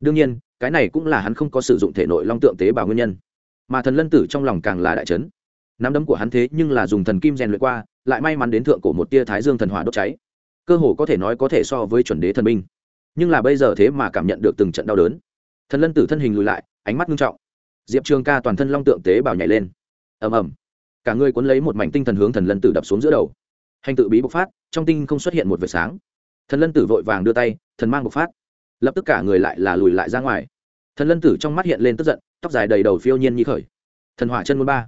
đương nhiên, cái này cũng là hắn không có sử dụng thể nội long tượng tế bào nguyên nhân. Mà thần lân tử trong lòng càng là đại trấn nắm đấm của hắn thế nhưng là dùng thần kim rèn luyện qua, lại may mắn đến thượng cổ một tia thái dương thần hỏa đốt cháy. Cơ hồ có thể nói có thể so với chuẩn đế thần binh. Nhưng là bây giờ thế mà cảm nhận được từng trận đau đớn. Thần lân tử thân hình lùi lại, ánh mắt nghiêm trọng. Diệp trường ca toàn thân long tượng tế bào nhảy lên. Ầm ầm. Cả người cuốn lấy một mảnh tinh thần hướng thần lân tử đập xuống giữa đầu. Hành tự bí bộc phát, trong tinh không xuất hiện một vệt sáng. Thần lân tử vội vàng đưa tay, thần mang bộc phát lập tức cả người lại là lùi lại ra ngoài. Thần lân tử trong mắt hiện lên tức giận, tóc dài đầy đầu phiêu nhiên như khởi. Thần hỏa chân môn ba.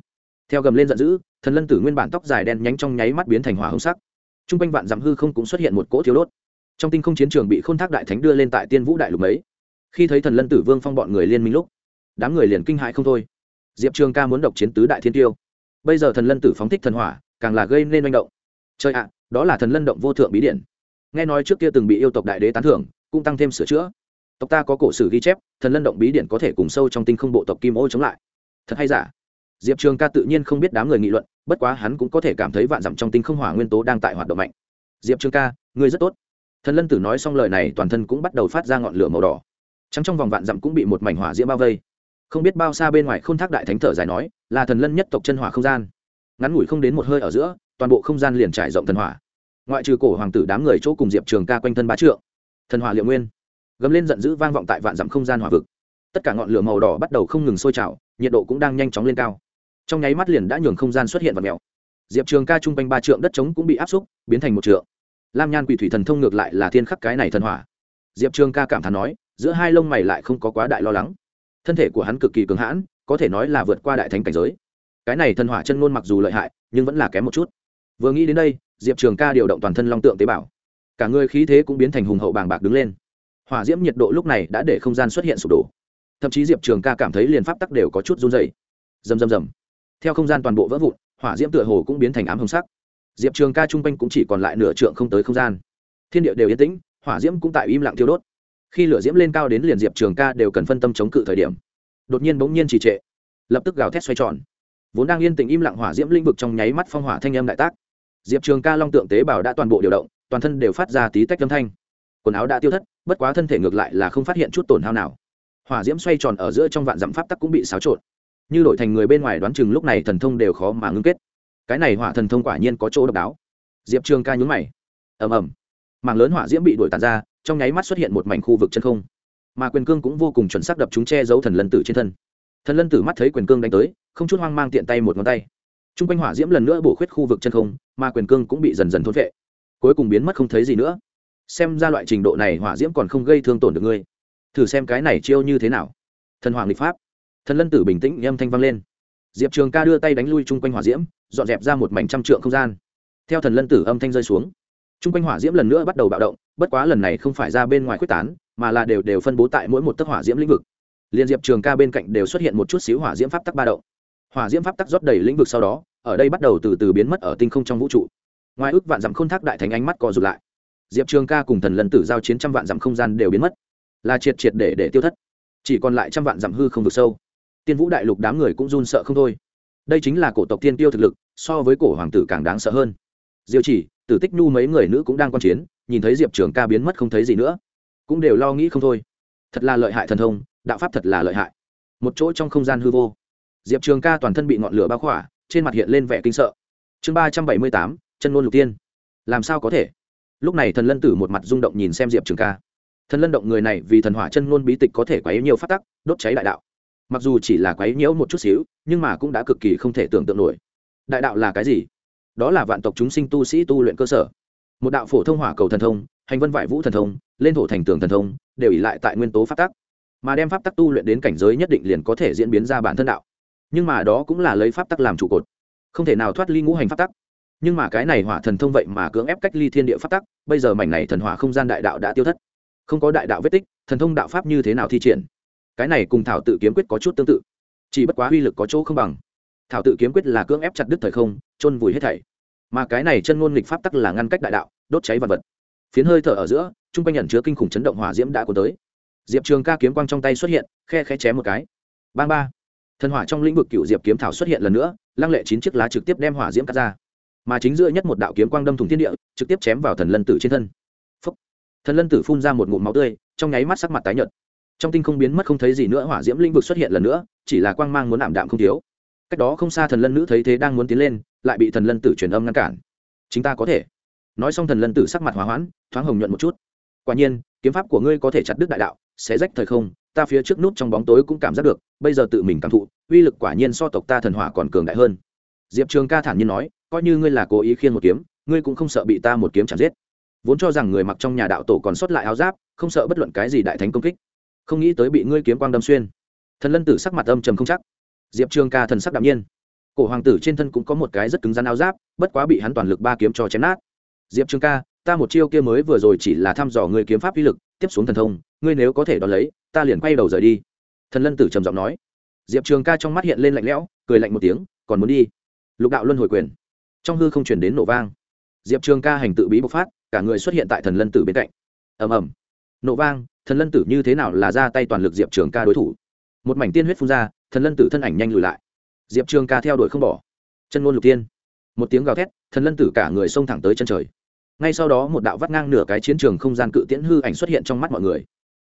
Theo gầm lên giận dữ, thần lân tử nguyên bản tóc dài đen nhánh trong nháy mắt biến thành hỏa hồng sắc. T r u n g quanh vạn dặm hư không cũng xuất hiện một cỗ thiếu đốt. Trong tinh không chiến trường bị k h ô n thác đại thánh đưa lên tại tiên vũ đại lục ấy khi thấy thần lân tử vương phong bọn người liên minh lúc, đám người liền kinh hại không thôi. Diệp trường ca muốn độc chiến tứ đại thiên tiêu. Bây giờ thần lân tử phóng thích thần hỏa, càng là gây nên manh động. Chơi ạ, đó là thần lân động vô thượng bí điển nghe nói trước kia từng bị yêu tộc đại đế tán thưởng cũng tăng thêm sửa chữa. Tộc ta có cổ sử ghi chép, thần lân động bí điển có thể cùng sâu trong tinh không bộ tộc kim ô chống lại. Thật hay giả? Diệp trường ca tự nhiên không biết đám người nghị luận, bất quá hắn cũng có thể cảm thấy vạn dặm trong tinh không hỏa nguyên tố đang tại hoạt động mạnh. Diệp trường ca, ngươi rất tốt. Thần lân tử nói xong lời này, toàn thân cũng bắt đầu phát ra ngọn lửa màu đỏ. Trắng trong vòng vạn dặm cũng bị một mảnh hỏa diễm bao vây. Không biết bao xa bên ngoài k h ô n thác đại thánh thở dài nói, là thần lân nhất tộc chân hỏa không gian. Ngắn ngủi không đến một hơi ở giữa, toàn bộ không gian liền trải rộng thần hỏa. Ngoại trừ cổ hoàng tử đám người chỗ cùng diệp trường ca quanh thân bá trượng thần hỏa liệu nguyên. Gấm lên giận dữ vang vọng tại vạn dặm không gian hỏa vực. Tất cả ngọn lửa màu đỏ bắt đầu không ngừng sôi trào, nhiệt độ cũng đang nhanh chóng lên cao. Trong nháy mắt liền đã nhường không gian xuất hiện vật mèo. Diệp trường ca chung quanh ba trượng đất trống cũng bị áp xúc, biến thành một trượng. Lam nhan quỷ thủy thần thông ngược lại là thiên khắc cái này thần hỏa. Diệp trường ca cảm thán nói, giữa hai lông mày lại không có quá đại lo lắng. Thân thể của hắn cực kỳ cường hãn, có thể nói là vượt qua đại thánh cảnh giới. Cái này thần hỏa chân ngôn mặc dù lợi hại, nhưng vẫn là kém một chút. Vừa nghĩ đến đây, diệp trường ca điều động toàn thân long tượng tế bào cả người khí thế cũng biến thành hùng hậu bàng bạc đứng lên. Hỏa diễm nhiệt độ lúc này đã để không gian xuất hiện sụp đổ. Thậm chí diệp trường ca cảm thấy liền pháp tắc đều có chút run dày rầm rầm rầm. Theo không gian toàn bộ vỡ vụn, hỏa diễm tựa hồ cũng biến thành ám hồng sắc. Diệp trường ca chung quanh cũng chỉ còn lại nửa trượng không tới không gian. Thiên địa đều yên tĩnh, hỏa diễm cũng tại im lặng thiêu đốt. Khi lửa diễm lên cao đến liền diệp trường ca đều cần phân tâm chống cự thời điểm, đột nhiên bỗng nhiên trì trệ, lập tức gào thét xoay tròn. Vốn đang yên tĩnh im lặng hỏa diễm lĩnh vực trong nháy mắt phong hỏa thanh âm đại tác. Diệp trường ca long tượng tế bào đã toàn bộ điều động toàn thân đều phát ra tí tách âm thanh. Quần áo đã tiêu thất, bất quá thân thể ngược lại là không phát hiện chút tổn hao nào. Hỏa diễm xoay tròn ở giữa trong vạn dặm pháp tắc cũng bị xáo trộn. Như đổi thành người bên ngoài đoán chừng lúc này thần thông đều khó mà ngưng kết. Cái này hỏa thần thông quả nhiên có chỗ độc đáo. Diệp trường ca nhún mày. Ầm ầm. Mảng lớn hỏa diễm bị đổi tàn ra, trong nháy mắt xuất hiện một mảnh khu vực chân không. Mà quyền cương cũng vô cùng chuẩn xác đập chúng che giấu thần lân tử trên thân. Thần lân tử mắt thấy quyền cương đánh tới, không chút hoang mang tiện tay một ngón tay. T r u n g quanh hỏa diễm lần nữa bổ khuyết khu vực chân không, mà quyền cương cũng bị dần dần thốn vệ cuối cùng biến mất không thấy gì nữa. Xem ra loại trình độ này hỏa diễm còn không gây thương tổn được ngươi. Thử xem cái này chiêu như thế nào. Thần hoàng lịch pháp. Thần lân tử bình tĩnh, âm thanh vang lên. Diệp trường ca đưa tay đánh lui chung quanh hỏa diễm, dọn dẹp ra một mảnh trăm trượng không gian. Theo thần lân tử âm thanh rơi xuống, chung quanh hỏa diễm lần nữa bắt đầu bạo động, bất quá lần này không phải ra bên ngoài quyết tán, mà là đều đều phân bố tại mỗi một tấc hỏa diễm lĩnh vực. Liên diệp trường ca bên cạnh đều xuất hiện một chút xíu hỏa diễm pháp tắc ba động. Hỏa diễm pháp tắc rót đầy lĩnh vực sau đó, ở đây bắt đầu từ từ biến mất ở tinh không trong vũ trụ ngoài ước vạn dặm khôn thác đại thánh ánh mắt co rụt lại. Diệp trường ca cùng thần lần tử giao chiến trăm vạn dặm không gian đều biến mất. Là triệt triệt để để tiêu thất. Chỉ còn lại trăm vạn dặm hư không vực sâu. Tiên vũ đại lục đám người cũng run sợ không thôi. Đây chính là cổ tộc tiên tiêu thực lực, so với cổ hoàng tử càng đáng sợ hơn. Diêu chỉ, tử tích nhu mấy người nữ cũng đang quan chiến, nhìn thấy diệp trường ca biến mất không thấy gì nữa, cũng đều lo nghĩ không thôi. Thật là lợi hại thần thông, đạo pháp thật là lợi hại. Một chỗ trong không gian hư vô. Diệp trường ca toàn thân bị ngọn lửa bao khỏa, trên mặt hiện lên vẻ kinh sợ. Chương ba trăm bảy mươi tám chân ngôn lục tiên. Làm sao có thể? Lúc này thần lân tử một mặt rung động nhìn xem diệp trường ca. Thần lân động người này vì thần hỏa chân ngôn bí tịch có thể quấy nhiều phát tắc, đốt cháy đại đạo. Mặc dù chỉ là quấy nhiễu một chút xíu, nhưng mà cũng đã cực kỳ không thể tưởng tượng nổi. Đại đạo là cái gì? Đó là vạn tộc chúng sinh tu sĩ tu luyện cơ sở. Một đạo phổ thông hỏa cầu thần thông, hành vân vải vũ thần thông, lên thổ thành tường thần thông, đều ỉ lại tại nguyên tố pháp tắc. Mà đem pháp tắc tu luyện đến cảnh giới nhất định liền có thể diễn biến ra bản thân đạo. Nhưng mà đó cũng là lấy pháp tắc làm trụ cột. Không thể nào thoát ly ngũ hành pháp tắc nhưng mà cái này hỏa thần thông vậy mà cưỡng ép cách ly thiên địa pháp tắc, bây giờ mảnh này thần hỏa không gian đại đạo đã tiêu thất. Không có đại đạo vết tích, thần thông đạo pháp như thế nào thi triển? Cái này cùng thảo tự kiếm quyết có chút tương tự. Chỉ bất quá uy lực có chỗ không bằng. Thảo tự kiếm quyết là cưỡng ép chặt đứt thời không, chôn vùi hết thảy. Mà cái này chân ngôn nghịch pháp tắc là ngăn cách đại đạo, đốt cháy vật vật. Phiến hơi thở ở giữa, trung quanh nhận chứa kinh khủng chấn động hỏa diễm đã cuốn tới. Diệp trường ca kiếm quang trong tay xuất hiện, khe khe chém một cái. Bang ba. Thần hỏa trong lĩnh vực cựu diệp kiếm thảo xuất hiện lần nữa, lăng lệ chín chiếc lá trực tiếp đem hỏa diễm cắt ra mà chính giữa nhất một đạo kiếm quang đâm thủng thiên địa, trực tiếp chém vào thần lân tử trên thân. Phúc. thần lân tử phun ra một ngụm máu tươi, trong nháy mắt sắc mặt tái nhợt. Trong tinh không biến mất không thấy gì nữa, hỏa diễm lĩnh vực xuất hiện lần nữa, chỉ là quang mang muốn ảm đạm không thiếu. Cách đó không xa thần lân nữ thấy thế đang muốn tiến lên, lại bị thần lân tử truyền âm ngăn cản. Chính ta có thể. Nói xong thần lân tử sắc mặt hòa hoãn, thoáng hồng nhuận một chút. Quả nhiên, kiếm pháp của ngươi có thể chặt đứt đại đạo, sẽ rách thời không, ta phía trước nút trong bóng tối cũng cảm giác được, bây giờ tự mình cảm thụ, uy lực quả nhiên so tộc ta thần hỏa còn cường đại hơn. Diệp trường ca thản nhiên nói coi như ngươi là cố ý khiên một kiếm, ngươi cũng không sợ bị ta một kiếm chặt giết. Vốn cho rằng người mặc trong nhà đạo tổ còn sót lại áo giáp, không sợ bất luận cái gì đại thánh công kích. Không nghĩ tới bị ngươi kiếm quang đâm xuyên. Thần lân tử sắc mặt âm trầm không chắc. Diệp trường ca thần sắc đạm nhiên. Cổ hoàng tử trên thân cũng có một cái rất cứng rắn áo giáp, bất quá bị hắn toàn lực ba kiếm cho chém nát. Diệp trường ca, ta một chiêu kia mới vừa rồi chỉ là thăm dò ngươi kiếm pháp uy lực, tiếp xuống thần thông, ngươi nếu có thể đón lấy, ta liền quay đầu rời đi. Thần lân tử trầm giọng nói. Diệp trường ca trong mắt hiện lên lạnh lẽo, cười lạnh một tiếng, còn muốn đi? Lục đạo luân hồi quyền trong hư không chuyển đến nổ vang. Diệp trường ca hành tự bí bộc phát, cả người xuất hiện tại thần lân tử bên cạnh. Ầm ầm. Nổ vang, thần lân tử như thế nào là ra tay toàn lực diệp trường ca đối thủ? Một mảnh tiên huyết phun ra, thần lân tử thân ảnh nhanh lùi lại. Diệp trường ca theo đuổi không bỏ. Chân ngôn lục tiên. Một tiếng gào thét, thần lân tử cả người xông thẳng tới chân trời. Ngay sau đó một đạo vắt ngang nửa cái chiến trường không gian cự tiễn hư ảnh xuất hiện trong mắt mọi người.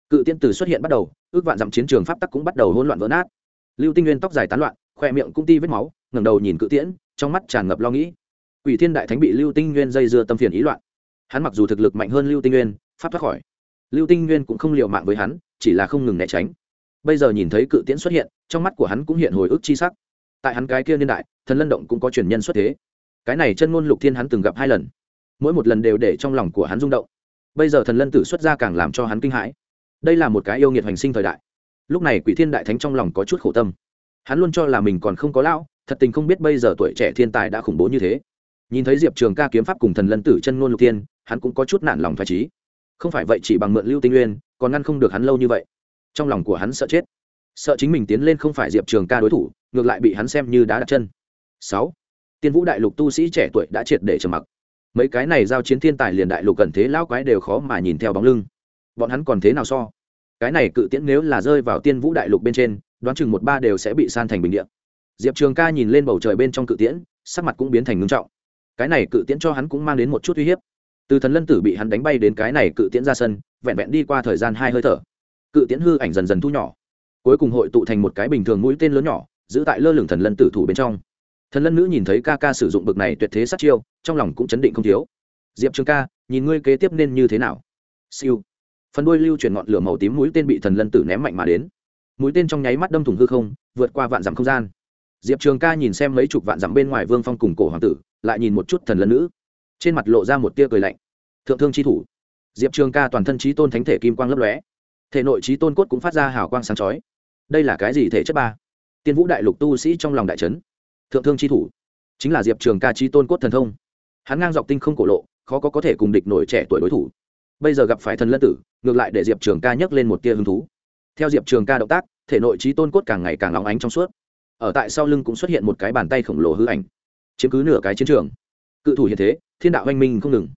Cự tiễn từ xuất hiện bắt đầu, ước vạn dặm chiến trường pháp tắc cũng bắt đầu hỗn loạn vỡ nát. Lưu tinh nguyên tóc dài tán loạn, khoe miệng cũng ti vết máu, ngẩng đầu nhìn cự tiễn, trong mắt tràn ngập lo nghĩ. Quỷ Thiên Đại Thánh bị Lưu Tinh Nguyên dây dưa tâm phiền ý loạn. Hắn mặc dù thực lực mạnh hơn Lưu Tinh Nguyên, pháp thoát khỏi. Lưu Tinh Nguyên cũng không liều mạng với hắn, chỉ là không ngừng né tránh. Bây giờ nhìn thấy cự tiễn xuất hiện, trong mắt của hắn cũng hiện hồi ức chi sắc. Tại hắn cái kia niên đại, thần lân động cũng có truyền nhân xuất thế. Cái này chân ngôn lục thiên hắn từng gặp hai lần, mỗi một lần đều để trong lòng của hắn rung động. Bây giờ thần lân tử xuất ra càng làm cho hắn kinh hãi. Đây là một cái yêu nghiệt hành sinh thời đại. Lúc này Quỷ Thiên Đại Thánh trong lòng có chút khổ tâm. Hắn luôn cho là mình còn không có lão, thật tình không biết bây giờ tuổi trẻ thiên tài đã khủng bố như thế nhìn thấy diệp trường ca kiếm pháp cùng thần lân tử chân ngôn lục tiên hắn cũng có chút nản lòng phải trí không phải vậy chỉ bằng mượn lưu tinh uyên, còn ngăn không được hắn lâu như vậy. Trong lòng của hắn sợ chết. Sợ chính mình tiến lên không phải diệp trường ca đối thủ, ngược lại bị hắn xem như đá đặt chân. Sáu. Tiên vũ đại lục tu sĩ trẻ tuổi đã triệt để trầm mặc. Mấy cái này giao chiến thiên tài liền đại lục cần thế lão quái đều khó mà nhìn theo bóng lưng. Bọn hắn còn thế nào so? Cái này cự tiễn nếu là rơi vào tiên vũ đại lục bên trên, đoán chừng một ba đều sẽ bị san thành bình địa. diệp trường ca nhìn lên bầu trời bên trong cự tiễn, sắc mặt cũng biến thành ngưng trọng cái này cự tiễn cho hắn cũng mang đến một chút uy hiếp. Từ thần lân tử bị hắn đánh bay đến cái này cự tiễn ra sân, vẹn vẹn đi qua thời gian hai hơi thở. Cự tiễn hư ảnh dần dần thu nhỏ. Cuối cùng hội tụ thành một cái bình thường mũi tên lớn nhỏ, giữ tại lơ lửng thần lân tử thủ bên trong. Thần lân nữ nhìn thấy ca ca sử dụng bực này tuyệt thế sát chiêu, trong lòng cũng chấn định không thiếu. Diệp trường ca, nhìn ngươi kế tiếp nên như thế nào? Siêu. Phần đuôi lưu chuyển ngọn lửa màu tím mũi tên bị thần lân tử ném mạnh mà đến. Mũi tên trong nháy mắt đâm thủng hư không, vượt qua vạn dặm không gian. Diệp trường ca nhìn xem mấy chục vạn dặm bên ngoài vương phong cùng cổ hoàng tử lại nhìn một chút thần lân nữ. Trên mặt lộ ra một tia cười lạnh. Thượng thương chi thủ. Diệp trường ca toàn thân trí tôn thánh thể kim quang lấp lóe. Thể nội trí tôn cốt cũng phát ra hào quang sáng chói. Đây là cái gì thể chất ba? Tiên vũ đại lục tu sĩ trong lòng đại trấn thượng thương chi thủ. Chính là diệp trường ca trí tôn cốt thần thông. Hắn ngang dọc tinh không cổ lộ, khó có có thể cùng địch nổi trẻ tuổi đối thủ. Bây giờ gặp phải thần lân tử, ngược lại để diệp trường ca nhấc lên một tia hứng thú. Theo diệp trường ca động tác, thể nội trí tôn cốt càng ngày càng óng ánh trong suốt. Ở tại sau lưng cũng xuất hiện một cái bàn tay khổng lồ hư ảnh chiếm cứ nửa cái chiến trường. Cự thủ hiện thế, thiên đạo oanh minh không ngừng.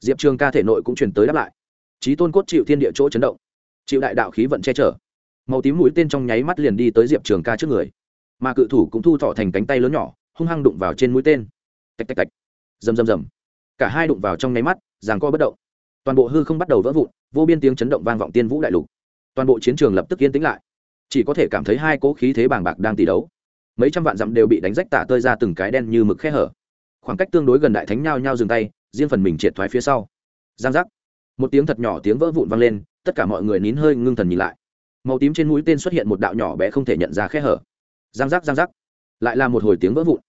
Diệp trường ca thể nội cũng truyền tới đáp lại. Trí tôn cốt chịu thiên địa chỗ chấn động. Chịu đại đạo khí vận che chở. Màu tím mũi tên trong nháy mắt liền đi tới diệp trường ca trước người. Mà cự thủ cũng thu thọ thành cánh tay lớn nhỏ, hung hăng đụng vào trên mũi tên. Tạch tạch tạch. Rầm rầm rầm. Cả hai đụng vào trong nháy mắt, ràng co bất động. Toàn bộ hư không bắt đầu vỡ vụn, vô biên tiếng chấn động vang vọng tiên vũ đại lục. Toàn bộ chiến trường lập tức yên tĩnh lại. Chỉ có thể cảm thấy hai cỗ khí thế bàng bạc đang tỷ đấu mấy trăm vạn dặm đều bị đánh rách tả tơi ra từng cái đen như mực khe hở. Khoảng cách tương đối gần đại thánh nhao nhao dừng tay, riêng phần mình triệt thoái phía sau. Giang giác. Một tiếng thật nhỏ tiếng vỡ vụn vang lên, tất cả mọi người nín hơi ngưng thần nhìn lại. Màu tím trên mũi tên xuất hiện một đạo nhỏ bé không thể nhận ra khe hở. Giang giác giang giác. Lại là một hồi tiếng vỡ vụn.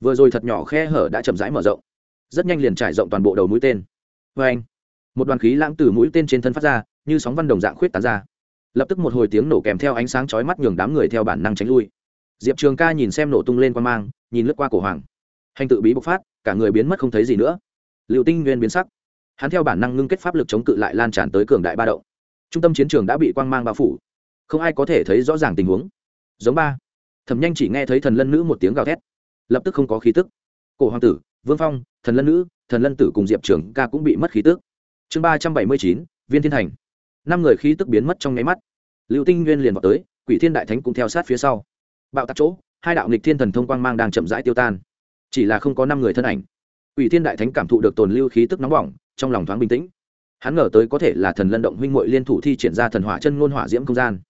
Vừa rồi thật nhỏ khe hở đã chậm rãi mở rộng. Rất nhanh liền trải rộng toàn bộ đầu mũi tên. Vê anh, một đoàn khí lãng từ mũi tên trên thân phát ra, như sóng văn đồng dạng khuyết tán ra. Lập tức một hồi tiếng nổ kèm theo ánh sáng chói mắt nhường đám người theo bản năng tránh lui diệp trường ca nhìn xem nổ tung lên quan mang, nhìn lướt qua cổ hoàng. Hành tự bí bộc phát, cả người biến mất không thấy gì nữa. Liệu tinh nguyên biến sắc. Hắn theo bản năng ngưng kết pháp lực chống cự lại lan tràn tới cường đại ba động. Trung tâm chiến trường đã bị quang mang bao phủ. Không ai có thể thấy rõ ràng tình huống. Giống ba. Thẩm nhanh chỉ nghe thấy thần lân nữ một tiếng gào thét. Lập tức không có khí tức. Cổ hoàng tử, vương phong, thần lân nữ, thần lân tử cùng diệp trường ca cũng bị mất khí tức. Chương ba trăm bảy mươi chín, viên thiên thành. Năm người khí tức biến mất trong nháy mắt. Liệu tinh nguyên liền vào tới, quỷ thiên đại thánh cũng theo sát phía sau bạo tạc chỗ, hai đạo nghịch thiên thần thông quang mang đang chậm rãi tiêu tan. Chỉ là không có năm người thân ảnh. Ủy thiên đại thánh cảm thụ được tồn lưu khí tức nóng bỏng, trong lòng thoáng bình tĩnh. Hắn ngờ tới có thể là thần lân động huynh muội liên thủ thi triển ra thần hỏa chân ngôn hỏa diễm không gian.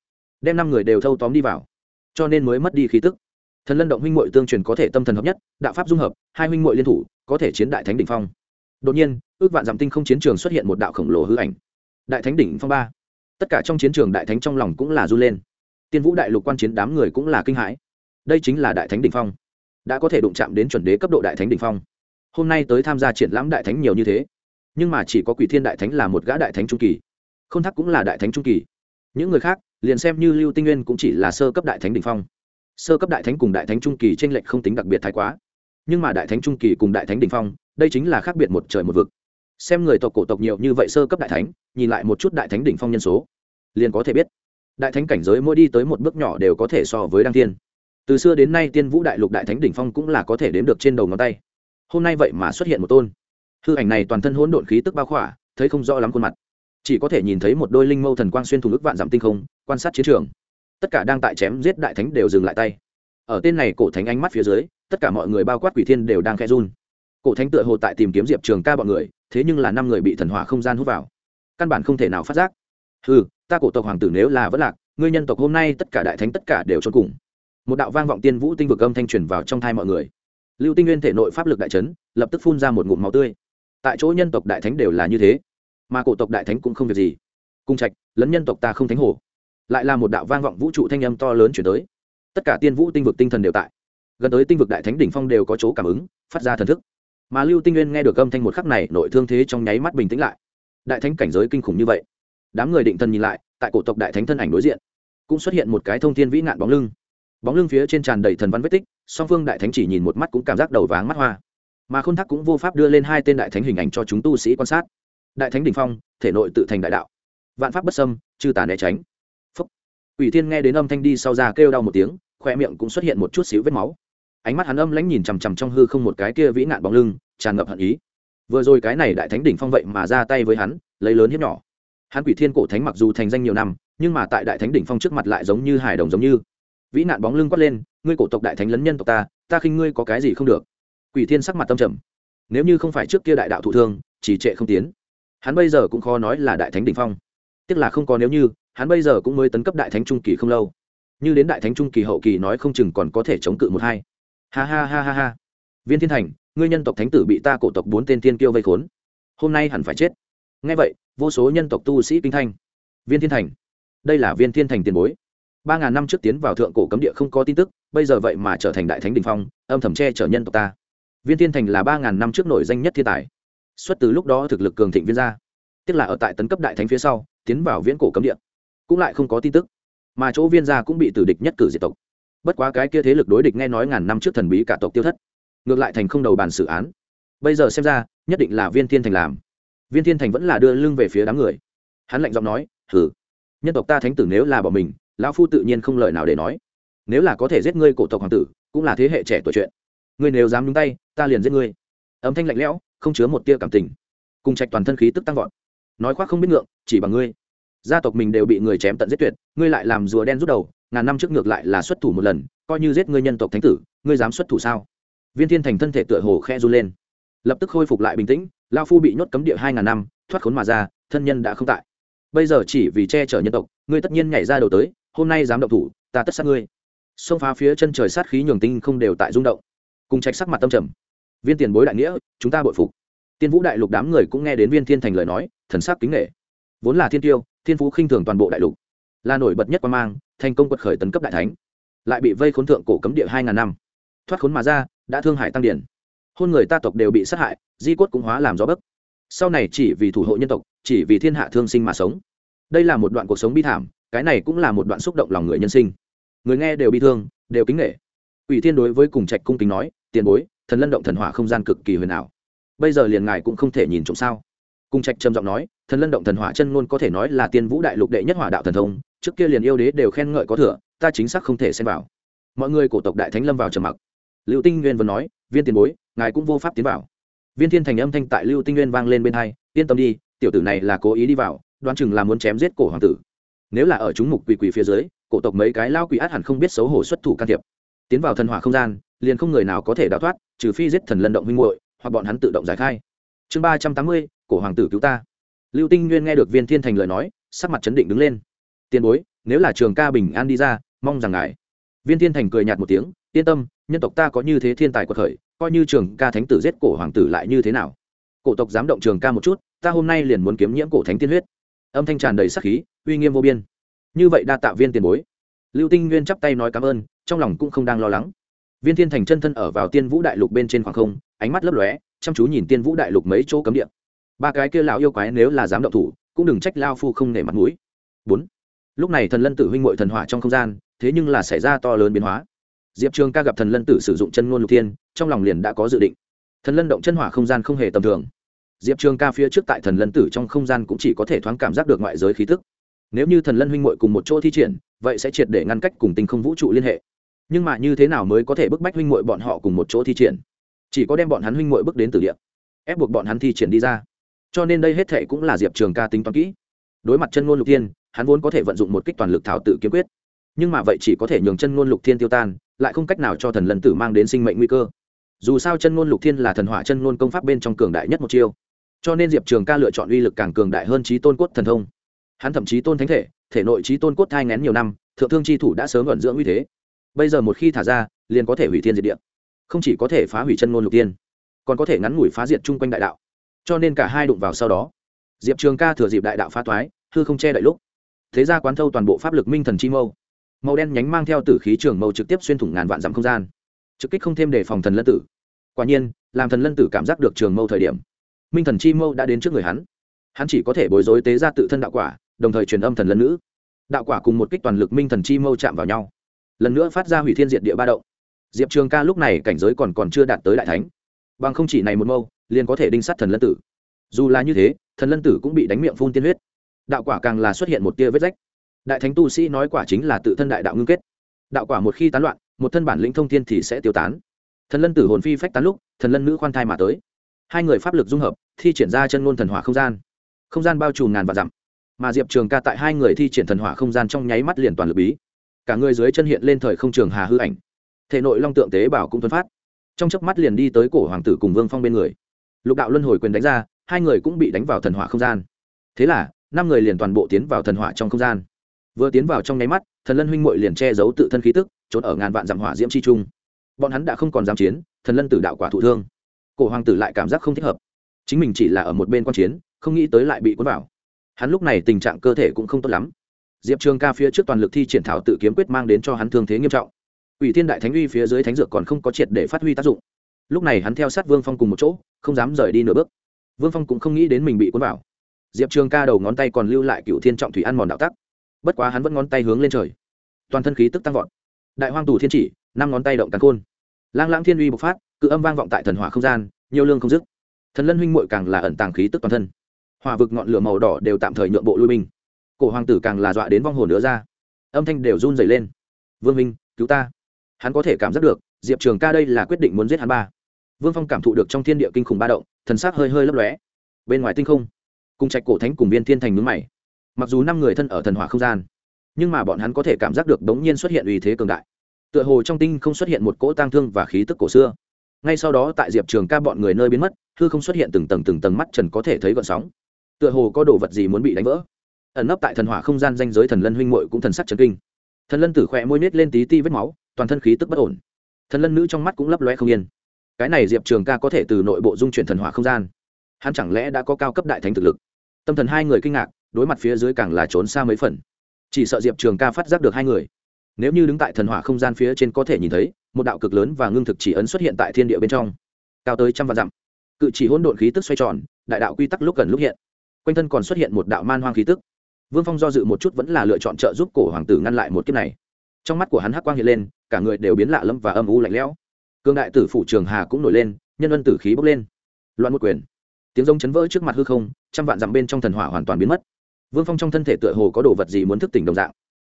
Đem năm người đều thâu tóm đi vào. Cho nên mới mất đi khí tức. Thần lân động huynh muội tương truyền có thể tâm thần hợp nhất, đạo pháp dung hợp, hai huynh muội liên thủ, có thể chiến đại thánh đỉnh phong. Đột nhiên, ước vạn giảm tinh không chiến trường xuất hiện một đạo khổng lồ hư ảnh. Đại thánh đỉnh phong ba. Tất cả trong chiến trường đại thánh trong lòng cũng là run lên tiên vũ đại lục quan chiến đám người cũng là kinh hãi đây chính là đại thánh đỉnh phong đã có thể đụng chạm đến chuẩn đế cấp độ đại thánh đỉnh phong hôm nay tới tham gia triển lãm đại thánh nhiều như thế nhưng mà chỉ có quỷ thiên đại thánh là một gã đại thánh trung kỳ k h ô n thắc cũng là đại thánh trung kỳ những người khác liền xem như lưu tinh nguyên cũng chỉ là sơ cấp đại thánh đ ỉ n h phong sơ cấp đại thánh cùng đại thánh trung kỳ t r ê n lệch không tính đặc biệt thái quá nhưng mà đại thánh trung kỳ cùng đại thánh đ ỉ n h phong đây chính là khác biệt một trời một vực xem người tộc cổ tộc nhiều như vậy sơ cấp đại thánh nhìn lại một chút đại thánh đỉnh phong nhân số liền có thể biết đại thánh cảnh giới mỗi đi tới một bước nhỏ đều có thể so với đăng tiên từ xưa đến nay tiên vũ đại lục đại thánh đỉnh phong cũng là có thể đếm được trên đầu ngón tay. Hôm nay vậy mà xuất hiện một tôn. Hư ảnh này toàn thân hỗn độn khí tức bao khỏa, thấy không rõ lắm khuôn mặt. Chỉ có thể nhìn thấy một đôi linh mâu thần quang xuyên thủng ức vạn dặm tinh không, quan sát chiến trường. Tất cả đang tại chém giết đại thánh đều dừng lại tay. Ở tên này cổ thánh ánh mắt phía dưới, tất cả mọi người bao quát quỷ thiên đều đang khẽ run. Cổ thánh tựa hồ tại tìm kiếm diệp trường ca bọn người, thế nhưng là năm người bị thần hỏa không gian hút vào. Căn bản không thể nào phát giác ừ ta cổ tộc hoàng tử nếu là vất lạc, ngươi nhân tộc hôm nay tất cả đại thánh tất cả đều trốn cùng. Một đạo vang vọng tiên vũ tinh vực âm thanh truyền vào trong thai mọi người. Lưu tinh nguyên thể nội pháp lực đại trấn lập tức phun ra một ngụm máu tươi. Tại chỗ nhân tộc đại thánh đều là như thế, mà cổ tộc đại thánh cũng không việc gì. Cung trạch, lấn nhân tộc ta không thánh hồ. Lại là một đạo vang vọng vũ trụ thanh âm to lớn chuyển tới. Tất cả tiên vũ tinh vực tinh thần đều tại. Gần tới tinh vực đại thánh đỉnh phong đều có chỗ cảm ứng, phát ra thần thức. Mà lưu tinh nguyên nghe được âm thanh một khắc này, nội thương thế trong nháy mắt bình tĩnh lại. Đại thánh cảnh giới kinh khủng như vậy đám người định thần nhìn lại, tại cổ tộc đại thánh thân ảnh đối diện, cũng xuất hiện một cái thông thiên vĩ nạn bóng lưng. Bóng lưng phía trên tràn đầy thần văn vết tích, song phương đại thánh chỉ nhìn một mắt cũng cảm giác đầu váng mắt hoa. Mà k h ô n thắc cũng vô pháp đưa lên hai tên đại thánh hình ảnh cho chúng tu sĩ quan sát. Đại thánh đình phong, thể nội tự thành đại đạo. Vạn pháp bất sâm chư tà né tránh. Phúc. Ủy thiên nghe đến âm thanh đi sau ra kêu đau một tiếng khoe miệng cũng xuất hiện một chút xíu vết máu. Ánh mắt hắn âm lãnh nhìn chằm chằm trong hư không một cái kia vĩ nạn bóng lưng, tràn ngập hận ý. Vừa rồi cái này đại thánh đỉnh phong vậy mà ra tay với hắn, lấy lớn hiếp nhỏ hắn quỷ thiên cổ thánh mặc dù thành danh nhiều năm, nhưng mà tại đại thánh đỉnh phong trước mặt lại giống như hài đồng giống như. Vĩ nạn bóng lưng quát lên, ngươi cổ tộc đại thánh lấn nhân tộc ta ta khinh ngươi có cái gì không được. Quỷ thiên sắc mặt tâm trầm. Nếu như không phải trước kia đại đạo thụ thương, chỉ trệ không tiến. Hắn bây giờ cũng khó nói là đại thánh đỉnh phong. Tức là không có nếu như, hắn bây giờ cũng mới tấn cấp đại thánh trung kỳ không lâu. Như đến đại thánh trung kỳ hậu kỳ nói không chừng còn có thể chống cự một hai. Ha ha ha ha ha. Viên thiên thành, ngươi nhân tộc thánh tử bị ta cổ tộc bốn tên thiên kiêu vây khốn. Hôm nay hẳn phải chết ngay vậy, vô số nhân tộc tu sĩ kinh thanh viên thiên thành. Đây là viên thiên thành tiền bối. Ba ngàn năm trước tiến vào thượng cổ cấm địa không có tin tức, bây giờ vậy mà trở thành đại thánh đình phong, âm thầm che chở nhân tộc ta. Viên thiên thành là ba ngàn năm trước nổi danh nhất thiên tài. Xuất từ lúc đó thực lực cường thịnh viên gia. Tức là ở tại tấn cấp đại thánh phía sau, tiến vào viễn cổ cấm địa. Cũng lại không có tin tức. Mà chỗ viên gia cũng bị tử địch nhất cử diệt tộc. Bất quá cái kia thế lực đối địch nghe nói ngàn năm trước thần bí cả tộc tiêu thất. Ngược lại thành không đầu bàn xử án. Bây giờ xem ra, nhất định là viên thiên thành làm viên thiên thành vẫn là đưa lưng về phía đám người. Hắn lạnh giọng nói thử nhân tộc ta thánh tử nếu là bỏ mình, lão phu tự nhiên không lời nào để nói. Nếu là có thể giết ngươi cổ tộc hoàng tử, cũng là thế hệ trẻ tuổi chuyện. Ngươi nếu dám nhúng tay, ta liền giết ngươi. Âm thanh lạnh lẽo, không chứa một tia cảm tình. Cùng trạch toàn thân khí tức tăng vọt. Nói khoác không biết ngượng, chỉ bằng ngươi. Gia tộc mình đều bị người chém tận giết tuyệt, ngươi lại làm rùa đen rút đầu, ngàn năm trước ngược lại là xuất thủ một lần, coi như giết ngươi nhân tộc thánh tử, ngươi dám xuất thủ sao? Viên thiên thành thân thể tựa hồ khe run lên lập tức khôi phục lại bình tĩnh, lao phu bị nhốt cấm địa hai ngàn năm, thoát khốn mà ra, thân nhân đã không tại. Bây giờ chỉ vì che chở nhân tộc, ngươi tất nhiên nhảy ra đầu tới, hôm nay dám động thủ, ta tất sát ngươi. Xông phá phía chân trời sát khí nhường tinh không đều tại rung động. Cùng trạch sắc mặt tâm trầm. Viên tiền bối đại nghĩa, chúng ta bội phục. Tiên vũ đại lục đám người cũng nghe đến viên thiên thành lời nói, thần sắc kính nghệ vốn là thiên tiêu, thiên phú khinh thường toàn bộ đại lục. Là nổi bật nhất quan mang, thành công quật khởi tấn cấp đại thánh. Lại bị vây khốn thượng cổ cấm địa hai ngàn năm. Thoát khốn mà ra, đã thương hại tăng điển hôn người ta tộc đều bị sát hại, di cốt cũng hóa làm gió bấc. Sau này chỉ vì thủ hộ nhân tộc, chỉ vì thiên hạ thương sinh mà sống. Đây là một đoạn cuộc sống bi thảm, cái này cũng là một đoạn xúc động lòng người nhân sinh. Người nghe đều bi thương, đều kính nghệ ủy thiên đối với cùng trạch cung kính nói, tiền bối, thần lân động thần hỏa không gian cực kỳ huyền ảo. Bây giờ liền ngài cũng không thể nhìn trộm sao? Cung trạch trầm giọng nói, thần lân động thần hỏa chân ngôn có thể nói là tiên vũ đại lục đệ nhất hỏa đạo thần thông, trước kia liền yêu đế đều khen ngợi có thừa, ta chính xác không thể xem vào. Mọi người cổ tộc đại thánh lâm vào trầm mặc. Lưu tinh nguyên vừa nói, viên tiền bối ngài cũng vô pháp tiến vào. Viên thiên thành âm thanh tại lưu tinh nguyên vang lên bên hai, yên tâm đi, tiểu tử này là cố ý đi vào, đoán chừng là muốn chém giết cổ hoàng tử. Nếu là ở chúng mục quỷ quỷ phía dưới, cổ tộc mấy cái lao quỷ át hẳn không biết xấu hổ xuất thủ can thiệp. Tiến vào thần hỏa không gian, liền không người nào có thể đào thoát, trừ phi giết thần lân động huynh muội, hoặc bọn hắn tự động giải khai. Chương ba trăm tám mươi, cổ hoàng tử cứu ta. Lưu tinh nguyên nghe được viên thiên thành lời nói, sắc mặt chấn định đứng lên. Tiền bối, nếu là trường ca bình an đi ra, mong rằng ngài. Viên thiên thành cười nhạt một tiếng yên tâm, nhân tộc ta có như thế thiên tài quật khởi, coi như trường ca thánh tử giết cổ hoàng tử lại như thế nào. Cổ tộc dám động trường ca một chút, ta hôm nay liền muốn kiếm nhiễm cổ thánh tiên huyết. Âm thanh tràn đầy sắc khí, uy nghiêm vô biên. Như vậy đa tạ viên tiền bối. Lưu tinh nguyên chắp tay nói cảm ơn, trong lòng cũng không đang lo lắng. Viên thiên thành chân thân ở vào tiên vũ đại lục bên trên khoảng không, ánh mắt lấp lóe, chăm chú nhìn tiên vũ đại lục mấy chỗ cấm địa. Ba cái kia lão yêu quái nếu là dám động thủ, cũng đừng trách lao phu không nể mặt mũi. Bốn. Lúc này thần lân tử huynh ngội thần hỏa trong không gian, thế nhưng là xảy ra to lớn biến hóa diệp trường ca gặp thần lân tử sử dụng chân ngôn lục thiên, trong lòng liền đã có dự định. Thần lân động chân hỏa không gian không hề tầm thường. Diệp trường ca phía trước tại thần lân tử trong không gian cũng chỉ có thể thoáng cảm giác được ngoại giới khí tức. Nếu như thần lân huynh mội cùng một chỗ thi triển, vậy sẽ triệt để ngăn cách cùng tình không vũ trụ liên hệ. Nhưng mà như thế nào mới có thể bức bách huynh mội bọn họ cùng một chỗ thi triển? Chỉ có đem bọn hắn huynh mội bước đến từ địa, ép buộc bọn hắn thi triển đi ra. Cho nên đây hết thệ cũng là diệp trường ca tính toán kỹ. Đối mặt chân ngôn lục thiên, hắn vốn có thể vận dụng một kích toàn lực thảo tự kiếm quyết. Nhưng mà vậy chỉ có thể nhường chân ngôn lục thiên tiêu tan lại không cách nào cho thần lân tử mang đến sinh mệnh nguy cơ. Dù sao chân ngôn lục thiên là thần hỏa chân ngôn công pháp bên trong cường đại nhất một chiêu. Cho nên diệp trường ca lựa chọn uy lực càng cường đại hơn trí tôn cốt thần thông. Hắn thậm chí tôn thánh thể thể nội trí tôn cốt thai ngén nhiều năm, thượng thương chi thủ đã sớm vận dưỡng uy thế. Bây giờ một khi thả ra, liền có thể hủy thiên diệt địa. Không chỉ có thể phá hủy chân ngôn lục tiên còn có thể ngắn ngủi phá diệt chung quanh đại đạo. Cho nên cả hai đụng vào sau đó, diệp trường ca thừa dịp đại đạo phá toái, hư không che đậy lúc. Thế ra quán thâu toàn bộ pháp lực minh thần chi mâu màu đen nhánh mang theo tử khí trường mâu trực tiếp xuyên thủng ngàn vạn dặm không gian, trực kích không thêm đề phòng thần lân tử. Quả nhiên, làm thần lân tử cảm giác được trường mâu thời điểm, minh thần chi mâu đã đến trước người hắn. Hắn chỉ có thể bối rối tế ra tự thân đạo quả, đồng thời truyền âm thần lân nữ. Đạo quả cùng một kích toàn lực minh thần chi mâu chạm vào nhau. Lần nữa phát ra hủy thiên diệt địa ba động. Diệp trường ca lúc này cảnh giới còn còn chưa đạt tới đại thánh. Bằng không chỉ này một mâu, liền có thể đinh sát thần lân tử. Dù là như thế, thần lân tử cũng bị đánh miệng phun tiên huyết. Đạo quả càng là xuất hiện một tia vết rách đại thánh tu sĩ nói quả chính là tự thân đại đạo ngưng kết. Đạo quả một khi tán loạn, một thân bản lĩnh thông thiên thì sẽ tiêu tán. Thần lân tử hồn phi phách tán lúc, thần lân nữ khoan thai mà tới. Hai người pháp lực dung hợp, thi triển ra chân ngôn thần hỏa không gian. Không gian bao trùm ngàn và dặm. Mà diệp trường ca tại hai người thi triển thần hỏa không gian trong nháy mắt liền toàn lực bí. Cả người dưới chân hiện lên thời không trường hà hư ảnh. Thể nội long tượng tế bảo cũng tuấn phát. Trong chớp mắt liền đi tới cổ hoàng tử cùng vương phong bên người. Lục đạo luân hồi quyền đánh ra, hai người cũng bị đánh vào thần hỏa không gian. Thế là, năm người liền toàn bộ tiến vào thần hỏa trong không gian vừa tiến vào trong nháy mắt, thần lân huynh mội liền che giấu tự thân khí tức, trốn ở ngàn vạn dặm hỏa diễm chi trung. Bọn hắn đã không còn dám chiến, thần lân tử đạo quả thụ thương. Cổ hoàng tử lại cảm giác không thích hợp. Chính mình chỉ là ở một bên quan chiến, không nghĩ tới lại bị cuốn vào. Hắn lúc này tình trạng cơ thể cũng không tốt lắm. Diệp trường ca phía trước toàn lực thi triển thảo tự kiếm quyết mang đến cho hắn thương thế nghiêm trọng. Ủy thiên đại thánh uy phía dưới thánh dược còn không có triệt để phát huy tác dụng. Lúc này hắn theo sát vương phong cùng một chỗ, không dám rời đi nửa bước. Vương phong cũng không nghĩ đến mình bị cuốn vào. Diệp trường ca đầu ngón tay còn lưu lại cựu thiên trọng thủy ăn mòn đạo tắc bất quá hắn vẫn ngón tay hướng lên trời. Toàn thân khí tức tăng vọt. Đại hoang tù thiên chỉ, năm ngón tay động cắn khôn. Lang lãng thiên uy bộc phát, cự âm vang vọng tại thần hỏa không gian, nhiều lương không dứt. Thần lân huynh muội càng là ẩn tàng khí tức toàn thân. Hỏa vực ngọn lửa màu đỏ đều tạm thời nhượng bộ lui binh. Cổ hoàng tử càng là dọa đến vong hồn nữa ra. Âm thanh đều run dày lên. Vương minh cứu ta. Hắn có thể cảm giác được, diệp trường ca đây là quyết định muốn giết hắn ba. Vương phong cảm thụ được trong thiên địa kinh khủng ba động, thần s c hơi hơi lấp lóe. Bên ngoài tinh không, cùng trạch cổ thánh cùng viên thiên thành mướn mày mặc dù năm người thân ở thần hỏa không gian, nhưng mà bọn hắn có thể cảm giác được đống nhiên xuất hiện uy thế cường đại. Tựa hồ trong tinh không xuất hiện một cỗ tang thương và khí tức cổ xưa. Ngay sau đó tại diệp trường ca bọn người nơi biến mất, hư không xuất hiện từng tầng từng tầng mắt trần có thể thấy gọn sóng. Tựa hồ có đồ vật gì muốn bị đánh vỡ. Ẩn nấp tại thần hỏa không gian danh giới thần lân huynh muội cũng thần sắc trần kinh. Thần lân tử khỏe môi nết lên tí ti vết máu, toàn thân khí tức bất ổn. Thần lân nữ trong mắt cũng lấp loe không yên. Cái này diệp trường ca có thể từ nội bộ dung chuyển thần hỏa không gian. Hắn chẳng lẽ đã có cao cấp đại thánh thực lực? Tâm thần hai người kinh ngạc đối mặt phía dưới càng là trốn xa mấy phần. Chỉ sợ diệp trường ca phát giác được hai người. Nếu như đứng tại thần hỏa không gian phía trên có thể nhìn thấy, một đạo cực lớn và ngưng thực chỉ ấn xuất hiện tại thiên địa bên trong. Cao tới trăm vạn dặm. Cự chỉ hỗn độn khí tức xoay tròn, đại đạo quy tắc lúc gần lúc hiện. Quanh thân còn xuất hiện một đạo man hoang khí tức. Vương phong do dự một chút vẫn là lựa chọn trợ giúp cổ hoàng tử ngăn lại một kiếp này. Trong mắt của hắn hắc quang hiện lên, cả người đều biến lạ lâm và âm u lạnh lẽo. Cương đại tử phủ trường hà cũng nổi lên, nhân ân tử khí bốc lên. Loạn một quyền. Tiếng rông chấn vỡ trước mặt hư không, trăm vạn dặm bên trong thần hỏa hoàn toàn biến mất vương phong trong thân thể tựa hồ có đồ vật gì muốn thức tỉnh đồng dạng.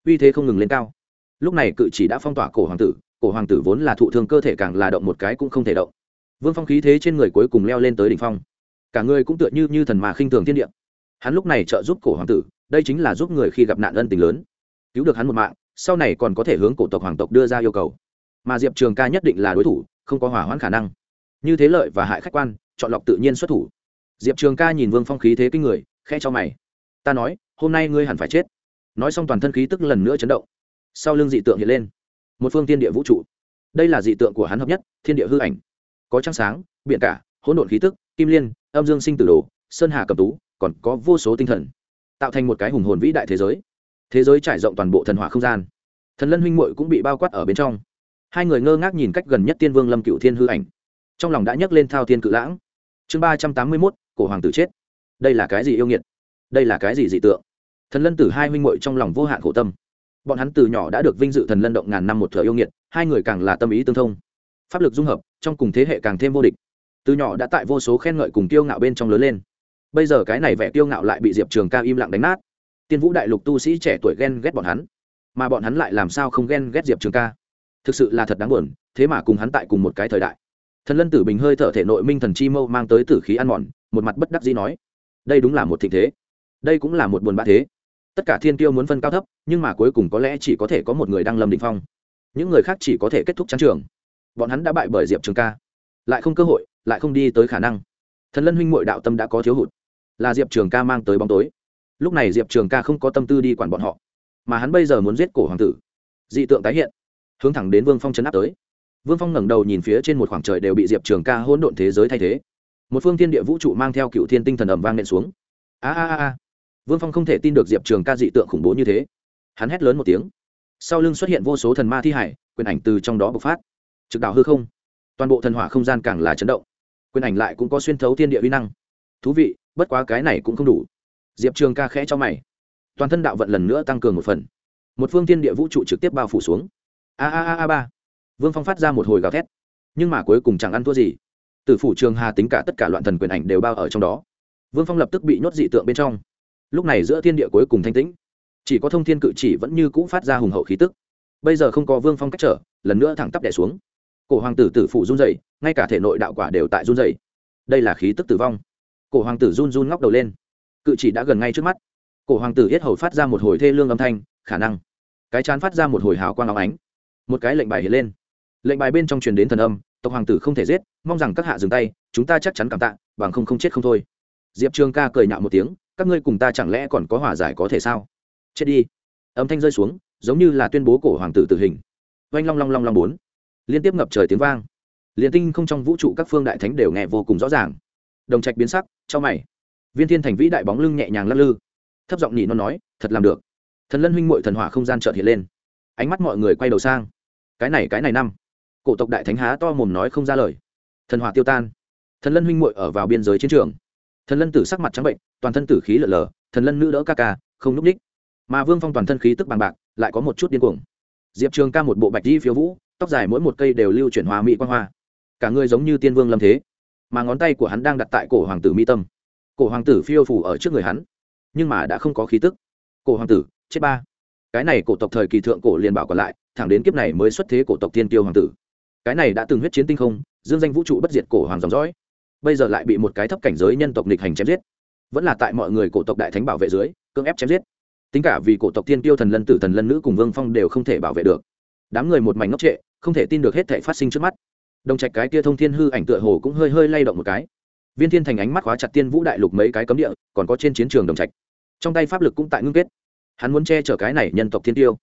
Uy thế không ngừng lên cao. Lúc này cự chỉ đã phong tỏa cổ hoàng tử, cổ hoàng tử vốn là thụ thương cơ thể càng là động một cái cũng không thể động. Vương phong khí thế trên người cuối cùng leo lên tới đỉnh phong. Cả người cũng tựa như như thần mà khinh thường thiên địa. Hắn lúc này trợ giúp cổ hoàng tử, đây chính là giúp người khi gặp nạn ân tình lớn. Cứu được hắn một mạng, sau này còn có thể hướng cổ tộc hoàng tộc đưa ra yêu cầu. Mà diệp trường ca nhất định là đối thủ, không có hỏa hoãn khả năng. Như thế lợi và hại khách quan, chọn lọc tự nhiên xuất thủ. Diệp trường ca nhìn vương phong khí thế kinh người khe cho mày ta nói, hôm nay ngươi hẳn phải chết. Nói xong toàn thân khí tức lần nữa chấn động. Sau lưng dị tượng hiện lên. Một phương tiên địa vũ trụ. Đây là dị tượng của hắn hợp nhất, thiên địa hư ảnh. Có trăng sáng biện cả, hỗn độn khí tức, kim liên, âm dương sinh tử đồ, sơn hà cầm tú, còn có vô số tinh thần. Tạo thành một cái hùng hồn vĩ đại thế giới. Thế giới trải rộng toàn bộ thần hỏa không gian. Thần lân huynh muội cũng bị bao quát ở bên trong. Hai người ngơ ngác nhìn cách gần nhất tiên vương lâm cựu thiên hư ảnh. Trong lòng đã nhấc lên thao thiên cự lãng. Chương ba trăm tám mươi mốt, cổ hoàng tử chết. Đây là cái gì yêu nghiệt? Đây là cái gì dị tượng? Thần lân tử hai huynh muội trong lòng vô hạn khổ tâm. Bọn hắn từ nhỏ đã được vinh dự thần lân động ngàn năm một thợ yêu nghiệt, hai người càng là tâm ý tương thông. Pháp lực dung hợp, trong cùng thế hệ càng thêm vô địch. Từ nhỏ đã tại vô số khen ngợi cùng tiêu ngạo bên trong lớn lên. Bây giờ cái này vẻ tiêu ngạo lại bị diệp trường ca im lặng đánh nát. Tiên vũ đại lục tu sĩ trẻ tuổi ghen ghét bọn hắn, mà bọn hắn lại làm sao không ghen ghét diệp trường ca? Thực sự là thật đáng buồn, thế mà cùng hắn tại cùng một cái thời đại. Thần lân tử bình hơi thở thể nội minh thần chi mâu mang tới tử khí ăn mòn, một mặt bất đắc dĩ nói, đây đúng là một thịnh thế đây cũng là một buồn bã thế. Tất cả thiên tiêu muốn phân cao thấp, nhưng mà cuối cùng có lẽ chỉ có thể có một người đang lâm định phong. Những người khác chỉ có thể kết thúc chán trường. Bọn hắn đã bại bởi diệp trường ca. Lại không cơ hội, lại không đi tới khả năng. Thần lân huynh m đạo tâm đã có thiếu hụt. Là diệp trường ca mang tới bóng tối. Lúc này diệp trường ca không có tâm tư đi quản bọn họ. Mà hắn bây giờ muốn giết cổ hoàng tử. Dị tượng tái hiện. Hướng thẳng đến vương phong chấn áp tới. Vương phong ngẩng đầu nhìn phía trên một khoảng trời đều bị diệp trường ca hỗn độn thế giới thay thế. Một phương thiên địa vũ trụ mang theo cựu thiên tinh thần ẩm vang nện xuống. A a a a vương phong không thể tin được diệp trường ca dị tượng khủng bố như thế. Hắn hét lớn một tiếng. Sau lưng xuất hiện vô số thần ma thi hải, quyền ảnh từ trong đó bộc phát. Trực đạo hư không. Toàn bộ thần hỏa không gian càng là chấn động. Quyền ảnh lại cũng có xuyên thấu thiên địa uy năng. Thú vị, bất quá cái này cũng không đủ. Diệp trường ca khẽ cho mày. Toàn thân đạo vận lần nữa tăng cường một phần. Một phương thiên địa vũ trụ trực tiếp bao phủ xuống. A a a a ba. Vương phong phát ra một hồi gào thét. Nhưng mà cuối cùng chẳng ăn thua gì. Từ phủ trường hà tính cả tất cả loạn thần quyền ảnh đều bao ở trong đó. Vương phong lập tức bị nhốt dị tượng bên trong lúc này giữa thiên địa cuối cùng thanh tĩnh. Chỉ có thông thiên cự chỉ vẫn như cũ phát ra hùng hậu khí tức. Bây giờ không có vương phong cách trở, lần nữa thẳng tắp đẻ xuống. Cổ hoàng tử tử phụ run dày ngay cả thể nội đạo quả đều tại run dày đây là khí tức tử vong. Cổ hoàng tử run run ngóc đầu lên. Cự chỉ đã gần ngay trước mắt. Cổ hoàng tử yết hầu phát ra một hồi thê lương âm thanh, khả năng. Cái chán phát ra một hồi hào quang áo ánh. Một cái lệnh bài hiện lên. Lệnh bài bên trong truyền đến thần âm, tộc hoàng tử không thể giết, mong rằng các hạ dừng tay, chúng ta chắc chắn cảm tạ, bằng không không chết không thôi. Diệp trường ca cười nhạo một tiếng các ngươi cùng ta chẳng lẽ còn có hòa giải có thể sao? Chết đi. Âm thanh rơi xuống, giống như là tuyên bố cổ hoàng tử tử hình. Oanh long long long long bốn. Liên tiếp ngập trời tiếng vang. Liền tinh không trong vũ trụ các phương đại thánh đều nghe vô cùng rõ ràng. Đồng trạch biến sắc cho mày. Viên thiên thành vĩ đại bóng lưng nhẹ nhàng lắc lư. Thấp giọng nhị nó nói, thật làm được. Thần lân huynh mội thần hỏa không gian trợt hiện lên. Ánh mắt mọi người quay đầu sang. Cái này cái này năm. Cổ tộc đại thánh há to mồm nói không ra lời. Thần hỏa tiêu tan. Thần lân huynh mội ở vào biên giới chiến trường. Thần lân tử sắc mặt trắng bệnh toàn thân tử khí lở lở, thần lân nữ đỡ ca ca, không núp ních mà vương phong toàn thân khí tức bằng bạc, lại có một chút điên cuồng. Diệp trường ca một bộ bạch di phiếu vũ, tóc dài mỗi một cây đều lưu chuyển hòa mỹ quan hoa. Cả người giống như tiên vương lâm thế. Mà ngón tay của hắn đang đặt tại cổ hoàng tử mi tâm. Cổ hoàng tử phiêu phủ ở trước người hắn, nhưng mà đã không có khí tức. Cổ hoàng tử, chết ba. Cái này cổ tộc thời kỳ thượng cổ liền bảo còn lại, thẳng đến kiếp này mới xuất thế cổ tộc tiên tiêu hoàng tử. Cái này đã từng huyết chiến tinh không, dương danh vũ trụ bất diệt cổ hoàng dòng dõi. Bây giờ lại bị một cái thấp cảnh giới nhân tộc nịch hành chém giết vẫn là tại mọi người cổ tộc đại thánh bảo vệ dưới, cưỡng ép chém giết. Tính cả vì cổ tộc tiên tiêu thần lân tử thần lân nữ cùng vương phong đều không thể bảo vệ được. Đám người một mảnh ngốc trệ, không thể tin được hết thể phát sinh trước mắt. Đồng trạch cái tia thông thiên hư ảnh tựa hồ cũng hơi hơi lay động một cái. Viên thiên thành ánh mắt khóa chặt tiên vũ đại lục mấy cái cấm địa, còn có trên chiến trường đồng trạch. Trong tay pháp lực cũng tại ngưng kết. Hắn muốn che chở cái này nhân tộc thiên tiêu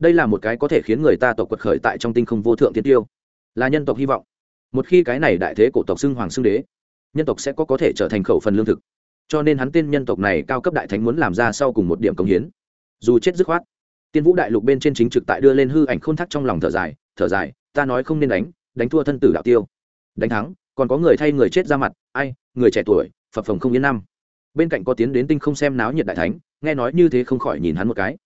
đây là một cái có thể khiến người ta tộc quật khởi tại trong tinh không vô thượng thiên tiêu là nhân tộc hy vọng. Một khi cái này đại thế cổ tộc xưng hoàng xưng đế, nhân tộc sẽ có có thể trở thành khẩu phần lương thực cho nên hắn tên nhân tộc này cao cấp đại thánh muốn làm ra sau cùng một điểm công hiến. Dù chết dứt khoát, tiên vũ đại lục bên trên chính trực tại đưa lên hư ảnh khôn thắt trong lòng thở dài thở dài, ta nói không nên đánh đánh thua thân tử đạo tiêu. Đánh thắng, còn có người thay người chết ra mặt, ai, người trẻ tuổi, phập phồng không yên năm. Bên cạnh có tiến đến tinh không xem náo nhiệt đại thánh, nghe nói như thế không khỏi nhìn hắn một cái.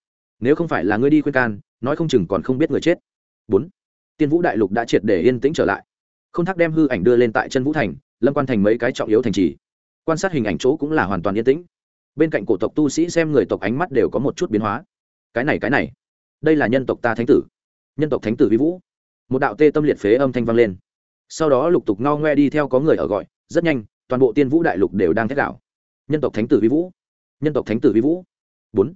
Nếu không phải là ngươi đi khuyên can, nói không chừng còn không biết người chết. Bốn, tiên vũ đại lục đã triệt để yên tĩnh trở lại. K h ô n thác đem hư ảnh đưa lên tại chân vũ thành, lâm quan thành mấy cái trọng yếu thành trì quan sát hình ảnh chỗ cũng là hoàn toàn yên tĩnh. Bên cạnh cổ tộc tu sĩ xem người tộc ánh mắt đều có một chút biến hóa. Cái này cái này. Đây là nhân tộc ta thánh tử. Nhân tộc thánh tử vi vũ. Một đạo tê tâm liệt phế âm thanh vang lên. Sau đó lục tục ngao ngoe đi theo có người ở gọi. Rất nhanh, toàn bộ tiên vũ đại lục đều đang thét đảo nhân tộc thánh tử vi vũ. Nhân tộc thánh tử vi vũ. Bốn.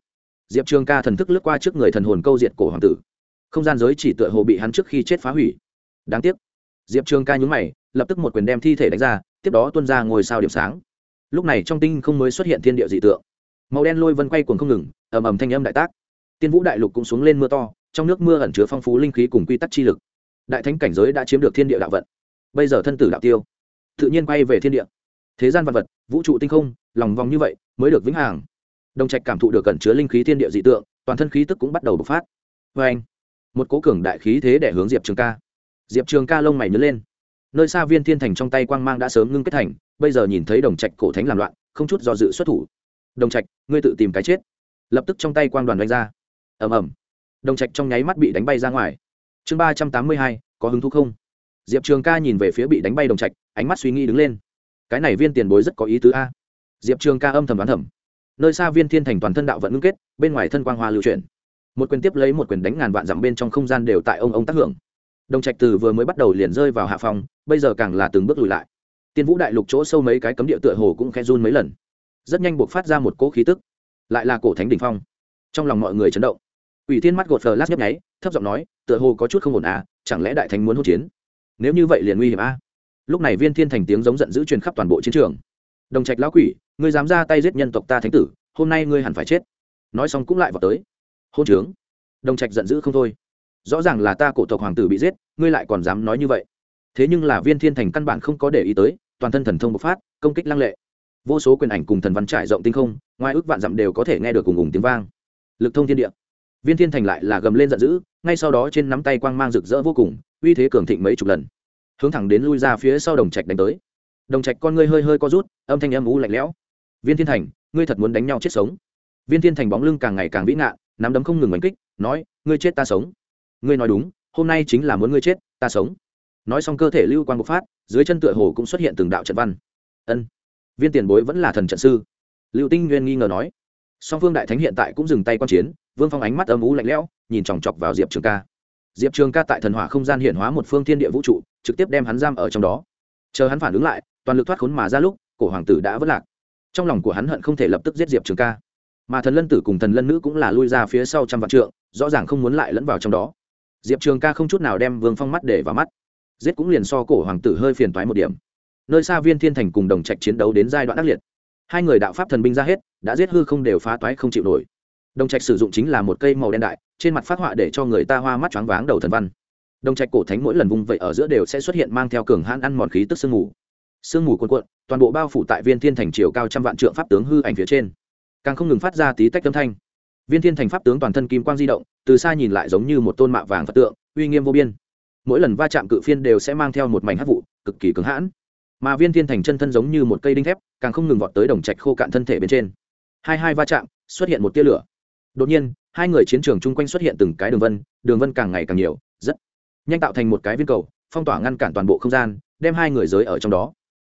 Diệp trường ca thần thức lướt qua trước người thần hồn câu diệt cổ hoàng tử. Không gian giới chỉ tựa hồ bị hắn trước khi chết phá hủy. Đáng tiếc. Diệp trường ca nhúng mày, lập tức một quyền đem thi thể đánh ra, tiếp đó tuân ra ngồi sao điểm sáng lúc này trong tinh không mới xuất hiện thiên địa dị tượng. Màu đen lôi vân quay cuồng không ngừng, ầm ầm thanh âm đại tác. Tiên vũ đại lục cũng xuống lên mưa to, trong nước mưa ẩn chứa phong phú linh khí cùng quy tắc chi lực. Đại thánh cảnh giới đã chiếm được thiên địa đạo vận. Bây giờ thân tử đạo tiêu, tự nhiên quay về thiên địa. Thế gian vật vật, vũ trụ tinh không, lòng vòng như vậy mới được vĩnh hằng. Đồng trạch cảm thụ được cẩn chứa linh khí thiên địa dị tượng, toàn thân khí tức cũng bắt đầu bộc phát. Vê anh, một cố cường đại khí thế để hướng diệp trường ca. Diệp trường ca lông mày nhớ lên. Nơi xa viên thiên thành trong tay quang mang đã sớm ngưng kết thành bây giờ nhìn thấy đồng trạch cổ thánh làm loạn, không chút do dự xuất thủ. Đồng trạch, ngươi tự tìm cái chết. Lập tức trong tay quang đoàn đánh ra. Ầm ầm. Đồng trạch trong nháy mắt bị đánh bay ra ngoài. Chương ba trăm tám mươi hai, có hứng thú không? Diệp trường ca nhìn về phía bị đánh bay đồng trạch, ánh mắt suy nghĩ đứng lên. Cái này viên tiền bối rất có ý tứ a. Diệp trường ca âm thầm đoán thầm. Nơi xa viên thiên thành toàn thân đạo vẫn ngưng kết, bên ngoài thân quang hoa lưu chuyển. Một quyền tiếp lấy một quyền đánh ngàn vạn dặm bên trong không gian đều tại ông ông tác hưởng. Đồng trạch từ vừa mới bắt đầu liền rơi vào hạ phòng, bây giờ càng là từng bước lùi lại tiên vũ đại lục chỗ sâu mấy cái cấm địa tựa hồ cũng khe run mấy lần. Rất nhanh buộc phát ra một cỗ khí tức, lại là cổ thánh đỉnh phong. Trong lòng mọi người chấn động. Ủy thiên mắt gột phờ lát nhấp nháy, thấp giọng nói, tựa hồ có chút không ổn à chẳng lẽ đại thánh muốn hỗn chiến? Nếu như vậy liền nguy hiểm a lúc này viên thiên thành tiếng giống giận dữ truyền khắp toàn bộ chiến trường. Đồng trạch lão quỷ, ngươi dám ra tay giết nhân tộc ta thánh tử, hôm nay ngươi hẳn phải chết. Nói xong cũng lại vào tới. Hôn trướng. Đồng trạch giận dữ không thôi. Rõ ràng là ta cổ tộc hoàng tử bị giết, ngươi lại còn dám nói như vậy thế nhưng là viên thiên thành căn bản không có để ý tới, toàn thân thần thông bộc phát, công kích lăng lệ. Vô số quyền ảnh cùng thần văn trải rộng tinh không, ngoài ước vạn dặm đều có thể nghe được cùng ùng tiếng vang. Lực thông thiên địa. Viên thiên thành lại là gầm lên giận dữ, ngay sau đó trên nắm tay quang mang rực rỡ vô cùng, uy thế cường thịnh mấy chục lần. Hướng thẳng đến lui ra phía sau đồng trạch đánh tới. Đồng trạch con ngươi hơi hơi co rút, âm thanh âm u lạnh lẽo. Viên thiên thành, ngươi thật muốn đánh nhau chết sống. Viên thiên thành bóng lưng càng ngày càng vĩ ngạn, nắm đấm không ngừng đánh kích, nói, ngươi chết ta sống. Ngươi nói đúng, hôm nay chính là muốn ngươi chết, ta sống nói xong cơ thể lưu quan bộc phát, dưới chân tựa hồ cũng xuất hiện từng đạo trận văn. Ân, viên tiền bối vẫn là thần trận sư. Lưu tinh nguyên nghi ngờ nói. Song phương đại thánh hiện tại cũng dừng tay quan chiến, vương phong ánh mắt âm ú lạnh lẽo, nhìn chòng chọc vào diệp trường ca. Diệp trường ca tại thần hỏa không gian hiện hóa một phương thiên địa vũ trụ, trực tiếp đem hắn giam ở trong đó. Chờ hắn phản ứng lại, toàn lực thoát khốn mà ra lúc, cổ hoàng tử đã vất lạc. Trong lòng của hắn hận không thể lập tức giết diệp trường ca. Mà thần lân tử cùng thần lân nữ cũng là lui ra phía sau trăm vạn trượng, rõ ràng không muốn lại lẫn vào trong đó. Diệp trường ca không chút nào đem vương phong mắt để vào mắt giết cũng liền so cổ hoàng tử hơi phiền toái một điểm. Nơi xa viên thiên thành cùng đồng trạch chiến đấu đến giai đoạn ác liệt. Hai người đạo pháp thần binh ra hết, đã giết hư không đều phá toái không chịu nổi. Đồng trạch sử dụng chính là một cây màu đen đại, trên mặt phát họa để cho người ta hoa mắt choáng váng đầu thần văn. Đồng trạch cổ thánh mỗi lần vung vậy ở giữa đều sẽ xuất hiện mang theo cường hãn ăn mòn khí tức sương mù. Sương mù cuồn cuộn, toàn bộ bao phủ tại viên thiên thành chiều cao trăm vạn trượng pháp tướng hư ảnh phía trên. Càng không ngừng phát ra tí tách âm thanh. Viên thiên thành pháp tướng toàn thân kim quang di động, từ xa nhìn lại giống như một tôn mạ vàng phật tượng, uy nghiêm vô biên mỗi lần va chạm cự phiên đều sẽ mang theo một mảnh hát vụ, cực kỳ cứng hãn. Mà viên thiên thành chân thân giống như một cây đinh thép, càng không ngừng vọt tới đồng trạch khô cạn thân thể bên trên. Hai hai va chạm, xuất hiện một tia lửa. Đột nhiên, hai người chiến trường chung quanh xuất hiện từng cái đường vân đường vân càng ngày càng nhiều, rất nhanh tạo thành một cái viên cầu, phong tỏa ngăn cản toàn bộ không gian, đem hai người giới ở trong đó.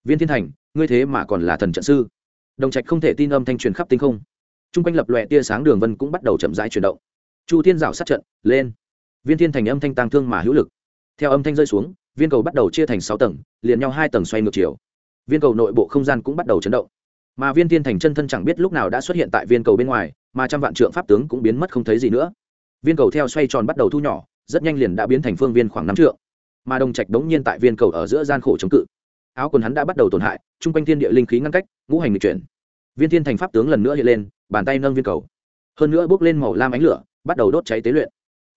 Viên thiên thành, ngươi thế mà còn là thần trận sư. Đồng trạch không thể tin âm thanh truyền khắp tinh không. Chung quanh lập lòe tia sáng đường vân cũng bắt đầu chậm rãi chuyển động. Chu thiên rào sát trận, lên. Viên thiên thành âm thanh tăng thương mà hữu lực theo âm thanh rơi xuống, viên cầu bắt đầu chia thành sáu tầng, liền nhau hai tầng xoay ngược chiều. Viên cầu nội bộ không gian cũng bắt đầu chấn động. Mà viên thiên thành chân thân chẳng biết lúc nào đã xuất hiện tại viên cầu bên ngoài, mà trăm vạn trượng pháp tướng cũng biến mất không thấy gì nữa. Viên cầu theo xoay tròn bắt đầu thu nhỏ, rất nhanh liền đã biến thành phương viên khoảng năm trượng. Mà đồng trạch đống nhiên tại viên cầu ở giữa gian khổ chống cự. Áo quần hắn đã bắt đầu tổn hại chung quanh thiên địa linh khí ngăn cách, ngũ hành lịch chuyển. Viên thiên thành pháp tướng lần nữa hiện lên, bàn tay nâng viên cầu. Hơn nữa bước lên màu lam ánh lửa, bắt đầu đốt cháy tế luyện.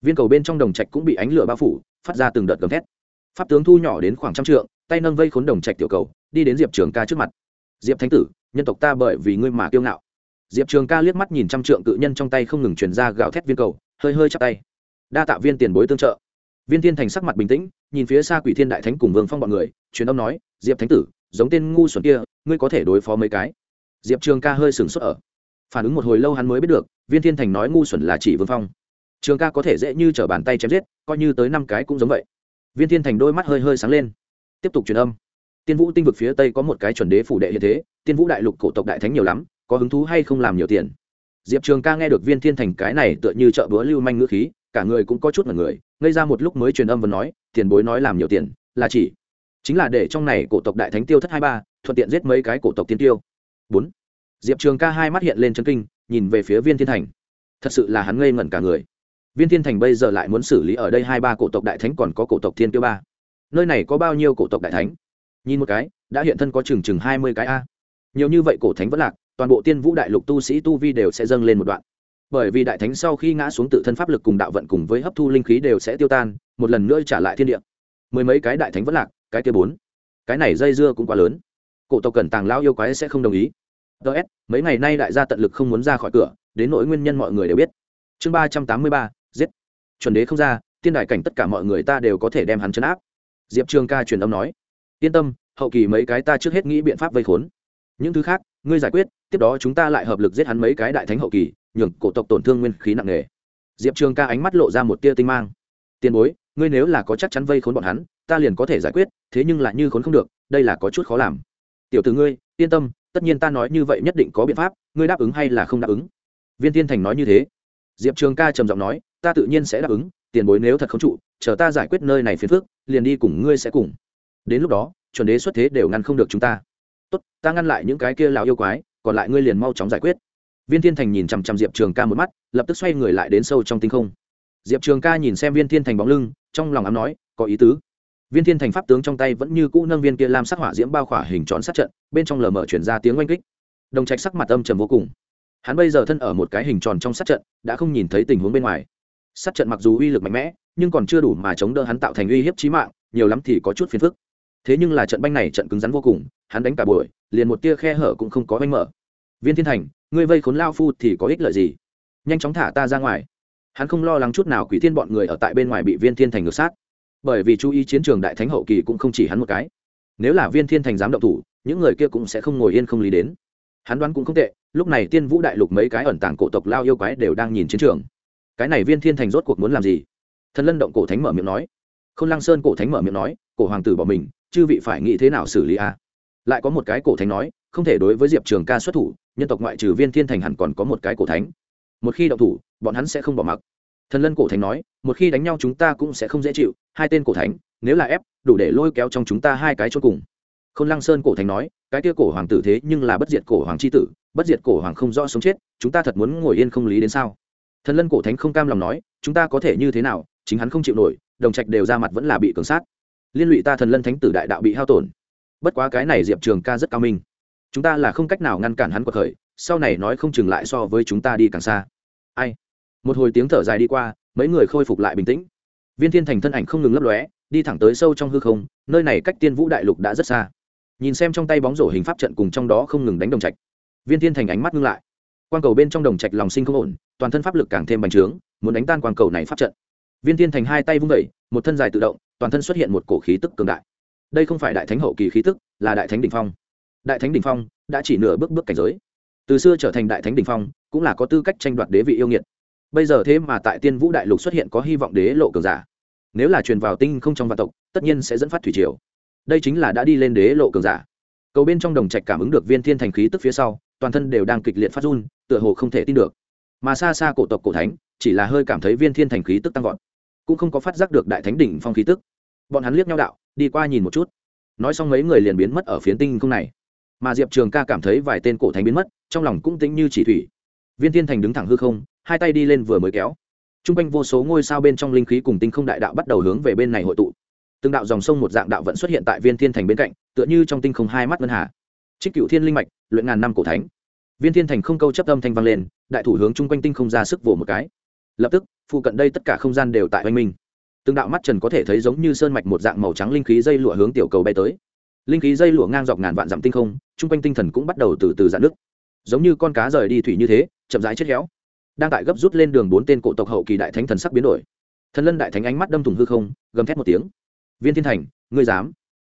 Viên cầu bên trong đồng trạch cũng bị ánh lửa bao phủ phát ra từng đợt gầm thét. Pháp tướng thu nhỏ đến khoảng trăm trượng, tay nâng vây khốn đồng trạch tiểu cầu, đi đến diệp trường ca trước mặt. Diệp thánh tử, nhân tộc ta bởi vì ngươi mà kiêu ngạo. Diệp trường ca liếc mắt nhìn trăm trượng cự nhân trong tay không ngừng truyền ra gạo thét viên cầu, hơi hơi chắp tay. Đa tạ viên tiền bối tương trợ. Viên thiên thành sắc mặt bình tĩnh, nhìn phía xa quỷ thiên đại thánh cùng vương phong b ọ n người, truyền âm nói, diệp thánh tử, giống tên ngu xuẩn kia, ngươi có thể đối phó mấy cái? Diệp trường ca hơi sững sốt ở. Phản ứng một hồi lâu hắn mới biết được, viên thiên thành nói ngu xuẩn là chỉ vương phong trường ca có thể dễ như t r ở bàn tay chém giết, coi như tới năm cái cũng giống vậy. Viên thiên thành đôi mắt hơi hơi sáng lên. Tiếp tục truyền âm. Tiên vũ tinh vực phía tây có một cái chuẩn đế phủ đệ hiện thế, tiên vũ đại lục cổ tộc đại thánh nhiều lắm, có hứng thú hay không làm nhiều tiền. Diệp trường ca nghe được viên thiên thành cái này tựa như chợ búa lưu manh ngữ khí, cả người cũng có chút mật người, ngây ra một lúc mới truyền âm và nói, tiền bối nói làm nhiều tiền, là chỉ, chính là để trong này cổ tộc đại thánh tiêu thất hai ba, thuận tiện giết mấy cái cổ tộc tiên tiêu. Bốn. Diệp trường ca hai mắt hiện lên chân kinh, nhìn về phía viên thiên thành. Thật sự là hắn ngây ngẩn cả người viên thiên thành bây giờ lại muốn xử lý ở đây hai ba cổ tộc đại thánh còn có cổ tộc thiên tiêu ba. Nơi này có bao nhiêu cổ tộc đại thánh? Nhìn một cái, đã hiện thân có chừng chừng hai mươi cái a. Nhiều như vậy cổ thánh vẫn lạc, toàn bộ tiên vũ đại lục tu sĩ tu vi đều sẽ dâng lên một đoạn. Bởi vì đại thánh sau khi ngã xuống tự thân pháp lực cùng đạo vận cùng với hấp thu linh khí đều sẽ tiêu tan, một lần nữa trả lại thiên địa. Mười mấy cái đại thánh vẫn lạc, cái kia bốn. Cái này dây dưa cũng quá lớn. Cổ tộc cẩn tàng lao yêu quái sẽ không đồng ý. Ts mấy ngày nay đại gia tận lực không muốn ra khỏi cửa, đến nỗi nguyên nhân mọi người đều biết. Chương ba trăm tám mươi ba giết. Chuẩn đế không ra, tiên đại cảnh tất cả mọi người ta đều có thể đem hắn chấn áp. Diệp trường ca truyền âm nói. Yên tâm, hậu kỳ mấy cái ta trước hết nghĩ biện pháp vây khốn. Những thứ khác, ngươi giải quyết, tiếp đó chúng ta lại hợp lực giết hắn mấy cái đại thánh hậu kỳ, nhường cổ tộc tổn thương nguyên khí nặng nề. Diệp trường ca ánh mắt lộ ra một tia tinh mang. Tiền bối, ngươi nếu là có chắc chắn vây khốn bọn hắn, ta liền có thể giải quyết, thế nhưng lại như khốn không được, đây là có chút khó làm. Tiểu t ử ngươi, yên tâm, tất nhiên ta nói như vậy nhất định có biện pháp, ngươi đáp ứng hay là không đáp ứng? Viên tiên thành nói như thế. Diệp trường ca trầm giọng nói ta tự nhiên sẽ đáp ứng, tiền bối nếu thật không trụ, chờ ta giải quyết nơi này phiền phức, liền đi cùng ngươi sẽ cùng. Đến lúc đó, chuẩn đế xuất thế đều ngăn không được chúng ta. Tốt, ta ngăn lại những cái kia lào yêu quái, còn lại ngươi liền mau chóng giải quyết. Viên thiên thành nhìn chằm chằm diệp trường ca một mắt, lập tức xoay người lại đến sâu trong tinh không. Diệp trường ca nhìn xem viên thiên thành bóng lưng, trong lòng ám nói, có ý tứ. Viên thiên thành pháp tướng trong tay vẫn như cũ nâng viên kia lam sắc hỏa diễm bao khỏa hình tròn sát trận, bên trong lờ mở chuyển ra tiếng oanh kích. Đồng trạch sắc mặt âm trầm vô cùng. Hắn bây giờ thân ở một cái hình tròn trong sát trận, đã không nhìn thấy tình huống bên ngoài sát trận mặc dù uy lực mạnh mẽ, nhưng còn chưa đủ mà chống đỡ hắn tạo thành uy hiếp trí mạng, nhiều lắm thì có chút phiền phức. Thế nhưng là trận banh này trận cứng rắn vô cùng, hắn đánh cả buổi, liền một tia khe hở cũng không có banh mở. Viên thiên thành, ngươi vây khốn lao phu thì có ích lợi gì? Nhanh chóng thả ta ra ngoài. Hắn không lo lắng chút nào quỷ thiên bọn người ở tại bên ngoài bị viên thiên thành ngược sát. Bởi vì chú ý chiến trường đại thánh hậu kỳ cũng không chỉ hắn một cái. Nếu là viên thiên thành dám động thủ, những người kia cũng sẽ không ngồi yên không lý đến. Hắn đoán cũng không tệ, lúc này tiên vũ đại lục mấy cái ẩn tàng cổ tộc lao yêu quái đều đang nhìn chiến trường cái này viên thiên thành rốt cuộc muốn làm gì? Thần lân động cổ thánh mở miệng nói. K h ô n lăng sơn cổ thánh mở miệng nói, cổ hoàng tử bỏ mình, chư vị phải nghĩ thế nào xử lý a? Lại có một cái cổ thánh nói, không thể đối với diệp trường ca xuất thủ, nhân tộc ngoại trừ viên thiên thành hẳn còn có một cái cổ thánh. Một khi động thủ, bọn hắn sẽ không bỏ mặc. Thần lân cổ thánh nói, một khi đánh nhau chúng ta cũng sẽ không dễ chịu, hai tên cổ thánh, nếu là ép, đủ để lôi kéo trong chúng ta hai cái cho cùng. K h ô n lăng sơn cổ thánh nói, cái kia cổ hoàng tử thế nhưng là bất diệt cổ hoàng c h i tử, bất diệt cổ hoàng không rõ sống chết, chúng ta thật muốn ngồi yên không lý đến sao? Thần lân cổ thánh không cam lòng nói, chúng ta có thể như thế nào? Chính hắn không chịu nổi, đồng trạch đều ra mặt vẫn là bị cường sát. Liên lụy ta thần lân thánh tử đại đạo bị hao tổn. Bất quá cái này diệp trường ca rất cao minh. Chúng ta là không cách nào ngăn cản hắn cuộc khởi, sau này nói không chừng lại so với chúng ta đi càng xa. Ai? Một hồi tiếng thở dài đi qua, mấy người khôi phục lại bình tĩnh. Viên thiên thành thân ảnh không ngừng lấp lóe, đi thẳng tới sâu trong hư không, nơi này cách tiên vũ đại lục đã rất xa. Nhìn xem trong tay bóng rổ hình pháp trận cùng trong đó không ngừng đánh đồng trạch. Viên thiên thành ánh mắt ngưng lại quan cầu bên trong đồng trạch lòng sinh không ổn, toàn thân pháp lực càng thêm bành trướng, muốn đánh tan quan cầu này pháp trận. Viên thiên thành hai tay vung vẩy một thân dài tự động, toàn thân xuất hiện một cổ khí tức cường đại. Đây không phải đại thánh hậu kỳ khí tức, là đại thánh đ ỉ n h phong. Đại thánh đ ỉ n h phong đã chỉ nửa bước bước cảnh giới. Từ xưa trở thành đại thánh đ ỉ n h phong, cũng là có tư cách tranh đoạt đế vị yêu nghiệt. Bây giờ thế mà tại tiên vũ đại lục xuất hiện có hy vọng đế lộ cường giả. Nếu là truyền vào tinh không trong vạn tộc, tất nhiên sẽ dẫn phát thủy triều. Đây chính là đã đi lên đế lộ cường giả. Cầu bên trong đồng trạch cảm ứng được viên thiên thành khí tức phía sau toàn thân đều đang kịch liệt phát run, tựa hồ không thể tin được. Mà xa xa cổ tộc cổ thánh, chỉ là hơi cảm thấy viên thiên thành khí tức tăng vọt, cũng không có phát giác được đại thánh đỉnh phong khí tức. Bọn hắn liếc nhau đạo, đi qua nhìn một chút. Nói xong mấy người liền biến mất ở phiến tinh không này. Mà diệp trường ca cảm thấy vài tên cổ thánh biến mất, trong lòng cũng tính như chỉ thủy. Viên thiên thành đứng thẳng hư không, hai tay đi lên vừa mới kéo. T r u n g quanh vô số ngôi sao bên trong linh khí cùng tinh không đại đạo bắt đầu hướng về bên này hội tụ. Từng đạo dòng sông một dạng đạo vẫn xuất hiện tại viên thiên thành bên cạnh, tựa như trong tinh không hai mắt ngân hà trích cựu thiên linh mạch, luyện ngàn năm cổ thánh. Viên thiên thành không câu chấp âm thanh vang lên, đại thủ hướng chung quanh tinh không ra sức vỗ một cái. Lập tức, phụ cận đây tất cả không gian đều tại oanh minh. Từng đạo mắt trần có thể thấy giống như sơn mạch một dạng màu trắng linh khí dây lụa hướng tiểu cầu bay tới. Linh khí dây lụa ngang dọc ngàn vạn dặm tinh không, chung quanh tinh thần cũng bắt đầu từ từ dạn nước giống như con cá rời đi thủy như thế, chậm rãi chết héo. Đang tại gấp rút lên đường bốn tên cổ tộc hậu kỳ đại thánh thần sắc biến đổi. Thần lân đại thánh ánh mắt đâm thủng hư không, gầm thét một tiếng. Viên thiên thành, ngươi dám?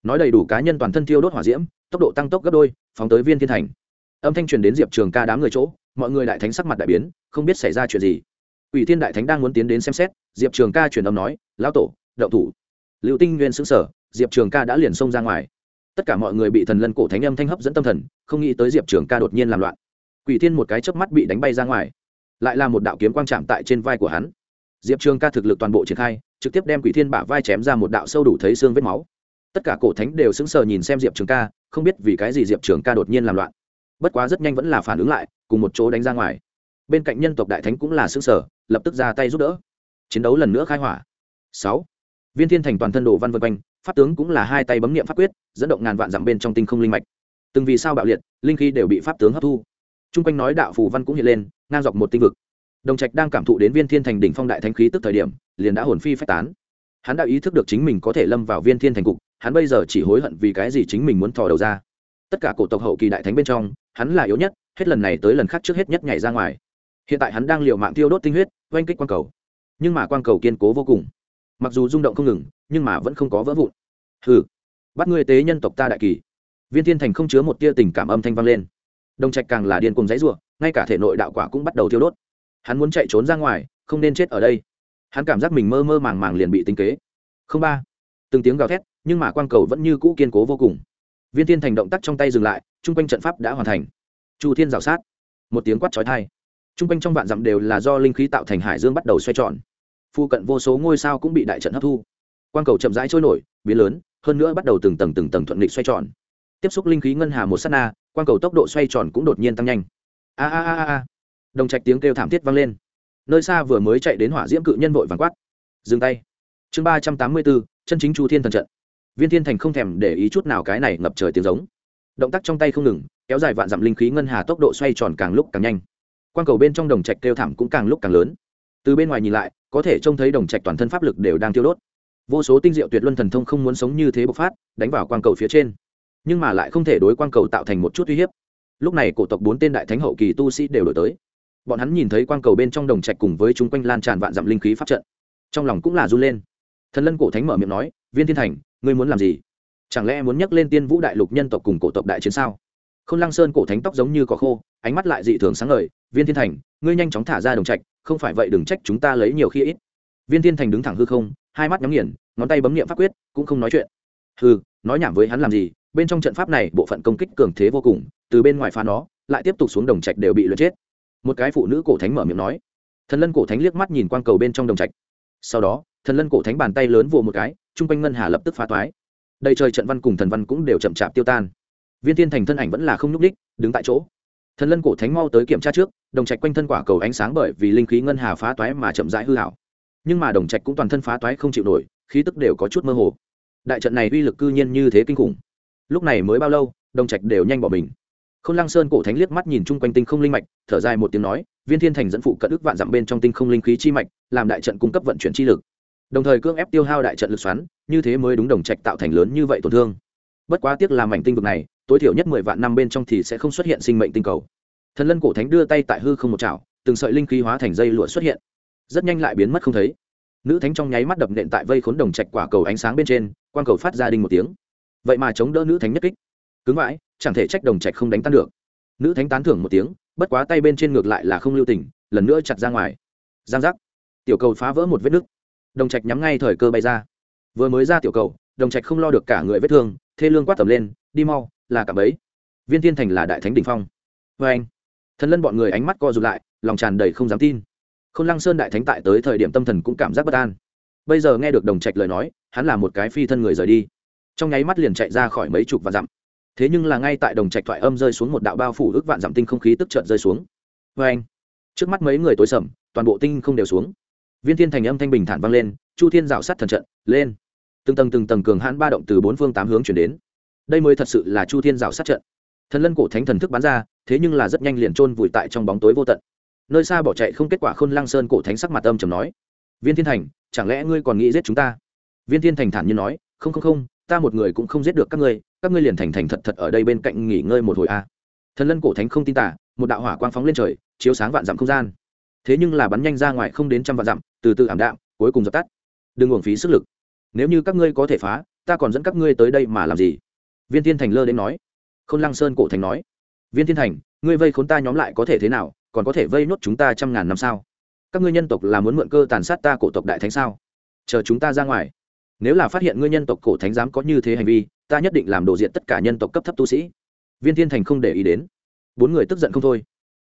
Nói đầy đủ cá nhân toàn thân thiêu đốt hỏa diễm tốc độ tăng tốc gấp đôi, phóng tới viên thiên thành. Âm thanh truyền đến diệp trường ca đám người chỗ, mọi người đại thánh sắc mặt đại biến, không biết xảy ra chuyện gì. Ủy thiên đại thánh đang muốn tiến đến xem xét, diệp trường ca truyền âm nói, lão tổ đậu thủ. Liệu tinh nguyên xứng sở diệp trường ca đã liền xông ra ngoài. Tất cả mọi người bị thần lân cổ thánh âm thanh hấp dẫn tâm thần, không nghĩ tới diệp trường ca đột nhiên làm loạn. Quỷ thiên một cái chớp mắt bị đánh bay ra ngoài, lại là một đạo kiếm quang chạm tại trên vai của hắn. Diệp trường ca thực lực toàn bộ triển khai, trực tiếp đem quỷ thiên bả vai chém ra một đạo sâu đủ thấy xương vết máu. Tất cả cổ thánh đều sững sờ nhìn xem diệp trường ca không biết vì cái gì diệp trường ca đột nhiên làm loạn. Bất quá rất nhanh vẫn là phản ứng lại, cùng một chỗ đánh ra ngoài. Bên cạnh nhân tộc đại thánh cũng là xương sở lập tức ra tay giúp đỡ. Chiến đấu lần nữa khai hỏa. Sáu. Viên thiên thành toàn thân đồ văn vân quanh, pháp tướng cũng là hai tay bấm nghiệm pháp quyết, dẫn động ngàn vạn dặm bên trong tinh không linh mạch. Từng vì sao bạo liệt, linh khí đều bị pháp tướng hấp thu. T r u n g quanh nói đạo phù văn cũng hiện lên, ngang dọc một tinh vực. Đồng trạch đang cảm thụ đến viên thiên thành đỉnh phong đại thánh khí tức thời điểm, liền đã hồn phi phách tán hắn đã ý thức được chính mình có thể lâm vào viên thiên thành cục, hắn bây giờ chỉ hối hận vì cái gì chính mình muốn thò đầu ra. Tất cả cổ tộc hậu kỳ đại thánh bên trong, hắn là yếu nhất, hết lần này tới lần khác trước hết nhất nhảy ra ngoài. Hiện tại hắn đang l i ề u mạng tiêu đốt tinh huyết, oanh kích quang cầu. Nhưng mà quang cầu kiên cố vô cùng. Mặc dù rung động không ngừng, nhưng mà vẫn không có vỡ vụn. Hừ, bắt ngươi tế nhân tộc ta đại kỳ. Viên thiên thành không chứa một tia tình cảm âm thanh vang lên. Đồng trạch càng là điên cùng dãy ruộng ngay cả thể nội đạo quả cũng bắt đầu thiêu đốt. Hắn muốn chạy trốn ra ngoài, không nên chết ở đây hắn cảm giác mình mơ mơ màng màng liền bị tính kế. Không ba. Từng tiếng gào thét, nhưng mà quang cầu vẫn như cũ kiên cố vô cùng. Viên thiên thành động tác trong tay dừng lại, chung quanh trận pháp đã hoàn thành. Chu thiên rào sát. Một tiếng quát trói thai chung quanh trong vạn dặm đều là do linh khí tạo thành hải dương bắt đầu xoay tròn. Phu cận vô số ngôi sao cũng bị đại trận hấp thu. Quang cầu chậm rãi trôi nổi, biến lớn, hơn nữa bắt đầu từng tầng từng tầng thuận nghịch xoay tròn. Tiếp xúc linh khí ngân hà một s á t na, quang cầu tốc độ xoay tròn cũng đột nhiên tăng nhanh. A a a a. Đồng trạch tiếng kêu thảm thiết vang lên nơi xa vừa mới chạy đến hỏa diễm cự nhân vội vàng quát. Dừng tay. Chương ba trăm tám mươi bốn, chân chính chu thiên thần trận. Viên thiên thành không thèm để ý chút nào cái này ngập trời tiếng giống. Động tác trong tay không ngừng, kéo dài vạn dặm linh khí ngân hà tốc độ xoay tròn càng lúc càng nhanh. Quang cầu bên trong đồng trạch kêu thảm cũng càng lúc càng lớn. Từ bên ngoài nhìn lại, có thể trông thấy đồng trạch toàn thân pháp lực đều đang tiêu đốt. Vô số tinh diệu tuyệt luân thần thông không muốn sống như thế bộc phát, đánh vào quang cầu phía trên. Nhưng mà lại không thể đối quang cầu tạo thành một chút uy hiếp. Lúc này cổ tộc bốn tên đại thánh hậu kỳ tu sĩ đều đổi tới bọn hắn nhìn thấy quang cầu bên trong đồng trạch cùng với chúng quanh lan tràn vạn dặm linh khí pháp trận. Trong lòng cũng là run lên. Thần lân cổ thánh mở miệng nói, viên thiên thành, ngươi muốn làm gì? Chẳng lẽ muốn nhắc lên tiên vũ đại lục nhân tộc cùng cổ tộc đại chiến sao? K h ô n lăng sơn cổ thánh tóc giống như có khô, ánh mắt lại dị thường sáng ngời, viên thiên thành, ngươi nhanh chóng thả ra đồng trạch, không phải vậy đừng trách chúng ta lấy nhiều khi ít. Viên thiên thành đứng thẳng hư không, hai mắt nhắm nghiền, ngón tay bấm n i ệ m pháp quyết, cũng không nói chuyện. Hư nói nhảm với hắn làm gì? Bên trong trận pháp này bộ phận công kích cường thế vô cùng, từ bên ngoài phá nó, lại tiếp tục xuống đồng trạch đều bị lượt chết một cái phụ nữ cổ thánh mở miệng nói. Thần lân cổ thánh liếc mắt nhìn quang cầu bên trong đồng trạch. Sau đó, thần lân cổ thánh bàn tay lớn vồ một cái, chung quanh ngân hà lập tức phá toái. Đầy trời trận văn cùng thần văn cũng đều chậm chạp tiêu tan. Viên thiên thành thân ảnh vẫn là không nhúc đích đứng tại chỗ. Thần lân cổ thánh mau tới kiểm tra trước, đồng trạch quanh thân quả cầu ánh sáng bởi vì linh khí ngân hà phá toái mà chậm rãi hư hảo. Nhưng mà đồng trạch cũng toàn thân phá toái không chịu nổi, khí tức đều có chút mơ hồ. Đại trận này uy lực cư nhiên như thế kinh khủng. Lúc này mới bao lâu, đồng trạch đều nhanh bỏ mình. Khôn lăng sơn cổ thánh liếc mắt nhìn chung quanh tinh không linh mạch, thở dài một tiếng nói, viên thiên thành dẫn phụ cận ức vạn dặm bên trong tinh không linh khí chi mạch, làm đại trận cung cấp vận chuyển chi lực. Đồng thời cưỡng ép tiêu hao đại trận lực xoắn, như thế mới đúng đồng trạch tạo thành lớn như vậy tổn thương. Bất quá tiếc là mảnh tinh vực này, tối thiểu nhất mười vạn năm bên trong thì sẽ không xuất hiện sinh mệnh tinh cầu. Thần lân cổ thánh đưa tay tại hư không một chảo, từng sợi linh khí hóa thành dây lụa xuất hiện. Rất nhanh lại biến mất không thấy. Nữ thánh trong nháy mắt đập nện tại vây khốn đồng trạch quả cầu ánh sáng bên trên quan cầu phát ra đinh một tiếng. Vậy mà chống đỡ nữ thánh nhất kích. Cứng vãi chẳng thể trách đồng trạch không đánh tan được. Nữ thánh tán thưởng một tiếng, bất quá tay bên trên ngược lại là không lưu tình, lần nữa chặt ra ngoài. Giang giác. Tiểu cầu phá vỡ một vết nứt. Đồng trạch nhắm ngay thời cơ bay ra. Vừa mới ra tiểu cầu, đồng trạch không lo được cả người vết thương, thê lương quát tầm lên, đi mau, là cả bấy. Viên thiên thành là đại thánh đình phong. Vê anh, thần lân bọn người ánh mắt co rụt lại, lòng tràn đầy không dám tin. K h ô n lăng sơn đại thánh tại tới thời điểm tâm thần cũng cảm giác bất an. Bây giờ nghe được đồng trạch lời nói, hắn là một cái phi thân người rời đi. Trong nháy mắt liền chạy ra khỏi mấy chục và dặm thế nhưng là ngay tại đồng trạch thoại âm rơi xuống một đạo bao phủ ước vạn dặm tinh không khí tức trợn rơi xuống. Vê anh, trước mắt mấy người tối sầm, toàn bộ tinh không đều xuống. Viên thiên thành âm thanh bình thản vang lên, chu thiên rào sát thần trận, lên. Từng tầng từng tầng cường hãn ba động từ bốn phương tám hướng chuyển đến. Đây mới thật sự là chu thiên rào sát trận. Thần lân cổ thánh thần thức bắn ra, thế nhưng là rất nhanh liền trôn vùi tại trong bóng tối vô tận. Nơi xa bỏ chạy không kết quả khôn lăng sơn cổ thánh sắc mặt âm trầm nói, viên thiên thành, chẳng lẽ ngươi còn nghĩ giết chúng ta? Viên thiên thành thản nhiên nói, không không không, ta một người cũng không giết được các ngươi các ngươi liền thành thành thật thật ở đây bên cạnh nghỉ ngơi một hồi a. Thần lân cổ thánh không tin tả một đạo hỏa quang phóng lên trời, chiếu sáng vạn dặm không gian. Thế nhưng là bắn nhanh ra ngoài không đến trăm vạn dặm, từ từ ảm đạm, cuối cùng dập tắt. Đừng uổng phí sức lực. Nếu như các ngươi có thể phá, ta còn dẫn các ngươi tới đây mà làm gì? Viên thiên thành lơ đến nói. K h ô n lăng sơn cổ thành nói. Viên thiên thành, ngươi vây khốn ta nhóm lại có thể thế nào? Còn có thể vây nốt chúng ta trăm ngàn năm sao? Các ngươi nhân tộc là muốn mượn cơ tàn sát ta cổ tộc đại thánh sao? Chờ chúng ta ra ngoài nếu là phát hiện ngươi nhân tộc cổ thánh giám có như thế hành vi, ta nhất định làm đồ diện tất cả nhân tộc cấp thấp tu sĩ. Viên thiên thành không để ý đến. Bốn người tức giận không thôi.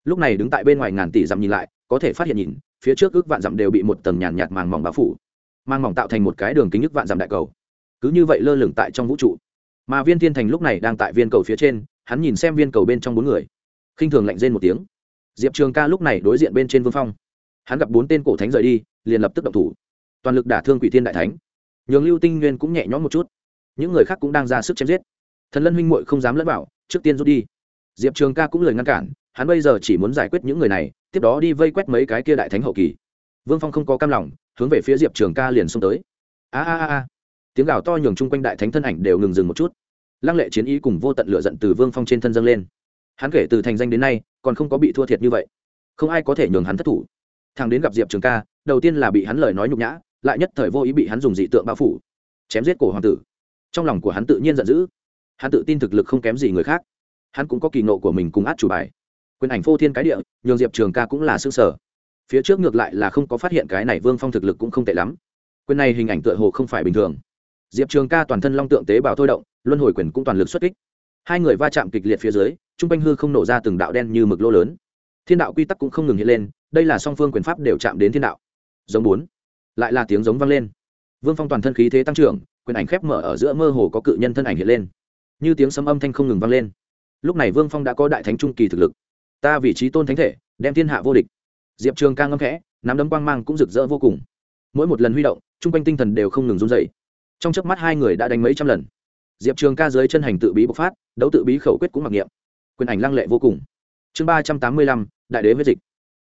Lúc này đứng tại bên ngoài ngàn tỷ dặm nhìn lại, có thể phát hiện nhìn, phía trước ước vạn dặm đều bị một tầng nhàn nhạt màng mỏng bao phủ. Mang mỏng tạo thành một cái đường kính ước vạn dặm đại cầu. Cứ như vậy lơ lửng tại trong vũ trụ. Mà viên thiên thành lúc này đang tại viên cầu phía trên, hắn nhìn xem viên cầu bên trong bốn người. Khinh thường lạnh rên một tiếng. Diệp trường ca lúc này đối diện bên trên vương phong. Hắn gặp bốn tên cổ thánh rời đi, liền lập tức động thủ. Toàn lực đả thương quỷ thiên đại thánh nhường lưu tinh nguyên cũng nhẹ nhõm một chút. Những người khác cũng đang ra sức chém giết. Thần lân huynh muội không dám lẫn vào, trước tiên rút đi. Diệp trường ca cũng lời ngăn cản, hắn bây giờ chỉ muốn giải quyết những người này, tiếp đó đi vây quét mấy cái kia đại thánh hậu kỳ. Vương phong không có cam lòng, hướng về phía diệp trường ca liền xông tới. A a a a. Tiếng gào to nhường chung quanh đại thánh thân ảnh đều ngừng dừng một chút. Lăng lệ chiến ý cùng vô tận lửa giận từ vương phong trên thân dâng lên. Hắn kể từ thành danh đến nay, còn không có bị thua thiệt như vậy. Không ai có thể nhường hắn thất thủ. Thằng đến gặp diệp trường ca, đầu tiên là bị hắn lời nói nhục nhã lại nhất thời vô ý bị hắn dùng dị tượng bao phủ, chém giết cổ hoàng tử. Trong lòng của hắn tự nhiên giận dữ. Hắn tự tin thực lực không kém gì người khác. Hắn cũng có kỳ nộ của mình cùng át chủ bài. Quyền ảnh phô thiên cái địa, nhường diệp trường ca cũng là xương sở phía trước ngược lại là không có phát hiện cái này vương phong thực lực cũng không tệ lắm. Quyền này hình ảnh tựa hồ không phải bình thường. Diệp trường ca toàn thân long tượng tế bào thôi động, luân hồi quyền cũng toàn lực xuất kích. Hai người va chạm kịch liệt phía dưới t r u n g quanh hư không nổ ra từng đạo đen như mực lô lớn. Thiên đạo quy tắc cũng không ngừng hiện lên, đây là song phương quyền pháp đều chạm đến thiên đạo. Giống bốn lại là tiếng giống vang lên. Vương phong toàn thân khí thế tăng trưởng, quyền ảnh khép mở ở giữa mơ hồ có cự nhân thân ảnh hiện lên. Như tiếng sấm âm thanh không ngừng vang lên. Lúc này vương phong đã có đại thánh trung kỳ thực lực. Ta vị trí tôn thánh thể, đem thiên hạ vô địch. Diệp trường ca ngâm khẽ, nắm đấm quang mang cũng rực rỡ vô cùng. Mỗi một lần huy động chung quanh tinh thần đều không ngừng run dậy trong chớp mắt hai người đã đánh mấy trăm lần. Diệp trường ca dưới chân hành tự bí bộc phát, đấu tự bí khẩu quyết cũng mặc niệm. Quyền ảnh lăng lệ vô cùng. Chương ba trăm tám mươi lăm, đại đế với dịch.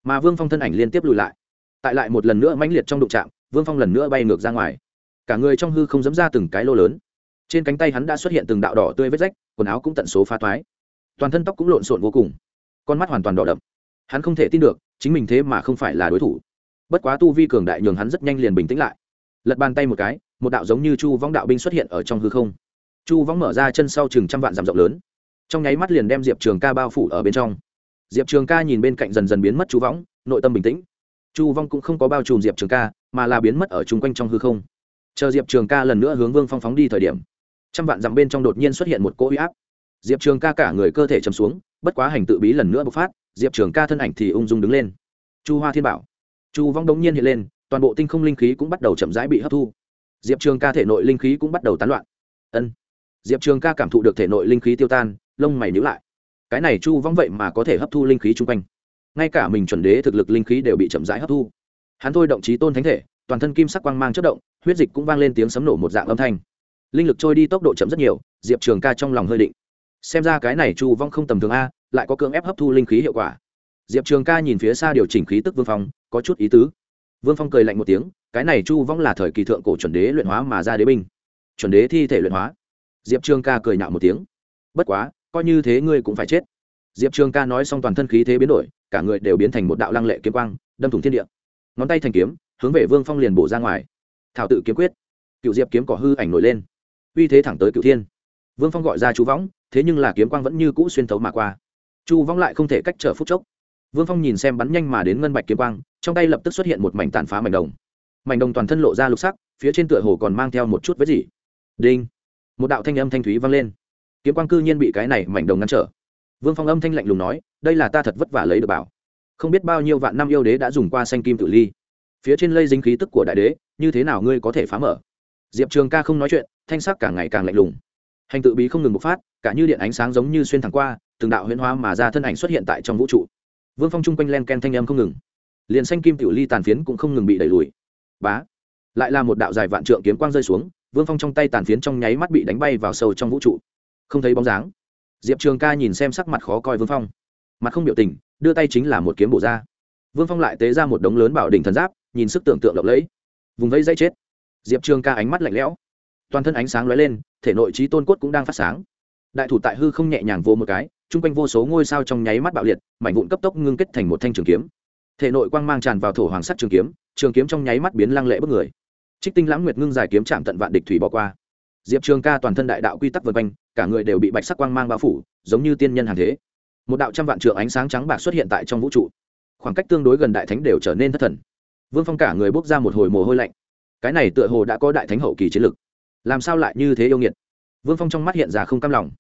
Mà vương phong thân ảnh liên tiếp lùi lại. Tại lại một lần nữa mãnh liệt trong đụng trạm vương phong lần nữa bay ngược ra ngoài. Cả người trong hư không dấm ra từng cái lô lớn. Trên cánh tay hắn đã xuất hiện từng đạo đỏ tươi vết rách, quần áo cũng tận số phá thoái toàn thân tóc cũng lộn xộn vô cùng. Con mắt hoàn toàn đỏ đậm. Hắn không thể tin được, chính mình thế mà không phải là đối thủ. Bất quá tu vi cường đại nhường hắn rất nhanh liền bình tĩnh lại. Lật bàn tay một cái, một đạo giống như chu vong đạo binh xuất hiện ở trong hư không. Chu vong mở ra chân sau chừng trăm vạn dặm rộng lớn. Trong nháy mắt liền đem diệp trường ca bao phủ ở bên trong. Diệp trường ca nhìn bên cạnh dần dần biến mất chu võng, nội tâm bình tĩnh chu vong cũng không có bao trùm diệp trường ca, mà là biến mất ở chung quanh trong hư không. Chờ diệp trường ca lần nữa hướng vương phong phóng đi thời điểm, trăm vạn dặm bên trong đột nhiên xuất hiện một cỗ huy áp. Diệp trường ca cả người cơ thể chầm xuống, bất quá hành tự bí lần nữa bộc phát, diệp trường ca thân ảnh thì ung dung đứng lên. Chu hoa thiên bảo. Chu vong đống nhiên hiện lên, toàn bộ tinh không linh khí cũng bắt đầu chậm rãi bị hấp thu. Diệp trường ca thể nội linh khí cũng bắt đầu tán loạn. Ân. Diệp trường ca cảm thụ được thể nội linh khí tiêu tan, lông mày nhữ lại. Cái này chu vong vậy mà có thể hấp thu linh khí chung quanh ngay cả mình chuẩn đế thực lực linh khí đều bị chậm rãi hấp thu. Hắn thôi động trí tôn thánh thể, toàn thân kim sắc quang mang chất động, huyết dịch cũng vang lên tiếng sấm nổ một dạng âm thanh. Linh lực trôi đi tốc độ chậm rất nhiều, diệp trường ca trong lòng hơi định. Xem ra cái này chu vong không tầm thường a, lại có cưỡng ép hấp thu linh khí hiệu quả. Diệp trường ca nhìn phía xa điều chỉnh khí tức vương phong, có chút ý tứ. Vương phong cười lạnh một tiếng, cái này chu vong là thời kỳ thượng cổ chuẩn đế luyện hóa mà ra đế binh. Chuẩn đế thi thể luyện hóa. Diệp trường ca cười nhạo một tiếng. Bất quá, coi như thế ngươi cũng phải chết. Diệp trường ca nói xong toàn thân khí thế biến đổi cả người đều biến thành một đạo lăng lệ kiếm quang, đâm thủng thiên địa. Ngón tay thành kiếm, hướng về vương phong liền bổ ra ngoài. Thảo tự kiếm quyết. Cựu diệp kiếm cỏ hư ảnh nổi lên. Uy thế thẳng tới cựu thiên. Vương phong gọi ra chú võng, thế nhưng là kiếm quang vẫn như cũ xuyên thấu mà qua. Chu võng lại không thể cách trở phút chốc. Vương phong nhìn xem bắn nhanh mà đến ngân bạch kiếm quang, trong tay lập tức xuất hiện một mảnh tàn phá mảnh đồng. Mảnh đồng toàn thân lộ ra lục sắc, phía trên tựa hồ còn mang theo một chút vết gì đinh. Một đạo thanh âm thanh thúy vang lên. Kiếm quang cư nhiên bị cái này mảnh đồng ngăn trở. Vương phong âm thanh lạnh lùng nói đây là ta thật vất vả lấy được bảo. Không biết bao nhiêu vạn năm yêu đế đã dùng qua xanh kim tự ly. Phía trên lây dính khí tức của đại đế, như thế nào ngươi có thể phá mở? Diệp trường ca không nói chuyện, thanh sắc càng ngày càng lạnh lùng. Hành tự bí không ngừng bộc phát, cả như điện ánh sáng giống như xuyên thẳng qua, từng đạo huyễn hóa mà ra thân ảnh xuất hiện tại trong vũ trụ. Vương phong chung quanh len ken thanh âm không ngừng. Liền xanh kim tiểu ly tàn phiến cũng không ngừng bị đẩy lùi. Bá! Lại là một đạo dài vạn trượng kiếm quang rơi xuống, vương phong trong tay tàn phiến trong nháy mắt bị đánh bay vào sâu trong vũ trụ. Không thấy bóng dáng. Diệp trường ca nhìn xem sắc mặt khó coi vương phong mặt không biểu tình, đưa tay chính là một kiếm bổ ra. Vương phong lại tế ra một đống lớn bảo đỉnh thần giáp, nhìn sức tưởng tượng lộng lẫy. Vùng vẫy dây chết. Diệp trường ca ánh mắt lạnh lẽo. Toàn thân ánh sáng lóe lên, thể nội trí tôn cốt cũng đang phát sáng. Đại thủ tại hư không nhẹ nhàng vô một cái, chung quanh vô số ngôi sao trong nháy mắt bạo liệt, mảnh vụn cấp tốc ngưng kết thành một thanh trường kiếm. Thể nội quang mang tràn vào thổ hoàng sắt trường kiếm trường kiếm trong nháy mắt biến lăng lệ bất người. Trích tinh lãng nguyệt ngưng dài kiếm chạm tận vạn địch thủy bỏ qua. Diệp trường ca toàn thân đại đạo quy tắc vân quanh, cả người đều bị bạch sắc quang mang bao phủ, giống như tiên nhân hàng thế một đạo trăm vạn trượng ánh sáng trắng bạc xuất hiện tại trong vũ trụ. Khoảng cách tương đối gần đại thánh đều trở nên thất thần. Vương phong cả người bốc ra một hồi mồ hôi lạnh. Cái này tựa hồ đã có đại thánh hậu kỳ chiến lực. Làm sao lại như thế yêu nghiệt? Vương phong trong mắt hiện ra không cam lòng.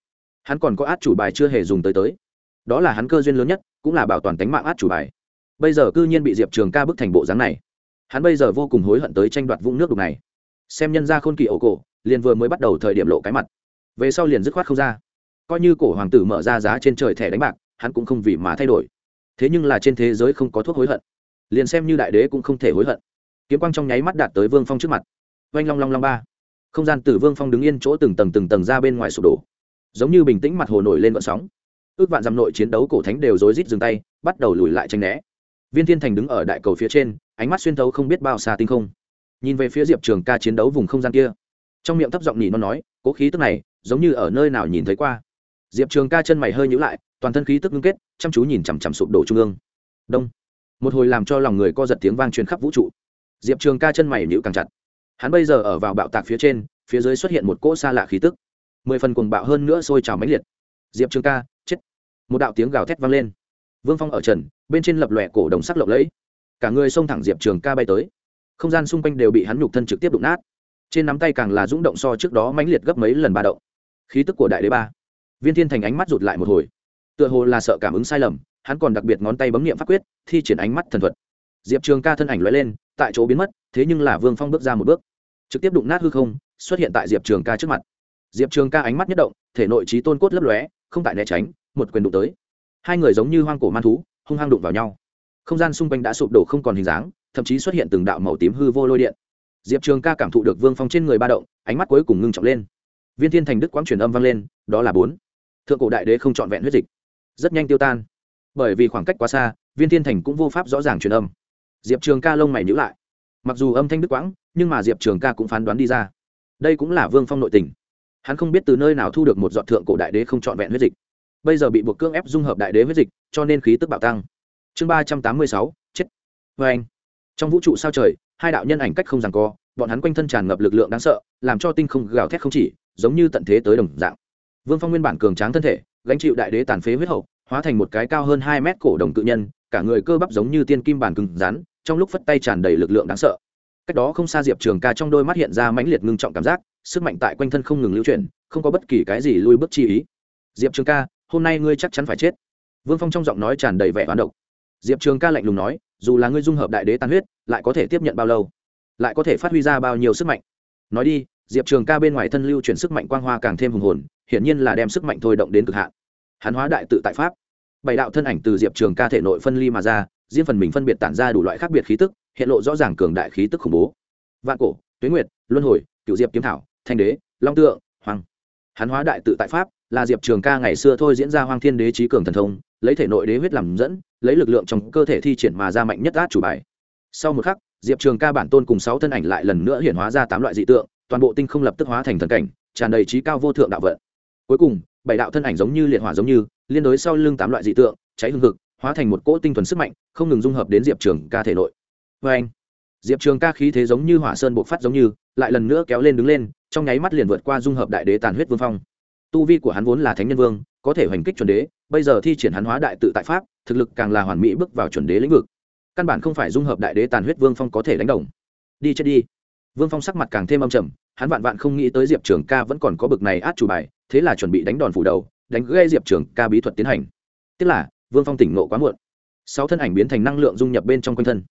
Hắn còn có át chủ bài chưa hề dùng tới tới. Đó là hắn cơ duyên lớn nhất, cũng là bảo toàn tính mạng át chủ bài. Bây giờ cư nhiên bị diệp trường ca bức thành bộ dáng này. Hắn bây giờ vô cùng hối hận tới tranh đoạt vũng nước đục này. Xem nhân ra khôn kỳ ổ cổ, liền vừa mới bắt đầu thời điểm lộ cái mặt. Về sau liền dứt khoát không ra coi như cổ hoàng tử mở ra giá trên trời thẻ đánh bạc, hắn cũng không vì mà thay đổi. Thế nhưng là trên thế giới không có thuốc hối hận. Liền xem như đại đế cũng không thể hối hận. Kiếm quang trong nháy mắt đạt tới vương phong trước mặt. Oanh long long long ba. Không gian tử vương phong đứng yên chỗ từng tầng từng tầng ra bên ngoài sụp đổ. Giống như bình tĩnh mặt hồ nổi lên vận sóng. Ước vạn dằm nội chiến đấu cổ thánh đều rối rít dừng tay, bắt đầu lùi lại tranh né. Viên thiên thành đứng ở đại cầu phía trên, ánh mắt xuyên thấu không biết bao xa tinh không. Nhìn về phía diệp trường ca chiến đấu vùng không gian kia. Trong miệng thấp giọng nhỉ nó nói, cố khí tức này, giống như ở nơi nào nhìn thấy qua diệp trường ca chân mày hơi nhữ lại, toàn thân khí tức ngưng kết, chăm chú nhìn chằm chằm sụp đổ trung ương. Đông. Một hồi làm cho lòng người co giật tiếng vang truyền khắp vũ trụ. Diệp trường ca chân mày nhữ càng chặt. Hắn bây giờ ở vào bạo tạc phía trên, phía dưới xuất hiện một cỗ xa lạ khí tức. Mười phần cuồng bạo hơn nữa sôi trào mãnh liệt. Diệp trường ca, chết. Một đạo tiếng gào thét vang lên. Vương phong ở trần, bên trên lập lòe cổ đồng sắc lộng lẫy. Cả người xông thẳng diệp trường ca bay tới. Không gian xung quanh đều bị hắn nhục thân trực tiếp đụng nát. Trên nắm tay càng là rung động so trước đó mãnh liệt gấp mấy lần ba động. Khí tức của đại đế ba viên thiên thành ánh mắt rụt lại một hồi. Tựa hồ là sợ cảm ứng sai lầm, hắn còn đặc biệt ngón tay bấm nghiệm pháp quyết, thi triển ánh mắt thần thuật. Diệp trường ca thân ảnh lóe lên, tại chỗ biến mất, thế nhưng là vương phong bước ra một bước. Trực tiếp đụng nát hư không, xuất hiện tại diệp trường ca trước mặt. Diệp trường ca ánh mắt nhất động, thể nội trí tôn cốt lấp lóe, không tại né tránh, một quyền đụng tới. Hai người giống như hoang cổ man thú, hung hăng đụng vào nhau. Không gian xung quanh đã sụp đổ không còn hình dáng, thậm chí xuất hiện từng đạo màu tím hư vô lôi điện. Diệp trường ca cảm thụ được vương phong trên người ba động, ánh mắt cuối cùng ngưng trọng lên. Viên thiên thành đức quang truyền âm vang lên, đó là bốn thượng cổ đại đế không trọn vẹn huyết dịch, rất nhanh tiêu tan. Bởi vì khoảng cách quá xa, viên thiên thành cũng vô pháp rõ ràng truyền âm. Diệp trường ca lông mày nhữ lại. Mặc dù âm thanh đức quãng, nhưng mà diệp trường ca cũng phán đoán đi ra. Đây cũng là vương phong nội tình. Hắn không biết từ nơi nào thu được một dọn thượng cổ đại đế không trọn vẹn huyết dịch. Bây giờ bị buộc cưỡng ép dung hợp đại đế huyết dịch, cho nên khí tức bạo tăng. Chương ba trăm tám mươi sáu, chết. Vê anh. Trong vũ trụ sao trời, hai đạo nhân ảnh cách không rằng co, bọn hắn quanh thân tràn ngập lực lượng đáng sợ, làm cho tinh không gào thét không chỉ, giống như tận thế tới đồng dạng vương phong nguyên bản cường tráng thân thể, gánh chịu đại đế tàn phế huyết hậu, hóa thành một cái cao hơn hai mét cổ đồng tự nhân, cả người cơ bắp giống như tiên kim bản cứng rắn, trong lúc phất tay tràn đầy lực lượng đáng sợ. Cách đó không xa diệp trường ca trong đôi mắt hiện ra mãnh liệt ngưng trọng cảm giác, sức mạnh tại quanh thân không ngừng lưu chuyển, không có bất kỳ cái gì lui bước chi ý. Diệp trường ca, hôm nay ngươi chắc chắn phải chết. Vương phong trong giọng nói tràn đầy vẻ oán độc. Diệp trường ca lạnh lùng nói, dù là ngươi dung hợp đại đế tàn huyết, lại có thể tiếp nhận bao lâu? Lại có thể phát huy ra bao nhiêu sức mạnh? Nói đi diệp trường ca bên ngoài thân lưu chuyển sức mạnh quang hoa càng thêm hùng hồn, hiển nhiên là đem sức mạnh thôi động đến cực hạn. Hắn hóa đại tự tại pháp. Bảy đạo thân ảnh từ diệp trường ca thể nội phân ly mà ra, riêng phần mình phân biệt tản ra đủ loại khác biệt khí tức, hiện lộ rõ ràng cường đại khí tức khủng bố. Vạn cổ, tuyến nguyệt, luân hồi cựu diệp kiếm thảo, thanh đế, long tượng hoàng hắn hóa đại tự tại pháp là diệp trường ca ngày xưa thôi diễn ra hoang thiên đế trí cường thần thông, lấy thể nội đế huyết làm dẫn, lấy lực lượng trong cơ thể thi triển mà ra mạnh nhất át chủ bài. Sau một khắc, diệp trường ca bản tôn cùng sáu thân ảnh lại lần nữa hiện hóa ra tám loại dị tượng toàn bộ tinh không lập tức hóa thành thần cảnh, tràn đầy trí cao vô thượng đạo vận. Cuối cùng, bảy đạo thân ảnh giống như liệt hỏa giống như, liên đối sau lưng tám loại dị tượng, cháy hương thực hóa thành một cỗ tinh thuần sức mạnh, không ngừng dung hợp đến diệp trường ca thể nội. Vê anh, diệp trường ca khí thế giống như hỏa sơn bộc phát giống như, lại lần nữa kéo lên đứng lên, trong nháy mắt liền vượt qua dung hợp đại đế tàn huyết vương phong. Tu vi của hắn vốn là thánh nhân vương, có thể hoành kích chuẩn đế, bây giờ thi triển hắn hóa đại tự tại pháp, thực lực càng là hoàn mỹ bước vào chuẩn đế lĩnh vực. Căn bản không phải dung hợp đại đế tàn huyết vương phong có thể đánh đồng. Đi chết đi. Vương phong sắc mặt càng thêm âm trầm hắn vạn vạn không nghĩ tới diệp trường ca vẫn còn có bực này át chủ bài, thế là chuẩn bị đánh đòn phủ đầu, đánh gây diệp trường ca bí thuật tiến hành. Tức là, vương phong tỉnh nộ quá muộn. Sáu thân ảnh biến thành năng lượng dung nhập bên trong quanh thân.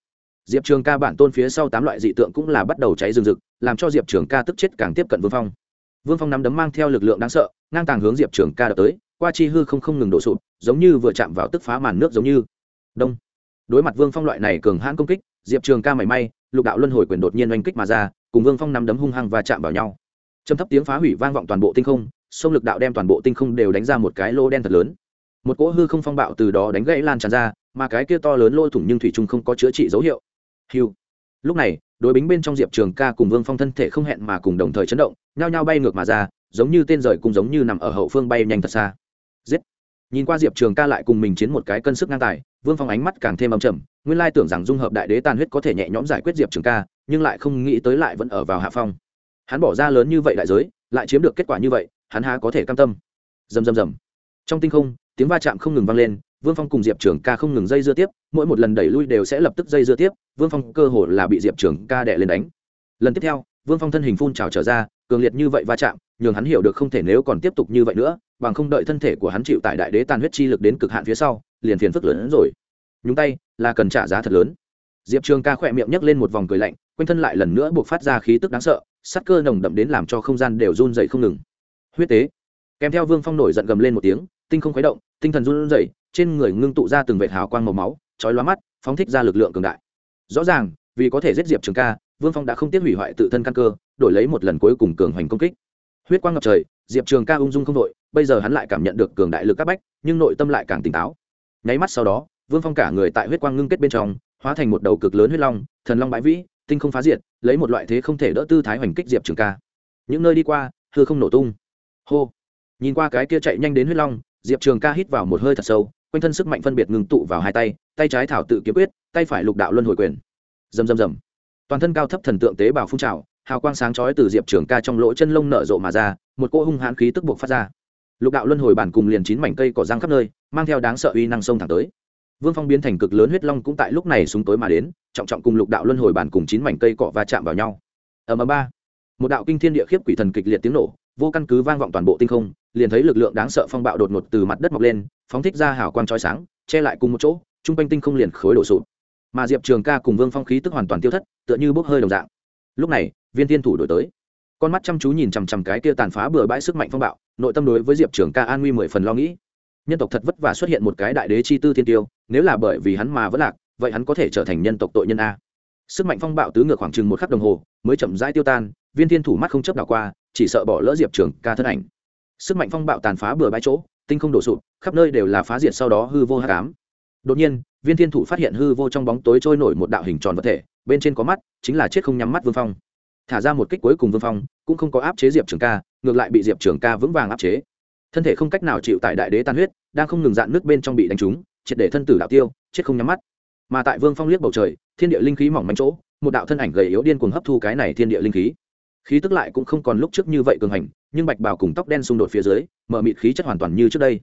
Diệp trường ca bản tôn phía sau tám loại dị tượng cũng là bắt đầu cháy rừng rực, làm cho diệp trường ca tức chết càng tiếp cận vương phong. Vương phong nắm đấm mang theo lực lượng đáng sợ, ngang tàng hướng diệp trường ca đập tới, qua chi hư không không ngừng đổ sụp, giống như vừa chạm vào tức phá màn nước giống như. Đông. Đối mặt vương phong loại này cường hãn công kích, diệp trường ca mảy may, lục đạo luân hồi quyền đột nhiên oanh kích mà ra cùng vương phong nắm đấm hung hăng và chạm vào nhau châm thấp tiếng phá hủy vang vọng toàn bộ tinh không sông lực đạo đem toàn bộ tinh không đều đánh ra một cái lô đen thật lớn một cỗ hư không phong bạo từ đó đánh gãy lan tràn ra mà cái kia to lớn lôi thủng nhưng thủy trung không có chữa trị dấu hiệu hiu lúc này đối bính bên trong diệp trường ca cùng vương phong thân thể không hẹn mà cùng đồng thời chấn động nhao nhao bay ngược mà ra giống như tên rời cùng giống như nằm ở hậu phương bay nhanh thật xa giết nhìn qua diệp trường ca lại cùng mình chiến một cái cân sức ngang tài vương phong ánh mắt càng thêm âm trầm nguyên lai tưởng rằng dung hợp đại đế tàn huyết có thể nhẹ nhõm giải quyết diệp trường ca nhưng lại không nghĩ tới lại vẫn ở vào hạ phong. Hắn bỏ ra lớn như vậy đại giới, lại chiếm được kết quả như vậy, hắn há có thể cam tâm. Dầm dầm dầm trong tinh không, tiếng va chạm không ngừng vang lên, vương phong cùng diệp trường ca không ngừng dây dưa tiếp, mỗi một lần đẩy lui đều sẽ lập tức dây dưa tiếp, vương phong cơ hồ là bị diệp trường ca đẻ lên đánh. Lần tiếp theo, vương phong thân hình phun trào trở ra, cường liệt như vậy va chạm, nhường hắn hiểu được không thể nếu còn tiếp tục như vậy nữa, bằng không đợi thân thể của hắn chịu tại đại đế tàn huyết chi lực đến cực hạn phía sau, liền phiền phức lớn hơn rồi. Nhúng tay là cần trả giá thật lớn diệp trường ca khỏe miệng nhấc lên một vòng cười lạnh, quanh thân lại lần nữa buộc phát ra khí tức đáng sợ sắc cơ nồng đậm đến làm cho không gian đều run dậy không ngừng. Huyết tế. Kèm theo vương phong nổi giận gầm lên một tiếng, tinh không khuấy động, tinh thần run rẩy, trên người ngưng tụ ra từng vệt hào quang màu máu, chói lóa mắt, phóng thích ra lực lượng cường đại. Rõ ràng, vì có thể giết diệp trường ca, vương phong đã không tiếc hủy hoại tự thân căn cơ, đổi lấy một lần cuối cùng cường hoành công kích. Huyết quang ngập trời, diệp trường ca ung dung không đội, bây giờ hắn lại cảm nhận được cường đại lực các bách, nhưng nội tâm lại càng tỉnh táo. Nháy mắt sau đó, vương phong cả người tại huyết quang ngưng kết bên trong hóa thành một đầu cực lớn huyết long, thần long bãi vĩ, tinh không phá diệt, lấy một loại thế không thể đỡ tư thái hoành kích diệp trường ca. Những nơi đi qua, hư không nổ tung. Hô. Nhìn qua cái kia chạy nhanh đến huyết long, diệp trường ca hít vào một hơi thật sâu, quanh thân sức mạnh phân biệt ngừng tụ vào hai tay tay trái thảo tự kiếm quyết, tay phải lục đạo luân hồi quyền. Rầm rầm rầm. Toàn thân cao thấp thần tượng tế bào phun trào, hào quang sáng chói từ diệp trường ca trong lỗ chân lông nở rộ mà ra, một cỗ hung hãn khí tức buộc phát ra. Lục đạo luân hồi bản cùng liền chín mảnh cây cỏ răng khắp nơi, mang theo đáng sợ uy năng sông thẳng tới vương phong biến thành cực lớn huyết long cũng tại lúc này súng tối mà đến, trọng trọng cùng lục đạo luân hồi bàn cùng chín mảnh cây cỏ va chạm vào nhau. Ở ầm ba. Một đạo kinh thiên địa khiếp quỷ thần kịch liệt tiếng nổ, vô căn cứ vang vọng toàn bộ tinh không, liền thấy lực lượng đáng sợ phong bạo đột ngột từ mặt đất mọc lên, phóng thích ra hào quang trói sáng, che lại cùng một chỗ, chung quanh tinh không liền khối đổ sụp. Mà diệp trường ca cùng vương phong khí tức hoàn toàn tiêu thất, tựa như bốc hơi đồng dạng. Lúc này, viên tiên thủ đổi tới. Con mắt chăm chú nhìn chằm chằm cái kia tàn phá bừa bãi sức mạnh phong bạo, nội tâm đối với diệp trường ca an nguy mười phần lo nghĩ nhân tộc thật vất vả xuất hiện một cái đại đế chi tư thiên tiêu, nếu là bởi vì hắn mà vẫn lạc, vậy hắn có thể trở thành nhân tộc tội nhân a. Sức mạnh phong bạo tứ ngược khoảng chừng một khắc đồng hồ, mới chậm rãi tiêu tan, viên thiên thủ mắt không chấp đảo qua, chỉ sợ bỏ lỡ diệp trường ca thân ảnh. Sức mạnh phong bạo tàn phá bừa bãi chỗ, tinh không đổ sụp, khắp nơi đều là phá diệt sau đó hư vô hạ cám đột nhiên, viên thiên thủ phát hiện hư vô trong bóng tối trôi nổi một đạo hình tròn vật thể, bên trên có mắt, chính là chết không nhắm mắt vương phong. Thả ra một kích cuối cùng vương phong, cũng không có áp chế diệp trường ca, ngược lại bị diệp trường ca vững vàng áp chế thân thể không cách nào chịu tại đại đế tan huyết, đang không ngừng dạn nước bên trong bị đánh trúng, triệt để thân tử đạo tiêu, chết không nhắm mắt. Mà tại vương phong liếc bầu trời, thiên địa linh khí mỏng manh chỗ, một đạo thân ảnh gầy yếu điên cuồng hấp thu cái này thiên địa linh khí. Khí tức lại cũng không còn lúc trước như vậy cường hành, nhưng bạch bào cùng tóc đen xung đột phía dưới, mở mịt khí chất hoàn toàn như trước đây.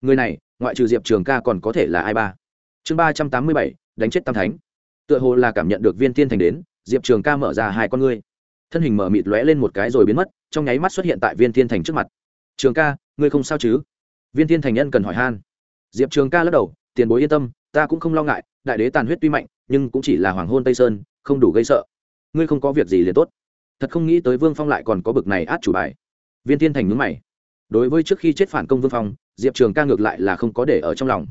Người này, ngoại trừ diệp trường ca còn có thể là ai ba? Chương ba trăm tám mươi bảy, đánh chết tam thánh. Tựa hồ là cảm nhận được viên tiên thành đến, diệp trường ca mở ra hai con ngươi. Thân hình mở mịt lóe lên một cái rồi biến mất, trong nháy mắt xuất hiện tại viên tiên thành trước mặt trường ca, ngươi không sao chứ? Viên Thiên thành nhân cần hỏi han. Diệp trường ca lắc đầu, tiền bối yên tâm, ta cũng không lo ngại, đại đế tàn huyết tuy mạnh, nhưng cũng chỉ là hoàng hôn tây sơn, không đủ gây sợ. Ngươi không có việc gì liền tốt. Thật không nghĩ tới vương phong lại còn có bực này át chủ bài. Viên Thiên thành nhúng mày. Đối với trước khi chết phản công vương phong, diệp trường ca ngược lại là không có để ở trong lòng.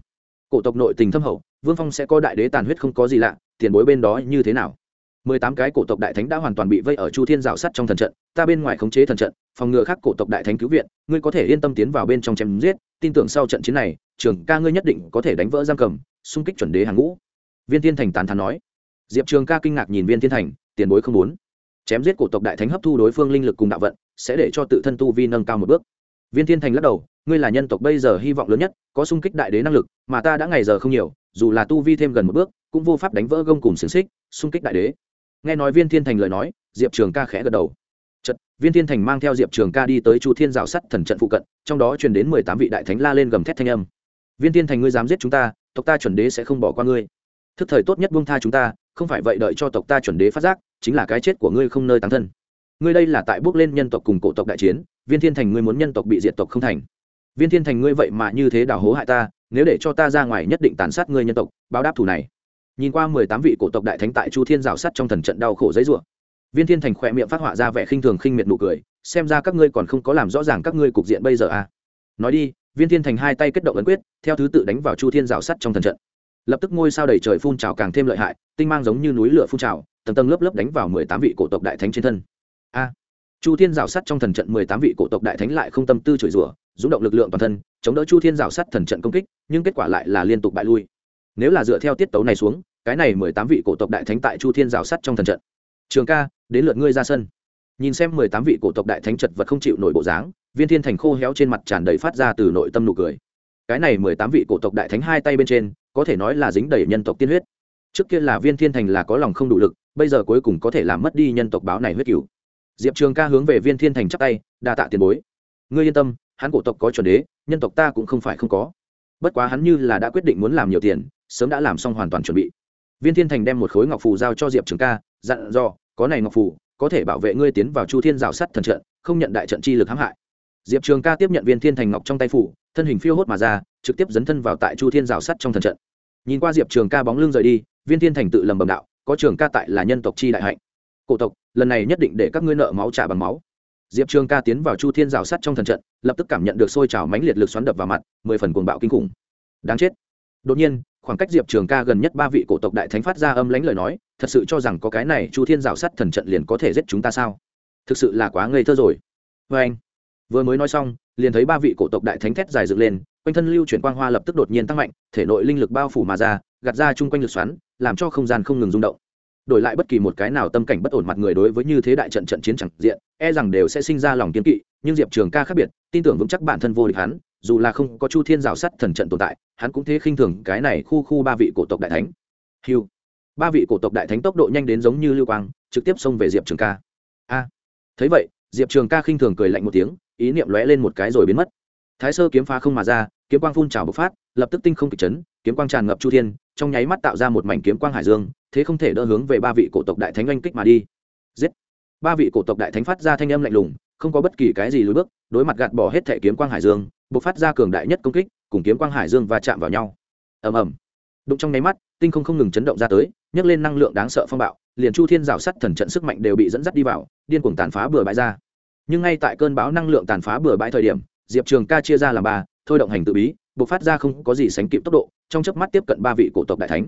Cổ tộc nội tình thâm hậu, vương phong sẽ có đại đế tàn huyết không có gì lạ, tiền bối bên đó như thế nào? Mười tám cái cổ tộc đại thánh đã hoàn toàn bị vây ở chu thiên rào sắt trong thần trận, ta bên ngoài khống chế thần trận, phòng ngừa khác cổ tộc đại thánh cứu viện, ngươi có thể yên tâm tiến vào bên trong chém giết, tin tưởng sau trận chiến này trường ca ngươi nhất định có thể đánh vỡ giam cầm, xung kích chuẩn đế hàng ngũ. Viên thiên thành tàn thắn nói. Diệp trường ca kinh ngạc nhìn viên thiên thành, tiền bối không muốn. Chém giết cổ tộc đại thánh hấp thu đối phương linh lực cùng đạo vận, sẽ để cho tự thân tu vi nâng cao một bước. Viên thiên thành lắc đầu, ngươi là nhân tộc bây giờ hy vọng lớn nhất, có sung kích đại đế năng lực, mà ta đã ngày giờ không nhiều, dù là tu vi thêm gần một bước, cũng vô pháp đánh vỡ gông cùng xiềng xích sung kích đại đế nghe nói viên thiên thành lời nói diệp trường ca khẽ gật đầu. Chật, viên thiên thành mang theo diệp trường ca đi tới chu thiên rào sắt thần trận phụ cận trong đó truyền đến mười tám vị đại thánh la lên gầm thét thanh âm. Viên thiên thành ngươi dám giết chúng ta tộc ta chuẩn đế sẽ không bỏ qua ngươi. Thức thời tốt nhất buông tha chúng ta không phải vậy đợi cho tộc ta chuẩn đế phát giác chính là cái chết của ngươi không nơi tán thân. Ngươi đây là tại bước lên nhân tộc cùng cổ tộc đại chiến viên thiên thành ngươi muốn nhân tộc bị diệt tộc không thành. Viên thiên thành ngươi vậy mà như thế đào hố hại ta nếu để cho ta ra ngoài nhất định tàn sát ngươi nhân tộc báo đáp thủ này nhìn qua mười tám vị cổ tộc đại thánh tại chu thiên rào sắt trong thần trận đau khổ giấy rủa. Viên thiên thành khỏe miệng phát họa ra vẻ khinh thường khinh miệt nụ cười, xem ra các ngươi còn không có làm rõ ràng các ngươi cục diện bây giờ à. Nói đi, viên thiên thành hai tay kết động ấn quyết, theo thứ tự đánh vào chu thiên rào sắt trong thần trận. Lập tức ngôi sao đầy trời phun trào càng thêm lợi hại, tinh mang giống như núi lửa phun trào, tầng tầng lớp lớp đánh vào mười tám vị cổ tộc đại thánh trên thân. A. Chu thiên rào sắt trong thần trận mười tám vị cổ tộc đại thánh lại không tâm tư chửi rủa, rúng động lực lượng toàn thân, chống đỡ chu thiên rào sắt thần trận công kích, nhưng kết quả lại là liên tục bại lui. Nếu là dựa theo tiết tấu này xuống cái này mười tám vị cổ tộc đại thánh tại chu thiên rào sắt trong thần trận. Trường ca, đến lượt ngươi ra sân. Nhìn xem mười tám vị cổ tộc đại thánh chật vật không chịu nổi bộ dáng, viên thiên thành khô héo trên mặt tràn đầy phát ra từ nội tâm nụ cười. Cái này mười tám vị cổ tộc đại thánh hai tay bên trên, có thể nói là dính đầy nhân tộc tiên huyết. Trước kia là viên thiên thành là có lòng không đủ lực, bây giờ cuối cùng có thể làm mất đi nhân tộc báo này huyết cửu. Diệp trường ca hướng về viên thiên thành chắp tay, đa tạ tiền bối. Ngươi yên tâm, hắn cổ tộc có chuẩn đế, nhân tộc ta cũng không phải không có. Bất quá hắn như là đã quyết định muốn làm nhiều tiền, sớm đã làm xong hoàn toàn chuẩn bị viên thiên thành đem một khối ngọc phù giao cho diệp trường ca, dặn dò, có này ngọc phù, có thể bảo vệ ngươi tiến vào chu thiên rào sắt thần trận, không nhận đại trận chi lực hãm hại. Diệp trường ca tiếp nhận viên thiên thành ngọc trong tay phủ thân hình phiêu hốt mà ra, trực tiếp dấn thân vào tại chu thiên rào sắt trong thần trận. Nhìn qua diệp trường ca bóng lưng rời đi, viên thiên thành tự lầm bầm đạo, có trường ca tại là nhân tộc chi đại hạnh. Cổ tộc, lần này nhất định để các ngươi nợ máu trả bằng máu. Diệp trường ca tiến vào chu thiên rào sắt trong thần trận, lập tức cảm nhận được sôi trào mãnh liệt lực xoắn đập vào mặt, mười phần cuồng bạo kinh khủng. Đáng chết. Đột nhiên khoảng cách diệp trường ca gần nhất ba vị cổ tộc đại thánh phát ra âm lãnh lời nói, thật sự cho rằng có cái này chu thiên rào sắt thần trận liền có thể giết chúng ta sao? Thực sự là quá ngây thơ rồi. Vê anh, vừa mới nói xong, liền thấy ba vị cổ tộc đại thánh thét dài dựng lên, quanh thân lưu chuyển quang hoa lập tức đột nhiên tăng mạnh, thể nội linh lực bao phủ mà ra, gạt ra chung quanh lực xoắn, làm cho không gian không ngừng rung động. Đổi lại bất kỳ một cái nào tâm cảnh bất ổn mặt người đối với như thế đại trận trận chiến chẳng diện e rằng đều sẽ sinh ra lòng kiên kỵ, nhưng diệp trường ca khác biệt, tin tưởng vững chắc bản thân vô địch hắn dù là không có chu thiên rào sắt thần trận tồn tại, hắn cũng thế khinh thường cái này khu khu ba vị cổ tộc đại thánh. Hiu ba vị cổ tộc đại thánh tốc độ nhanh đến giống như lưu quang, trực tiếp xông về diệp trường ca. A. Thấy vậy, diệp trường ca khinh thường cười lạnh một tiếng, ý niệm lóe lên một cái rồi biến mất. Thái sơ kiếm phá không mà ra, kiếm quang phun trào bộc phát, lập tức tinh không kịch chấn, kiếm quang tràn ngập chu thiên, trong nháy mắt tạo ra một mảnh kiếm quang hải dương, thế không thể đỡ hướng về ba vị cổ tộc đại thánh oanh kích mà đi. Giết. Ba vị cổ tộc đại thánh phát ra thanh âm lạnh lùng, không có bất kỳ cái gì lùi bước, đối mặt gạt bỏ hết thể kiếm quang hải dương bộc phát ra cường đại nhất công kích, cùng kiếm quang hải dương và chạm vào nhau. Ầm ầm. Đụng trong nháy mắt, tinh không không ngừng chấn động ra tới, nhấc lên năng lượng đáng sợ phong bạo, liền chu thiên rào sắt thần trận sức mạnh đều bị dẫn dắt đi vào, điên cuồng tàn phá bừa bãi ra. Nhưng ngay tại cơn bão năng lượng tàn phá bừa bãi thời điểm, diệp trường ca chia ra làm ba, thôi động hành tự bí bộc phát ra không có gì sánh kịp tốc độ, trong chớp mắt tiếp cận ba vị cổ tộc đại thánh.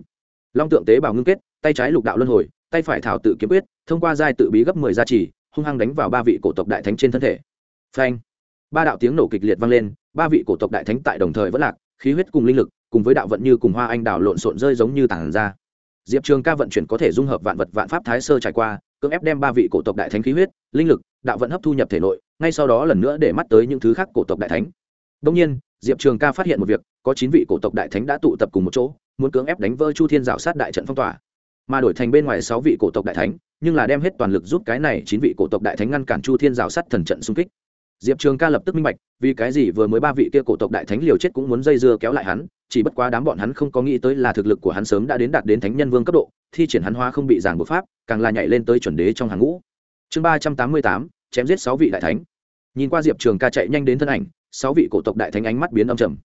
Long tượng tế bào ngưng kết, tay trái lục đạo luân hồi, tay phải thảo tự kiếm quyết, thông qua giai tự bí gấp mười gia trì, hung hăng đánh vào ba vị cổ tộc đại thánh trên thân thể. Phanh. Ba đạo tiếng nổ kịch liệt vang lên ba vị cổ tộc đại thánh tại đồng thời vẫn lạc, khí huyết cùng linh lực, cùng với đạo vận như cùng hoa anh đào lộn xộn rơi giống như tảng ra. Diệp trường ca vận chuyển có thể dung hợp vạn vật vạn pháp thái sơ trải qua, cưỡng ép đem ba vị cổ tộc đại thánh khí huyết, linh lực, đạo vận hấp thu nhập thể nội, ngay sau đó lần nữa để mắt tới những thứ khác cổ tộc đại thánh. Đông nhiên, diệp trường ca phát hiện một việc, có chín vị cổ tộc đại thánh đã tụ tập cùng một chỗ, muốn cưỡng ép đánh vỡ chu thiên rào sát đại trận phong tỏa. Mà đổi thành bên ngoài sáu vị cổ tộc đại thánh, nhưng là đem hết toàn lực giúp cái này chín vị cổ tộc đại thánh ngăn cản chu thiên rào sát thần trận xung kích diệp trường ca lập tức minh bạch, vì cái gì vừa mới ba vị kia cổ tộc đại thánh liều chết cũng muốn dây dưa kéo lại hắn, chỉ bất quá đám bọn hắn không có nghĩ tới là thực lực của hắn sớm đã đến đạt đến thánh nhân vương cấp độ, thi triển hắn hóa không bị giảng bộ pháp, càng là nhảy lên tới chuẩn đế trong hàng ngũ. Chương ba trăm tám mươi tám, chém giết sáu vị đại thánh. Nhìn qua diệp trường ca chạy nhanh đến thân ảnh, sáu vị cổ tộc đại thánh ánh mắt biến âm trầm.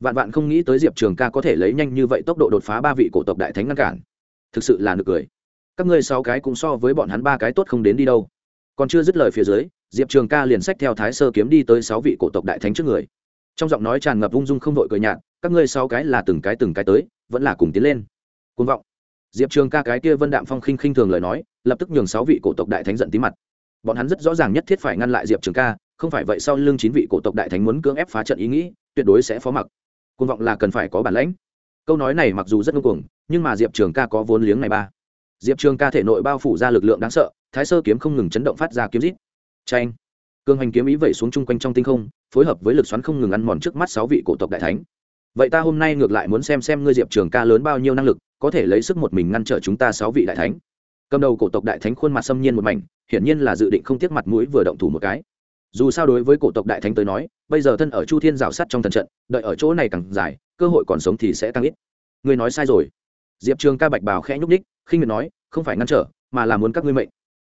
Vạn vạn không nghĩ tới diệp trường ca có thể lấy nhanh như vậy tốc độ đột phá ba vị cổ tộc đại thánh ngăn cản. Thực sự là nực cười. Các ngươi sáu cái cũng so với bọn hắn ba cái tốt không đến đi đâu. Còn chưa dứt lời phía dưới diệp trường ca liền sách theo thái sơ kiếm đi tới sáu vị cổ tộc đại thánh trước người. Trong giọng nói tràn ngập ung dung không vội cười nhạt, các ngươi sáu cái là từng cái từng cái tới, vẫn là cùng tiến lên. Côn vọng. Diệp trường ca cái kia vân đạm phong khinh khinh thường lời nói, lập tức nhường sáu vị cổ tộc đại thánh giận tí mặt. Bọn hắn rất rõ ràng nhất thiết phải ngăn lại diệp trường ca, không phải vậy sau lưng chín vị cổ tộc đại thánh muốn cưỡng ép phá trận ý nghĩ, tuyệt đối sẽ phó mặc. Côn vọng là cần phải có bản lãnh. Câu nói này mặc dù rất ngưng cuồng, nhưng mà diệp trường ca có vốn liếng này ba. Diệp trường ca thể nội bao phủ ra lực lượng đáng sợ, thái sơ kiếm không ngừng chấn động phát ra kiếm rít tranh cường hành kiếm ý vẩy xuống chung quanh trong tinh không, phối hợp với lực xoắn không ngừng ăn mòn trước mắt sáu vị cổ tộc đại thánh. Vậy ta hôm nay ngược lại muốn xem xem ngươi diệp trường ca lớn bao nhiêu năng lực, có thể lấy sức một mình ngăn trở chúng ta sáu vị đại thánh. Cầm đầu cổ tộc đại thánh khuôn mặt xâm nhiên một mảnh, hiển nhiên là dự định không tiếc mặt mũi vừa động thủ một cái. Dù sao đối với cổ tộc đại thánh tới nói, bây giờ thân ở chu thiên rào sắt trong thần trận, đợi ở chỗ này càng dài, cơ hội còn sống thì sẽ tăng ít. Ngươi nói sai rồi. Diệp trường ca bạch bào khẽ nhúc ních khinh miệt nói, không phải ngăn trở, mà là muốn các ngươi mệnh.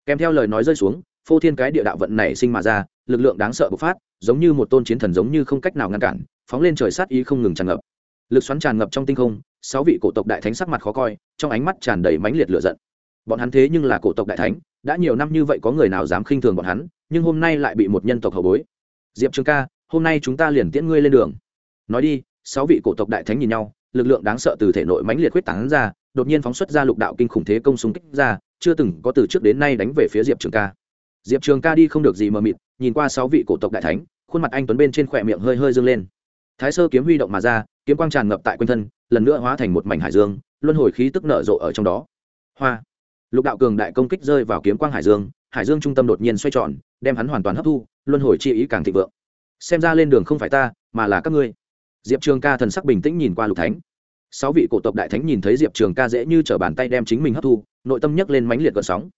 Kèm theo lời nói rơi xuống phô thiên cái địa đạo vận này sinh mà ra, lực lượng đáng sợ bộc phát, giống như một tôn chiến thần giống như không cách nào ngăn cản, phóng lên trời sát ý không ngừng tràn ngập. Lực xoắn tràn ngập trong tinh không, sáu vị cổ tộc đại thánh sắc mặt khó coi, trong ánh mắt tràn đầy mãnh liệt lửa giận. Bọn hắn thế nhưng là cổ tộc đại thánh, đã nhiều năm như vậy có người nào dám khinh thường bọn hắn, nhưng hôm nay lại bị một nhân tộc hậu bối. Diệp trường ca, hôm nay chúng ta liền tiễn ngươi lên đường. Nói đi, sáu vị cổ tộc đại thánh nhìn nhau, lực lượng đáng sợ từ thể nội mãnh liệt quyết tán ra, đột nhiên phóng xuất ra lục đạo kinh khủng thế công súng kích ra, chưa từng có từ trước đến nay đánh về phía diệp trường ca diệp trường ca đi không được gì mờ mịt, nhìn qua sáu vị cổ tộc đại thánh, khuôn mặt anh tuấn bên trên khỏe miệng hơi hơi dâng lên. Thái sơ kiếm huy động mà ra, kiếm quang tràn ngập tại quanh thân, lần nữa hóa thành một mảnh hải dương, luân hồi khí tức nở rộ ở trong đó. Hoa! Lục đạo cường đại công kích rơi vào kiếm quang hải dương hải dương trung tâm đột nhiên xoay tròn, đem hắn hoàn toàn hấp thu, luân hồi chi ý càng thịnh vượng. Xem ra lên đường không phải ta, mà là các ngươi. Diệp trường ca thần sắc bình tĩnh nhìn qua lục thánh. Sáu vị cổ tộc đại thánh nhìn thấy diệp trường ca dễ như t r ở bàn tay đem chính mình hấp thu, nội tâm nhấc lên mãnh liệt gợn sóng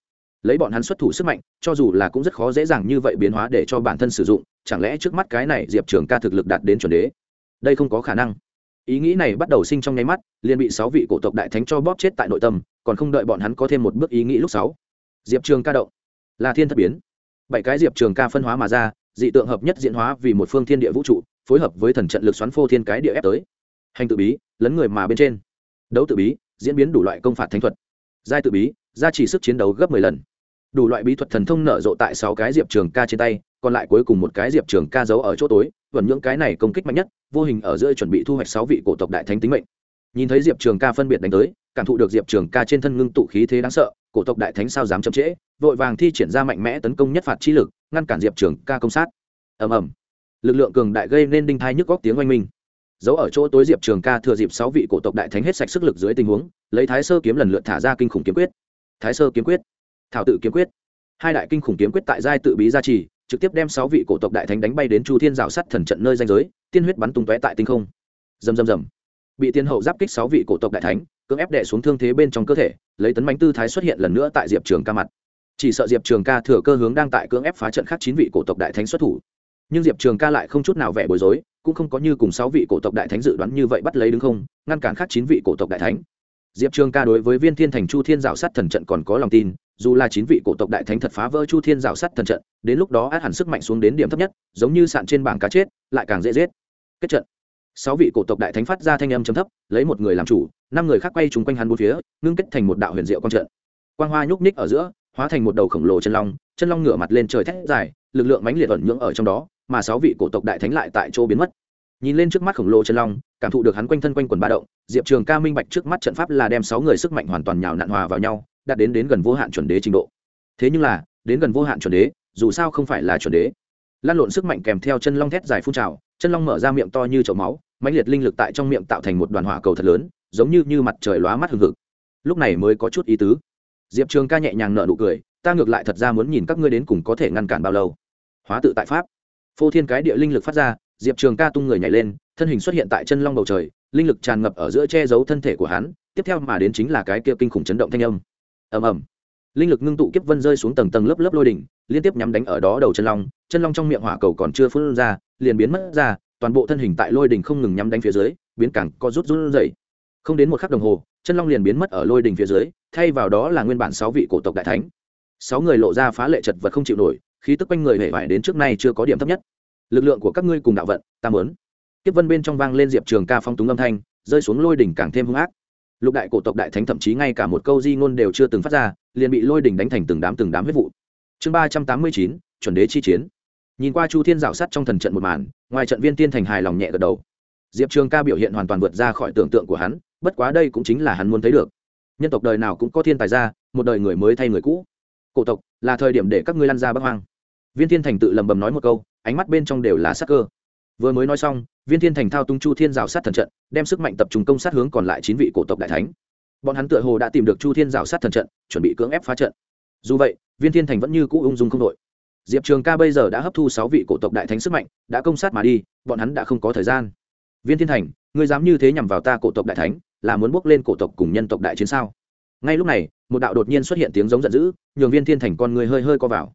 lấy bọn hắn xuất thủ sức mạnh, cho dù là cũng rất khó dễ dàng như vậy biến hóa để cho bản thân sử dụng, chẳng lẽ trước mắt cái này diệp trường ca thực lực đạt đến chuẩn đế? Đây không có khả năng. Ý nghĩ này bắt đầu sinh trong nháy mắt, liền bị sáu vị cổ tộc đại thánh cho bóp chết tại nội tâm, còn không đợi bọn hắn có thêm một bước ý nghĩ lúc sáu. Diệp trường ca động. Là thiên thất biến. Bảy cái diệp trường ca phân hóa mà ra, dị tượng hợp nhất diễn hóa vì một phương thiên địa vũ trụ, phối hợp với thần trận lực xoắn phô thiên cái địa ép tới. Hành tự bí, lấn người mà bên trên. Đấu tự bí, diễn biến đủ loại công phạt thánh thuật. Giai tự bí, gia trì sức chiến đấu gấp mười lần đủ loại bí thuật thần thông nở rộ tại sáu cái diệp trường ca trên tay, còn lại cuối cùng một cái diệp trường ca giấu ở chỗ tối, vẫn những cái này công kích mạnh nhất, vô hình ở giữa chuẩn bị thu hoạch sáu vị cổ tộc đại thánh tính mệnh. Nhìn thấy diệp trường ca phân biệt đánh tới, cảm thụ được diệp trường ca trên thân ngưng tụ khí thế đáng sợ, cổ tộc đại thánh sao dám chậm trễ, vội vàng thi triển ra mạnh mẽ tấn công nhất phạt chi lực, ngăn cản diệp trường ca công sát. Ầm ầm. Lực lượng cường đại gây nên đinh thai nhức góc tiếng oanh minh. Giấu ở chỗ tối diệp trường ca thừa dịp sáu vị cổ tộc đại thánh hết sạch sức lực dưới tình huống, lấy thái sơ kiếm lần lượt thả ra kinh khủng kiếm quyết. Thái sơ kiếm quyết thảo tự kiếm quyết. Hai đại kinh khủng kiếm quyết tại giai tự bí gia trì, trực tiếp đem sáu vị cổ tộc đại thánh đánh bay đến chu thiên rào sắt thần trận nơi danh giới, tiên huyết bắn tung tóe tại tinh không. Rầm rầm rầm. Bị tiên hậu giáp kích sáu vị cổ tộc đại thánh, cưỡng ép đệ xuống thương thế bên trong cơ thể, lấy tấn bánh tư thái xuất hiện lần nữa tại diệp trường ca mặt. Chỉ sợ diệp trường ca thừa cơ hướng đang tại cưỡng ép phá trận khác chín vị cổ tộc đại thánh xuất thủ. Nhưng diệp trường ca lại không chút nào vẻ bối rối, cũng không có như cùng sáu vị cổ tộc đại thánh dự đoán như vậy bắt lấy đứng không, ngăn cản khác chín vị cổ tộc đại thánh. Diệp trường ca đối với viên thiên thành chu thiên rào sát thần trận còn có lòng tin dù là chín vị cổ tộc đại thánh thật phá vỡ chu thiên rào sắt thần trận, đến lúc đó át hẳn sức mạnh xuống đến điểm thấp nhất, giống như sạn trên bảng cá chết, lại càng dễ giết. Kết trận. Sáu vị cổ tộc đại thánh phát ra thanh âm chấm thấp, lấy một người làm chủ, năm người khác quay trúng quanh hắn bốn phía, ngưng kết thành một đạo huyền diệu quang trận. Quang hoa nhúc ních ở giữa, hóa thành một đầu khổng lồ chân long chân long ngửa mặt lên trời thét dài, lực lượng mãnh liệt ẩn nhưỡng ở trong đó, mà sáu vị cổ tộc đại thánh lại tại chỗ biến mất. Nhìn lên trước mắt khổng lồ chân long, cảm thụ được hắn quanh thân quanh quần ba động, diệp trường ca minh bạch trước mắt trận pháp là đem sáu người sức mạnh hoàn toàn nhào nặn hòa vào nhau đạt đến đến gần vô hạn chuẩn đế trình độ. Thế nhưng là, đến gần vô hạn chuẩn đế, dù sao không phải là chuẩn đế. Lan lộn sức mạnh kèm theo chân long thét dài phun trào, chân long mở ra miệng to như chậu máu, mãnh liệt linh lực tại trong miệng tạo thành một đoàn hỏa cầu thật lớn, giống như như mặt trời lóa mắt hừng hực. Lúc này mới có chút ý tứ. Diệp trường ca nhẹ nhàng nở nụ cười, ta ngược lại thật ra muốn nhìn các ngươi đến cùng có thể ngăn cản bao lâu. Hóa tự tại pháp. Phô thiên cái địa linh lực phát ra, diệp trường ca tung người nhảy lên, thân hình xuất hiện tại chân long bầu trời, linh lực tràn ngập ở giữa che giấu thân thể của hắn, tiếp theo mà đến chính là cái kia kinh khủng chấn động thanh âm ầm ầm. Linh lực ngưng tụ kiếp vân rơi xuống tầng tầng lớp lớp lôi đỉnh, liên tiếp nhắm đánh ở đó đầu chân long chân long trong miệng hỏa cầu còn chưa phun ra, liền biến mất ra, toàn bộ thân hình tại lôi đỉnh không ngừng nhắm đánh phía dưới, biến càng có rút rút dậy không đến một khắc đồng hồ, chân long liền biến mất ở lôi đỉnh phía dưới, thay vào đó là nguyên bản sáu vị cổ tộc đại thánh. Sáu người lộ ra phá lệ chật vật không chịu nổi, khí tức quanh người hề vải đến trước nay chưa có điểm thấp nhất. Lực lượng của các ngươi cùng đạo vận, ta mớn kiếp vân bên trong vang lên diệp trường ca phong túng âm thanh, rơi xuống lôi đỉnh càng thêm hung ác lục đại cổ tộc đại thánh thậm chí ngay cả một câu di ngôn đều chưa từng phát ra, liền bị lôi đỉnh đánh thành từng đám từng đám huyết vụ. Chương ba trăm tám mươi chín, chuẩn đế chi chiến. Nhìn qua chu thiên rào sắt trong thần trận một màn, ngoài trận viên tiên thành hài lòng nhẹ gật đầu. Diệp trường ca biểu hiện hoàn toàn vượt ra khỏi tưởng tượng của hắn, bất quá đây cũng chính là hắn muốn thấy được. Nhân tộc đời nào cũng có thiên tài ra, một đời người mới thay người cũ. Cổ tộc, là thời điểm để các ngươi lăn ra bắc hoang. Viên thiên thành tự lầm bầm nói một câu, ánh mắt bên trong đều là sắc cơ. Vừa mới nói xong viên thiên thành thao tung chu thiên rào sát thần trận, đem sức mạnh tập trung công sát hướng còn lại chín vị cổ tộc đại thánh. Bọn hắn tựa hồ đã tìm được chu thiên rào sát thần trận, chuẩn bị cưỡng ép phá trận. Dù vậy, viên thiên thành vẫn như cũ ung dung không đội diệp trường ca bây giờ đã hấp thu sáu vị cổ tộc đại thánh sức mạnh, đã công sát mà đi, bọn hắn đã không có thời gian. Viên thiên thành, ngươi dám như thế nhằm vào ta cổ tộc đại thánh, là muốn bước lên cổ tộc cùng nhân tộc đại chiến sao? Ngay lúc này, một đạo đột nhiên xuất hiện tiếng giống giận dữ, nhường viên thiên thành con người hơi hơi co vào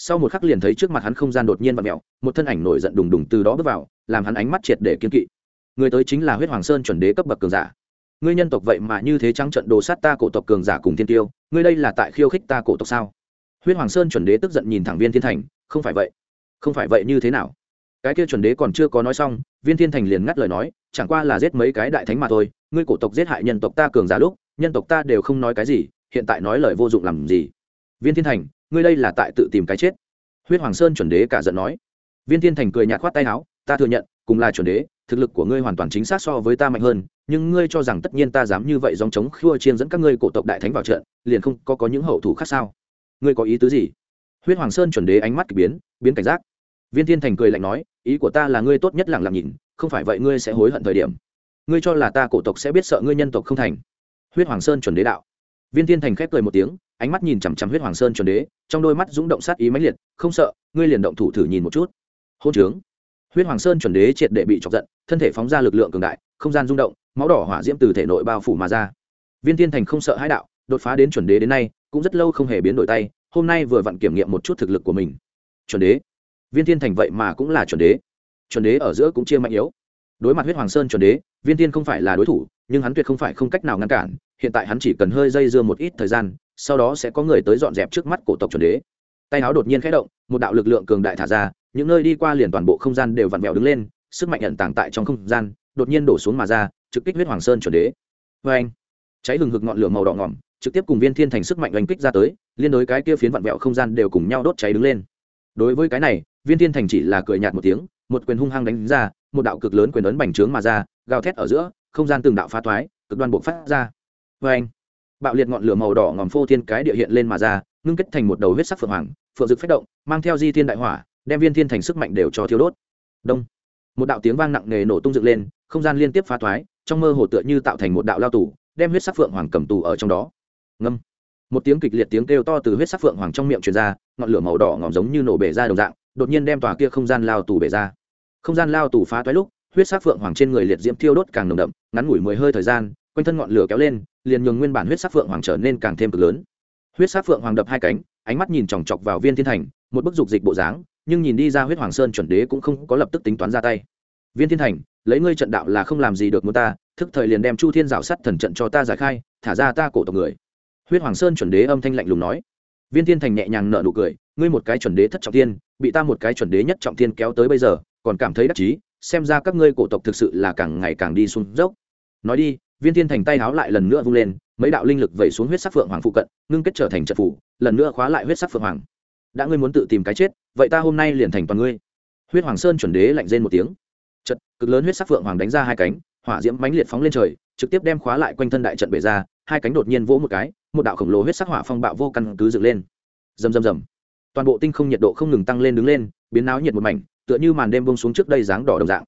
sau một khắc liền thấy trước mặt hắn không gian đột nhiên và mẹo một thân ảnh nổi giận đùng đùng từ đó bước vào, làm hắn ánh mắt triệt để kiên kỵ. Người tới chính là huyết hoàng sơn chuẩn đế cấp bậc cường giả. Ngươi nhân tộc vậy mà như thế trắng trận đồ sát ta cổ tộc cường giả cùng thiên tiêu, ngươi đây là tại khiêu khích ta cổ tộc sao? Huyết hoàng sơn chuẩn đế tức giận nhìn thẳng viên thiên thành, không phải vậy. Không phải vậy như thế nào? Cái kia chuẩn đế còn chưa có nói xong, viên thiên thành liền ngắt lời nói, chẳng qua là giết mấy cái đại thánh mà thôi, ngươi cổ tộc giết hại nhân tộc ta cường giả lúc, nhân tộc ta đều không nói cái gì, hiện tại nói lời vô dụng làm gì? Viên thiên thành ngươi đây là tại tự tìm cái chết. Huyết hoàng sơn chuẩn đế cả giận nói. Viên thiên thành cười nhạt khoát tay áo, ta thừa nhận, cùng là chuẩn đế, thực lực của ngươi hoàn toàn chính xác so với ta mạnh hơn, nhưng ngươi cho rằng tất nhiên ta dám như vậy dòng chống khua chiên dẫn các ngươi cổ tộc đại thánh vào trận, liền không có có những hậu thủ khác sao? Ngươi có ý tứ gì? Huyết hoàng sơn chuẩn đế ánh mắt k ỳ biến biến cảnh giác. Viên thiên thành cười lạnh nói, ý của ta là ngươi tốt nhất lặng lặng nhìn, không phải vậy ngươi sẽ hối hận thời điểm. Ngươi cho là ta cổ tộc sẽ biết sợ ngươi nhân tộc không thành. Huyết hoàng sơn chuẩn đế đạo. Viên thiên thành khép cười một tiếng ánh mắt nhìn chằm chằm huyết hoàng sơn chuẩn đế, trong đôi mắt rúng động sát ý mãnh liệt, không sợ, ngươi liền động thủ thử nhìn một chút. Hôn trướng. Huyết hoàng sơn chuẩn đế triệt để bị chọc giận, thân thể phóng ra lực lượng cường đại, không gian rung động, máu đỏ hỏa diễm từ thể nội bao phủ mà ra. Viên thiên thành không sợ hãi đạo, đột phá đến chuẩn đế đến nay, cũng rất lâu không hề biến đổi tay, hôm nay vừa vặn kiểm nghiệm một chút thực lực của mình. Chuẩn đế? Viên thiên thành vậy mà cũng là chuẩn đế. Chuẩn đế ở giữa cũng chia mạnh yếu. Đối mặt huyết hoàng sơn chuẩn đế, viên thiên không phải là đối thủ, nhưng hắn tuyệt không phải không cách nào ngăn cản, hiện tại hắn chỉ cần hơi dây dưa một ít thời gian sau đó sẽ có người tới dọn dẹp trước mắt cổ tộc chuẩn đế. Tay áo đột nhiên khẽ động, một đạo lực lượng cường đại thả ra, những nơi đi qua liền toàn bộ không gian đều vặn vẹo đứng lên, sức mạnh ẩn tàng tại trong không gian, đột nhiên đổ xuống mà ra, trực kích huyết hoàng sơn chuẩn đế. Vê anh, cháy hừng hực ngọn lửa màu đỏ ngỏm, trực tiếp cùng viên thiên thành sức mạnh oanh kích ra tới, liên đối cái kia phiến vặn vẹo không gian đều cùng nhau đốt cháy đứng lên. Đối với cái này, viên thiên thành chỉ là cười nhạt một tiếng, một quyền hung hăng đánh ra, một đạo cực lớn quyền ấn bành trướng mà ra, gào thét ở giữa, không gian từng đạo phá toái cực đoan buộc phát ra. Vê anh bạo liệt ngọn lửa màu đỏ ngòm phô thiên cái địa hiện lên mà ra, ngưng kết thành một đầu huyết sắc phượng hoàng, phượng dực phách động, mang theo di thiên đại hỏa, đem viên thiên thành sức mạnh đều cho thiêu đốt. Đông. Một đạo tiếng vang nặng nề nổ tung dựng lên, không gian liên tiếp phá thoái, trong mơ hồ tựa như tạo thành một đạo lao tù, đem huyết sắc phượng hoàng cầm tù ở trong đó. Ngâm. Một tiếng kịch liệt tiếng kêu to từ huyết sắc phượng hoàng trong miệng truyền ra, ngọn lửa màu đỏ ngòm giống như nổ bể ra đồng dạng, đột nhiên đem tòa kia không gian lao tù bể ra. Không gian lao tù phá thoái lúc, huyết sắc phượng hoàng trên người liệt diễm thiêu đốt càng nồng đậm, ngắn ngủi mười hơi thời gian quanh thân ngọn lửa kéo lên, liền nhường nguyên bản huyết sắc phượng hoàng trở nên càng thêm cực lớn. Huyết sắc phượng hoàng đập hai cánh, ánh mắt nhìn chòng chọc vào viên thiên thành, một bức dục dịch bộ dáng, nhưng nhìn đi ra huyết hoàng sơn chuẩn đế cũng không có lập tức tính toán ra tay. Viên thiên thành, lấy ngươi trận đạo là không làm gì được muốn ta, thức thời liền đem chu thiên rào sắt thần trận cho ta giải khai, thả ra ta cổ tộc người. Huyết hoàng sơn chuẩn đế âm thanh lạnh lùng nói. Viên thiên thành nhẹ nhàng nở nụ cười, ngươi một cái chuẩn đế thất trọng thiên, bị ta một cái chuẩn đế nhất trọng thiên kéo tới bây giờ, còn cảm thấy đắc chí, xem ra các ngươi cổ tộc thực sự là càng ngày càng đi xuống dốc. Nói đi viên thiên thành tay háo lại lần nữa vung lên, mấy đạo linh lực vẩy xuống huyết sắc phượng hoàng phụ cận, ngưng kết trở thành trận phủ, lần nữa khóa lại huyết sắc phượng hoàng. Đã ngươi muốn tự tìm cái chết, vậy ta hôm nay liền thành toàn ngươi. Huyết hoàng sơn chuẩn đế lạnh rên một tiếng. Trận, cực lớn huyết sắc phượng hoàng đánh ra hai cánh, hỏa diễm mãnh liệt phóng lên trời, trực tiếp đem khóa lại quanh thân đại trận bể ra, hai cánh đột nhiên vỗ một cái, một đạo khổng lồ huyết sắc hỏa phong bạo vô căn cứ dựng lên. Rầm rầm rầm. Toàn bộ tinh không nhiệt độ không ngừng tăng lên đứng lên, biến náo nhiệt một mảnh, tựa như màn đêm bông xuống trước đây dáng đỏ đồng dạng.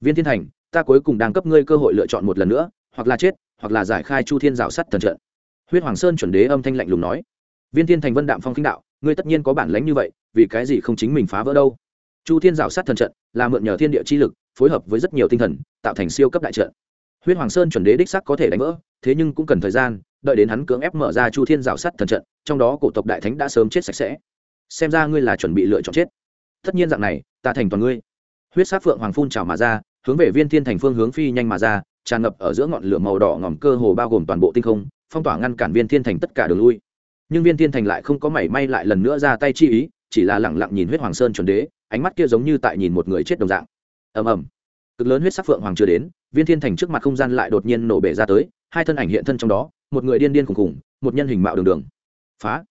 Viên thiên thành, ta cuối cùng đang cấp ngươi cơ hội lựa chọn một lần nữa hoặc là chết, hoặc là giải khai chu thiên rào sắt thần trận. Huyết hoàng sơn chuẩn đế âm thanh lạnh lùng nói, viên thiên thành vân đạm phong khinh đạo, ngươi tất nhiên có bản lánh như vậy, vì cái gì không chính mình phá vỡ đâu? Chu thiên rào Sắt thần trận là mượn nhờ thiên địa chi lực, phối hợp với rất nhiều tinh thần, tạo thành siêu cấp đại trận. Huyết hoàng sơn chuẩn đế đích sắc có thể đánh vỡ, thế nhưng cũng cần thời gian, đợi đến hắn cưỡng ép mở ra chu thiên rào sắt thần trận, trong đó cổ tộc đại thánh đã sớm chết sạch sẽ. Xem ra ngươi là chuẩn bị lựa chọn chết. Tất nhiên dạng này, ta thành toàn ngươi. Huyết sát phượng hoàng phun trào mà ra, hướng về viên thiên thành phương hướng phi nhanh mà ra tràn ngập ở giữa ngọn lửa màu đỏ ngòm cơ hồ bao gồm toàn bộ tinh không, phong tỏa ngăn cản viên thiên thành tất cả đường lui. Nhưng viên thiên thành lại không có mảy may lại lần nữa ra tay chi ý, chỉ là lẳng lặng nhìn huyết hoàng sơn chuẩn đế, ánh mắt kia giống như tại nhìn một người chết đồng dạng. Ầm ầm. Cực lớn huyết sắc phượng hoàng chưa đến, viên thiên thành trước mặt không gian lại đột nhiên nổ bể ra tới, hai thân ảnh hiện thân trong đó, một người điên điên khùng khùng một nhân hình mạo đường đường. Phá.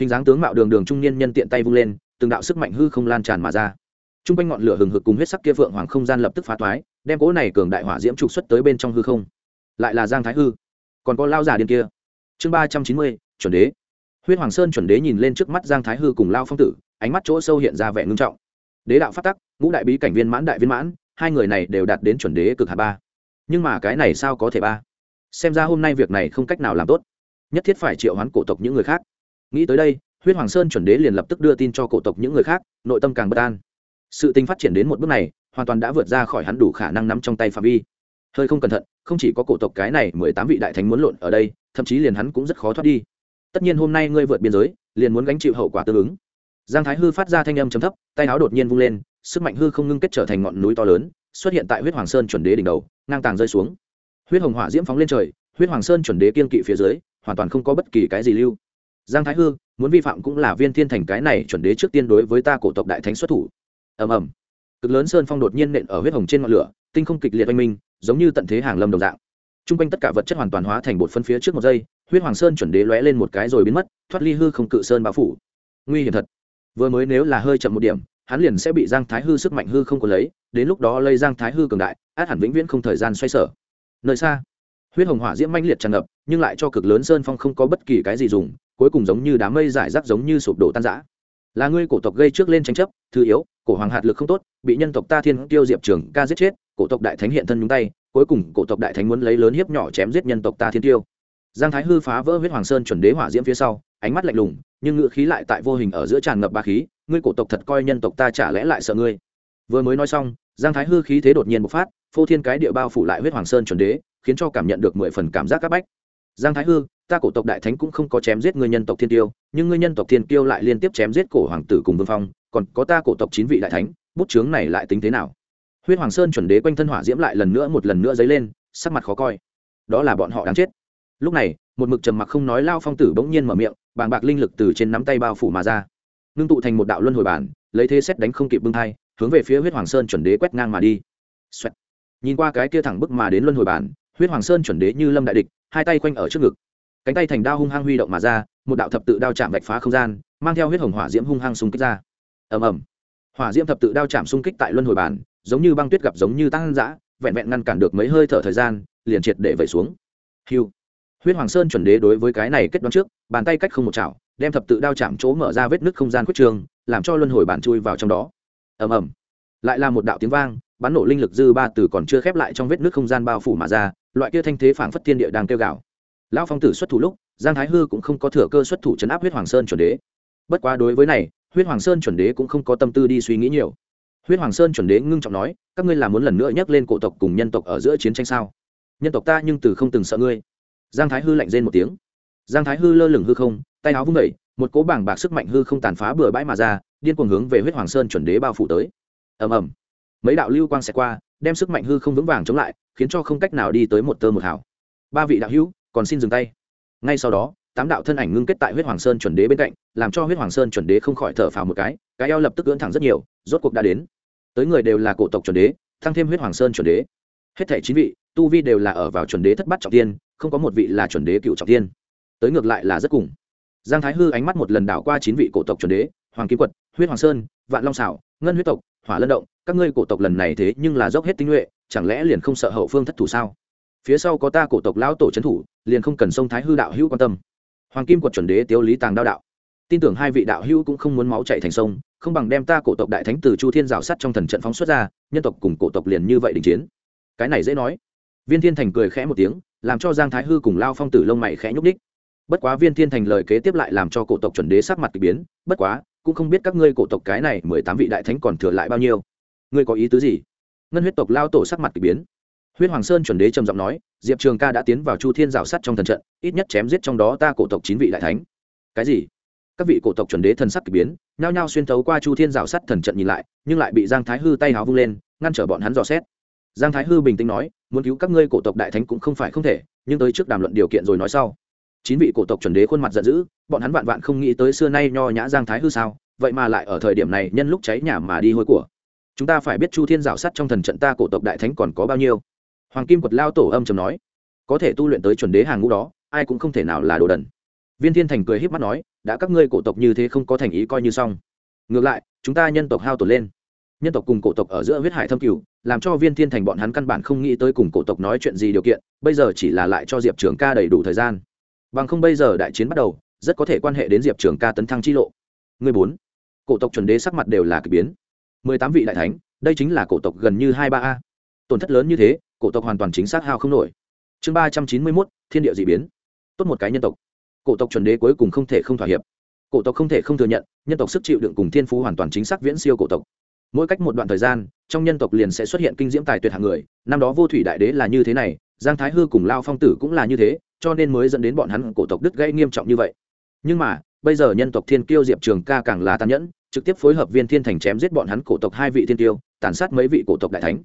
Hình dáng tướng mạo đường đường trung niên nhân tiện tay vung lên, từng đạo sức mạnh hư không lan tràn mà ra. T r u n g quanh ngọn lửa hừng hực cùng huyết sắc kia phượng hoàng không gian lập tức phá toái đem cỗ này cường đại hỏa diễm trục xuất tới bên trong hư không. Lại là giang thái hư. Còn có lao giả điên kia. Chương ba trăm chín mươi, chuẩn đế. Huyết hoàng sơn chuẩn đế nhìn lên trước mắt giang thái hư cùng lao phong tử, ánh mắt chỗ sâu hiện ra vẻ ngưng trọng. Đế đạo phát tắc, ngũ đại bí cảnh viên mãn đại viên mãn, hai người này đều đạt đến chuẩn đế cực hạ ba. Nhưng mà cái này sao có thể ba? Xem ra hôm nay việc này không cách nào làm tốt. Nhất thiết phải triệu hoán cổ tộc những người khác. Nghĩ tới đây, huyết hoàng sơn chuẩn đế liền lập tức đưa tin cho cổ tộc những người khác, nội tâm càng bất an. Sự tình phát triển đến một bước này hoàn toàn đã vượt ra khỏi hắn đủ khả năng nắm trong tay phạm vi. Hơi không cẩn thận, không chỉ có cổ tộc cái này mười tám vị đại thánh muốn lộn ở đây, thậm chí liền hắn cũng rất khó thoát đi. Tất nhiên hôm nay ngươi vượt biên giới, liền muốn gánh chịu hậu quả tương ứng. Giang thái hư phát ra thanh âm chấm thấp, tay áo đột nhiên vung lên, sức mạnh hư không ngưng kết trở thành ngọn núi to lớn, xuất hiện tại huyết hoàng sơn chuẩn đế đỉnh đầu, ngang tàng rơi xuống. Huyết hồng hỏa diễm phóng lên trời, huyết hoàng sơn chuẩn đế kiên kỵ phía dưới, hoàn toàn không có bất kỳ cái gì lưu. Giang thái hư, muốn vi phạm cũng là viên thiên thành cái này chuẩn đế trước tiên đối với ta cổ tộc đại thánh xuất thủ. Ầm ầm cực lớn sơn phong đột nhiên nện ở huyết hồng trên ngọn lửa, tinh không kịch liệt oanh minh, giống như tận thế hàng lâm đồng dạng. T r u n g quanh tất cả vật chất hoàn toàn hóa thành bột phân phía trước một giây, huyết hoàng sơn chuẩn đế lóe lên một cái rồi biến mất, thoát ly hư không cự sơn bao phủ. Nguy hiểm thật. Vừa mới nếu là hơi chậm một điểm, hắn liền sẽ bị giang thái hư sức mạnh hư không có lấy, đến lúc đó lây giang thái hư cường đại, át hẳn vĩnh viễn không thời gian xoay sở. Nơi xa, huyết hồng hỏa diễm manh liệt tràn ngập, nhưng lại cho cực lớn sơn phong không có bất kỳ cái gì dùng, cuối cùng giống như đám mây giải rác giống như sụp đổ tan rã là ngươi cổ tộc gây trước lên tranh chấp, thứ yếu, cổ hoàng hạt lực không tốt, bị nhân tộc ta thiên tiêu diệp trường ca giết chết, cổ tộc đại thánh hiện thân nhúng tay, cuối cùng cổ tộc đại thánh muốn lấy lớn hiếp nhỏ chém giết nhân tộc ta thiên tiêu giang thái hư phá vỡ huyết hoàng sơn chuẩn đế hỏa diễm phía sau, ánh mắt lạnh lùng, nhưng ngự khí lại tại vô hình ở giữa tràn ngập ba khí, ngươi cổ tộc thật coi nhân tộc ta chả lẽ lại sợ ngươi. Vừa mới nói xong, giang thái hư khí thế đột nhiên bộc phát, phô thiên cái địa bao phủ lại huyết hoàng sơn chuẩn đế, khiến cho cảm nhận được mười phần cảm giác các bách. Giang thái hư ta cổ tộc đại thánh cũng không có chém giết người nhân tộc thiên tiêu, nhưng người nhân tộc thiên tiêu lại liên tiếp chém giết cổ hoàng tử cùng vương phong, còn có ta cổ tộc chín vị đại thánh, bút chướng này lại tính thế nào? Huyết hoàng sơn chuẩn đế quanh thân hỏa diễm lại lần nữa một lần nữa dấy lên, sắc mặt khó coi. Đó là bọn họ đáng chết. Lúc này, một mực trầm mặc không nói lao phong tử bỗng nhiên mở miệng, bàng bạc linh lực từ trên nắm tay bao phủ mà ra. Ngưng tụ thành một đạo luân hồi bản, lấy thế xét đánh không kịp bưng thai, hướng về phía huyết hoàng sơn chuẩn đế quét ngang mà đi、Xoẹt. nhìn qua cái kia thẳng bức mà đến luân hồi bản, huyết hoàng sơn chuẩn đế như lâm đại địch, hai tay quanh ở trước ngực cánh tay thành đao hung hăng huy động mà ra một đạo thập tự đao chạm vạch phá không gian mang theo huyết hồng hỏa diễm hung hăng xung kích ra. Ầm ầm. Hỏa diễm thập tự đao chạm xung kích tại luân hồi bàn, giống như băng tuyết gặp giống như tăng dã vẹn vẹn ngăn cản được mấy hơi thở thời gian liền triệt để vẩy xuống. Hiu huyết hoàng sơn chuẩn đế đối với cái này kết đoán trước bàn tay cách không một chảo đem thập tự đao chạm chỗ mở ra vết nứt không gian quyết trường làm cho luân hồi bàn chui vào trong đó. Ầm ầm. Lại là một đạo tiếng vang bắn nổ linh lực dư ba từ còn chưa khép lại trong vết nước không gian bao phủ mà ra loại kia thanh thế phảng phất thiên địa đang kêu gào lão phong tử xuất thủ lúc, giang thái hư cũng không có thừa cơ xuất thủ chấn áp huyết hoàng sơn chuẩn đế. Bất quá đối với này, huyết hoàng sơn chuẩn đế cũng không có tâm tư đi suy nghĩ nhiều. Huyết hoàng sơn chuẩn đế ngưng trọng nói, các ngươi làm muốn lần nữa nhắc lên cổ tộc cùng nhân tộc ở giữa chiến tranh sao? Nhân tộc ta nhưng từ không từng sợ ngươi. Giang thái hư lạnh rên một tiếng. Giang thái hư lơ lửng hư không, tay áo vung vẩy một cỗ bảng bạc sức mạnh hư không tàn phá bừa bãi mà ra, điên cuồng hướng về huyết hoàng sơn chuẩn đế bao phủ tới. Ầm ầm. Mấy đạo lưu quang sẽ qua, đem sức mạnh hư không vững vàng chống lại, khiến cho không cách nào đi tới một tơ một hào. Ba vị đạo hữu còn xin dừng tay. Ngay sau đó, tám đạo thân ảnh ngưng kết tại huyết hoàng sơn chuẩn đế bên cạnh, làm cho huyết hoàng sơn chuẩn đế không khỏi thở phào một cái cái eo lập tức ưỡn thẳng rất nhiều, rốt cuộc đã đến. Tới người đều là cổ tộc chuẩn đế tăng thêm huyết hoàng sơn chuẩn đế. Hết thảy chín vị, tu vi đều là ở vào chuẩn đế thất bát trọng tiên không có một vị là chuẩn đế cựu trọng tiên tới ngược lại là rất cùng. Giang thái hư ánh mắt một lần đảo qua chín vị cổ tộc chuẩn đế, hoàng kim quật, huyết hoàng sơn, vạn long xảo ngân huyết tộc, hỏa lân động, các ngươi cổ tộc lần này thế nhưng là dốc hết tinh nhuệ, chẳng lẽ liền không sợ hậu phương thất thủ sao? Phía sau có ta cổ tộc lão tổ trấn thủ, liền không cần sông thái hư đạo hữu quan tâm. Hoàng kim quật chuẩn đế tiêu lý tàng đao đạo. Tin tưởng hai vị đạo hữu cũng không muốn máu chạy thành sông, không bằng đem ta cổ tộc đại thánh từ chu thiên rào sắt trong thần trận phóng xuất ra, nhân tộc cùng cổ tộc liền như vậy đình chiến. Cái này dễ nói. Viên thiên thành cười khẽ một tiếng, làm cho giang thái hư cùng lao phong tử lông mày khẽ nhúc nhích. Bất quá viên thiên thành lời kế tiếp lại làm cho cổ tộc chuẩn đế sắc mặt k ỳ biến, bất quá, cũng không biết các ngươi cổ tộc cái này mười tám vị đại thánh còn thừa lại bao nhiêu. Ngươi có ý tứ gì? Ngân huyết tộc lao tổ sắc mặt k ỳ biến huyết hoàng sơn chuẩn đế trầm giọng nói, diệp trường ca đã tiến vào chu thiên rào sắt trong thần trận, ít nhất chém giết trong đó ta cổ tộc chín vị đại thánh. Cái gì? Các vị cổ tộc chuẩn đế thần sắc k ỳ biến, nhao nhao xuyên thấu qua chu thiên rào sắt thần trận nhìn lại, nhưng lại bị giang thái hư tay háo vung lên, ngăn trở bọn hắn dò xét. Giang thái hư bình tĩnh nói, muốn cứu các ngươi cổ tộc đại thánh cũng không phải không thể, nhưng tới trước đàm luận điều kiện rồi nói sau. Chín vị cổ tộc chuẩn đế khuôn mặt giận dữ, bọn hắn vạn vạn không nghĩ tới xưa nay nho nhã giang thái hư sao, vậy mà lại ở thời điểm này nhân lúc cháy nhà mà đi hôi của. Chúng ta phải biết chu thiên rào sắt trong thần trận ta cổ tộc đại thánh còn có bao nhiêu hoàng kim quật lao tổ âm chầm nói, có thể tu luyện tới chuẩn đế hàng ngũ đó, ai cũng không thể nào là đồ đần. Viên thiên thành cười h í p mắt nói, đã các ngươi cổ tộc như thế không có thành ý coi như xong. Ngược lại, chúng ta nhân tộc hao tổn lên. Nhân tộc cùng cổ tộc ở giữa huyết hải thâm cửu làm cho viên thiên thành bọn hắn căn bản không nghĩ tới cùng cổ tộc nói chuyện gì điều kiện, bây giờ chỉ là lại cho diệp trường ca đầy đủ thời gian. Bằng không bây giờ đại chiến bắt đầu, rất có thể quan hệ đến diệp trường ca tấn thăng chi lộ. Người bốn. Cổ tộc chuẩn đế sắc mặt đều là k ỳ biến. Mười tám vị đại thánh, đây chính là cổ tộc gần như hai ba a. Tổn thất lớn như thế cổ tộc hoàn toàn chính xác hao không nổi. Chương ba trăm chín mươi mốt, thiên địa d ị biến. Tốt một cái nhân tộc. Cổ tộc chuẩn đế cuối cùng không thể không thỏa hiệp. Cổ tộc không thể không thừa nhận, nhân tộc sức chịu đựng cùng thiên phú hoàn toàn chính xác viễn siêu cổ tộc. Mỗi cách một đoạn thời gian, trong nhân tộc liền sẽ xuất hiện kinh diễm tài tuyệt hạng người, năm đó vô thủy đại đế là như thế này, giang thái hư cùng lao phong tử cũng là như thế, cho nên mới dẫn đến bọn hắn cổ tộc đứt gãy nghiêm trọng như vậy. Nhưng mà, bây giờ nhân tộc thiên kiêu diệp trường ca càng là tàn nhẫn, trực tiếp phối hợp viên thiên thành chém giết bọn hắn cổ tộc hai vị thiên kiêu tàn sát mấy vị cổ tộc đại thánh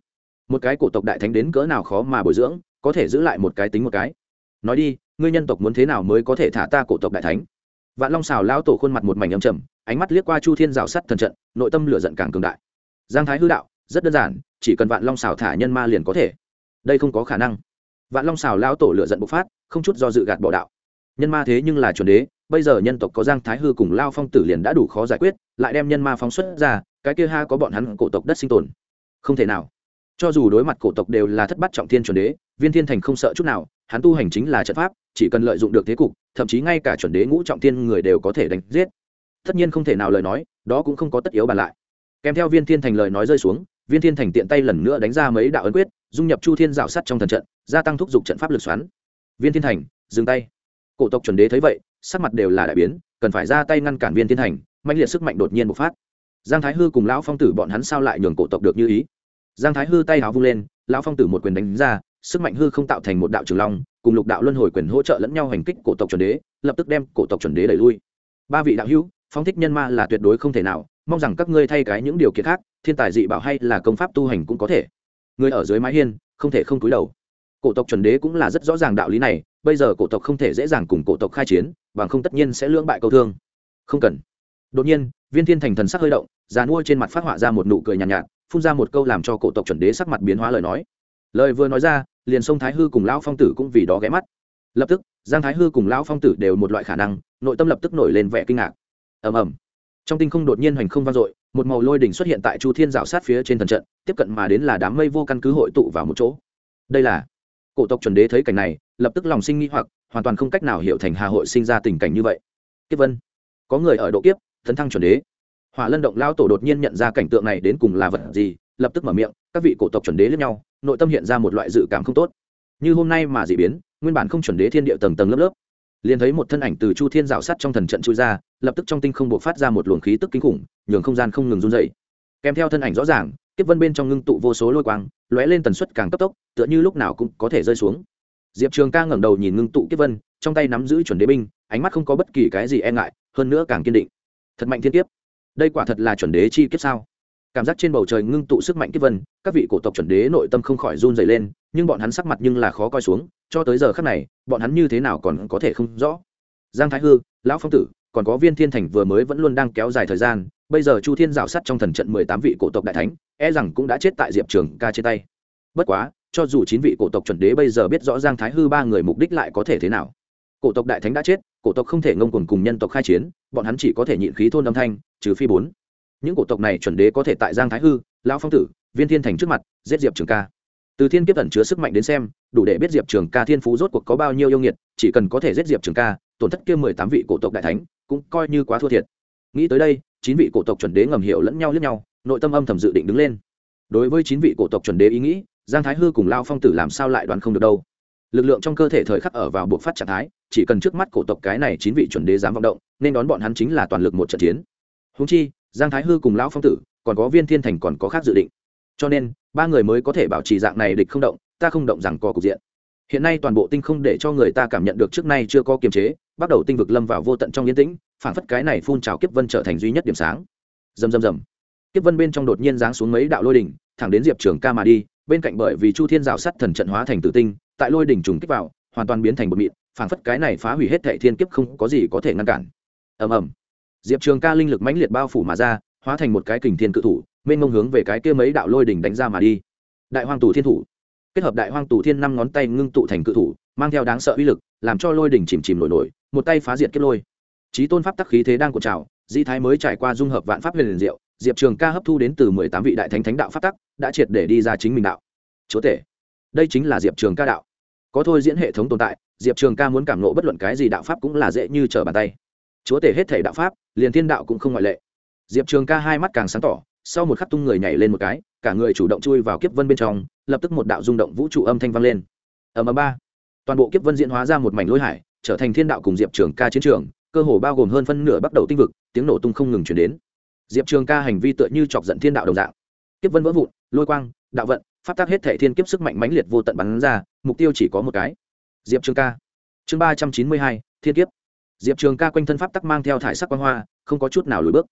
một cái cổ tộc đại thánh đến cỡ nào khó mà bồi dưỡng, có thể giữ lại một cái tính một cái. Nói đi, ngươi nhân tộc muốn thế nào mới có thể thả ta cổ tộc đại thánh? Vạn long xào lao tổ khuôn mặt một mảnh âm trầm, ánh mắt liếc qua chu thiên rào sắt thần trận, nội tâm lửa giận càng cường đại. Giang thái hư đạo, rất đơn giản, chỉ cần vạn long xào thả nhân ma liền có thể. Đây không có khả năng. Vạn long xào lao tổ lửa giận bộc phát, không chút do dự gạt bỏ đạo. Nhân ma thế nhưng là chuẩn đế, bây giờ nhân tộc có giang thái hư cùng lao phong tử liền đã đủ khó giải quyết, lại đem nhân ma phóng xuất ra, cái kia ha có bọn hắn cổ tộc đất sinh tồn. Không thể nào cho dù đối mặt cổ tộc đều là thất bát trọng thiên chuẩn đế, viên thiên thành không sợ chút nào, hắn tu hành chính là trận pháp, chỉ cần lợi dụng được thế cục, thậm chí ngay cả chuẩn đế ngũ trọng thiên người đều có thể đánh giết. Tất nhiên không thể nào lời nói, đó cũng không có tất yếu bàn lại. Kèm theo viên thiên thành lời nói rơi xuống, viên thiên thành tiện tay lần nữa đánh ra mấy đạo ấn quyết, dung nhập chu thiên dạo sắt trong thần trận, gia tăng thúc giục trận pháp lực xoắn. Viên thiên thành, dừng tay. Cổ tộc chuẩn đế thấy vậy, sắc mặt đều là đại biến, cần phải ra tay ngăn cản viên thiên thành mạnh liệt sức mạnh đột nhiên bộc phát. Giang thái hư cùng lão phong tử bọn hắn sao lại nhường cổ tộc được như ý? Giang thái hư tay háo vung lên lão phong tử một quyền đánh ra sức mạnh hư không tạo thành một đạo trường long cùng lục đạo luân hồi quyền hỗ trợ lẫn nhau hành kích cổ tộc chuẩn đế lập tức đem cổ tộc chuẩn đế đẩy lui. Ba vị đạo hữu phong thích nhân ma là tuyệt đối không thể nào mong rằng các ngươi thay cái những điều kiện khác thiên tài dị bảo hay là công pháp tu hành cũng có thể. Người ở dưới mái hiên không thể không cúi đầu. Cổ tộc chuẩn đế cũng là rất rõ ràng đạo lý này bây giờ cổ tộc không thể dễ dàng cùng cổ tộc khai chiến bằng không tất nhiên sẽ lưỡng bại câu thương. Không cần. Đột nhiên viên thiên thành thần sắc hơi động già nuôi trên mặt phát họa ra một nụ cười nhàn nhạt, nhạt phun ra một câu làm cho cổ tộc chuẩn đế sắc mặt biến hóa lời nói. Lời vừa nói ra, liền sông thái hư cùng lão phong tử cũng vì đó ghé mắt. Lập tức, giang thái hư cùng lão phong tử đều một loại khả năng, nội tâm lập tức nổi lên vẻ kinh ngạc. Ầm ầm. Trong tinh không đột nhiên hoành không vang dội, một màu lôi đỉnh xuất hiện tại chu thiên rào sát phía trên thần trận, tiếp cận mà đến là đám mây vô căn cứ hội tụ vào một chỗ. Đây là cổ tộc chuẩn đế thấy cảnh này, lập tức lòng sinh nghi hoặc, hoàn toàn không cách nào hiểu thành hà hội sinh ra tình cảnh như vậy. Kiếp vân. Có người ở độ kiếp thấn thăng chuẩn đế hỏa lân động lao tổ đột nhiên nhận ra cảnh tượng này đến cùng là vật gì, lập tức mở miệng, các vị cổ tộc chuẩn đế lẫn nhau, nội tâm hiện ra một loại dự cảm không tốt. Như hôm nay mà dị biến, nguyên bản không chuẩn đế thiên địa tầng tầng lớp lớp. Liền thấy một thân ảnh từ chu thiên rào sắt trong thần trận chui ra, lập tức trong tinh không buộc phát ra một luồng khí tức kinh khủng, nhường không gian không ngừng run dày kèm theo thân ảnh rõ ràng, kiếp vân bên trong ngưng tụ vô số lôi quang, lóe lên tần suất càng cấp tốc, tựa như lúc nào cũng có thể rơi xuống. Diệp trường ca ngẩng đầu nhìn ngưng tụ kiếp vân, trong tay nắm giữ chuẩn đế binh, ánh mắt không có bất kỳ cái gì e ngại, hơn nữa càng kiên định. Thật mạnh thiên kiếp đây quả thật là chuẩn đế chi kiếp sao? Cảm giác trên bầu trời ngưng tụ sức mạnh kiếp vân, các vị cổ tộc chuẩn đế nội tâm không khỏi run dày lên, nhưng bọn hắn sắc mặt nhưng là khó coi xuống, cho tới giờ khắc này, bọn hắn như thế nào còn có thể không rõ? Giang thái hư, lão phong tử, còn có viên thiên thành vừa mới vẫn luôn đang kéo dài thời gian, bây giờ chu thiên rào sắt trong thần trận mười tám vị cổ tộc đại thánh e rằng cũng đã chết tại diệp trường ca trên tay. Bất quá, cho dù chín vị cổ tộc chuẩn đế bây giờ biết rõ giang thái hư ba người mục đích lại có thể thế nào? Cổ tộc đại thánh đã chết cổ tộc không thể ngông cuồng cùng nhân tộc khai chiến, bọn hắn chỉ có thể nhịn khí thôn âm thanh, trừ phi bốn. Những cổ tộc này chuẩn đế có thể tại giang thái hư, lão phong tử, viên thiên thành trước mặt, giết diệp trường ca. Từ thiên kiếp ẩn chứa sức mạnh đến xem, đủ để biết diệp trường ca thiên phú rốt cuộc có bao nhiêu yêu nghiệt, chỉ cần có thể giết diệp trường ca, tổn thất kia mười tám vị cổ tộc đại thánh, cũng coi như quá thua thiệt. Nghĩ tới đây, chín vị cổ tộc chuẩn đế ngầm hiểu lẫn nhau lẫn nhau, nội tâm âm thầm dự định đứng lên. Đối với chín vị cổ tộc chuẩn đế ý nghĩ, giang thái hư cùng lao phong tử làm sao lại đoán không được đâu? Lực lượng trong cơ thể thời khắc ở vào buộc phát trạng thái, chỉ cần trước mắt cổ tộc cái này chín vị chuẩn đế dám vọng động, nên đón bọn hắn chính là toàn lực một trận chiến. Húng chi, giang thái hư cùng lão phong tử, còn có viên thiên thành còn có khác dự định. Cho nên, ba người mới có thể bảo trì dạng này địch không động, ta không động rằng có cục diện. Hiện nay toàn bộ tinh không để cho người ta cảm nhận được trước nay chưa có kiềm chế, bắt đầu tinh vực lâm vào vô tận trong yên tĩnh, phản phất cái này phun trào kiếp vân trở thành duy nhất điểm sáng. Rầm rầm rầm. Kiếp vân bên trong đột nhiên giáng xuống mấy đạo lôi đỉnh, thẳng đến diệp trường ca mà đi, bên cạnh bởi vì chu thiên rào sắt thần trận hóa thành tử tinh tại lôi đỉnh trùng kích vào, hoàn toàn biến thành một mịn phản phất cái này phá hủy hết thệ thiên kiếp không có gì có thể ngăn cản. Ầm ầm. Diệp trường ca linh lực mãnh liệt bao phủ mà ra, hóa thành một cái kình thiên cự thủ, mênh mông hướng về cái kia mấy đạo lôi đỉnh đánh ra mà đi. Đại hoàng tù thiên thủ. Kết hợp đại hoàng tù thiên năm ngón tay ngưng tụ thành cự thủ, mang theo đáng sợ uy lực, làm cho lôi đỉnh chìm chìm nổi nổi, một tay phá diệt kết lôi. Trí tôn pháp tắc khí thế đang cuộn trào di thái mới trải qua dung hợp vạn pháp huyền liền diệu, diệp trường ca hấp thu đến từ mười tám vị đại thánh thánh đạo pháp tắc, đã triệt để đi ra chính mình đạo. Chúa tể đây chính là diệp trường ca đạo. Có thôi diễn hệ thống tồn tại, diệp trường ca muốn cảm nộ bất luận cái gì đạo pháp cũng là dễ như trở bàn tay. Chúa tể hết thể đạo pháp, liền thiên đạo cũng không ngoại lệ. Diệp trường ca hai mắt càng sáng tỏ, sau một khắc tung người nhảy lên một cái, cả người chủ động chui vào kiếp vân bên trong, lập tức một đạo rung động vũ trụ âm thanh vang lên. Ở ầm ba. Toàn bộ kiếp vân diễn hóa ra một mảnh lôi hải, trở thành thiên đạo cùng diệp trường ca chiến trường, cơ hồ bao gồm hơn phân nửa bắt đầu tinh vực, tiếng nổ tung không ngừng chuyển đến. Diệp trường ca hành vi tựa như chọc giận thiên đạo đồng dạng. Kiếp vân vỡ vụn, lôi quang, đạo vận Pháp tác hết thệ thiên kiếp sức mạnh mãnh liệt vô tận bắn ra, mục tiêu chỉ có một cái. Diệp trường ca. Chương ba trăm chín mươi hai, thiên kiếp. Diệp trường ca quanh thân pháp tắc mang theo thải sắc quang hoa, không có chút nào lùi bước.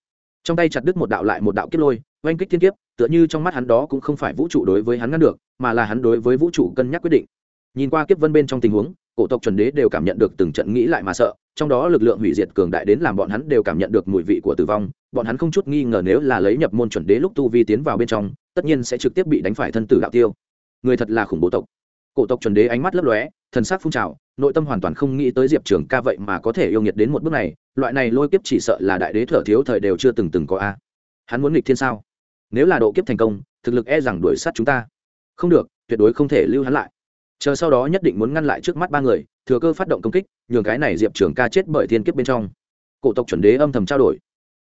Trong tay chặt đứt một đạo lại một đạo kiếp lôi, oanh kích thiên kiếp, tựa như trong mắt hắn đó cũng không phải vũ trụ đối với hắn ngăn được, mà là hắn đối với vũ trụ cân nhắc quyết định. Nhìn qua kiếp vân bên trong tình huống cổ tộc chuẩn đế đều cảm nhận được từng trận nghĩ lại mà sợ, trong đó lực lượng hủy diệt cường đại đến làm bọn hắn đều cảm nhận được mùi vị của tử vong, bọn hắn không chút nghi ngờ nếu là lấy nhập môn chuẩn đế lúc tu vi tiến vào bên trong, tất nhiên sẽ trực tiếp bị đánh phải thân tử đạo tiêu. Người thật là khủng bố tộc. Cổ tộc chuẩn đế ánh mắt lấp lóe, thần sắc phun trào, nội tâm hoàn toàn không nghĩ tới diệp trường ca vậy mà có thể yêu nghiệt đến một bước này, loại này lôi kiếp chỉ sợ là đại đế thở thiếu thời đều chưa từng từng có a. Hắn muốn nghịch thiên sao? Nếu là độ kiếp thành công, thực lực e rằng đuổi sát chúng ta. Không được, tuyệt đối không thể lưu hắn lại chờ sau đó nhất định muốn ngăn lại trước mắt ba người, thừa cơ phát động công kích, nhường cái này diệp trường ca chết bởi thiên kiếp bên trong. Cổ tộc chuẩn đế âm thầm trao đổi.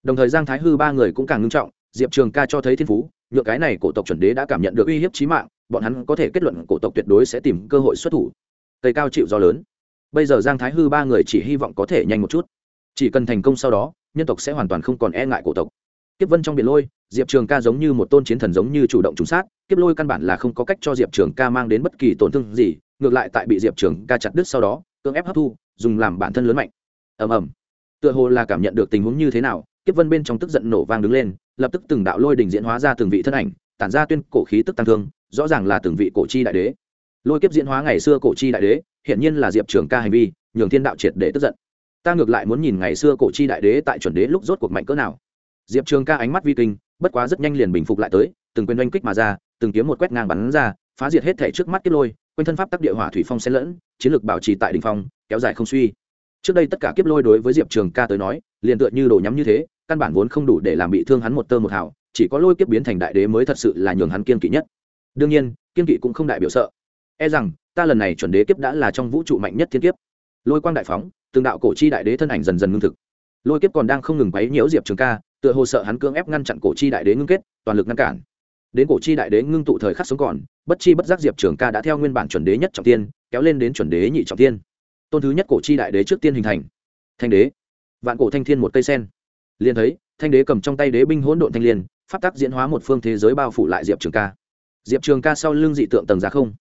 Đồng thời giang thái hư ba người cũng càng ngưng trọng, diệp trường ca cho thấy thiên phú nhựa cái này cổ tộc chuẩn đế đã cảm nhận được uy hiếp trí mạng, bọn hắn có thể kết luận cổ tộc tuyệt đối sẽ tìm cơ hội xuất thủ. Cây cao chịu do lớn. Bây giờ giang thái hư ba người chỉ hy vọng có thể nhanh một chút. Chỉ cần thành công sau đó, nhân tộc sẽ hoàn toàn không còn e ngại cổ tộc kiếp vân trong biển lôi, diệp trường ca giống như một tôn chiến thần giống như chủ động trúng sát, kiếp lôi căn bản là không có cách cho diệp trường ca mang đến bất kỳ tổn thương gì, ngược lại tại bị diệp trường ca chặt đứt sau đó, cưỡng ép hấp thu, dùng làm bản thân lớn mạnh. Ầm ầm. Tựa hồ là cảm nhận được tình huống như thế nào, kiếp vân bên trong tức giận nổ vang đứng lên, lập tức từng đạo lôi đình diễn hóa ra từng vị thân ảnh, tản ra tuyên cổ khí tức tăng thương, rõ ràng là từng vị cổ chi đại đế. Lôi kiếp diễn hóa ngày xưa cổ chi đại đế hiện nhiên là diệp trường ca hành vi, nhường thiên đạo triệt để tức giận. Ta ngược lại muốn nhìn ngày xưa cổ chi đại đế tại chuẩn đế lúc rốt cuộc mạnh cỡ nào diệp trường ca ánh mắt vi kinh, bất quá rất nhanh liền bình phục lại tới, từng quyền oanh kích mà ra, từng kiếm một quét ngang bắn ra, phá diệt hết thể trước mắt kết lôi, quanh thân pháp tắc địa hỏa thủy phong xen lẫn, chiến lược bảo trì tại đỉnh phong, kéo dài không suy. Trước đây tất cả kiếp lôi đối với diệp trường ca tới nói, liền tựa như đồ nhắm như thế, căn bản vốn không đủ để làm bị thương hắn một tơ một hào, chỉ có lôi kiếp biến thành đại đế mới thật sự là nhường hắn kiên kỵ nhất. Đương nhiên, kiên kỵ cũng không đại biểu sợ. E rằng, ta lần này chuẩn đế kiếp đã là trong vũ trụ mạnh nhất thiên kiếp. Lôi quang đại phóng, từng đạo cổ chi đại đế thân ảnh dần dần ngưng thực. Lôi kiếp còn đang không ngừng quấy nhiễu diệp trường ca tựa hồ sợ hắn cưỡng ép ngăn chặn cổ chi đại đế ngưng kết, toàn lực ngăn cản. Đến cổ chi đại đế ngưng tụ thời khắc sống còn, bất chi bất giác diệp trường ca đã theo nguyên bản chuẩn đế nhất trọng tiên, kéo lên đến chuẩn đế nhị trọng tiên. Tôn thứ nhất cổ chi đại đế trước tiên hình thành. Thanh đế. Vạn cổ thanh thiên một cây sen. Liền thấy, thanh đế cầm trong tay đế binh hỗn độn thanh liên, pháp tắc diễn hóa một phương thế giới bao phủ lại diệp trường ca. Diệp trường ca sau lưng dị tượng tầng giá không.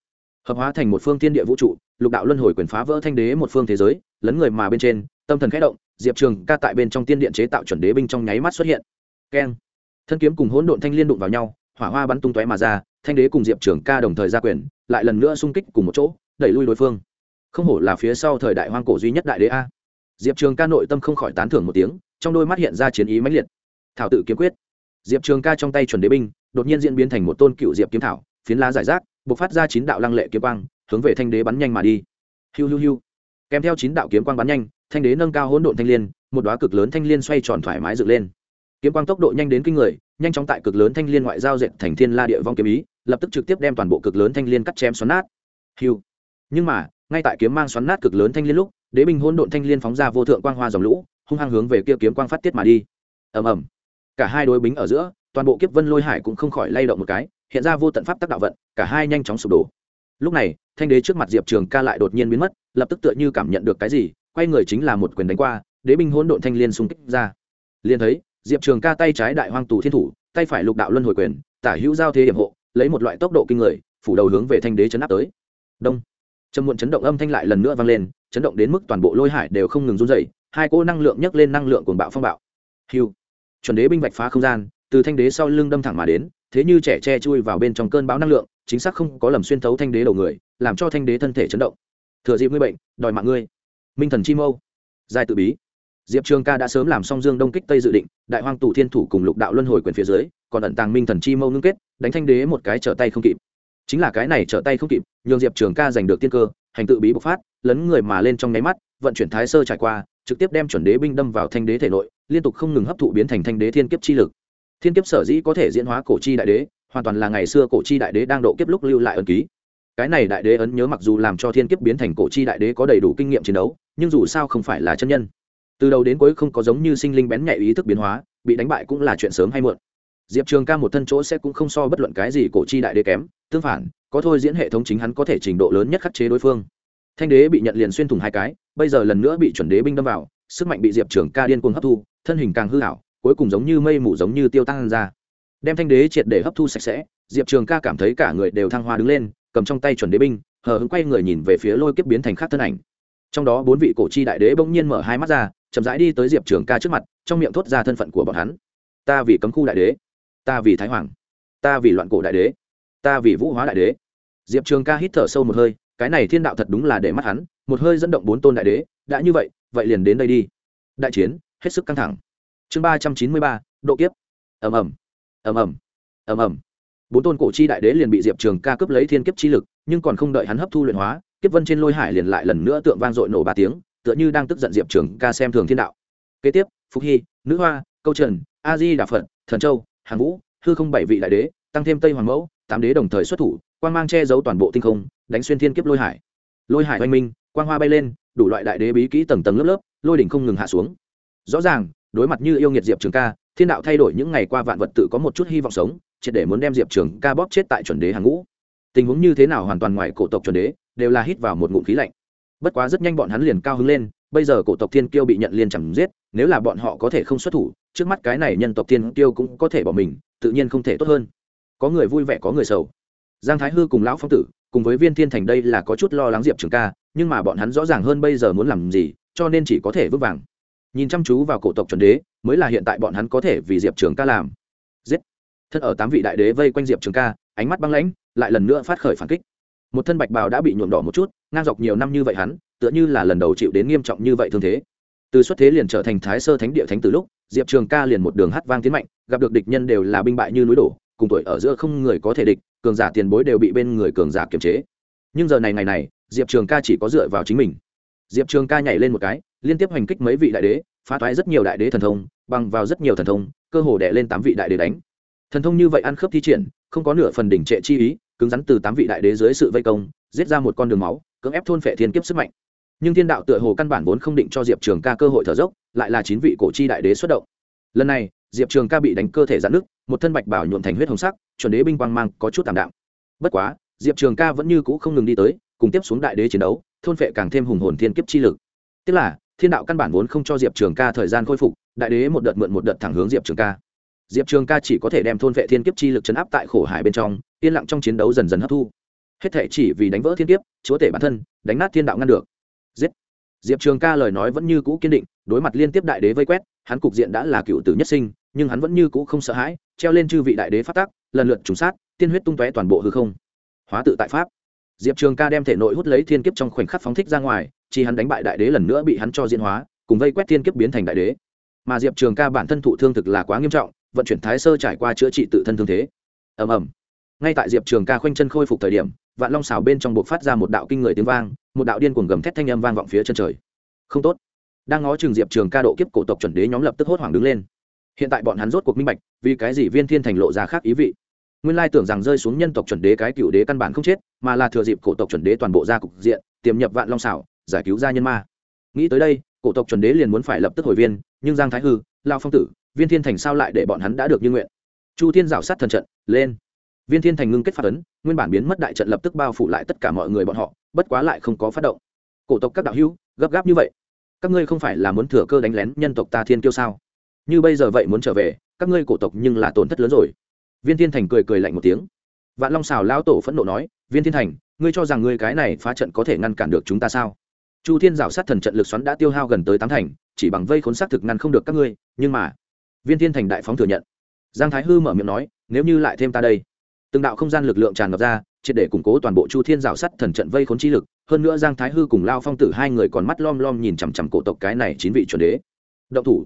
Hợp hóa thành một phương thiên địa vũ trụ, lục đạo luân hồi quyền phá vỡ thanh đế một phương thế giới, lấn người mà bên trên, tâm thần khẽ động diệp trường ca tại bên trong tiên điện chế tạo chuẩn đế binh trong nháy mắt xuất hiện. Keng. Thân kiếm cùng hỗn độn thanh liên đụng vào nhau, hỏa hoa bắn tung tóe mà ra, thanh đế cùng diệp trường ca đồng thời ra quyền, lại lần nữa xung kích cùng một chỗ, đẩy lui đối phương. Không hổ là phía sau thời đại hoang cổ duy nhất đại đế a. Diệp trường ca nội tâm không khỏi tán thưởng một tiếng, trong đôi mắt hiện ra chiến ý mãnh liệt. Thảo tự kiếm quyết. Diệp trường ca trong tay chuẩn đế binh, đột nhiên diễn biến thành một tôn cựu diệp kiếm thảo, phiến lá giải rác b ộ c phát ra chín đạo lăng lệ kiếm quang, hướng về thanh đế bắn nhanh mà đi. Hiu hiu hiu. Kèm theo chín đạo kiếm quang bắn nhanh thanh đế nâng cao hỗn độn thanh l i ê n một đoá cực lớn thanh l i ê n xoay tròn thoải mái dựng lên. Kiếm quang tốc độ nhanh đến kinh người, nhanh chóng tại cực lớn thanh l i ê n ngoại giao dệt thành thiên la địa vong kiếm ý, lập tức trực tiếp đem toàn bộ cực lớn thanh l i ê n cắt chém xoắn nát. Hiu. Nhưng mà, ngay tại kiếm mang xoắn nát cực lớn thanh l i ê n lúc, đế binh hỗn độn thanh l i ê n phóng ra vô thượng quang hoa dòng lũ, hung hăng hướng về kia kiếm quang phát tiết mà đi. Ầm ầm. Cả hai đối bính ở giữa, toàn bộ kiếp vân lôi hải cũng không khỏi lay động một cái, hiện ra vô tận pháp tác đạo vận, cả hai nhanh chóng sụp đổ. Lúc này, thanh đế trước mặt diệp trường ca lại đột nhiên biến mất, lập tức tựa như cảm nhận được cái gì quay người chính là một quyền đánh qua, đế binh hỗn độn thanh liên xung kích ra. Liền thấy, diệp trường ca tay trái đại hoang tù thiên thủ, tay phải lục đạo luân hồi quyền, tả hữu giao thế điểm hộ, lấy một loại tốc độ kinh người, phủ đầu hướng về thanh đế chấn áp tới. Đông. Trầm muộn chấn động âm thanh lại lần nữa vang lên, chấn động đến mức toàn bộ lôi hải đều không ngừng run dày hai cỗ năng lượng nhấc lên năng lượng cuồng bạo phong bạo. Hiu chuẩn đế binh vạch phá không gian, từ thanh đế sau lưng đâm thẳng mà đến, thế như trẻ che chui vào bên trong cơn bão năng lượng, chính xác không có lầm xuyên thấu thanh đế đầu người, làm cho thanh đế thân thể chấn động. Thừa dịp ngươi bệnh, đòi mạng ngươi minh thần chi mâu, giai tự bí. Diệp trường ca đã sớm làm xong dương đông kích tây dự định, đại hoang tù thiên thủ cùng lục đạo luân hồi quyền phía dưới, còn ẩn tàng minh thần chi mâu ngưng kết, đánh thanh đế một cái trở tay không kịp. Chính là cái này trở tay không kịp, nhường diệp trường ca giành được tiên cơ, hành tự bí bộc phát, lấn người mà lên trong nháy mắt, vận chuyển thái sơ trải qua, trực tiếp đem chuẩn đế binh đâm vào thanh đế thể nội, liên tục không ngừng hấp thụ biến thành thanh đế thiên kiếp chi lực. Thiên kiếp sở dĩ có thể diễn hóa cổ chi đại đế, hoàn toàn là ngày xưa cổ chi đại đế đang độ kiếp lúc lưu lại ấn ký. Cái này đại đế ấn nhớ mặc dù làm cho thiên kiếp biến thành cổ chi đại đế có đầy đủ kinh nghiệm chiến đấu nhưng dù sao không phải là chân nhân. Từ đầu đến cuối không có giống như sinh linh bén nhạy ý thức biến hóa, bị đánh bại cũng là chuyện sớm hay muộn. Diệp trường ca một thân chỗ sẽ cũng không so bất luận cái gì cổ chi đại đế kém, tương phản, có thôi diễn hệ thống chính hắn có thể trình độ lớn nhất khắc chế đối phương. Thanh đế bị nhận liền xuyên thủng hai cái, bây giờ lần nữa bị chuẩn đế binh đâm vào, sức mạnh bị diệp trường ca điên cuồng hấp thu, thân hình càng hư hảo cuối cùng giống như mây mù giống như tiêu tăng ra. Đem thanh đế triệt để hấp thu sạch sẽ, diệp trường ca cảm thấy cả người đều thăng hoa đứng lên, cầm trong tay chuẩn đế binh, hờ hững quay người nhìn về phía lôi kiếp biến thành khác thân ảnh trong đó bốn vị cổ chi đại đế bỗng nhiên mở hai mắt ra, chậm rãi đi tới diệp trường ca trước mặt, trong miệng thốt ra thân phận của bọn hắn. Ta vì cấm khu đại đế. Ta vì thái hoàng. Ta vì loạn cổ đại đế. Ta vì vũ hóa đại đế. Diệp trường ca hít thở sâu một hơi, cái này thiên đạo thật đúng là để mắt hắn, một hơi dẫn động bốn tôn đại đế, đã như vậy vậy liền đến đây đi. Đại chiến, hết sức căng thẳng. Chương ba trăm chín mươi ba, độ kiếp. Ầm ầm. Ầm ầm. Ầm ầm. Bốn tôn cổ chi đại đế liền bị diệp trường ca cướp lấy thiên kiếp chi lực, nhưng còn không đợi hắn hấp thu luyện hóa kiếp vân trên lôi hải liền lại lần nữa tượng vang dội nổ ba tiếng, tựa như đang tức giận diệp trường ca xem thường thiên đạo. Kế tiếp phúc hy, nữ hoa, câu trần, a di đà phật, thần châu, hàng vũ, hư không bảy vị đại đế, tăng thêm tây hoàng mẫu, tám đế đồng thời xuất thủ, quang mang che giấu toàn bộ tinh không, đánh xuyên thiên kiếp lôi hải. Lôi hải oanh minh, quang hoa bay lên, đủ loại đại đế bí kỹ tầng tầng lớp lớp, lôi đỉnh không ngừng hạ xuống. Rõ ràng, đối mặt như yêu nghiệt diệp trường ca, thiên đạo thay đổi những ngày qua vạn vật tự có một chút hy vọng sống, triệt để muốn đem diệp trường ca bóp chết tại chuẩn đế hàng ngũ. Tình huống như thế nào hoàn toàn ngoài cổ tộc chuẩn đế đều là hít vào một ngụm khí lạnh. Bất quá rất nhanh bọn hắn liền cao hứng lên, bây giờ cổ tộc thiên kiêu bị nhận liền chẳng giết, nếu là bọn họ có thể không xuất thủ, trước mắt cái này nhân tộc thiên kiêu cũng có thể bỏ mình, tự nhiên không thể tốt hơn. Có người vui vẻ, có người sầu. Giang thái hư cùng lão phong tử, cùng với viên thiên thành đây là có chút lo lắng diệp trường ca, nhưng mà bọn hắn rõ ràng hơn bây giờ muốn làm gì, cho nên chỉ có thể vứt vàng. Nhìn chăm chú vào cổ tộc chuẩn đế, mới là hiện tại bọn hắn có thể vì diệp trường ca làm. Giết. Thân ở tám vị đại đế vây quanh diệp trường ca, ánh mắt băng lãnh, lại lần nữa phát khởi phản kích một thân bạch bào đã bị nhuộm đỏ một chút, ngang dọc nhiều năm như vậy hắn, tựa như là lần đầu chịu đến nghiêm trọng như vậy thương thế. Từ xuất thế liền trở thành thái sơ thánh địa thánh từ lúc, diệp trường ca liền một đường hát vang tiến mạnh, gặp được địch nhân đều là binh bại như núi đổ, cùng tuổi ở giữa không người có thể địch, cường giả tiền bối đều bị bên người cường giả kiềm chế. Nhưng giờ này ngày này, diệp trường ca chỉ có dựa vào chính mình. Diệp trường ca nhảy lên một cái, liên tiếp hành kích mấy vị đại đế, phá thoái rất nhiều đại đế thần thông, bằng vào rất nhiều thần thông, cơ hồ đẻ lên tám vị đại đế đánh. Thần thông như vậy ăn khớp thi triển, không có nửa phần đỉnh trệ chi ý cứng rắn từ tám vị đại đế dưới sự vây công, giết ra một con đường máu, cưỡng ép thôn phệ thiên kiếp sức mạnh. Nhưng thiên đạo tựa hồ căn bản vốn không định cho diệp trường ca cơ hội thở dốc, lại là chín vị cổ chi đại đế xuất động. Lần này, diệp trường ca bị đánh cơ thể dạn nước một thân bạch bảo nhuộm thành huyết hồng sắc, chuẩn đế binh quang mang có chút tạm đạm. Bất quá, diệp trường ca vẫn như cũ không ngừng đi tới, cùng tiếp xuống đại đế chiến đấu, thôn phệ càng thêm hùng hồn thiên kiếp chi lực. Tức là, thiên đạo căn bản vốn không cho diệp trường ca thời gian khôi phục, đại đế một đợt mượn một đợt thẳng hướng diệp trường ca diệp trường ca chỉ có thể đem thôn vệ thiên kiếp chi lực chấn áp tại khổ hải bên trong, yên lặng trong chiến đấu dần dần hấp thu. Hết thể chỉ vì đánh vỡ thiên kiếp, chúa tể bản thân, đánh nát thiên đạo ngăn được. Giết. Diệp trường ca lời nói vẫn như cũ kiên định, đối mặt liên tiếp đại đế vây quét, hắn cục diện đã là cựu tử nhất sinh, nhưng hắn vẫn như cũ không sợ hãi, treo lên chư vị đại đế phát tác lần lượt trùng sát, tiên huyết tung tóe toàn bộ hư không. Hóa tự tại pháp. Diệp trường ca đem thể nội hút lấy thiên kiếp trong khoảnh khắc phóng thích ra ngoài, chỉ hắn đánh bại đại đế lần nữa bị hắn cho diễn hóa, cùng vây quét thiên kiếp biến thành đại đế. Mà diệp trường ca bản thân thụ thương thực là quá nghiêm trọng vận chuyển thái sơ trải qua chữa trị tự thân thương thế. Ầm ầm. Ngay tại diệp trường ca khoanh chân khôi phục thời điểm, vạn long xảo bên trong buộc phát ra một đạo kinh người tiếng vang, một đạo điên cuồng gầm thét thanh âm vang vọng phía chân trời. Không tốt. Đang ngó chừng diệp trường ca độ kiếp cổ tộc chuẩn đế nhóm lập tức hốt hoảng đứng lên. Hiện tại bọn hắn rốt cuộc minh bạch, vì cái gì viên thiên thành lộ ra khác ý vị. Nguyên lai tưởng rằng rơi xuống nhân tộc chuẩn đế cái cựu đế căn bản không chết, mà là thừa dịp cổ tộc chuẩn đế toàn bộ ra cục diện, tiềm nhập vạn long xảo giải cứu gia nhân ma. Nghĩ tới đây cổ tộc chuẩn đế liền muốn phải lập tức hồi viên, nhưng giang thái hư, lao phong tử, viên thiên thành sao lại để bọn hắn đã được như nguyện? Chu thiên rào sát thần trận, lên. Viên thiên thành ngưng kết phát ấn, nguyên bản biến mất đại trận lập tức bao phủ lại tất cả mọi người bọn họ, bất quá lại không có phát động. Cổ tộc các đạo hữu, gấp gáp như vậy, các ngươi không phải là muốn thừa cơ đánh lén nhân tộc ta thiên kiêu sao? Như bây giờ vậy muốn trở về, các ngươi cổ tộc nhưng là tổn thất lớn rồi. Viên thiên thành cười cười lạnh một tiếng. Vạn long xào lão tổ phẫn nộ nói, viên thiên thành, ngươi cho rằng ngươi cái này phá trận có thể ngăn cản được chúng ta sao? Chu thiên Dạo sát thần trận lực xoắn đã tiêu hao gần tới tám thành, chỉ bằng vây khốn xác thực ngăn không được các ngươi, nhưng mà, viên thiên thành đại phóng thừa nhận. Giang thái hư mở miệng nói, nếu như lại thêm ta đây. Từng đạo không gian lực lượng tràn ngập ra, triệt để củng cố toàn bộ chu thiên Dạo sắt thần trận vây khốn chi lực, hơn nữa giang thái hư cùng lao phong tử hai người còn mắt lom lom nhìn chằm chằm cổ tộc cái này chín vị chuẩn đế. Động thủ.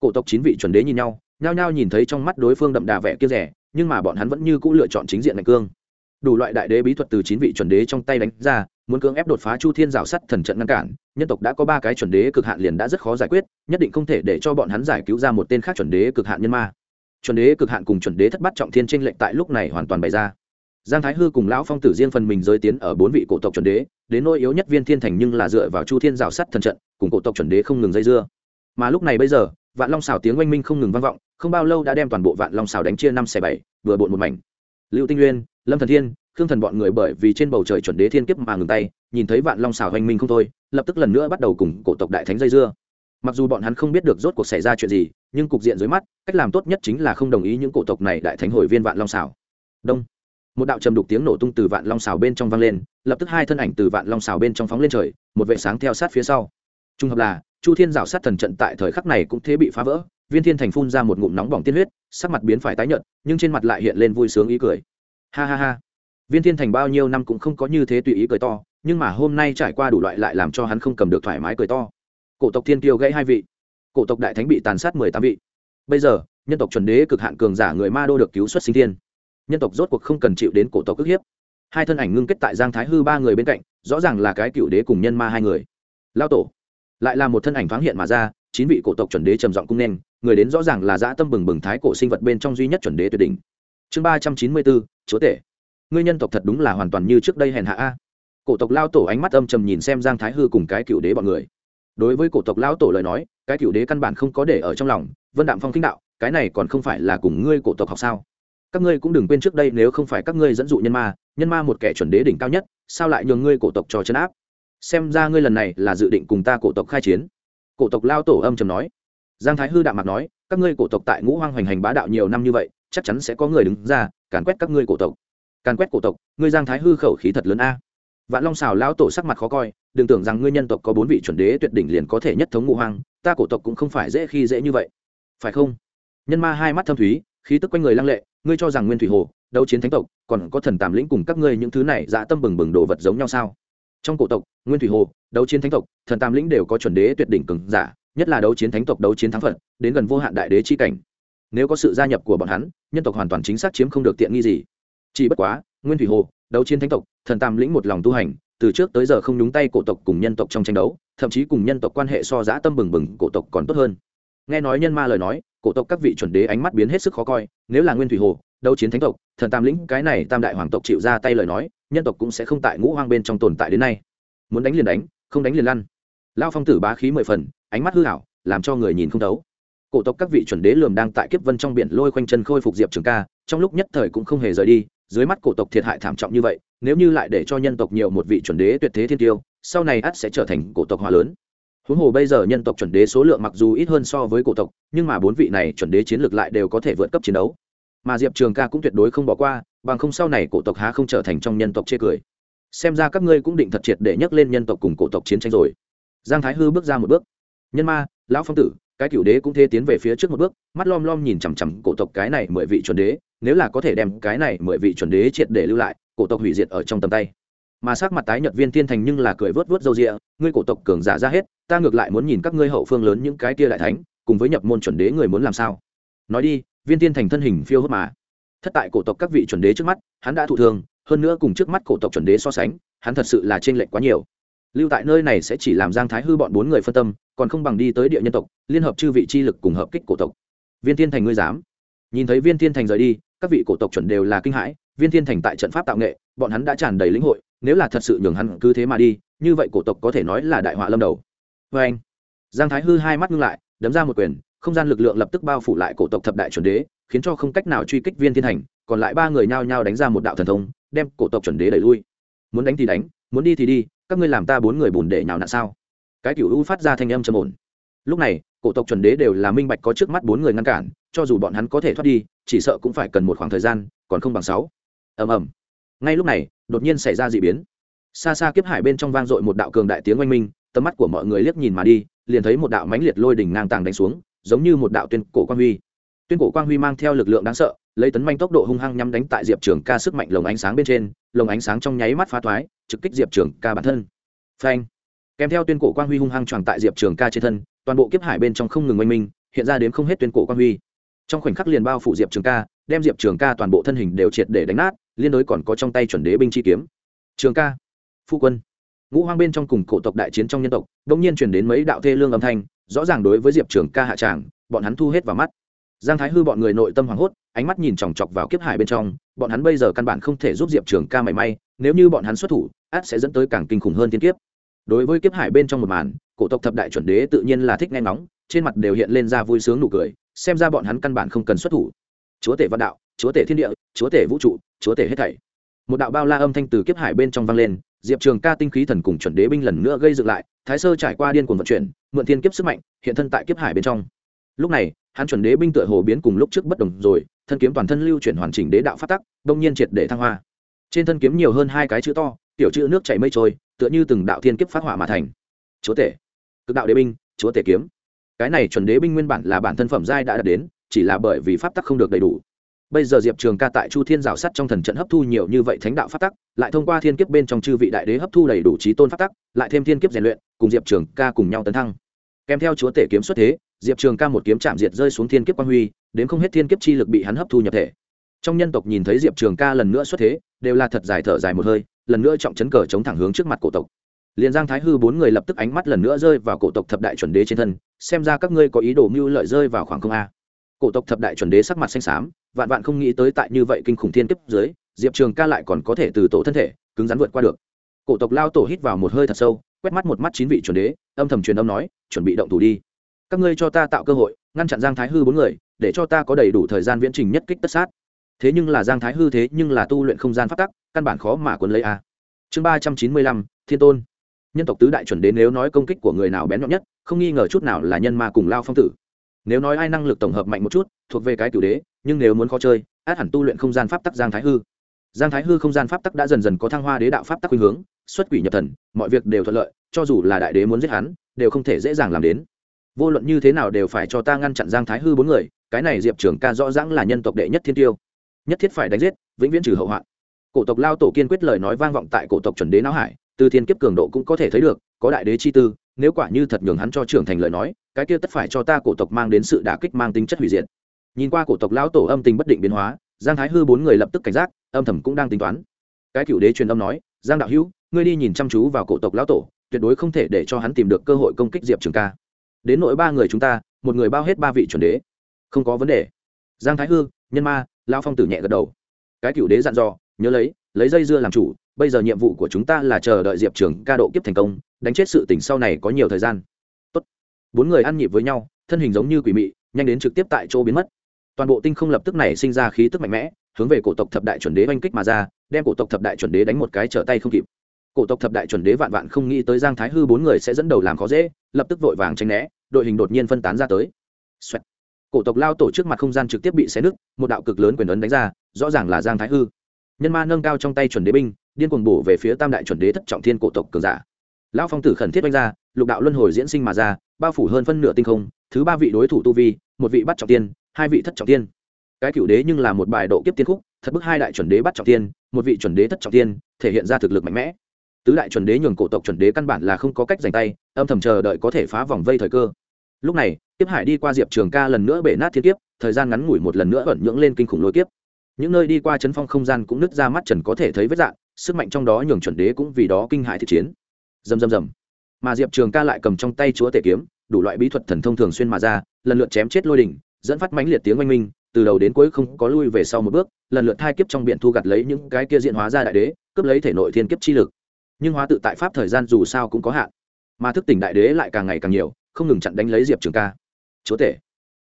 Cổ tộc chín vị chuẩn đế nhìn nhau, nhao nhao nhìn thấy trong mắt đối phương đậm đà vẻ kia rẻ, nhưng mà bọn hắn vẫn như cũ lựa chọn chính diện ngạch cương. Đủ loại đại đế bí thuật từ chín vị chuẩn đế trong tay đánh ra muốn cưỡng ép đột phá chu thiên rào sắt thần trận ngăn cản, nhân tộc đã có ba cái chuẩn đế cực hạn liền đã rất khó giải quyết, nhất định không thể để cho bọn hắn giải cứu ra một tên khác chuẩn đế cực hạn nhân ma. Chuẩn đế cực hạn cùng chuẩn đế thất bát trọng thiên tranh lệnh tại lúc này hoàn toàn bày ra. Giang thái hư cùng lão phong tử riêng phần mình giới tiến ở bốn vị cổ tộc chuẩn đế, đến nỗi yếu nhất viên thiên thành nhưng là dựa vào chu thiên rào sắt thần trận, cùng cổ tộc chuẩn đế không ngừng dây dưa. Mà lúc này bây giờ, vạn long xào tiếng oanh minh không ngừng vang vọng, không bao lâu đã đem toàn bộ vạn long xào đánh chia năm xẻ bảy, vừa bộn một mảnh. Lưu tinh nguyên, lâm thần thiên khương thần bọn người bởi vì trên bầu trời chuẩn đế thiên kiếp mà ngừng tay, nhìn thấy vạn long xào hoành minh không thôi, lập tức lần nữa bắt đầu cùng cổ tộc đại thánh dây dưa. Mặc dù bọn hắn không biết được rốt cuộc xảy ra chuyện gì, nhưng cục diện dưới mắt, cách làm tốt nhất chính là không đồng ý những cổ tộc này đại thánh hồi viên vạn long xào đông. Một đạo trầm đục tiếng nổ tung từ vạn long xào bên trong vang lên, lập tức hai thân ảnh từ vạn long xào bên trong phóng lên trời, một vệ sáng theo sát phía sau. Trung hợp là, chu thiên rào sát thần trận tại thời khắc này cũng thế bị phá vỡ, viên thiên thành phun ra một ngụm nóng bỏng tiên huyết, sắc mặt biến phải tái nhợt, nhưng trên mặt lại hiện lên vui sướng ý cười. Ha ha ha viên thiên thành bao nhiêu năm cũng không có như thế tùy ý cười to, nhưng mà hôm nay trải qua đủ loại lại làm cho hắn không cầm được thoải mái cười to. Cổ tộc thiên tiêu gãy hai vị, cổ tộc đại thánh bị tàn sát mười tám vị. Bây giờ, nhân tộc chuẩn đế cực hạn cường giả người ma đô được cứu xuất sinh thiên. Nhân tộc rốt cuộc không cần chịu đến cổ tộc ức hiếp. Hai thân ảnh ngưng kết tại giang thái hư ba người bên cạnh, rõ ràng là cái cựu đế cùng nhân ma hai người. Lao tổ, lại là một thân ảnh thoáng hiện mà ra, chín vị cổ tộc chuẩn đế trầm giọng cung nên, người đến rõ ràng là dã tâm bừng bừng thái cổ sinh vật bên trong duy nhất chuẩn đế tuyệt đỉnh. Chương ba trăm chín mươi bốn, chúa tể ngươi nhân tộc thật đúng là hoàn toàn như trước đây hèn hạ a. Cổ tộc lao tổ ánh mắt âm trầm nhìn xem giang thái hư cùng cái cựu đế bọn người. Đối với cổ tộc lao tổ lời nói, cái cựu đế căn bản không có để ở trong lòng, vân đạm phong kinh đạo, cái này còn không phải là cùng ngươi cổ tộc học sao? Các ngươi cũng đừng quên trước đây nếu không phải các ngươi dẫn dụ nhân ma nhân ma một kẻ chuẩn đế đỉnh cao nhất, sao lại nhường ngươi cổ tộc cho chấn áp? Xem ra ngươi lần này là dự định cùng ta cổ tộc khai chiến. Cổ tộc lao tổ âm trầm nói. Giang thái hư đạm mặt nói, các ngươi cổ tộc tại ngũ hoang hoành hành bá đạo nhiều năm như vậy, chắc chắn sẽ có người đứng ra, càn quét các ngươi cổ tộc càn quét cổ tộc, ngươi giang thái hư khẩu khí thật lớn a. Vạn long xào lão tổ sắc mặt khó coi, đừng tưởng rằng ngươi nhân tộc có bốn vị chuẩn đế tuyệt đỉnh liền có thể nhất thống ngũ hoang, ta cổ tộc cũng không phải dễ khi dễ như vậy. Phải không? Nhân ma hai mắt thâm thúy, khí tức quanh người lăng lệ, ngươi cho rằng nguyên thủy hồ, đấu chiến thánh tộc, còn có thần tàm lĩnh cùng các ngươi những thứ này dã tâm bừng bừng đồ vật giống nhau sao? Trong cổ tộc, nguyên thủy hồ, đấu chiến thánh tộc, thần tam lĩnh đều có chuẩn đế tuyệt đỉnh cường giả, nhất là đấu chiến thánh tộc, đấu chiến thắng phật, đến gần vô hạn đại đế chi cảnh. Nếu có sự gia nhập của bọn hắn, nhân tộc hoàn toàn chính xác chiếm không được tiện nghi gì chỉ bất quá, nguyên thủy hồ, đấu chiến thánh tộc, thần tam lĩnh một lòng tu hành, từ trước tới giờ không nhúng tay cổ tộc cùng nhân tộc trong tranh đấu, thậm chí cùng nhân tộc quan hệ so giã tâm bừng bừng, cổ tộc còn tốt hơn. Nghe nói nhân ma lời nói, cổ tộc các vị chuẩn đế ánh mắt biến hết sức khó coi, nếu là nguyên thủy hồ, đấu chiến thánh tộc, thần tam lĩnh, cái này tam đại hoàng tộc chịu ra tay lời nói, nhân tộc cũng sẽ không tại ngũ hoang bên trong tồn tại đến nay. Muốn đánh liền đánh, không đánh liền lăn. Lao phong tử bá khí mười phần, ánh mắt hư hảo làm cho người nhìn không thấu. Cổ tộc các vị chuẩn đế lườm đang tại kiếp vân trong biển lôi quanh chân khôi phục diệp trường ca, trong lúc nhất thời cũng không hề rời đi dưới mắt cổ tộc thiệt hại thảm trọng như vậy, nếu như lại để cho nhân tộc nhiều một vị chuẩn đế tuyệt thế thiên tiêu, sau này ắt sẽ trở thành cổ tộc hòa lớn. Huống hồ bây giờ nhân tộc chuẩn đế số lượng mặc dù ít hơn so với cổ tộc, nhưng mà bốn vị này chuẩn đế chiến lược lại đều có thể vượt cấp chiến đấu. Mà diệp trường ca cũng tuyệt đối không bỏ qua, bằng không sau này cổ tộc há không trở thành trong nhân tộc chê cười. Xem ra các ngươi cũng định thật triệt để nhắc lên nhân tộc cùng cổ tộc chiến tranh rồi. Giang thái hư bước ra một bước. Nhân ma, lão phong tử cái cựu đế cũng thế tiến về phía trước một bước, mắt lom lom nhìn chằm chằm cổ tộc cái này mười vị chuẩn đế, nếu là có thể đem cái này mười vị chuẩn đế triệt để lưu lại, cổ tộc hủy diệt ở trong tầm tay. Mà sắc mặt tái nhật viên thiên thành nhưng là cười vớt vớt râu rịa, ngươi cổ tộc cường giả ra hết, ta ngược lại muốn nhìn các ngươi hậu phương lớn những cái kia đại thánh, cùng với nhập môn chuẩn đế người muốn làm sao. Nói đi, viên thiên thành thân hình phiêu hốt mà. Thất tại cổ tộc các vị chuẩn đế trước mắt, hắn đã thụ thương, hơn nữa cùng trước mắt cổ tộc chuẩn đế so sánh, hắn thật sự là t r ê n lệch quá nhiều lưu tại nơi này sẽ chỉ làm giang thái hư bọn bốn người phân tâm, còn không bằng đi tới địa nhân tộc, liên hợp chư vị chi lực cùng hợp kích cổ tộc. Viên thiên thành ngươi dám? Nhìn thấy viên thiên thành rời đi, các vị cổ tộc chuẩn đều là kinh hãi, viên thiên thành tại trận pháp tạo nghệ, bọn hắn đã tràn đầy lĩnh hội, nếu là thật sự nhường hắn cứ thế mà đi, như vậy cổ tộc có thể nói là đại họa lâm đầu. Vê anh, giang thái hư hai mắt ngưng lại, đấm ra một quyền, không gian lực lượng lập tức bao phủ lại cổ tộc thập đại chuẩn đế, khiến cho không cách nào truy kích viên thiên thành, còn lại ba người nhao nhao đánh ra một đạo thần thông, đem cổ tộc chuẩn đế đẩy lui. Muốn đánh thì đánh, muốn đi thì đi các ngươi làm ta bốn người bùn để nhào nặn sao? Cái cựu u phát ra thanh âm trầm ổn. Lúc này, cổ tộc chuẩn đế đều là minh bạch có trước mắt bốn người ngăn cản, cho dù bọn hắn có thể thoát đi, chỉ sợ cũng phải cần một khoảng thời gian, còn không bằng sáu. Ầm ầm. Ngay lúc này, đột nhiên xảy ra d ị biến. Xa xa kiếp hải bên trong vang dội một đạo cường đại tiếng oanh minh, tầm mắt của mọi người liếc nhìn mà đi, liền thấy một đạo mãnh liệt lôi đỉnh ngang tàng đánh xuống, giống như một đạo tuyên cổ quan huy. Tuyên cổ quang huy mang theo lực lượng đáng sợ lấy tấn manh tốc độ hung hăng nhắm đánh tại diệp trường ca sức mạnh lồng ánh sáng bên trên, lồng ánh sáng trong nháy mắt phá thoái, trực kích diệp trường ca bản thân. Phanh! Kèm theo tuyên cổ quang huy hung hăng tròn tại diệp trường ca trên thân, toàn bộ kiếp hải bên trong không ngừng oanh minh, hiện ra đến không hết tuyên cổ quang huy. Trong khoảnh khắc liền bao phủ diệp trường ca, đem diệp trường ca toàn bộ thân hình đều triệt để đánh nát, liên đối còn có trong tay chuẩn đế binh chi kiếm. Trường ca, phu quân. Ngũ hoang bên trong cùng cổ tộc đại chiến trong nhân tộc đ ỗ n g nhiên chuyển đến mấy đạo thê lương âm thanh, rõ ràng đối với diệp trường ca hạ tràng, bọn hắn thu hết vào mắt. Giang thái hư bọn người nội tâm hoảng hốt ánh mắt nhìn chòng chọc vào kiếp hải bên trong, bọn hắn bây giờ căn bản không thể giúp diệp trường ca mảy may, nếu như bọn hắn xuất thủ át sẽ dẫn tới càng kinh khủng hơn thiên kiếp. Đối với kiếp hải bên trong một màn, cổ tộc thập đại chuẩn đế tự nhiên là thích nghe nóng trên mặt đều hiện lên ra vui sướng nụ cười, xem ra bọn hắn căn bản không cần xuất thủ. Chúa tể văn đạo, chúa tể thiên địa, chúa tể vũ trụ, chúa tể hết thảy. Một đạo bao la âm thanh từ kiếp hải bên trong vang lên, diệp trường ca tinh khí thần cùng chuẩn đế binh lần nữa gây dựng lại, thái sơ trải qua điên cuồng vận chuyển, mượn thiên kiếp sức mạnh, hiện thân tại kiếp hải bên trong. Lúc này, hắn chuẩn đế binh tựa hồ biến cùng lúc trước bất đồng rồi thân kiếm toàn thân lưu chuyển hoàn chỉnh đế đạo phát tắc đông nhiên triệt để thăng hoa. Trên thân kiếm nhiều hơn hai cái chữ to, tiểu chữ nước chảy mây trôi, tựa như từng đạo thiên kiếp phát hỏa mà thành. Chúa tể, cực đạo đế binh, chúa tể kiếm. Cái này chuẩn đế binh nguyên bản là bản thân phẩm giai đã đạt đến, chỉ là bởi vì pháp tắc không được đầy đủ. Bây giờ diệp trường ca tại chu thiên rào sắt trong thần trận hấp thu nhiều như vậy thánh đạo pháp tắc, lại thông qua thiên kiếp bên trong chư vị đại đế hấp thu đầy đủ trí tôn pháp tắc, lại thêm thiên kiếp rèn luyện, cùng diệp trường ca cùng nhau tấn thăng. Kèm theo chúa tể kiếm xuất thế diệp trường ca một kiếm chạm diệt rơi xuống thiên kiếp quang huy, đến không hết thiên kiếp chi lực bị hắn hấp thu nhập thể. Trong nhân tộc nhìn thấy diệp trường ca lần nữa xuất thế, đều là thật dài thở dài một hơi, lần nữa trọng chấn cờ chống thẳng hướng trước mặt cổ tộc. Liền giang thái hư bốn người lập tức ánh mắt lần nữa rơi vào cổ tộc thập đại chuẩn đế trên thân, xem ra các ngươi có ý đồ mưu lợi rơi vào khoảng không a. Cổ tộc thập đại chuẩn đế sắc mặt xanh xám, vạn vạn không nghĩ tới tại như vậy kinh khủng thiên kiếp dưới, diệp trường ca lại còn có thể từ tổ thân thể, cứng rắn vượt qua được. Cổ tộc lao tổ hít vào một hơi thật sâu, quét mắt một mắt chín vị chuẩn đế, âm thầm truyền âm nói, chuẩn bị động thủ đi các ngươi cho ta tạo cơ hội, ngăn chặn giang thái hư bốn người, để cho ta có đầy đủ thời gian viễn trình nhất kích tất sát. Thế nhưng là giang thái hư thế nhưng là tu luyện không gian phát tắc, căn bản khó mà quấn lấy a. Chương ba trăm chín mươi lăm, thiên tôn. Nhân tộc tứ đại chuẩn đến nếu nói công kích của người nào bén nhọn nhất, không nghi ngờ chút nào là nhân ma cùng lao phong tử. Nếu nói ai năng lực tổng hợp mạnh một chút, thuộc về cái cửu đế, nhưng nếu muốn khó chơi, át hẳn tu luyện không gian pháp tắc giang thái hư. Giang thái hư không gian pháp tắc đã dần dần có thăng hoa đế đạo pháp tắc khuynh hướng, xuất quỷ nhập thần, mọi việc đều thuận lợi, cho dù là đại đế muốn giết hắn, đều không thể dễ dàng làm đến vô luận như thế nào đều phải cho ta ngăn chặn giang thái hư bốn người, cái này diệp trường ca rõ ràng là nhân tộc đệ nhất thiên tiêu. Nhất thiết phải đánh giết, vĩnh viễn trừ hậu hoạn. Cổ tộc lao tổ kiên quyết lời nói vang vọng tại cổ tộc chuẩn đế não hải, từ thiên kiếp cường độ cũng có thể thấy được, có đại đế chi tư, nếu quả như thật nhường hắn cho trưởng thành lời nói, cái kia tất phải cho ta cổ tộc mang đến sự đả kích mang tính chất hủy diệt. Nhìn qua cổ tộc lão tổ âm tình bất định biến hóa, giang thái hư bốn người lập tức cảnh giác, âm thầm cũng đang tính toán. Cái cựu đế truyền âm nói, giang đạo hữu, ngươi đi nhìn chăm chú vào cổ tộc lão tổ, tuyệt đối không thể để cho hắn tìm được cơ hội công kích diệp trường ca đến nội ba người chúng ta, một người bao hết ba vị chuẩn đế. Không có vấn đề. Giang thái hư, nhân ma lao phong tử nhẹ gật đầu. Cái cựu đế dặn dò, nhớ lấy lấy dây dưa làm chủ, bây giờ nhiệm vụ của chúng ta là chờ đợi diệp trường ca độ kiếp thành công, đánh chết sự tỉnh sau này có nhiều thời gian. Tốt. bốn người ăn nhịp với nhau, thân hình giống như quỷ mị, nhanh đến trực tiếp tại chỗ biến mất. Toàn bộ tinh không lập tức này sinh ra khí tức mạnh mẽ, hướng về cổ tộc thập đại chuẩn đế oanh kích mà ra, đem cổ tộc thập đại chuẩn đế đánh một cái trở tay không kịp. Cổ tộc thập đại chuẩn đế vạn vạn không nghĩ tới giang thái hư bốn người sẽ dẫn đầu làm khó dễ lập tức vội vàng tránh né, đội hình đột nhiên phân tán ra tới、Xoẹt. cổ tộc lao tổ trước mặt không gian trực tiếp bị xé nứt, một đạo cực lớn quyền ấn đánh ra, rõ ràng là giang thái hư. Nhân ma nâng cao trong tay chuẩn đế binh, điên cuồng bổ về phía tam đại chuẩn đế thất trọng thiên cổ tộc cường giả. Lão phong tử khẩn thiết đánh ra, lục đạo luân hồi diễn sinh mà ra, bao phủ hơn phân nửa tinh không, thứ ba vị đối thủ tu vi, một vị bắt trọng tiên, hai vị thất trọng tiên. Cái cựu đế nhưng là một bài độ kiếp tiên khúc, thật bức hai đại chuẩn đế bắt trọng tiên, một vị chuẩn đế thất trọng tiên, thể hiện ra thực lực mạnh mẽ tứ đại chuẩn đế nhường cổ tộc chuẩn đế căn bản là không có cách giành tay, âm thầm chờ đợi có thể phá vòng vây thời cơ. Lúc này tiếp hải đi qua diệp trường ca lần nữa bể nát thiên kiếp, thời gian ngắn ngủi một lần nữa ẩn nhưỡng lên kinh khủng lôi kiếp. Những nơi đi qua chấn phong không gian cũng nứt ra mắt trần có thể thấy vết dạng, sức mạnh trong đó nhường chuẩn đế cũng vì đó kinh hại thị chiến. Dầm dầm dầm mà diệp trường ca lại cầm trong tay chúa tể kiếm, đủ loại bí thuật thần thông thường xuyên mà ra, lần lượt chém chết lôi đỉnh, dẫn phát mãnh liệt tiếng oanh minh, từ đầu đến cuối không có lui về sau một bước, lần lượt thai kiếp trong biển thu gặt lấy những cái kia diện hóa ra đại đế, cướp lấy thể nội thiên kiếp chi lực nhưng hóa tự tại pháp thời gian dù sao cũng có hạn. Mà thức tỉnh đại đế lại càng ngày càng nhiều, không ngừng chặn đánh lấy diệp trường ca. Chúa tể.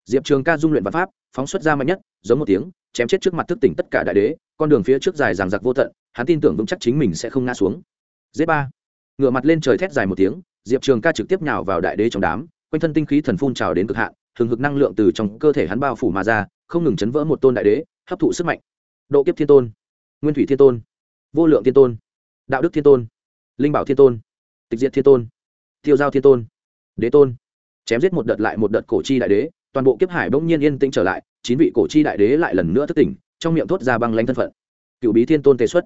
Diệp trường ca dung luyện văn pháp, phóng xuất ra mạnh nhất, giống một tiếng, chém chết trước mặt thức tỉnh tất cả đại đế, con đường phía trước dài ràng giặc vô tận, hắn tin tưởng vững chắc chính mình sẽ không ngã xuống. Z ba. Ngựa mặt lên trời thét dài một tiếng, diệp trường ca trực tiếp nhào vào đại đế trong đám, quanh thân tinh khí thần phun trào đến cực hạn thường hực năng lượng từ trong cơ thể hắn bao phủ mà ra, không ngừng chấn vỡ một tôn đại đế, hấp thụ sức mạnh. Độ kiếp thiên tôn. Nguyên thủy thiên tôn. Vô lượng thiên tôn. Đạo đức thiên tôn linh bảo thiên tôn, tịch diệt thiên tôn, tiêu giao thiên tôn, đế tôn. Chém giết một đợt lại một đợt cổ chi đại đế, toàn bộ kiếp hải bỗng nhiên yên tĩnh trở lại, chín vị cổ chi đại đế lại lần nữa thức tỉnh, trong miệng thốt ra băng lanh thân phận. Cựu bí thiên tôn tề xuất.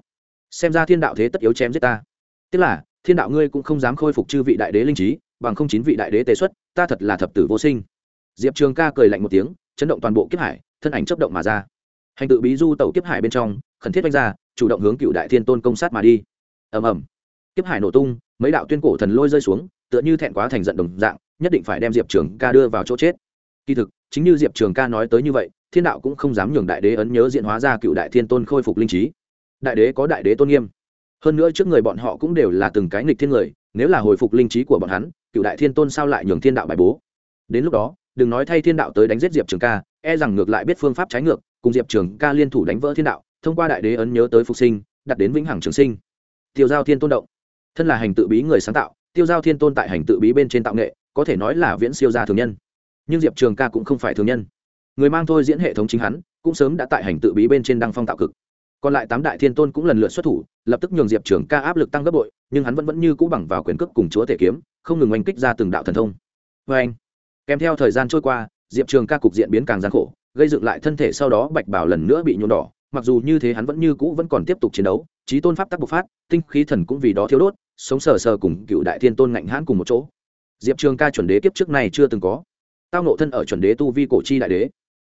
Xem ra thiên đạo thế tất yếu chém giết ta. Tức là, thiên đạo ngươi cũng không dám khôi phục chư vị đại đế linh trí, bằng không chín vị đại đế tề xuất, ta thật là thập tử vô sinh. Diệp trường ca cười lạnh một tiếng, chấn động toàn bộ kiếp hải, thân ảnh chấp động mà ra. Hành tự bí du tẩu kiếp hải bên trong, khẩn thiết oanh ra, chủ động hướng cựu đại thiên tôn công sát mà đi. Ầm ầm kiếp hải nổ tung, mấy đạo tuyên cổ thần lôi rơi xuống, tựa như thẹn quá thành giận đồng dạng, nhất định phải đem diệp trường ca đưa vào chỗ chết. Kỳ thực, chính như diệp trường ca nói tới như vậy, thiên đạo cũng không dám nhường đại đế ấn nhớ diện hóa ra cựu đại thiên tôn khôi phục linh trí. Đại đế có đại đế tôn nghiêm. Hơn nữa trước người bọn họ cũng đều là từng cái nghịch thiên người, nếu là hồi phục linh trí của bọn hắn, cựu đại thiên tôn sao lại nhường thiên đạo bài bố? Đến lúc đó, đừng nói thay thiên đạo tới đánh giết diệp trường ca e rằng ngược lại biết phương pháp trái ngược, cùng diệp trường ca liên thủ đánh vỡ thiên đạo, thông qua đại đế ấn nhớ tới phục sinh, đặt đến vĩnh hằng trường sinh. Tiêu giao thiên tôn động thân là hành tự bí người sáng tạo, tiêu giao thiên tôn tại hành tự bí bên trên tạo nghệ, có thể nói là viễn siêu gia thường nhân. Nhưng diệp trường ca cũng không phải thường nhân. Người mang thôi diễn hệ thống chính hắn, cũng sớm đã tại hành tự bí bên trên đăng phong tạo cực. Còn lại tám đại thiên tôn cũng lần lượt xuất thủ, lập tức nhường diệp trường ca áp lực tăng gấp bội, nhưng hắn vẫn vẫn như cũ bằng vào quyền cước cùng chúa thể kiếm, không ngừng oanh kích ra từng đạo thần thông. Vê anh kèm theo thời gian trôi qua, diệp trường ca cục diện biến càng gian khổ, gây dựng lại thân thể sau đó bạch bảo lần nữa bị nhuộm đỏ mặc dù như thế hắn vẫn như cũ vẫn còn tiếp tục chiến đấu trí tôn pháp tắc bộc phát, tinh khí thần cũng vì đó thiếu đốt, sống sờ sờ cùng cựu đại thiên tôn ngạnh hãn cùng một chỗ. Diệp trường ca chuẩn đế kiếp trước này chưa từng có. Tao nộ thân ở chuẩn đế tu vi cổ chi đại đế.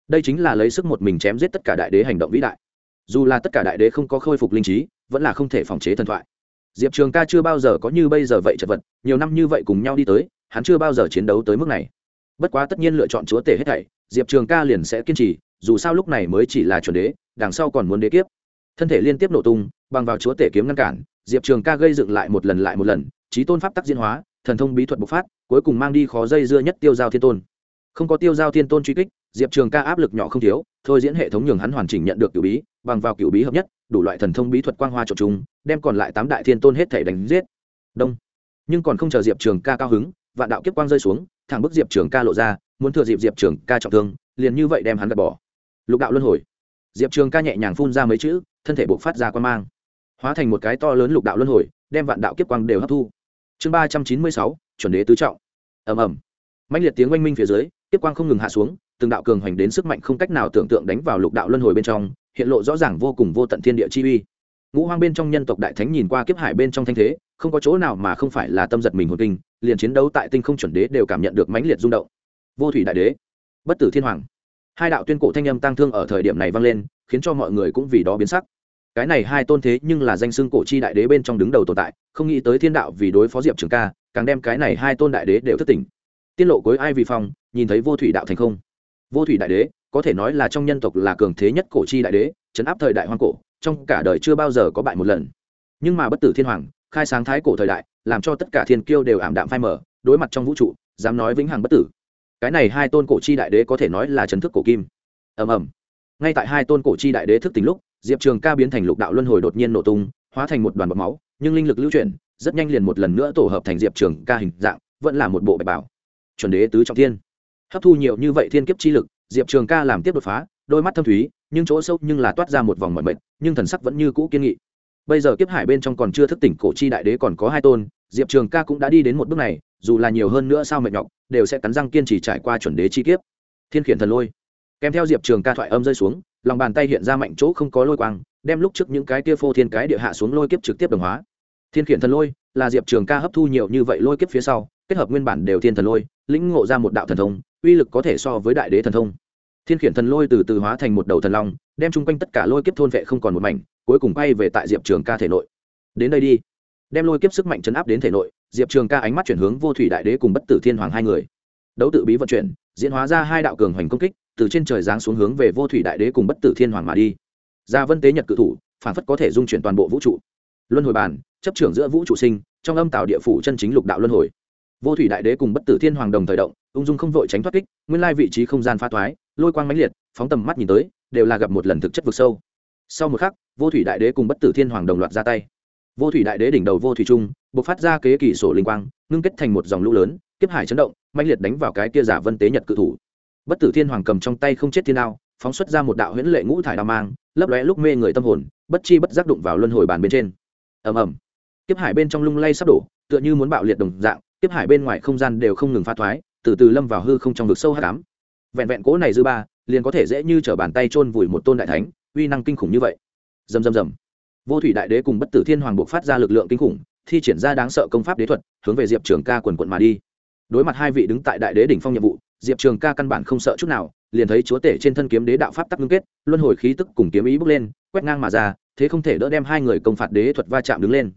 Đây chính là lấy sức một mình chém giết tất cả đại đế hành động vĩ đại. Dù là tất cả đại đế không có khôi phục linh trí, vẫn là không thể phòng chế thần thoại. Diệp trường ca chưa bao giờ có như bây giờ vậy chật vật, nhiều năm như vậy cùng nhau đi tới, hắn chưa bao giờ chiến đấu tới mức này. Bất quá tất nhiên lựa chọn chúa tể hết thảy, diệp trường ca liền sẽ kiên trì dù sao lúc này mới chỉ là chuẩn đế, đằng sau còn muốn đế kiếp. Thân thể liên tiếp nổ tung, bằng vào chúa tể kiếm ngăn cản, diệp trường ca gây dựng lại một lần lại một lần trí tôn pháp tắc diễn hóa, thần thông bí thuật bộc phát, cuối cùng mang đi khó dây dưa nhất tiêu giao thiên tôn. Không có tiêu giao thiên tôn truy kích, diệp trường ca áp lực nhỏ không thiếu, thôi diễn hệ thống nhường hắn hoàn chỉnh nhận được cựu bí, bằng vào cựu bí hợp nhất, đủ loại thần thông bí thuật quang hoa trộn chúng đem còn lại tám đại thiên tôn hết thể đánh giết. Đông. Nhưng còn không chờ diệp trường ca cao hứng, vạn đạo kiếp quang rơi xuống, thẳng bức diệp trường ca lộ ra, muốn thừa dịp diệp trường ca trọng thương, liền như vậy đem hắn gạt bỏ lục đạo luân hồi. Diệp trường ca nhẹ nhàng phun ra mấy chữ, thân thể buộc phát ra quan mang. Hóa thành một cái to lớn lục đạo luân hồi, đem vạn đạo kiếp quang đều hấp thu. Chương ba trăm chín mươi sáu, chuẩn đế tứ trọng. Ầm ầm. Mạnh liệt tiếng oanh minh phía dưới, kiếp quang không ngừng hạ xuống, từng đạo cường hoành đến sức mạnh không cách nào tưởng tượng đánh vào lục đạo luân hồi bên trong, hiện lộ rõ ràng vô cùng vô tận thiên địa chi uy. Ngũ hoang bên trong nhân tộc đại thánh nhìn qua kiếp hải bên trong thanh thế, không có chỗ nào mà không phải là tâm giật mình hồn kinh, liền chiến đấu tại tinh không chuẩn đế đều cảm nhận được mãnh liệt rung động. Vô thủy đại đế, bất tử thiên hoàng hai đạo tuyên cổ thanh âm tăng thương ở thời điểm này vang lên, khiến cho mọi người cũng vì đó biến sắc. Cái này hai tôn thế nhưng là danh xưng cổ chi đại đế bên trong đứng đầu tồn tại, không nghĩ tới thiên đạo vì đối phó diệp trường ca, càng đem cái này hai tôn đại đế đều thất tỉnh tiết lộ cuối ai vì phong, nhìn thấy vô thủy đạo thành không. Vô thủy đại đế, có thể nói là trong nhân tộc là cường thế nhất cổ chi đại đế, chấn áp thời đại hoang cổ, trong cả đời chưa bao giờ có bại một lần. Nhưng mà bất tử thiên hoàng, khai sáng thái cổ thời đại, làm cho tất cả thiên kiêu đều ảm đạm phai mở đối mặt trong vũ trụ, dám nói vĩnh hằng bất tử cái này hai tôn cổ chi đại đế có thể nói là chấn thức cổ kim. Ầm ầm. Ngay tại hai tôn cổ chi đại đế thức tỉnh lúc, diệp trường ca biến thành lục đạo luân hồi đột nhiên nổ tung, hóa thành một đoàn bọt máu, nhưng linh lực lưu chuyển, rất nhanh liền một lần nữa tổ hợp thành diệp trường ca hình dạng, vẫn là một bộ bạch bảo. Chuẩn đế tứ trọng thiên. Hấp thu nhiều như vậy thiên kiếp chi lực, diệp trường ca làm tiếp đột phá, đôi mắt thâm thúy, nhưng chỗ sâu nhưng là toát ra một vòng mọi mệt nhưng thần sắc vẫn như cũ kiên nghị. Bây giờ kiếp hải bên trong còn chưa thức tỉnh cổ chi đại đế còn có hai tôn, diệp trường ca cũng đã đi đến một bước này dù là nhiều hơn nữa sao mệt nhọc, đều sẽ cắn răng kiên trì trải qua chuẩn đế chi kiếp. Thiên khiển thần lôi. Kèm theo diệp trường ca thoại âm rơi xuống, lòng bàn tay hiện ra mạnh chỗ không có lôi quang, đem lúc trước những cái kia phô thiên cái địa hạ xuống lôi kiếp trực tiếp đồng hóa. Thiên khiển thần lôi là diệp trường ca hấp thu nhiều như vậy lôi kiếp phía sau, kết hợp nguyên bản đều thiên thần lôi, lĩnh ngộ ra một đạo thần thông, uy lực có thể so với đại đế thần thông. Thiên khiển thần lôi từ từ hóa thành một đầu thần long, đem chung quanh tất cả lôi kiếp thôn vệ không còn một mảnh, cuối cùng bay về tại diệp trường ca thể nội. Đến đây đi đem lôi kiếp sức mạnh chấn áp đến thể nội, diệp trường ca ánh mắt chuyển hướng vô thủy đại đế cùng bất tử thiên hoàng hai người. Đấu tự bí vận chuyển, diễn hóa ra hai đạo cường hoành công kích, từ trên trời giáng xuống hướng về vô thủy đại đế cùng bất tử thiên hoàng mà đi. Gia vân tế nhật cự thủ, phản phất có thể dung chuyển toàn bộ vũ trụ. Luân hồi bàn chấp trưởng giữa vũ trụ sinh, trong âm tạo địa phủ chân chính lục đạo luân hồi. Vô thủy đại đế cùng bất tử thiên hoàng đồng thời động, ung dung không vội tránh thoát kích, nguyên lai vị trí không gian pha thoái, lôi quang mãnh liệt, phóng tầm mắt nhìn tới, đều là gặp một lần thực chất vực sâu. Sau một khắc, vô thủy đại đế cùng bất tử thiên hoàng đồng loạt ra tay vô thủy đại đế đỉnh đầu vô thủy trung b ộ c phát ra kế kỷ sổ linh quang, ngưng kết thành một dòng lũ lớn, kiếp hải chấn động mạnh liệt đánh vào cái kia giả vân tế nhật cự thủ. Bất tử thiên hoàng cầm trong tay không chết thiên đao, phóng xuất ra một đạo huyễn lệ ngũ thải đao mang, lấp lóe lúc mê người tâm hồn, bất chi bất giác đụng vào luân hồi bàn bên trên. Ầm ầm. Kiếp hải bên trong lung lay sắp đổ, tựa như muốn bạo liệt đồng dạng, kiếp hải bên ngoài không gian đều không ngừng pha thoái, từ từ lâm vào hư không trong vực sâu hát cám vẹn vẹn cố này dư ba, liền có thể dễ như t bàn tay chôn vùi một tôn đại thánh, uy năng kinh khủng như vậy. Dầm dầm dầm vô thủy đại đế cùng bất tử thiên hoàng buộc phát ra lực lượng kinh khủng, thi triển ra đáng sợ công pháp đế thuật, hướng về diệp trường ca quần quận mà đi. Đối mặt hai vị đứng tại đại đế đỉnh phong nhiệm vụ, diệp trường ca căn bản không sợ chút nào, liền thấy chúa tể trên thân kiếm đế đạo pháp tắc ngưng kết, luân hồi khí tức cùng kiếm ý bước lên, quét ngang mà ra, thế không thể đỡ đem hai người công phạt đế thuật va chạm đứng lên.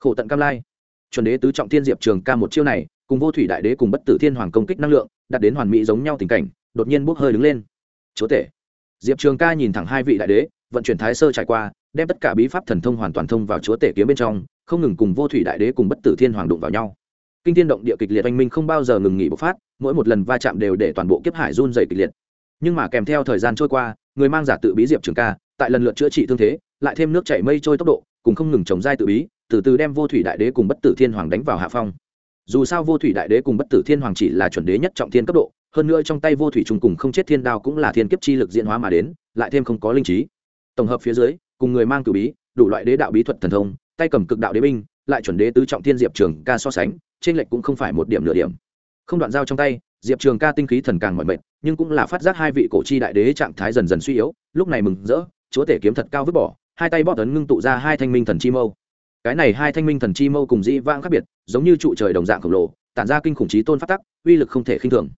Khổ tận cam lai. Chuẩn đế tứ trọng thiên diệp trường ca một chiêu này, cùng vô thủy đại đế cùng bất tử thiên hoàng công kích năng lượng, đạt đến hoàn mỹ giống nhau tình cảnh, đột nhiên bốc hơi đứng lên. Chúa tể. Diệp trường ca nhìn thẳng hai vị đại đế, vận chuyển thái sơ trải qua đem tất cả bí pháp thần thông hoàn toàn thông vào chúa tể kiếm bên trong, không ngừng cùng vô thủy đại đế cùng bất tử thiên hoàng đụng vào nhau. Kinh thiên động địa kịch liệt oanh minh không bao giờ ngừng nghỉ bộc phát, mỗi một lần va chạm đều để toàn bộ kiếp hải run dày kịch liệt. Nhưng mà kèm theo thời gian trôi qua, người mang giả tự bí diệp trường ca, tại lần lượt chữa trị thương thế, lại thêm nước chảy mây trôi tốc độ, cùng không ngừng trồng dai tự bí, từ từ đem vô thủy đại đế cùng bất tử thiên hoàng đánh vào hạ phong. Dù sao vô thủy đại đế cùng bất tử thiên hoàng chỉ là chuẩn đế nhất trọng thiên cấp độ, hơn nữa trong tay vô thủy trùng cùng không chết thiên đao cũng là thiên kiếp chi lực diễn hóa mà đến, lại thêm không có linh trí. Tổng hợp phía dưới cùng người mang cử bí, đủ loại đế đạo bí thuật thần thông, tay cầm cực đạo đế binh, lại chuẩn đế tứ trọng thiên diệp trường ca so sánh, trên lệch cũng không phải một điểm nửa điểm. Không đoạn dao trong tay, diệp trường ca tinh khí thần càng mọi mệt, nhưng cũng là phát giác hai vị cổ chi đại đế trạng thái dần dần suy yếu, lúc này mừng rỡ, chúa tể kiếm thật cao vứt bỏ, hai tay bóp tấn ngưng tụ ra hai thanh minh thần chi mâu. Cái này hai thanh minh thần chi mâu cùng dĩ vãng khác biệt, giống như trụ trời đồng dạng khổng lồ, tản ra kinh khủng trí tôn phát tắc, uy lực không thể khinh thường.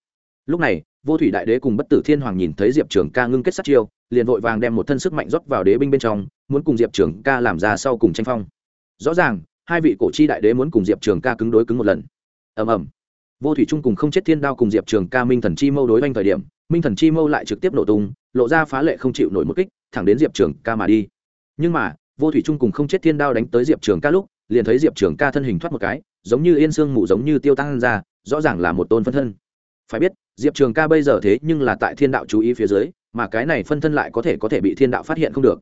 Lúc này, vô thủy đại đế cùng bất tử thiên hoàng nhìn thấy diệp trường ca ngưng kết sát chiêu, liền vội vàng đem một thân sức mạnh rót vào đế binh bên trong muốn cùng diệp trường ca làm ra sau cùng tranh phong. Rõ ràng, hai vị cổ chi đại đế muốn cùng diệp trường ca cứng đối cứng một lần. Ầm ầm. Vô thủy trung cùng không chết thiên đao cùng diệp trường ca minh thần chi mâu đối oanh thời điểm, minh thần chi mâu lại trực tiếp nổ tung, lộ ra phá lệ không chịu nổi một kích, thẳng đến diệp trường ca mà đi. Nhưng mà, vô thủy trung cùng không chết thiên đao đánh tới diệp trường ca lúc, liền thấy diệp trường ca thân hình thoát một cái, giống như yên sương mù giống như tiêu tăng ra, rõ ràng là một tôn phân thân. Phải biết, diệp trường ca bây giờ thế nhưng là tại thiên đạo chú ý phía dưới, mà cái này phân thân lại có thể có thể bị thiên đạo phát hiện không được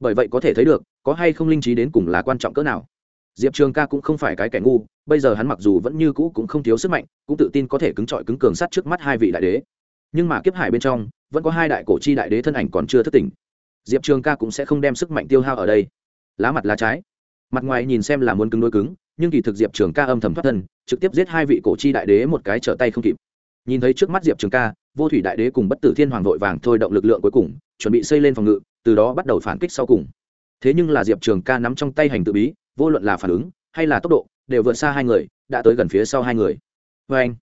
bởi vậy có thể thấy được, có hay không linh trí đến cùng là quan trọng cỡ nào. Diệp trường ca cũng không phải cái kẻ ngu, bây giờ hắn mặc dù vẫn như cũ cũng không thiếu sức mạnh, cũng tự tin có thể cứng trọi cứng cường sắt trước mắt hai vị đại đế. Nhưng mà kiếp hải bên trong, vẫn có hai đại cổ chi đại đế thân ảnh còn chưa thất tỉnh. Diệp trường ca cũng sẽ không đem sức mạnh tiêu hao ở đây. Lá mặt lá trái. Mặt ngoài nhìn xem là muốn cứng đôi cứng, nhưng kỳ thực diệp trường ca âm thầm thoát thân, trực tiếp giết hai vị cổ chi đại đế một cái trở tay không kịp. Nhìn thấy trước mắt diệp trường ca, vô thủy đại đế cùng bất tử thiên hoàng vội vàng thôi động lực lượng cuối cùng, chuẩn bị xây lên phòng ngự từ đó bắt đầu phản kích sau cùng. Thế nhưng là diệp trường ca nắm trong tay hành tự bí, vô luận là phản ứng hay là tốc độ, đều vượt xa hai người, đã tới gần phía sau hai người. Vê anh,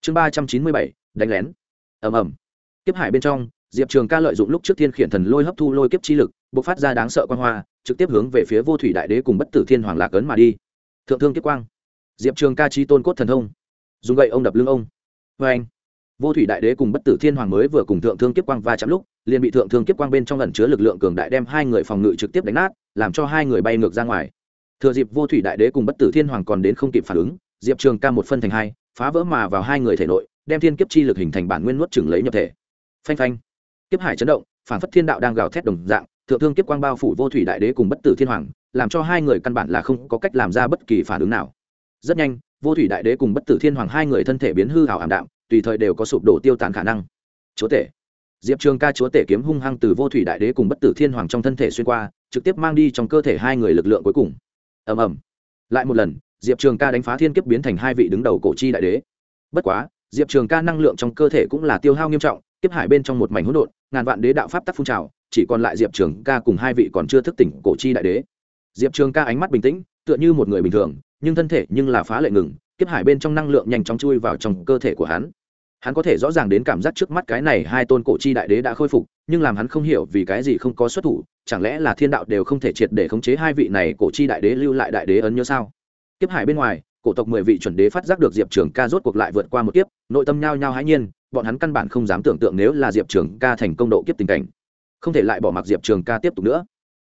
chương ba trăm chín mươi bảy, đánh lén. Ầm ầm. Kiếp hải bên trong, diệp trường ca lợi dụng lúc trước thiên khiển thần lôi hấp thu lôi kiếp chi lực b ộ c phát ra đáng sợ quan hoa, trực tiếp hướng về phía vô thủy đại đế cùng bất tử thiên hoàng lạc ấn mà đi. Thượng thương kiếp quang. Diệp trường ca chi tôn cốt thần thông. Dùng gậy ông đập lưng ông. Vê anh vô thủy đại đế cùng bất tử thiên hoàng mới vừa cùng thượng thương kiếp quang va chạm lúc, liền bị thượng thương kiếp quang bên trong lần chứa lực lượng cường đại đem hai người phòng ngự trực tiếp đánh nát, làm cho hai người bay ngược ra ngoài. Thừa dịp vô thủy đại đế cùng bất tử thiên hoàng còn đến không kịp phản ứng, diệp trường ca một phân thành hai, phá vỡ mà vào hai người thể nội, đem thiên kiếp chi lực hình thành bản nguyên nuốt chừng lấy nhập thể. Phanh phanh. Kiếp hải chấn động phản phất thiên đạo đang gào thét đồng dạng, thượng thương kiếp quang bao phủ vô thủy đại đế cùng bất tử thiên hoàng, làm cho hai người căn bản là không có cách làm ra bất kỳ phản ứng nào. Rất nhanh, vô thủy đại đế cùng bất tử thiên hoàng hai người thân thể biến hư hào ảm đạm tùy thời đều có sụp đổ tiêu tán khả năng. Chúa tể. Diệp trường ca chúa tể kiếm hung hăng từ vô thủy đại đế cùng bất tử thiên hoàng trong thân thể xuyên qua, trực tiếp mang đi trong cơ thể hai người lực lượng cuối cùng. Ầm ầm. Lại một lần, diệp trường ca đánh phá thiên kiếp biến thành hai vị đứng đầu cổ chi đại đế. Bất quá, diệp trường ca năng lượng trong cơ thể cũng là tiêu hao nghiêm trọng, kiếp hải bên trong một mảnh hỗn độn, ngàn vạn đế đạo pháp tắc phun trào, chỉ còn lại diệp trường ca cùng hai vị còn chưa thức tỉnh cổ chi đại đế. Diệp trường ca ánh mắt bình tĩnh, tựa như một người bình thường, nhưng thân thể nhưng là phá lệ ngừng, kiếp hải bên trong năng lượng nhanh chóng chui vào trong cơ thể của hắn hắn có thể rõ ràng đến cảm giác trước mắt cái này hai tôn cổ chi đại đế đã khôi phục, nhưng làm hắn không hiểu vì cái gì không có xuất thủ, chẳng lẽ là thiên đạo đều không thể triệt để khống chế hai vị này cổ chi đại đế lưu lại đại đế ấn nhớ sao? Kiếp hải bên ngoài, cổ tộc mười vị chuẩn đế phát giác được diệp trường ca rốt cuộc lại vượt qua một kiếp, nội tâm nhao nhao hãi nhiên, bọn hắn căn bản không dám tưởng tượng nếu là diệp trường ca thành công độ kiếp tình cảnh. Không thể lại bỏ mặc diệp trường ca tiếp tục nữa.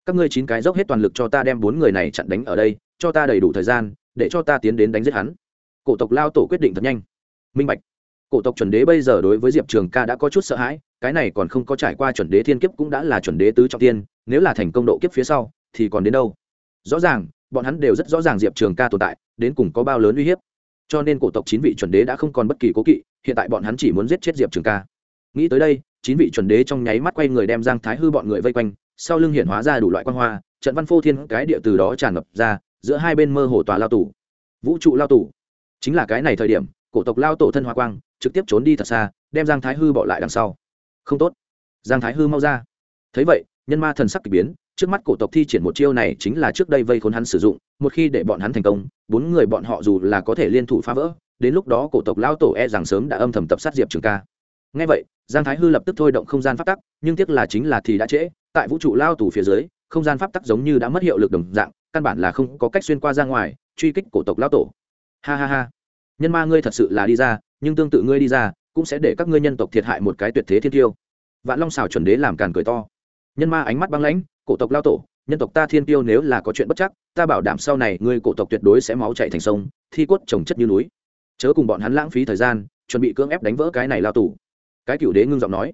Các ngươi chín cái dốc hết toàn lực cho ta đem bốn người này chặn đánh ở đây, cho ta đầy đủ thời gian, để cho ta tiến đến đánh giết hắn. Cổ tộc lao tổ quyết định thật nhanh. Minh bạch cổ tộc chuẩn đế bây giờ đối với diệp trường ca đã có chút sợ hãi, cái này còn không có trải qua chuẩn đế thiên kiếp cũng đã là chuẩn đế tứ trọng tiên, nếu là thành công độ kiếp phía sau, thì còn đến đâu? Rõ ràng, bọn hắn đều rất rõ ràng diệp trường ca tồn tại, đến cùng có bao lớn uy hiếp. Cho nên cổ tộc chín vị chuẩn đế đã không còn bất kỳ cố kỵ, hiện tại bọn hắn chỉ muốn giết chết diệp trường ca. Nghĩ tới đây, chín vị chuẩn đế trong nháy mắt quay người đem giang thái hư bọn người vây quanh, sau lưng hiện hóa ra đủ loại quan hoa, trận văn phô thiên cái địa từ đó tràn ngập ra, giữa hai bên mơ hồ tòa lao tù. Vũ trụ lao tù. Chính là cái này thời điểm, cổ tộc lao tổ thân hoa quang trực tiếp trốn đi thật xa, đem giang thái hư bỏ lại đằng sau. Không tốt. Giang thái hư mau ra. Thấy vậy, nhân ma thần sắc k ỳ biến, trước mắt cổ tộc thi triển một chiêu này chính là trước đây vây khốn hắn sử dụng, một khi để bọn hắn thành công, bốn người bọn họ dù là có thể liên thủ phá vỡ, đến lúc đó cổ tộc lao tổ e rằng sớm đã âm thầm tập sát diệp trường ca. Ngay vậy, giang thái hư lập tức thôi động không gian pháp tắc, nhưng tiếc là chính là thì đã trễ, tại vũ trụ lao tù phía dưới, không gian pháp tắc giống như đã mất hiệu lực đồng dạng, căn bản là không có cách xuyên qua ra ngoài, truy kích cổ tộc lao tổ. Ha ha ha. Nhân ma ngươi thật sự là đi ra nhưng tương tự ngươi đi ra, cũng sẽ để các ngươi nhân tộc thiệt hại một cái tuyệt thế thiên tiêu. Vạn long xào chuẩn đế làm càn cười to. Nhân ma ánh mắt băng lãnh, cổ tộc lao tổ, nhân tộc ta thiên tiêu nếu là có chuyện bất chắc, ta bảo đảm sau này ngươi cổ tộc tuyệt đối sẽ máu chạy thành sông, thi cốt trồng chất như núi. Chớ cùng bọn hắn lãng phí thời gian, chuẩn bị cưỡng ép đánh vỡ cái này lao tù. Cái cựu đế ngưng giọng nói.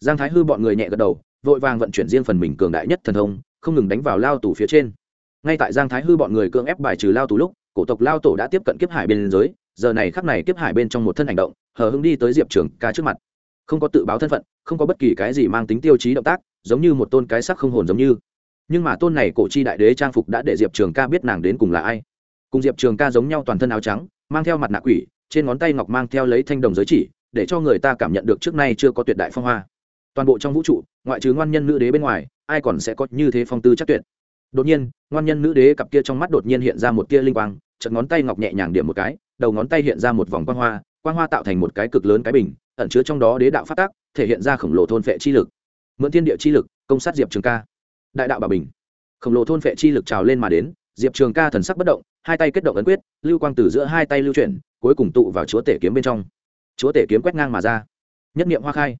Giang thái hư bọn người nhẹ gật đầu, vội vàng vận chuyển riêng phần mình cường đại nhất thần thông, không ngừng đánh vào lao tù phía trên. Ngay tại giang thái hư bọn người cưỡng ép bài trừ lao tù lúc, cổ tộc lao tổ đã tiếp cận kiếp hải bên giới giờ này khắc này kiếp hải bên trong một thân hành động, hờ hưng đi tới diệp trường ca trước mặt. Không có tự báo thân phận, không có bất kỳ cái gì mang tính tiêu chí động tác, giống như một tôn cái sắc không hồn giống như. Nhưng mà tôn này cổ chi đại đế trang phục đã để diệp trường ca biết nàng đến cùng là ai. Cùng diệp trường ca giống nhau toàn thân áo trắng, mang theo mặt nạ quỷ, trên ngón tay ngọc mang theo lấy thanh đồng giới chỉ, để cho người ta cảm nhận được trước nay chưa có tuyệt đại phong hoa. Toàn bộ trong vũ trụ, ngoại trừ ngoan nhân nữ đế bên ngoài, ai còn sẽ có như thế phong tư chắc tuyệt? Đột nhiên, ngoan nhân nữ đế cặp kia trong mắt đột nhiên hiện ra một tia linh quang chật ngón tay ngọc nhẹ nhàng điểm một cái, đầu ngón tay hiện ra một vòng quang hoa quang hoa tạo thành một cái cực lớn cái bình, ẩn chứa trong đó đế đạo phát tác, thể hiện ra khổng lồ thôn phệ chi lực. Mượn thiên địa chi lực, công sát diệp trường ca. Đại đạo bà bình. Khổng lồ thôn phệ chi lực trào lên mà đến, diệp trường ca thần sắc bất động, hai tay kết động ấn quyết, lưu quang từ giữa hai tay lưu chuyển, cuối cùng tụ vào chúa tể kiếm bên trong. Chúa tể kiếm quét ngang mà ra. Nhất niệm hoa khai.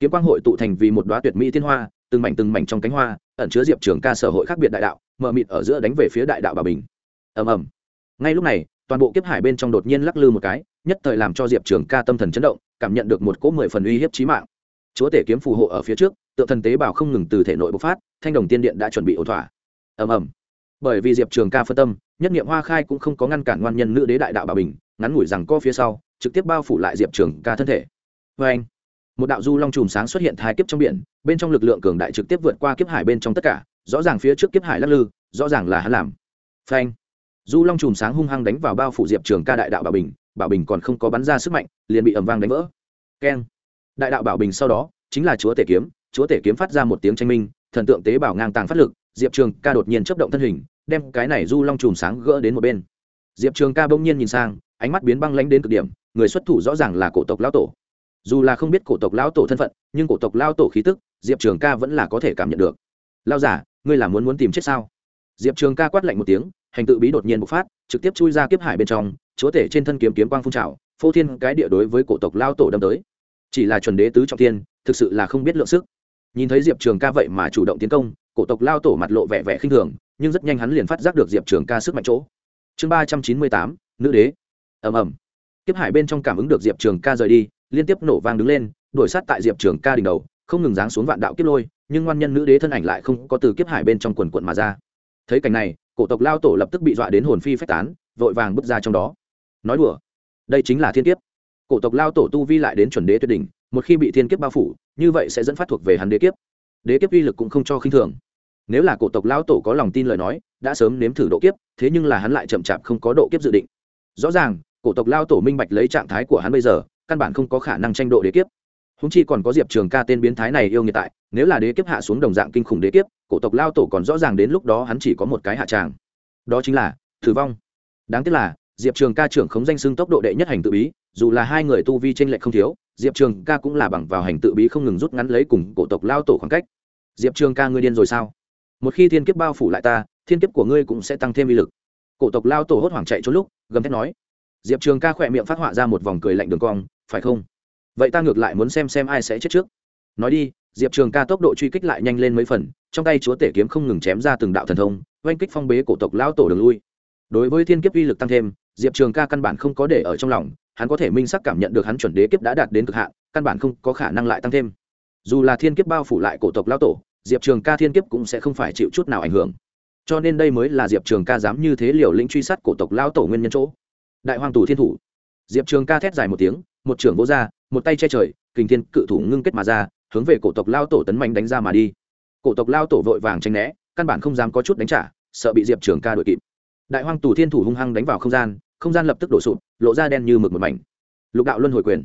Kiếm quang hội tụ thành vì một đoá tuyệt mỹ thiên hoa, từng mảnh từng mảnh trong cánh hoa, ẩn chứa diệp trường ca sở hội khác biệt đại đạo, mờ mịt ở giữa đánh về phía đại đạo bà bình. Ầm ầm ngay lúc này, toàn bộ kiếp hải bên trong đột nhiên lắc lư một cái, nhất thời làm cho diệp trường ca tâm thần chấn động, cảm nhận được một cỗ mười phần uy hiếp trí mạng. Chúa tể kiếm phù hộ ở phía trước, tượng thần tế bào không ngừng từ thể nội bộc phát, thanh đồng tiên điện đã chuẩn bị ổn thỏa. Ầm ầm. Bởi vì diệp trường ca phân tâm, nhất nghiệm hoa khai cũng không có ngăn cản ngoan nhân nữ đế đại đạo bà bình, ngắn ngủi rằng co phía sau, trực tiếp bao phủ lại diệp trường ca thân thể. Vê anh, một đạo du long chùm sáng xuất hiện hai kiếp trong biển, bên trong lực lượng cường đại trực tiếp vượt qua kiếp hải bên trong tất cả, rõ ràng phía trước kiếp hải lắc lư, rõ ràng là hắn làm. Phanh du long chùm sáng hung hăng đánh vào bao phủ diệp trường ca đại đạo bảo bình bảo bình còn không có bắn ra sức mạnh, liền bị ẩm vang đánh vỡ. Keng. Đại đạo bảo bình sau đó, chính là chúa tể kiếm, chúa tể kiếm phát ra một tiếng tranh minh, thần tượng tế bảo ngang tàng phát lực, diệp trường ca đột nhiên chấp động thân hình, đem cái này du long chùm sáng gỡ đến một bên. Diệp trường ca bỗng nhiên nhìn sang, ánh mắt biến băng lánh đến cực điểm, người xuất thủ rõ ràng là cổ tộc lão tổ. Dù là không biết cổ tộc lão tổ thân phận, nhưng cổ tộc lão tổ khí tức, diệp trường ca vẫn là có thể cảm nhận được. Lao giả, ngươi là muốn muốn tìm chết sao? Diệp trường ca quát lạnh một tiếng hành tự bí đột nhiên bộc phát, trực tiếp chui ra kiếp hải bên trong, chúa tể trên thân kiếm kiếm quang phun trào, phô thiên cái địa đối với cổ tộc lao tổ đâm tới. Chỉ là chuẩn đế tứ trọng thiên, thực sự là không biết lượng sức. Nhìn thấy diệp trường ca vậy mà chủ động tiến công, cổ tộc lao tổ mặt lộ vẻ vẻ khinh thường, nhưng rất nhanh hắn liền phát giác được diệp trường ca sức mạnh chỗ. Chương ba trăm chín mươi tám, nữ đế. Ầm ầm. Kiếp hải bên trong cảm ứng được diệp trường ca rời đi, liên tiếp nổ vang đứng lên, đuổi sát tại diệp trường ca đỉnh đầu, không ngừng giáng xuống vạn đạo kiếp lôi, nhưng ngoan nhân nữ đế thân ảnh lại không có từ kiếp hải bên trong quần quận mà ra. Thấy cảnh này cổ tộc lao tổ lập tức bị dọa đến hồn phi phách tán, vội vàng bước ra trong đó. Nói đùa, đây chính là thiên kiếp. Cổ tộc lao tổ tu vi lại đến chuẩn đế tuyệt đỉnh, một khi bị thiên kiếp bao phủ, như vậy sẽ dẫn phát thuộc về hắn đế kiếp. Đế kiếp uy lực cũng không cho khinh thường. Nếu là cổ tộc lao tổ có lòng tin lời nói, đã sớm nếm thử độ kiếp, thế nhưng là hắn lại chậm chạp không có độ kiếp dự định. Rõ ràng, cổ tộc lao tổ minh bạch lấy trạng thái của hắn bây giờ, căn bản không có khả năng tranh độ đế kiếp. Húng chi còn có diệp trường ca tên biến thái này yêu nghiệt tại, nếu là đế kiếp hạ xuống đồng dạng kinh khủng đế kiếp cổ tộc lao tổ còn rõ ràng đến lúc đó hắn chỉ có một cái hạ tràng. Đó chính là thử vong. Đáng tiếc là, diệp trường ca trưởng khống danh xưng tốc độ đệ nhất hành tự bí, dù là hai người tu vi t r ê n lệch không thiếu, diệp trường ca cũng là bằng vào hành tự bí không ngừng rút ngắn lấy cùng cổ tộc lao tổ khoảng cách. Diệp trường ca ngươi điên rồi sao? Một khi thiên kiếp bao phủ lại ta, thiên kiếp của ngươi cũng sẽ tăng thêm uy lực. Cổ tộc lao tổ hốt hoảng chạy trốn lúc, gầm thét nói. Diệp trường ca khỏe miệng phát họa ra một vòng cười lạnh đường cong, phải không? Vậy ta ngược lại muốn xem xem ai sẽ chết trước. Nói đi, diệp trường ca tốc độ truy kích lại nhanh lên mấy phần trong tay chúa tể kiếm không ngừng chém ra từng đạo thần thông, oanh kích phong bế cổ tộc lão tổ đường lui. Đối với thiên kiếp uy lực tăng thêm, diệp trường ca căn bản không có để ở trong lòng, hắn có thể minh sắc cảm nhận được hắn chuẩn đế kiếp đã đạt đến cực hạn, căn bản không có khả năng lại tăng thêm. Dù là thiên kiếp bao phủ lại cổ tộc lão tổ, diệp trường ca thiên kiếp cũng sẽ không phải chịu chút nào ảnh hưởng. Cho nên đây mới là diệp trường ca dám như thế liều lĩnh truy sát cổ tộc lão tổ nguyên nhân chỗ. Đại hoàng tù thiên thủ. Diệp trường ca thét dài một tiếng, một trưởng vỗ ra, một tay che trời, kình thiên cự thủ ngưng kết mà ra, hướng về cổ tộc lao tổ tấn mạnh đánh ra mà đi cổ tộc lao tổ vội vàng tranh né, căn bản không dám có chút đánh trả, sợ bị diệp trường ca đội kịp. Đại hoang tù thiên thủ hung hăng đánh vào không gian không gian lập tức đổ sụp, lộ ra đen như mực một mảnh. Lục đạo luân hồi quyền.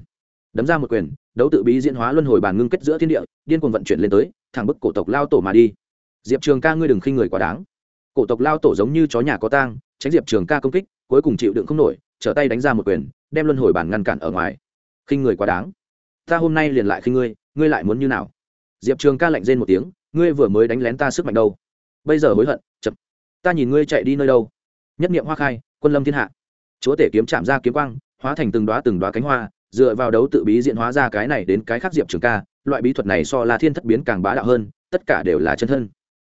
Đấm ra một quyền, đấu tự bí diễn hóa luân hồi bàn ngưng kết giữa thiên địa, điên cuồng vận chuyển lên tới, thẳng bức cổ tộc lao tổ mà đi. Diệp trường ca ngươi đừng khinh người quá đáng. Cổ tộc lao tổ giống như chó nhà có tang, tránh diệp trường ca công kích, cuối cùng chịu đựng không nổi, trở tay đánh ra một quyền, đem luân hồi bàn ngăn cản ở ngoài. Khinh người quá đáng. Ta hôm nay liền lại khinh ngươi ngươi lại muốn như nào? Diệp trường ca lạnh rên một tiếng ngươi vừa mới đánh lén ta sức mạnh đâu? Bây giờ hối hận, chậm. Ta nhìn ngươi chạy đi nơi đâu? Nhất niệm hoa khai, quân lâm thiên hạ. Chúa tể kiếm chạm ra kiếm quang, hóa thành từng đoá từng đoá cánh hoa, dựa vào đấu tự bí diện hóa ra cái này đến cái khác diệp trường ca, loại bí thuật này so là thiên thất biến càng bá đạo hơn, tất cả đều là chân thân.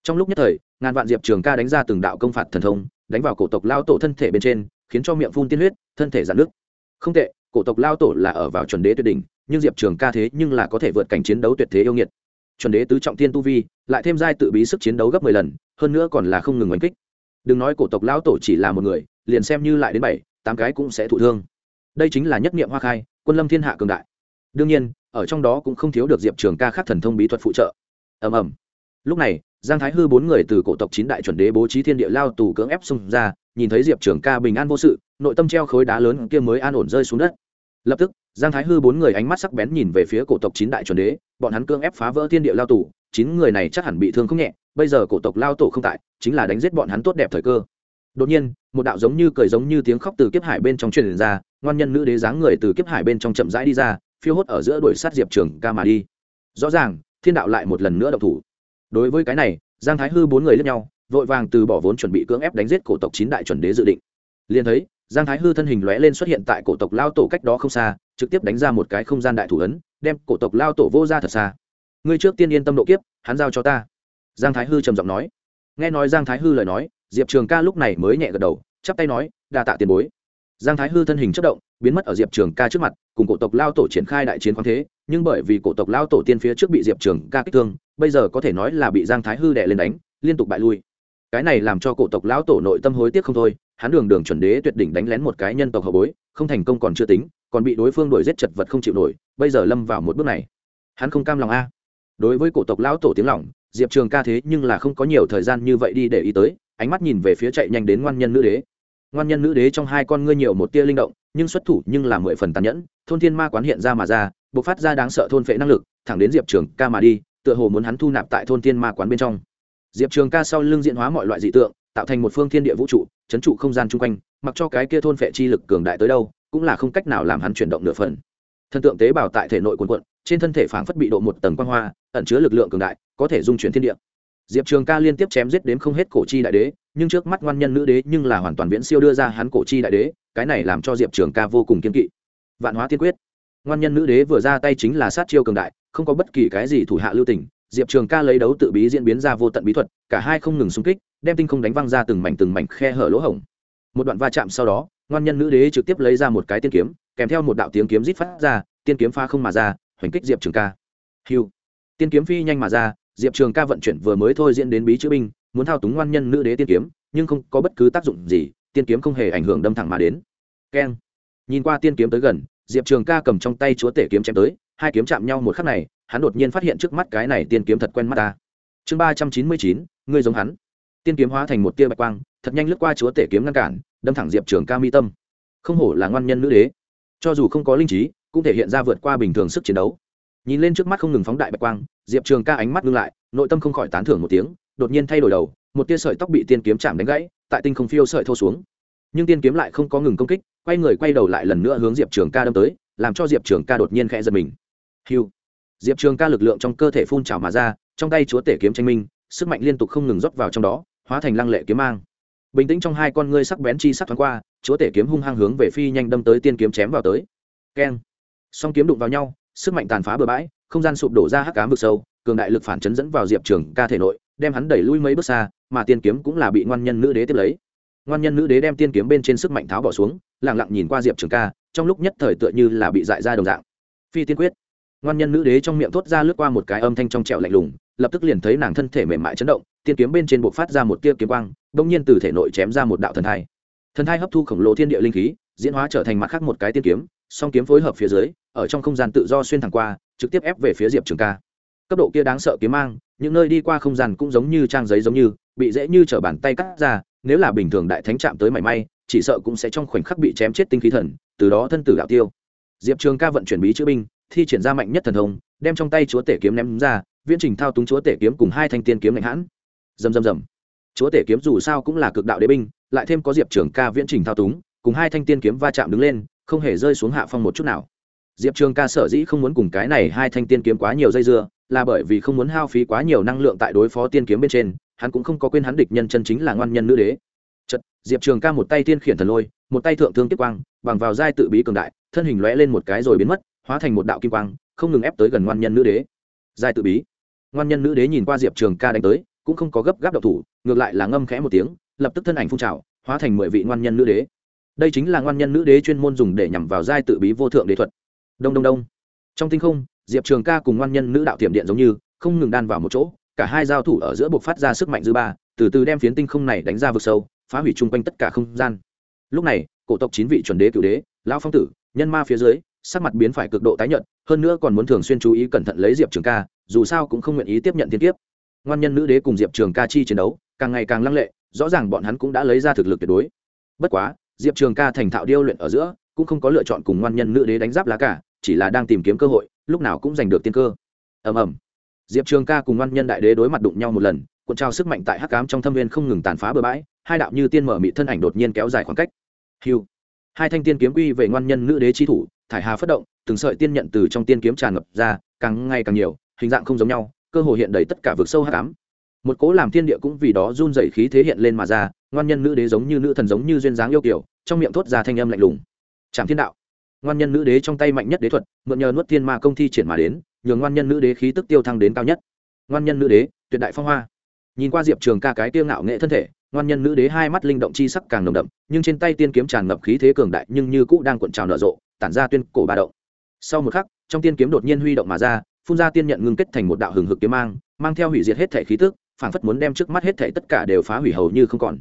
Trong lúc nhất thời, ngàn vạn diệp trường ca đánh ra từng đạo công phạt thần thông, đánh vào cổ tộc lao tổ thân thể bên trên, khiến cho miệng phun tiên huyết, thân thể giãn nước không tệ, cổ tộc lao tổ là ở vào chuẩn đế tuyệt đỉnh, nhưng diệp trường ca thế nhưng là có thể vượt cảnh chiến đấu tuyệt thế yêu nghiệt chuẩn đế tứ trọng thiên tu vi, lại thêm giai tự bí sức chiến đấu gấp mười lần, hơn nữa còn là không ngừng oanh kích. Đừng nói cổ tộc lão tổ chỉ là một người, liền xem như lại đến bảy, tám cái cũng sẽ thụ thương. Đây chính là nhất nghiệm hoa khai, quân lâm thiên hạ cường đại. Đương nhiên, ở trong đó cũng không thiếu được diệp trường ca khắc thần thông bí thuật phụ trợ. Ầm ầm. Lúc này, giang thái hư bốn người từ cổ tộc chín đại chuẩn đế bố trí thiên địa lao tù cưỡng ép xung ra, nhìn thấy diệp trường ca bình an vô sự, nội tâm treo khối đá lớn kia mới an ổn rơi xuống đất lập tức, giang thái hư bốn người ánh mắt sắc bén nhìn về phía cổ tộc chín đại chuẩn đế, bọn hắn cương ép phá vỡ thiên địa lao tù, chín người này chắc hẳn bị thương không nhẹ, bây giờ cổ tộc lao tổ không tại, chính là đánh giết bọn hắn tốt đẹp thời cơ. Đột nhiên, một đạo giống như cười giống như tiếng khóc từ kiếp hải bên trong truyền ra, ngoan nhân nữ đế dáng người từ kiếp hải bên trong chậm rãi đi ra, phiêu hốt ở giữa đuổi sát diệp trường ca mà đi. Rõ ràng, thiên đạo lại một lần nữa độc thủ. Đối với cái này, giang thái hư bốn người lẫn nhau, vội vàng từ bỏ vốn chuẩn bị cưỡng ép đánh giết cổ tộc chín đại chuẩn đế dự định. Liền thấy giang thái hư thân hình lóe lên xuất hiện tại cổ tộc lao tổ cách đó không xa, trực tiếp đánh ra một cái không gian đại thủ ấn, đem cổ tộc lao tổ vô ra thật xa. Ngươi trước tiên yên tâm độ kiếp, hắn giao cho ta. Giang thái hư trầm giọng nói. Nghe nói giang thái hư lời nói, diệp trường ca lúc này mới nhẹ gật đầu, chắp tay nói, đa tạ tiền bối. Giang thái hư thân hình chất động, biến mất ở diệp trường ca trước mặt, cùng cổ tộc lao tổ triển khai đại chiến khoáng thế, nhưng bởi vì cổ tộc lao tổ tiên phía trước bị diệp trường ca kích thương, bây giờ có thể nói là bị giang thái hư đè lên đánh, liên tục bại lui. Cái này làm cho cổ tộc lão tổ nội tâm hối tiếc không thôi hắn đường đường chuẩn đế tuyệt đỉnh đánh lén một cái nhân tộc hậu bối, không thành công còn chưa tính, còn bị đối phương đuổi giết chật vật không chịu nổi, bây giờ lâm vào một bước này. Hắn không cam lòng a. Đối với cổ tộc lão tổ tiếng lòng, diệp trường ca thế nhưng là không có nhiều thời gian như vậy đi để ý tới, ánh mắt nhìn về phía chạy nhanh đến ngoan nhân nữ đế. Ngoan nhân nữ đế trong hai con ngươi nhiều một tia linh động, nhưng xuất thủ nhưng là mười phần tàn nhẫn, thôn thiên ma quán hiện ra mà ra b ộ c phát ra đáng sợ thôn phệ năng lực, thẳng đến diệp trường ca mà đi, tựa hồ muốn hắn thu nạp tại thôn thiên ma quán bên trong. Diệp trường ca sau lưng diện hóa mọi loại dị tượng tạo thành một phương thiên địa vũ trụ, chấn trụ không gian chung quanh, mặc cho cái kia thôn phệ chi lực cường đại tới đâu, cũng là không cách nào làm hắn chuyển động nửa phần. Thần tượng tế bào tại thể nội quần quận trên thân thể phảng phất bị độ một tầng quang hoa, ẩn chứa lực lượng cường đại, có thể dung chuyển thiên địa. Diệp trường ca liên tiếp chém giết đến không hết cổ chi đại đế, nhưng trước mắt ngoan nhân nữ đế nhưng là hoàn toàn viễn siêu đưa ra hắn cổ chi đại đế, cái này làm cho diệp trường ca vô cùng kiên kỵ. Vạn hóa tiên quyết. Ngoan nhân nữ đế vừa ra tay chính là sát chiêu cường đại, không có bất kỳ cái gì thủ hạ lưu tình diệp trường ca lấy đấu tự bí diễn biến ra vô tận bí thuật, cả hai không ngừng xung kích, đem tinh không đánh văng ra từng mảnh từng mảnh khe hở lỗ hổng. Một đoạn va chạm sau đó, ngoan nhân nữ đế trực tiếp lấy ra một cái tiên kiếm, kèm theo một đạo tiếng kiếm rít phát ra, tiên kiếm pha không mà ra, hoành kích diệp trường ca. Hiu. Tiên kiếm phi nhanh mà ra, diệp trường ca vận chuyển vừa mới thôi diễn đến bí chữ binh, muốn thao túng ngoan nhân nữ đế tiên kiếm, nhưng không có bất cứ tác dụng gì, tiên kiếm không hề ảnh hưởng đâm thẳng mà đến. Keng. Nhìn qua tiên kiếm tới gần, diệp trường ca cầm trong tay chúa tể kiếm chém tới, hai kiếm chạm nhau một khắc này hắn đột nhiên phát hiện trước mắt cái này tiên kiếm thật quen mắt ta. Chương ba trăm chín mươi chín, ngươi giống hắn. Tiên kiếm hóa thành một tia bạch quang, thật nhanh lướt qua chúa tể kiếm ngăn cản, đâm thẳng diệp trường ca mi tâm. Không hổ là ngoan nhân nữ đế. Cho dù không có linh trí, cũng thể hiện ra vượt qua bình thường sức chiến đấu. Nhìn lên trước mắt không ngừng phóng đại bạch quang, diệp trường ca ánh mắt ngưng lại, nội tâm không khỏi tán thưởng một tiếng, đột nhiên thay đổi đầu, một tia sợi tóc bị tiên kiếm chạm đánh gãy, tại tinh không phiêu sợi thô xuống. Nhưng tiên kiếm lại không có ngừng công kích, quay người quay đầu lại lần nữa hướng diệp trường ca đâm tới, làm cho diệp trường ca đột nhiên khẽ giật mình. Hiu diệp trường ca lực lượng trong cơ thể phun trào mà ra, trong tay chúa tể kiếm tranh minh, sức mạnh liên tục không ngừng rót vào trong đó, hóa thành lăng lệ kiếm mang. Bình tĩnh trong hai con ngươi sắc bén chi sắc thoáng qua, chúa tể kiếm hung hăng hướng về phi nhanh đâm tới tiên kiếm chém vào tới. Keng. Song kiếm đụng vào nhau, sức mạnh tàn phá bừa bãi, không gian sụp đổ ra hắc cám vực sâu, cường đại lực phản chấn dẫn vào diệp trường ca thể nội, đem hắn đẩy lui mấy bước xa, mà tiên kiếm cũng là bị ngoan nhân nữ đế tiếp lấy. Ngoan nhân nữ đế đem tiên kiếm bên trên sức mạnh tháo bỏ xuống lẳng lặng nhìn qua diệp trường ca, trong lúc nhất thời tựa như là bị dại ra đồng dạng. Phi tiên quyết ngoan nhân nữ đế trong miệng thốt ra lướt qua một cái âm thanh trong trẹo lạnh lùng, lập tức liền thấy nàng thân thể mềm mại chấn động, tiên kiếm bên trên bộ phát ra một tia kiếm quang bỗng nhiên từ thể nội chém ra một đạo thần thai. Thần thai hấp thu khổng lồ thiên địa linh khí, diễn hóa trở thành mặt khác một cái tiên kiếm, song kiếm phối hợp phía dưới, ở trong không gian tự do xuyên thẳng qua, trực tiếp ép về phía diệp trường ca. Cấp độ kia đáng sợ kiếm mang, những nơi đi qua không gian cũng giống như trang giấy giống như, bị dễ như t bàn tay cắt ra, nếu là bình thường đại thánh chạm tới mảy may, chỉ sợ cũng sẽ trong khoảnh khắc bị chém chết tinh khí thần, từ đó thân tử đạo tiêu. Diệp trường ca vận chuyển bí chữ binh thi triển ra mạnh nhất thần thông, đem trong tay chúa tể kiếm ném ra, viễn trình thao túng chúa tể kiếm cùng hai thanh tiên kiếm lạnh hãn. Dầm dầm dầm chúa tể kiếm dù sao cũng là cực đạo đế binh, lại thêm có diệp trường ca viễn trình thao túng, cùng hai thanh tiên kiếm va chạm đứng lên, không hề rơi xuống hạ phong một chút nào. Diệp trường ca sở dĩ không muốn cùng cái này hai thanh tiên kiếm quá nhiều dây dưa, là bởi vì không muốn hao phí quá nhiều năng lượng tại đối phó tiên kiếm bên trên, hắn cũng không có quên hắn địch nhân chân chính là ngoan nhân nữ đế. Chật diệp trường ca một tay tiên khiển thần lôi, một tay thượng thương tiếp quang, bằng vào giai tự bí cường đại, thân hình lóe lên một cái rồi biến mất hóa thành một đạo kim quang, không ngừng ép tới gần ngoan nhân nữ đế. Giai tự bí. Ngoan nhân nữ đế nhìn qua diệp trường ca đánh tới, cũng không có gấp gáp độc thủ, ngược lại là ngâm khẽ một tiếng, lập tức thân ảnh phun trào, hóa thành mười vị ngoan nhân nữ đế. Đây chính là ngoan nhân nữ đế chuyên môn dùng để nhằm vào giai tự bí vô thượng đế thuật. Đông đông đông. Trong tinh không, diệp trường ca cùng ngoan nhân nữ đạo tiệm điện giống như, không ngừng đan vào một chỗ, cả hai giao thủ ở giữa buộc phát ra sức mạnh dư ba, từ từ đem phiến tinh không này đánh ra vực sâu, phá hủy chung quanh tất cả không gian. Lúc này, cổ tộc chín vị chuẩn đế cựu đế, lão phong tử, nhân ma phía dưới sắc mặt biến phải cực độ tái nhợt, hơn nữa còn muốn thường xuyên chú ý cẩn thận lấy diệp trường ca, dù sao cũng không nguyện ý tiếp nhận thiên kiếp. Ngoan nhân nữ đế cùng diệp trường ca chi chiến đấu, càng ngày càng lăng lệ, rõ ràng bọn hắn cũng đã lấy ra thực lực tuyệt đối. Bất quá, diệp trường ca thành thạo điêu luyện ở giữa, cũng không có lựa chọn cùng ngoan nhân nữ đế đánh giáp lá cả, chỉ là đang tìm kiếm cơ hội, lúc nào cũng giành được tiên cơ. Ầm ầm. Diệp trường ca cùng ngoan nhân đại đế đối mặt đụng nhau một lần, cuộn trào sức mạnh tại hắc cám trong thâm viên không ngừng tàn phá bừa bãi, hai đạo như tiên mở mị thân ảnh đột nhiên kéo dài khoảng cách. Hiu. Hai thanh tiên kiếm quy về ngoan nhân nữ đế chi thủ thải hà phất động, từng sợi tiên nhận từ trong tiên kiếm tràn ngập ra, càng ngày càng nhiều, hình dạng không giống nhau, cơ hồ hiện đầy tất cả vực sâu hắc ám. Một cố làm thiên địa cũng vì đó run dậy khí thế hiện lên mà ra, ngoan nhân nữ đế giống như nữ thần giống như duyên dáng yêu kiểu trong miệng thốt ra thanh âm lạnh lùng. Trảm thiên đạo. Ngoan nhân nữ đế trong tay mạnh nhất đế thuật, mượn nhờ nuốt thiên ma công thi triển mà đến nhường ngoan nhân nữ đế khí tức tiêu thăng đến cao nhất. Ngoan nhân nữ đế, tuyệt đại phong hoa. Nhìn qua diệp trường ca cái tiêu ngạo nghệ thân thể, ngoan nhân nữ đế hai mắt linh động chi sắc càng nồng đậm, nhưng trên tay tiên kiếm tràn ngập khí thế cường đại, nhưng như cũ đang cuộn trào nở rộ tản ra tuyên cổ ba động. Sau một khắc, trong tiên kiếm đột nhiên huy động mà ra, phun ra tiên nhận ngưng kết thành một đạo hừng hực kiếm mang mang theo hủy diệt hết thể khí tức, phảng phất muốn đem trước mắt hết thể tất cả đều phá hủy hầu như không còn.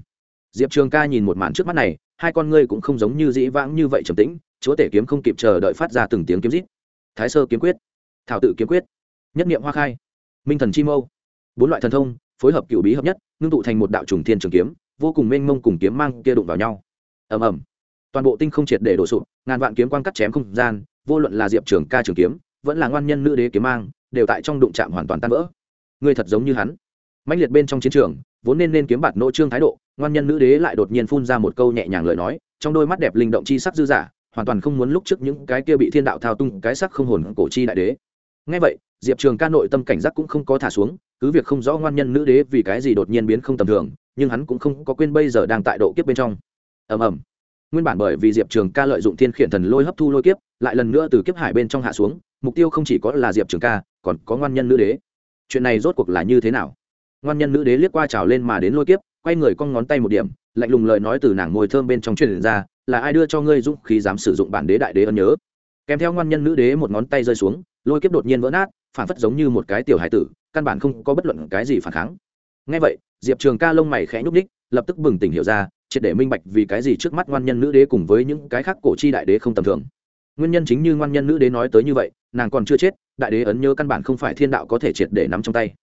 Diệp trường ca nhìn một màn trước mắt này, hai con ngươi cũng không giống như dĩ vãng như vậy trầm tĩnh, chúa tể kiếm không kịp chờ đợi phát ra từng tiếng kiếm rít. Thái sơ kiếm quyết, thảo tự kiếm quyết, nhất niệm hoa khai, minh thần chi mâu. Bốn loại thần thông, phối hợp cựu bí hợp nhất, ngưng tụ thành một đạo trùng thiên trường kiếm, vô cùng mênh mông cùng kiếm mang kia đụng vào nhau. Ầm ầm toàn bộ tinh không triệt để đổ sụp, ngàn vạn kiếm quang cắt chém không gian, vô luận là diệp trường ca trường kiếm, vẫn là ngoan nhân nữ đế kiếm mang, đều tại trong đụng chạm hoàn toàn tan vỡ. Người thật giống như hắn. Mãnh liệt bên trong chiến trường, vốn nên nên kiếm bạt nỗ trương thái độ, ngoan nhân nữ đế lại đột nhiên phun ra một câu nhẹ nhàng lời nói, trong đôi mắt đẹp linh động chi sắc dư giả hoàn toàn không muốn lúc trước những cái kia bị thiên đạo thao tung cái sắc không hồn cổ chi đại đế. Ngay vậy, diệp trường ca nội tâm cảnh giác cũng không có thả xuống, cứ việc không rõ ngoan nhân nữ đế vì cái gì đột nhiên biến không tầm thường, nhưng hắn cũng không có quên bây giờ đang tại độ kiếp bên trong. Ầm ầm nguyên bản bởi vì diệp trường ca lợi dụng thiên khiển thần lôi hấp thu lôi kiếp, lại lần nữa từ kiếp hải bên trong hạ xuống, mục tiêu không chỉ có là diệp trường ca, còn có ngoan nhân nữ đế. Chuyện này rốt cuộc là như thế nào? Ngoan nhân nữ đế liếc qua trào lên mà đến lôi kiếp, quay người con ngón tay một điểm, lạnh lùng lời nói từ nàng môi thơm bên trong truyền ra, là ai đưa cho ngươi dũng khí dám sử dụng bản đế đại đế ân nhớ? Kèm theo ngoan nhân nữ đế một ngón tay rơi xuống, lôi kiếp đột nhiên vỡ nát, phản phất giống như một cái tiểu hải tử, căn bản không có bất luận cái gì phản kháng. Ngay vậy, diệp trường ca lông mày khẽ nhúc ních lập tức bừng tỉnh hiểu ra triệt để minh bạch vì cái gì trước mắt ngoan nhân nữ đế cùng với những cái khác cổ chi đại đế không tầm thường. Nguyên nhân chính như ngoan nhân nữ đế nói tới như vậy, nàng còn chưa chết, đại đế ấn nhớ căn bản không phải thiên đạo có thể triệt để nắm trong tay.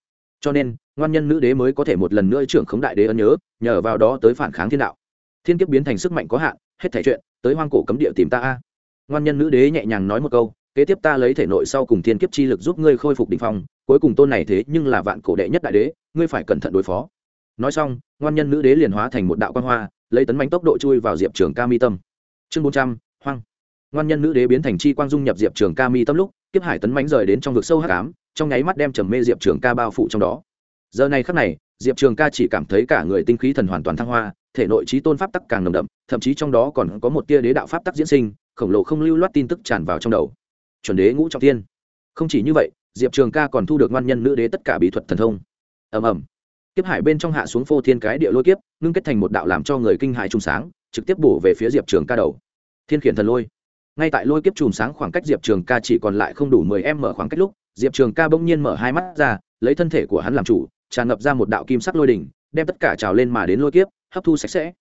Cho nên, ngoan nhân nữ đế mới có thể một lần nữa trưởng khống đại đế ấn nhớ, nhờ vào đó tới phản kháng thiên đạo. Thiên kiếp biến thành sức mạnh có hạn, hết thể chuyện, tới hoang cổ cấm địa tìm ta a. Ngoan nhân nữ đế nhẹ nhàng nói một câu, kế tiếp ta lấy thể nội sau cùng thiên kiếp chi lực giúp ngươi khôi phục đ ỉ n h phong, cuối cùng tôn này thế nhưng là vạn cổ đệ nhất đại đế, ngươi phải cẩn thận đối phó nói xong, ngoan nhân nữ đế liền hóa thành một đạo quan hoa, lấy tấn bánh tốc độ chui vào diệp trường ca mi tâm. Chương bốn trăm, hoang. Ngoan nhân nữ đế biến thành chi quang dung nhập diệp trường ca mi tâm lúc, kiếp hải tấn bánh rời đến trong vực sâu h tám trong nháy mắt đem trầm mê diệp trường ca bao phủ trong đó. Giờ này khắc này, diệp trường ca chỉ cảm thấy cả người tinh khí thần hoàn toàn thăng hoa, thể nội trí tôn pháp tắc càng nồng đậm, thậm chí trong đó còn có một tia đế đạo pháp tắc diễn sinh, khổng lồ không lưu loát tin tức tràn vào trong đầu. Chuẩn đế ngũ trọng tiên không chỉ như vậy, diệp trường ca còn thu được ngoan nhân nữ đế tất cả bí thuật thần thông. Ầm ầm kiếp hải bên trong hạ xuống phô thiên cái địa lôi kiếp, ngưng kết thành một đạo làm cho người kinh hại trùng sáng, trực tiếp bổ về phía diệp trường ca đầu. Thiên khiển thần lôi. Ngay tại lôi kiếp chùm sáng khoảng cách diệp trường ca chỉ còn lại không đủ mười em mở khoảng cách lúc, diệp trường ca bỗng nhiên mở hai mắt ra, lấy thân thể của hắn làm chủ, tràn ngập ra một đạo kim sắc lôi đỉnh, đem tất cả trào lên mà đến lôi kiếp, hấp thu sạch sẽ.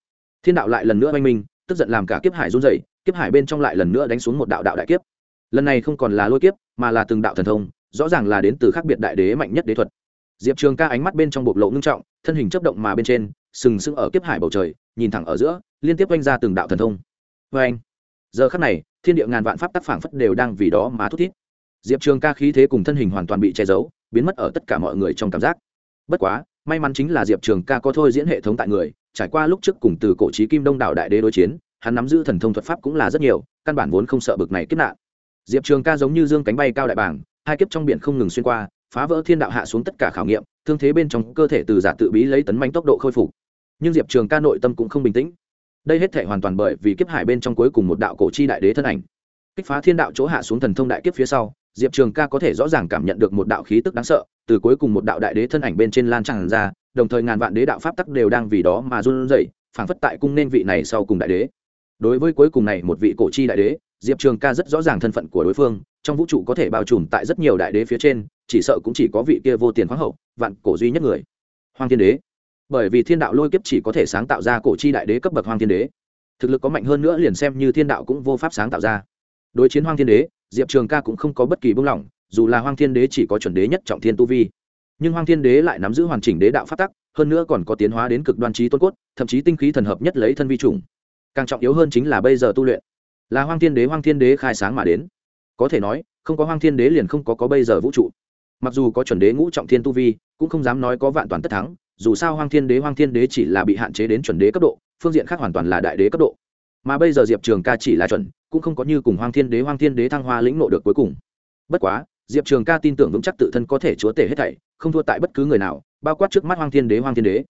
Thiên đạo lại lần nữa oanh minh, tức giận làm cả kiếp hải run dày kiếp hải bên trong lại lần nữa đánh xuống một đạo đạo đại kiếp. Lần này không còn là lôi kiếp, mà là từng đạo thần thông, rõ ràng là đến từ khác biệt đại đế mạnh nhất đế thuật diệp trường ca ánh mắt bên trong bộc lộ ngưng trọng, thân hình chấp động mà bên trên, sừng sững ở kiếp hải bầu trời, nhìn thẳng ở giữa, liên tiếp oanh ra từng đạo thần thông. Vê anh, giờ khắc này, thiên địa ngàn vạn pháp tác phảng phất đều đang vì đó mà thút thít. Diệp trường ca khí thế cùng thân hình hoàn toàn bị che giấu, biến mất ở tất cả mọi người trong cảm giác. Bất quá, may mắn chính là diệp trường ca có thôi diễn hệ thống tại người, trải qua lúc trước cùng từ cổ trí kim đông đảo đại đế đối chiến, hắn nắm giữ thần thông thuật pháp cũng là rất nhiều, căn bản vốn không sợ bực này kiếp nạn. Diệp trường ca giống như dương cánh bay cao đại bảng hai kiếp trong biển không ngừng xuyên qua phá vỡ thiên đạo hạ xuống tất cả khảo nghiệm, thương thế bên trong cơ thể từ giả tự bí lấy tấn manh tốc độ khôi phục. Nhưng diệp trường ca nội tâm cũng không bình tĩnh. Đây hết thể hoàn toàn bởi vì kiếp hải bên trong cuối cùng một đạo cổ chi đại đế thân ảnh. Kích phá thiên đạo chỗ hạ xuống thần thông đại kiếp phía sau, diệp trường ca có thể rõ ràng cảm nhận được một đạo khí tức đáng sợ, từ cuối cùng một đạo đại đế thân ảnh bên trên lan tràn ra, đồng thời ngàn vạn đế đạo pháp tắc đều đang vì đó mà run rẩy, phảng phất tại cung nên vị này sau cùng đại đế. Đối với cuối cùng này một vị cổ chi đại đế diệp trường ca rất rõ ràng thân phận của đối phương, trong vũ trụ có thể bao trùm tại rất nhiều đại đế phía trên, chỉ sợ cũng chỉ có vị kia vô tiền khoáng hậu, vạn cổ duy nhất người. Hoàng thiên đế. Bởi vì thiên đạo lôi kiếp chỉ có thể sáng tạo ra cổ chi đại đế cấp bậc hoàng thiên đế. Thực lực có mạnh hơn nữa liền xem như thiên đạo cũng vô pháp sáng tạo ra. Đối chiến hoàng thiên đế, diệp trường ca cũng không có bất kỳ buông lỏng, dù là hoàng thiên đế chỉ có chuẩn đế nhất trọng thiên tu vi. Nhưng hoàng thiên đế lại nắm giữ hoàn chỉnh đế đạo phát tắc, hơn nữa còn có tiến hóa đến cực đoan trí tôn cốt, thậm chí tinh khí thần hợp nhất lấy thân vi trùng. Càng trọng yếu hơn chính là bây giờ tu luyện là Hoang thiên đế Hoang thiên đế khai sáng mà đến. Có thể nói, không có Hoang thiên đế liền không có có bây giờ vũ trụ. Mặc dù có chuẩn đế ngũ trọng thiên tu vi, cũng không dám nói có vạn toàn tất thắng, dù sao Hoang thiên đế Hoang thiên đế chỉ là bị hạn chế đến chuẩn đế cấp độ, phương diện khác hoàn toàn là đại đế cấp độ. Mà bây giờ diệp trường ca chỉ là chuẩn, cũng không có như cùng Hoang thiên đế Hoang thiên đế thăng hoa lĩnh nộ được cuối cùng. Bất quá, diệp trường ca tin tưởng vững chắc tự thân có thể chúa tể hết thảy, không thua tại bất cứ người nào, bao quát trước mắt Hoang thiên đế Hoang thiên đế.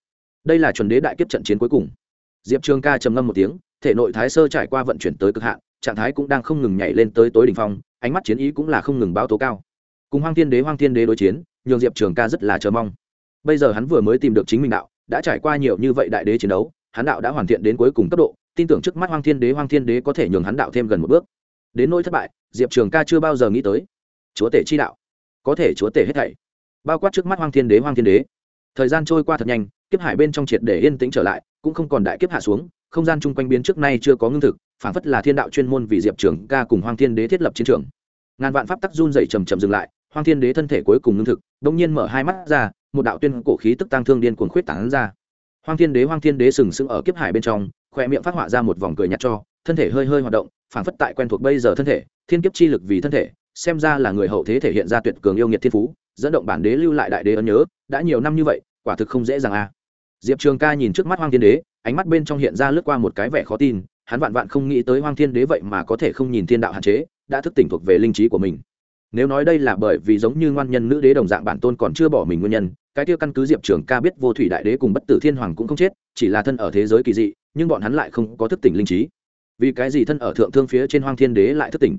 Đây là chuẩn đế đại kiếp trận chiến cuối cùng diệp trường ca trầm ngâm một tiếng, thể nội thái sơ trải qua vận chuyển tới cực hạn, trạng thái cũng đang không ngừng nhảy lên tới tối đ ỉ n h phong, ánh mắt chiến ý cũng là không ngừng báo tố cao. Cùng hoàng thiên đế hoàng thiên đế đối chiến, nhường diệp trường ca rất là chờ mong. Bây giờ hắn vừa mới tìm được chính mình đạo, đã trải qua nhiều như vậy đại đế chiến đấu, hắn đạo đã hoàn thiện đến cuối cùng cấp độ, tin tưởng trước mắt hoàng thiên đế hoàng thiên đế có thể nhường hắn đạo thêm gần một bước. Đến nỗi thất bại, diệp trường ca chưa bao giờ nghĩ tới. Chúa tể chi đạo, có thể chúa tể hết thảy. Bao quát trước mắt hoàng thiên đế hoàng thiên đế. Thời gian trôi qua thật nhanh, kiếp hải bên trong triệt để yên tĩnh trở lại cũng không còn đại kiếp hạ xuống, không gian chung quanh biến trước nay chưa có ngưng thực phản phất là thiên đạo chuyên môn vì diệp trường ca cùng hoàng thiên đế thiết lập chiến trường. Ngàn vạn pháp tắc run dậy chầm chầm dừng lại hoàng thiên đế thân thể cuối cùng ngưng thực đ ỗ n g nhiên mở hai mắt ra, một đạo tuyên cổ khí tức tăng thương điên cuồng khuyết tảng ra. Hoàng thiên đế hoàng thiên đế sừng sững ở kiếp hải bên trong khoe miệng phát họa ra một vòng cười nhạt cho, thân thể hơi hơi hoạt động phản phất tại quen thuộc bây giờ thân thể, thiên kiếp chi lực vì thân thể, xem ra là người hậu thế thể hiện ra tuyệt cường yêu nghiệt thiên phú, dẫn động bản đế lưu lại đại đế ấn nhớ, đã nhiều năm như vậy, quả thực không dễ dàng à diệp trường ca nhìn trước mắt hoang thiên đế, ánh mắt bên trong hiện ra lướt qua một cái vẻ khó tin, hắn vạn vạn không nghĩ tới hoang thiên đế vậy mà có thể không nhìn thiên đạo hạn chế, đã thức tỉnh thuộc về linh trí của mình. Nếu nói đây là bởi vì giống như ngoan nhân nữ đế đồng dạng bản tôn còn chưa bỏ mình nguyên nhân, cái tiêu căn cứ diệp trường ca biết vô thủy đại đế cùng bất tử thiên hoàng cũng không chết, chỉ là thân ở thế giới kỳ dị, nhưng bọn hắn lại không có thức tỉnh linh trí. Vì cái gì thân ở thượng thương phía trên hoang thiên đế lại thức tỉnh?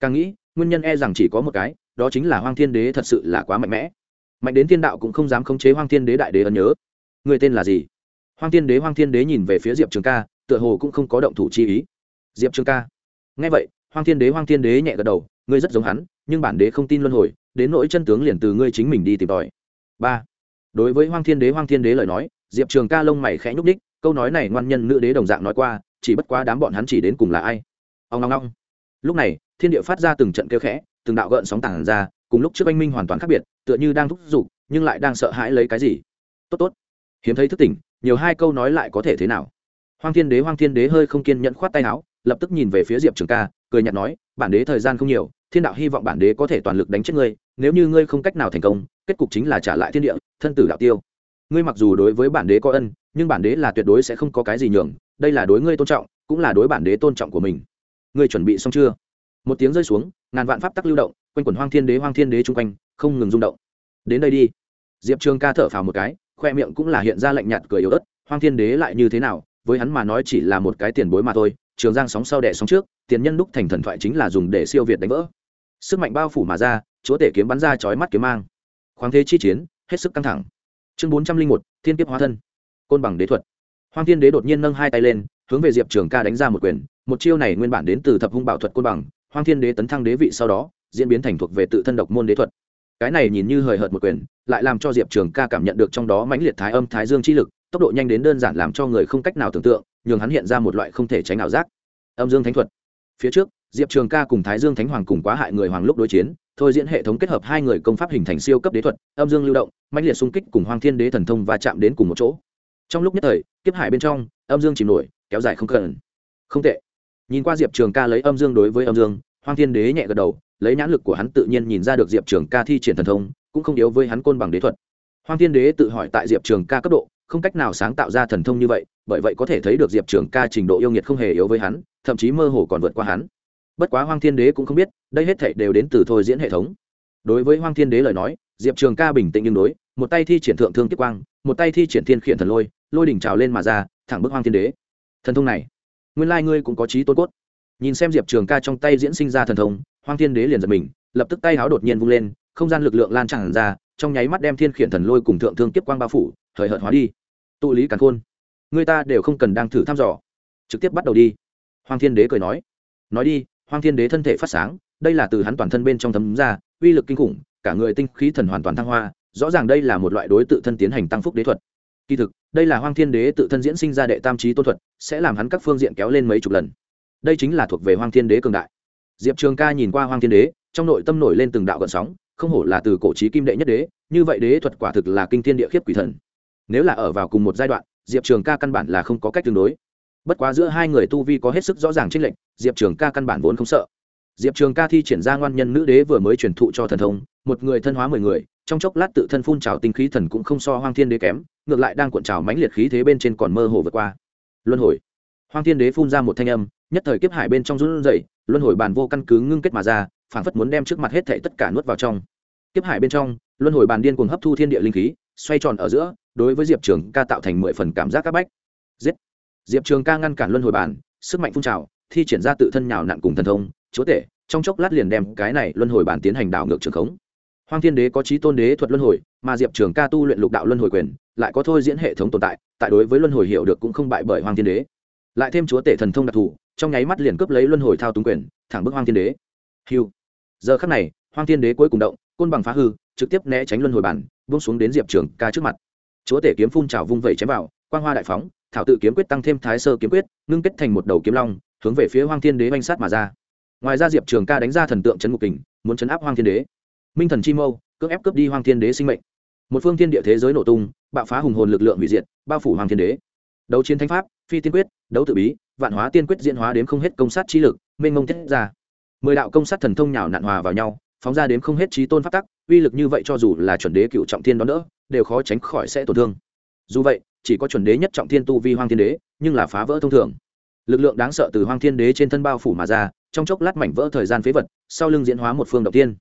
Càng nghĩ, nguyên nhân e rằng chỉ có một cái, đó chính là hoang thiên đế thật sự là quá mạnh mẽ. Mạnh đến thiên đạo cũng không dám khống chế hoang thiên đế đại đế ấn nhớ người tên là gì? Hoang thiên đế, hoang thiên đế nhìn về phía diệp trường ca, tựa hồ cũng không có động thủ chi ý. Diệp trường ca. Nghe vậy, hoang thiên đế, hoang thiên đế nhẹ gật đầu, ngươi rất giống hắn, nhưng bản đế không tin luân hồi, đến nỗi chân tướng liền từ ngươi chính mình đi tìm tòi. Ba. Đối với hoang thiên đế, hoang thiên đế lời nói, diệp trường ca lông mày khẽ nhúc đích câu nói này ngoan nhân nữ đế đồng dạng nói qua, chỉ bất quá đám bọn hắn chỉ đến cùng là ai? Ông ngong ngong lúc này, thiên địa phát ra từng trận kêu khẽ, từng đạo gợn sóng tảng ra, cùng lúc trước anh minh hoàn toàn khác biệt, tựa như đang thúc giục, nhưng lại đang sợ hãi lấy cái gì? Tốt tốt hiếm thấy thức tỉnh, nhiều hai câu nói lại có thể thế nào? Hoang thiên đế, hoang thiên đế hơi không kiên nhẫn khoát tay áo, lập tức nhìn về phía diệp trường ca, cười nhạt nói, bản đế thời gian không nhiều, thiên đạo hy vọng bản đế có thể toàn lực đánh chết ngươi, nếu như ngươi không cách nào thành công, kết cục chính là trả lại thiên địa, thân tử đạo tiêu. Ngươi mặc dù đối với bản đế có ân, nhưng bản đế là tuyệt đối sẽ không có cái gì nhường, đây là đối ngươi tôn trọng, cũng là đối bản đế tôn trọng của mình. Ngươi chuẩn bị xong chưa? Một tiếng rơi xuống, ngàn vạn pháp tắc lưu động, quanh quẩn hoang thiên đế, hoang thiên đế chung quanh, không ngừng rung động. Đến đây đi. Diệp trường ca thở phào một cái khoe miệng cũng là hiện ra lạnh nhạt cười yếu ớt, hoang thiên đế lại như thế nào? Với hắn mà nói chỉ là một cái tiền bối mà thôi, trường giang sóng sau đẻ sóng trước, tiền nhân đúc thành thần thoại chính là dùng để siêu việt đánh vỡ. Sức mạnh bao phủ mà ra, chúa tể kiếm bắn ra chói mắt kiếm mang. Khoáng thế chi chiến, hết sức căng thẳng. Chương bốn trăm linh một, thiên kiếp hóa thân. Côn bằng đế thuật. Hoàng thiên đế đột nhiên nâng hai tay lên, hướng về diệp trường ca đánh ra một quyền, một chiêu này nguyên bản đến từ thập hung bảo thuật côn bằng hoàng thiên đế tấn thăng đế vị sau đó, diễn biến thành thuộc về tự thân độc môn đế thuật cái này nhìn như hời hợt một quyền, lại làm cho diệp trường ca cảm nhận được trong đó mãnh liệt thái âm, thái dương chi lực, tốc độ nhanh đến đơn giản làm cho người không cách nào tưởng tượng, nhường hắn hiện ra một loại không thể tránh ảo giác. Âm dương thánh thuật. Phía trước, diệp trường ca cùng thái dương thánh hoàng cùng quá hại người hoàng lúc đối chiến, thôi diễn hệ thống kết hợp hai người công pháp hình thành siêu cấp đế thuật, âm dương lưu động mạnh liệt xung kích cùng hoàng thiên đế thần thông và chạm đến cùng một chỗ. Trong lúc nhất thời, kiếp hải bên trong, âm dương chìm nổi, kéo dài không cần. Không tệ. Nhìn qua diệp trường ca lấy âm dương đối với âm dương hoàng thiên đế nhẹ gật đầu, lấy nhãn lực của hắn tự nhiên nhìn ra được diệp trường ca thi triển thần thông, cũng không yếu với hắn côn bằng đế thuật. Hoàng thiên đế tự hỏi tại diệp trường ca cấp độ, không cách nào sáng tạo ra thần thông như vậy, bởi vậy có thể thấy được diệp trường ca trình độ yêu nghiệt không hề yếu với hắn, thậm chí mơ hồ còn vượt qua hắn. Bất quá hoang thiên đế cũng không biết, đây hết thảy đều đến từ thôi diễn hệ thống. Đối với hoang thiên đế lời nói, diệp trường ca bình tĩnh nhưng đối, một tay thi triển thượng thương tiếp quang, một tay thi triển thiên khiển thần lôi lôi đỉnh trào lên mà ra, thẳng bức hoang thiên đế. Thần thông này, nguyên lai ngươi cũng có trí tôn cốt nhìn xem diệp trường ca trong tay diễn sinh ra thần thông, hoang thiên đế liền giật mình, lập tức tay háo đột nhiên vung lên, không gian lực lượng lan tràn ra, trong nháy mắt đem thiên khiển thần lôi cùng thượng thương tiếp quang bao phủ thời hợt hóa đi. Tụ lý càn khôn. Người ta đều không cần đang thử thăm dò. Trực tiếp bắt đầu đi. Hoàng thiên đế cười nói. Nói đi hoàng thiên đế thân thể phát sáng, đây là từ hắn toàn thân bên trong thấm ra, uy lực kinh khủng, cả người tinh khí thần hoàn toàn thăng hoa, rõ ràng đây là một loại đối tự thân tiến hành tăng phúc đế thuật. Kỳ thực, đây là hoàng thiên đế tự thân diễn sinh ra đệ tam trí tôn thuật, sẽ làm hắn các phương diện kéo lên mấy chục lần đây chính là thuộc về hoàng thiên đế cường đại. Diệp trường ca nhìn qua hoàng thiên đế, trong nội tâm nổi lên từng đạo gợn sóng, không hổ là từ cổ trí kim đệ nhất đế, như vậy đế thuật quả thực là kinh thiên địa khiếp quỷ thần. Nếu là ở vào cùng một giai đoạn, diệp trường ca căn bản là không có cách tương đối. Bất quá giữa hai người tu vi có hết sức rõ ràng trích lệnh diệp trường ca căn bản vốn không sợ. Diệp trường ca thi triển ra ngoan nhân nữ đế vừa mới truyền thụ cho thần thông, một người thân hóa mười người, trong chốc lát tự thân phun trào tinh khí thần cũng không so hoang thiên đế kém, ngược lại đang cuộn trào mãnh liệt khí thế bên trên còn mơ hồ vượt qua. Luân hồi hoang thiên đế phun ra một thanh âm, nhất thời kiếp hải bên trong run rẩy, luân hồi bàn vô căn cứ ngưng kết mà ra, phảng phất muốn đem trước mặt hết thảy tất cả nuốt vào trong. Kiếp hải bên trong, luân hồi bàn điên cuồng hấp thu thiên địa linh khí, xoay tròn ở giữa, đối với diệp trường ca tạo thành mười phần cảm giác c áp bách. Giết! Diệp trường ca ngăn cản luân hồi bàn sức mạnh phun trào, thi triển ra tự thân nhào nặn cùng thần thông, chúa tể, trong chốc lát liền đem cái này luân hồi bàn tiến hành đảo ngược trường khống. Hoàng thiên đế có trí tôn đế thuật luân hồi, mà diệp trường ca tu luyện lục đạo luân hồi quyền, lại có thôi diễn hệ thống tồn tại tại đối với luân hồi hiểu được cũng không bại bởi hoàng thiên đế lại thêm chúa tể thần thông đặc thù, trong nháy mắt liền cướp lấy luân hồi thao túng quyền, thẳng bức hoàng thiên đế. Hiu. Giờ khắc này hoàng thiên đế cuối cùng động, côn bằng phá hư, trực tiếp né tránh luân hồi bản vung xuống đến diệp trường ca trước mặt. Chúa tể kiếm phun trào vung vẩy chém vào, quang hoa đại phóng, thảo tự kiếm quyết tăng thêm thái sơ kiếm quyết, ngưng kết thành một đầu kiếm long, hướng về phía hoang thiên đế oanh sát mà ra. Ngoài ra diệp trường ca đánh ra thần tượng trấn ngục kình, muốn chấn áp hoang thiên đế. Minh thần chi mâu, cưỡng ép cướp đi hoang thiên đế sinh mệnh. Một phương thiên địa thế giới nổ tung, bạo phá hùng hồn lực lượng hủy diệt, bao phủ hoàng thiên đế. Đấu chiến thánh pháp phi tiên quyết, đấu tự bí, vạn hóa tiên quyết diễn hóa đến không hết công sát trí lực, mênh mông thiết ra. Mười đạo công sát thần thông nhào nạn hòa vào nhau, phóng ra đến không hết trí tôn pháp tắc, uy lực như vậy cho dù là chuẩn đế cựu trọng thiên đó nữa đều khó tránh khỏi sẽ tổn thương. Dù vậy, chỉ có chuẩn đế nhất trọng thiên tu vi hoang thiên đế, nhưng là phá vỡ thông thường. Lực lượng đáng sợ từ hoang thiên đế trên thân bao phủ mà ra, trong chốc lát mảnh vỡ thời gian phế vật, sau lưng diễn hóa một phương đầu tiên.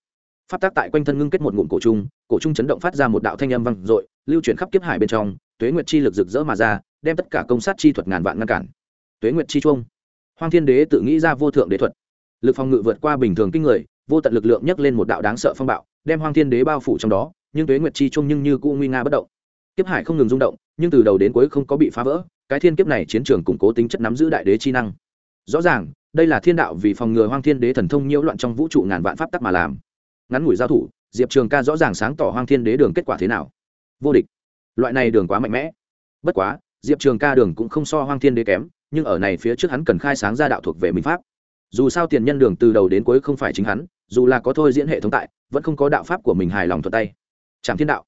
Pháp tác tại quanh thân ngưng kết một ngụm cổ trung cổ trung chấn động phát ra một đạo thanh âm vang dội, lưu chuyển khắp kiếp hải bên trong, tuế nguyệt chi lực rực rỡ mà ra đem tất cả công sát chi thuật ngàn vạn ngăn cản. Tuế nguyệt chi chuông. Hoàng thiên đế tự nghĩ ra vô thượng đế thuật. Lực phòng ngự vượt qua bình thường kinh người, vô tận lực lượng nhấc lên một đạo đáng sợ phong bạo, đem Hoàng thiên đế bao phủ trong đó, nhưng tuế nguyệt chi chung nhưng như cũ nguy nga bất động. Kiếp hải không ngừng rung động, nhưng từ đầu đến cuối không có bị phá vỡ, cái thiên kiếp này chiến trường củng cố tính chất nắm giữ đại đế chi năng. Rõ ràng, đây là thiên đạo vì phòng ngừa hoang thiên đế thần thông nhiễu loạn trong vũ trụ ngàn vạn pháp tắc mà làm. Ngắn ngủi giao thủ, diệp trường ca rõ ràng sáng tỏ hoang thiên đế đường kết quả thế nào. Vô địch. Loại này đường quá mạnh mẽ. Bất quá diệp trường ca đường cũng không so hoang thiên đế kém, nhưng ở này phía trước hắn cần khai sáng ra đạo thuộc về mình pháp. Dù sao tiền nhân đường từ đầu đến cuối không phải chính hắn, dù là có thôi diễn hệ thống tại, vẫn không có đạo pháp của mình hài lòng thuận tay. Trạm thiên đạo.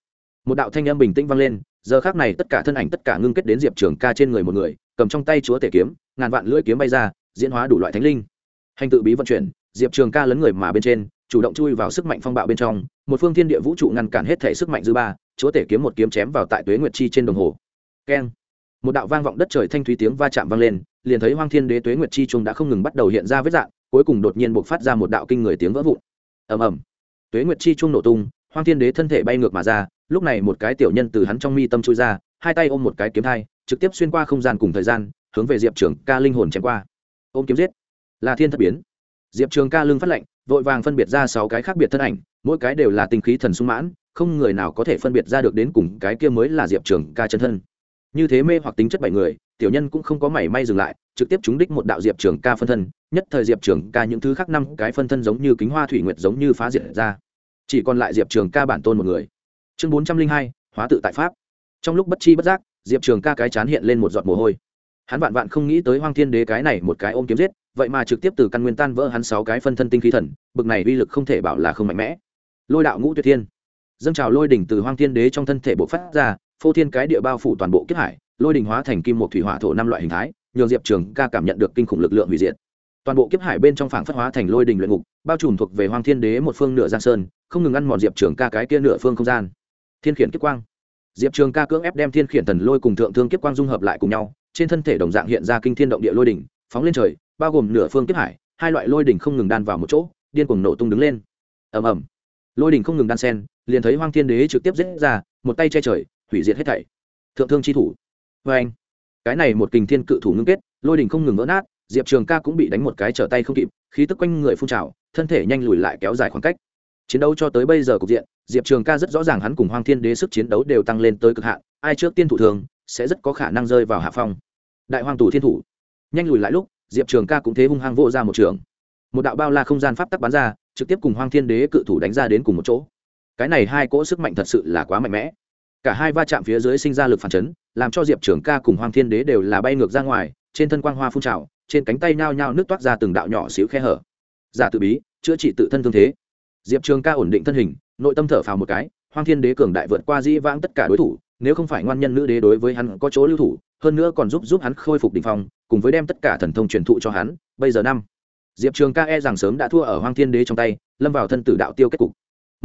Một đạo thanh âm bình tĩnh vang lên, giờ khác này tất cả thân ảnh tất cả ngưng kết đến diệp trường ca trên người một người, cầm trong tay chúa tể kiếm, ngàn vạn lưỡi kiếm bay ra, diễn hóa đủ loại thánh linh. Hành tự bí vận chuyển, diệp trường ca lấn người mà bên trên, chủ động chui vào sức mạnh phong bạo bên trong, một phương thiên địa vũ trụ ngăn cản hết thể sức mạnh dư ba, chúa tể kiếm một kiếm chém vào tại tuế nguyệt chi trên đồng hồ. Keng một đạo vang vọng đất trời thanh thúy tiếng va chạm vang lên, liền thấy hoang thiên đế tuế nguyệt chi trung đã không ngừng bắt đầu hiện ra vết dạng, cuối cùng đột nhiên buộc phát ra một đạo kinh người tiếng vỡ vụn. Ầm ầm. Tuế nguyệt chi trung nổ tung, hoang thiên đế thân thể bay ngược mà ra, lúc này một cái tiểu nhân từ hắn trong mi tâm chui ra, hai tay ôm một cái kiếm thai, trực tiếp xuyên qua không gian cùng thời gian, hướng về diệp trường ca linh hồn chém qua. Ôm kiếm giết. Là thiên thất biến. Diệp trường ca lưng phát lệnh vội vàng phân biệt ra sáu cái khác biệt thân ảnh, mỗi cái đều là tinh khí thần sung mãn, không người nào có thể phân biệt ra được đến cùng cái kia mới là diệp trường ca chân thân như thế mê hoặc tính chất bảy người, tiểu nhân cũng không có mảy may dừng lại, trực tiếp trúng đích một đạo diệp trường ca phân thân, nhất thời diệp trường ca những thứ khác năm cái phân thân giống như kính hoa thủy nguyệt giống như phá diệt ra. Chỉ còn lại diệp trường ca bản tôn một người. Chương bốn trăm linh hai, hóa tự tại pháp. Trong lúc bất chi bất giác, diệp trường ca cái chán hiện lên một giọt mồ hôi. Hắn vạn vạn không nghĩ tới hoang thiên đế cái này một cái ôm kiếm giết, vậy mà trực tiếp từ căn nguyên tan vỡ hắn sáu cái phân thân tinh khí thần, bực này uy lực không thể bảo là không mạnh mẽ. Lôi đạo ngũ tuyệt thiên. Dâng trào lôi đỉnh từ hoang thiên đế trong thân thể bộc phát ra phô thiên cái địa bao phủ toàn bộ kiếp hải, lôi đỉnh hóa thành kim một thủy hỏa thổ năm loại hình thái, nhường diệp trường ca cảm nhận được kinh khủng lực lượng hủy diệt. Toàn bộ kiếp hải bên trong phảng phất hóa thành lôi đình luyện ngục, bao trùm thuộc về hoang thiên đế một phương nửa giang sơn, không ngừng ăn mòn diệp trường ca cái kia nửa phương không gian. Thiên khiển kiếp quang. Diệp trường ca cưỡng ép đem thiên khiển thần lôi cùng thượng thương kiếp quang dung hợp lại cùng nhau, trên thân thể đồng dạng hiện ra kinh thiên động địa lôi đỉnh phóng lên trời, bao gồm nửa phương kiếp hải, hai loại lôi đỉnh không ngừng đan vào một chỗ, điên cuồng nổ tung đứng lên. Ầm ầm. Lôi đỉnh không ngừng đan sen liền thấy hoang thiên đế trực tiếp giết ra, một tay che trời hủy diệt hết thảy. Thượng thương chi thủ. Vê anh, cái này một kình thiên cự thủ ngưng kết, lôi đình không ngừng vỡ nát, diệp trường ca cũng bị đánh một cái trở tay không kịp, khí tức quanh người phun trào, thân thể nhanh lùi lại kéo dài khoảng cách. Chiến đấu cho tới bây giờ cục diện, diệp trường ca rất rõ ràng hắn cùng hoàng thiên đế sức chiến đấu đều tăng lên tới cực hạn, ai trước tiên thủ thường, sẽ rất có khả năng rơi vào hạ phong. Đại hoàng tù thiên thủ. Nhanh lùi lại lúc, diệp trường ca cũng thế hung hăng vô ra một trường. Một đạo bao la không gian pháp tắc bắn ra, trực tiếp cùng hoàng thiên đế cự thủ đánh ra đến cùng một chỗ. Cái này hai cỗ sức mạnh thật sự là quá mạnh mẽ cả hai va chạm phía dưới sinh ra lực phản chấn, làm cho diệp trường ca cùng hoang thiên đế đều là bay ngược ra ngoài, trên thân quang hoa phun trào, trên cánh tay nhao nhao nước toát ra từng đạo nhỏ xíu khe hở. Giả tự bí, chữa trị tự thân thương thế. Diệp trường ca ổn định thân hình, nội tâm thở phào một cái, hoang thiên đế cường đại vượt qua di vãng tất cả đối thủ, nếu không phải ngoan nhân nữ đế đối với hắn có chỗ lưu thủ, hơn nữa còn giúp giúp hắn khôi phục đ ỉ n h phong, cùng với đem tất cả thần thông truyền thụ cho hắn, bây giờ năm. Diệp trường ca e rằng sớm đã thua ở hoang thiên đế trong tay, lâm vào thân tử đạo tiêu kết cục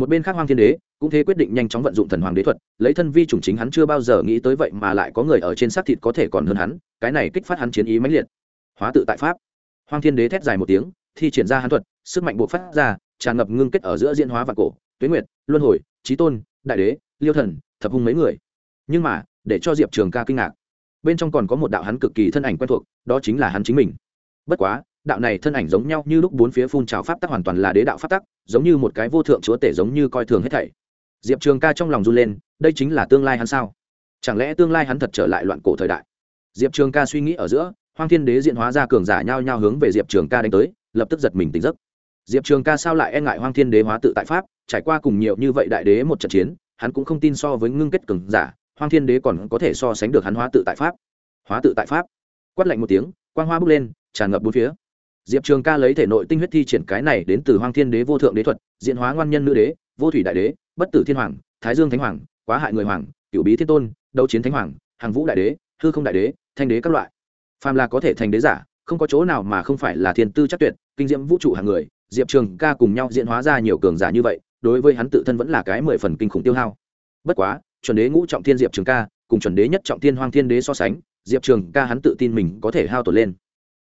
một bên khác hoang thiên đế cũng thế quyết định nhanh chóng vận dụng thần hoàng đế thuật, lấy thân vi chủng chính hắn chưa bao giờ nghĩ tới vậy mà lại có người ở trên xác thịt có thể còn hơn hắn, cái này kích phát hắn chiến ý mãnh liệt. Hóa tự tại pháp. Hoang thiên đế thét dài một tiếng, thi triển ra hắn thuật, sức mạnh buộc phát ra, tràn ngập ngưng kết ở giữa diễn hóa và cổ, tuyến nguyệt, luân hồi trí tôn, đại đế, liêu thần, thập hung mấy người. Nhưng mà, để cho diệp trường ca kinh ngạc, bên trong còn có một đạo hắn cực kỳ thân ảnh quen thuộc, đó chính là hắn chính mình. Bất quá đạo này thân ảnh giống nhau như lúc bốn phía phun trào pháp tắc hoàn toàn là đế đạo pháp tắc, giống như một cái vô thượng chúa tể giống như coi thường hết thảy. Diệp trường ca trong lòng run lên, đây chính là tương lai hắn sao? Chẳng lẽ tương lai hắn thật trở lại loạn cổ thời đại? Diệp trường ca suy nghĩ ở giữa, hoang thiên đế diện hóa ra cường giả nhao nhao hướng về diệp trường ca đánh tới, lập tức giật mình tỉnh giấc. Diệp trường ca sao lại e ngại hoang thiên đế hóa tự tại pháp, trải qua cùng nhiều như vậy đại đế một trận chiến, hắn cũng không tin so với ngưng kết cường giả, hoang thiên đế còn có thể so sánh được hắn hóa tự tại pháp. Hóa tự tại pháp. Quát lạnh một tiếng, quang hoa bước lên, tràn ngập bốn phía diệp trường ca lấy thể nội tinh huyết thi triển cái này đến từ hoang thiên đế vô thượng đế thuật diện hóa ngoan nhân nữ đế, vô thủy đại đế, bất tử thiên hoàng, thái dương thánh hoàng, quá hại người hoàng cựu bí thiên tôn, đấu chiến thánh hoàng, hàng vũ đại đế, hư không đại đế, thanh đế các loại. Phàm là có thể thành đế giả, không có chỗ nào mà không phải là thiên tư chắc tuyệt, kinh diễm vũ trụ hàng người, diệp trường ca cùng nhau diễn hóa ra nhiều cường giả như vậy, đối với hắn tự thân vẫn là cái mười phần kinh khủng tiêu hao. Bất quá, chuẩn đế ngũ trọng thiên diệp trường ca, cùng chuẩn đế nhất trọng thiên hoang thiên đế so sánh, diệp trường ca hắn tự tin mình có thể hao tổn lên.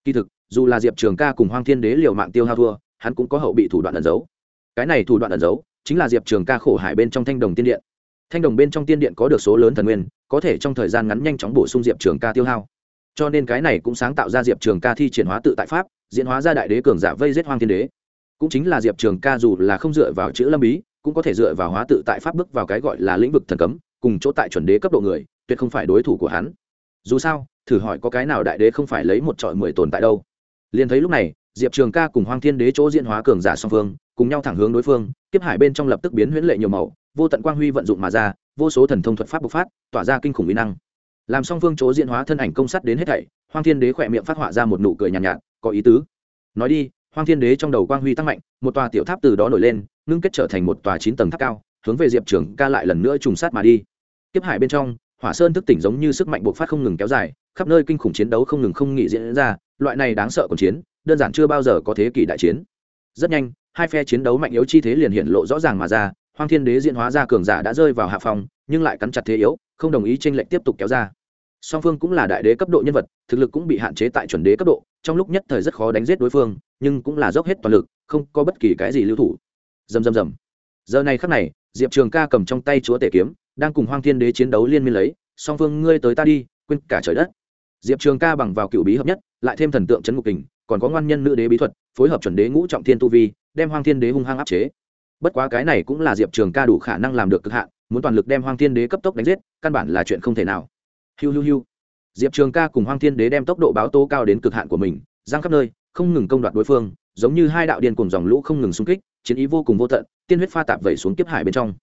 Kỳ thực dù là diệp trường ca cùng hoang thiên đế liều mạng tiêu hao thua, hắn cũng có hậu bị thủ đoạn ẩn giấu. Cái này thủ đoạn ẩn giấu, chính là diệp trường ca khổ hải bên trong thanh đồng tiên điện. Thanh đồng bên trong tiên điện có được số lớn thần nguyên, có thể trong thời gian ngắn nhanh chóng bổ sung diệp trường ca tiêu hao. Cho nên cái này cũng sáng tạo ra diệp trường ca thi triển hóa tự tại pháp, diễn hóa ra đại đế cường giả vây giết hoang thiên đế. Cũng chính là diệp trường ca dù là không dựa vào chữ lâm bí cũng có thể dựa vào hóa tự tại pháp bước vào cái gọi là lĩnh vực thần cấm, cùng chỗ tại chuẩn đế cấp độ người, tuyệt không phải đối thủ của hắn. Dù sao, thử hỏi có cái nào đại đế không phải lấy một trọi mười tồn tại đâu? Liền thấy lúc này diệp trường ca cùng hoang thiên đế chỗ diễn hóa cường giả song phương cùng nhau thẳng hướng đối phương kiếp hải bên trong lập tức biến huyễn lệ nhiều màu vô tận quang huy vận dụng mà ra vô số thần thông thuật pháp bộc phát tỏa ra kinh khủng mỹ năng. Làm song phương chỗ diễn hóa thân ảnh công sắt đến hết thảy hoang thiên đế khỏe miệng phát họa ra một nụ cười nhàn nhạt, nhạt có ý tứ. Nói đi hoang thiên đế trong đầu quang huy tăng mạnh một tòa tiểu tháp từ đó nổi lên ngưng kết trở thành một tòa chín tầng tháp cao hướng về diệp trường ca lại lần nữa trùng sát mà đi. Kiếp hải bên trong hỏa sơn thức tỉnh giống như sức mạnh bộc phát không ngừng kéo dài khắp nơi kinh khủng chiến đấu không ngừng không nghỉ diễn ra loại này đáng sợ còn chiến, đơn giản chưa bao giờ có thế kỷ đại chiến. Rất nhanh, hai phe chiến đấu mạnh yếu chi thế liền hiện lộ rõ ràng mà ra, hoang thiên đế diễn hóa ra cường giả đã rơi vào hạ phòng nhưng lại cắn chặt thế yếu, không đồng ý tranh lệnh tiếp tục kéo ra. Song phương cũng là đại đế cấp độ nhân vật, thực lực cũng bị hạn chế tại chuẩn đế cấp độ, trong lúc nhất thời rất khó đánh giết đối phương, nhưng cũng là dốc hết toàn lực, không có bất kỳ cái gì lưu thủ. Dầm dầm dầm giờ này khắc này, diệp trường ca cầm trong tay chúa tể kiếm, đang cùng hoang thiên đế chiến đấu liên miên lấy, song phương, ngươi tới ta đi, quên cả trời đất diệp trường ca bằng vào cựu bí hợp nhất, lại thêm thần tượng c ngục kình, còn có ngoan nhân nữ đế bí thuật, phối hợp chuẩn đế ngũ trọng thiên tu vi, đem hoang thiên đế hung hăng áp chế. Bất quá cái này cũng là diệp trường ca đủ khả năng làm được cực hạn, muốn toàn lực đem hoang thiên đế cấp tốc đánh giết, căn bản là chuyện không thể nào. Hiu hiu hiu. Diệp trường ca cùng hoang thiên đế đem tốc độ báo tố cao đến cực hạn của mình, giang khắp nơi, không ngừng công đoạt đối phương, giống như hai đạo điên cùng dòng lũ không ngừng xung kích, chiến ý vô cùng vô tận, tiên huyết pha tạp vẩy xuống kiếp hải bên trong.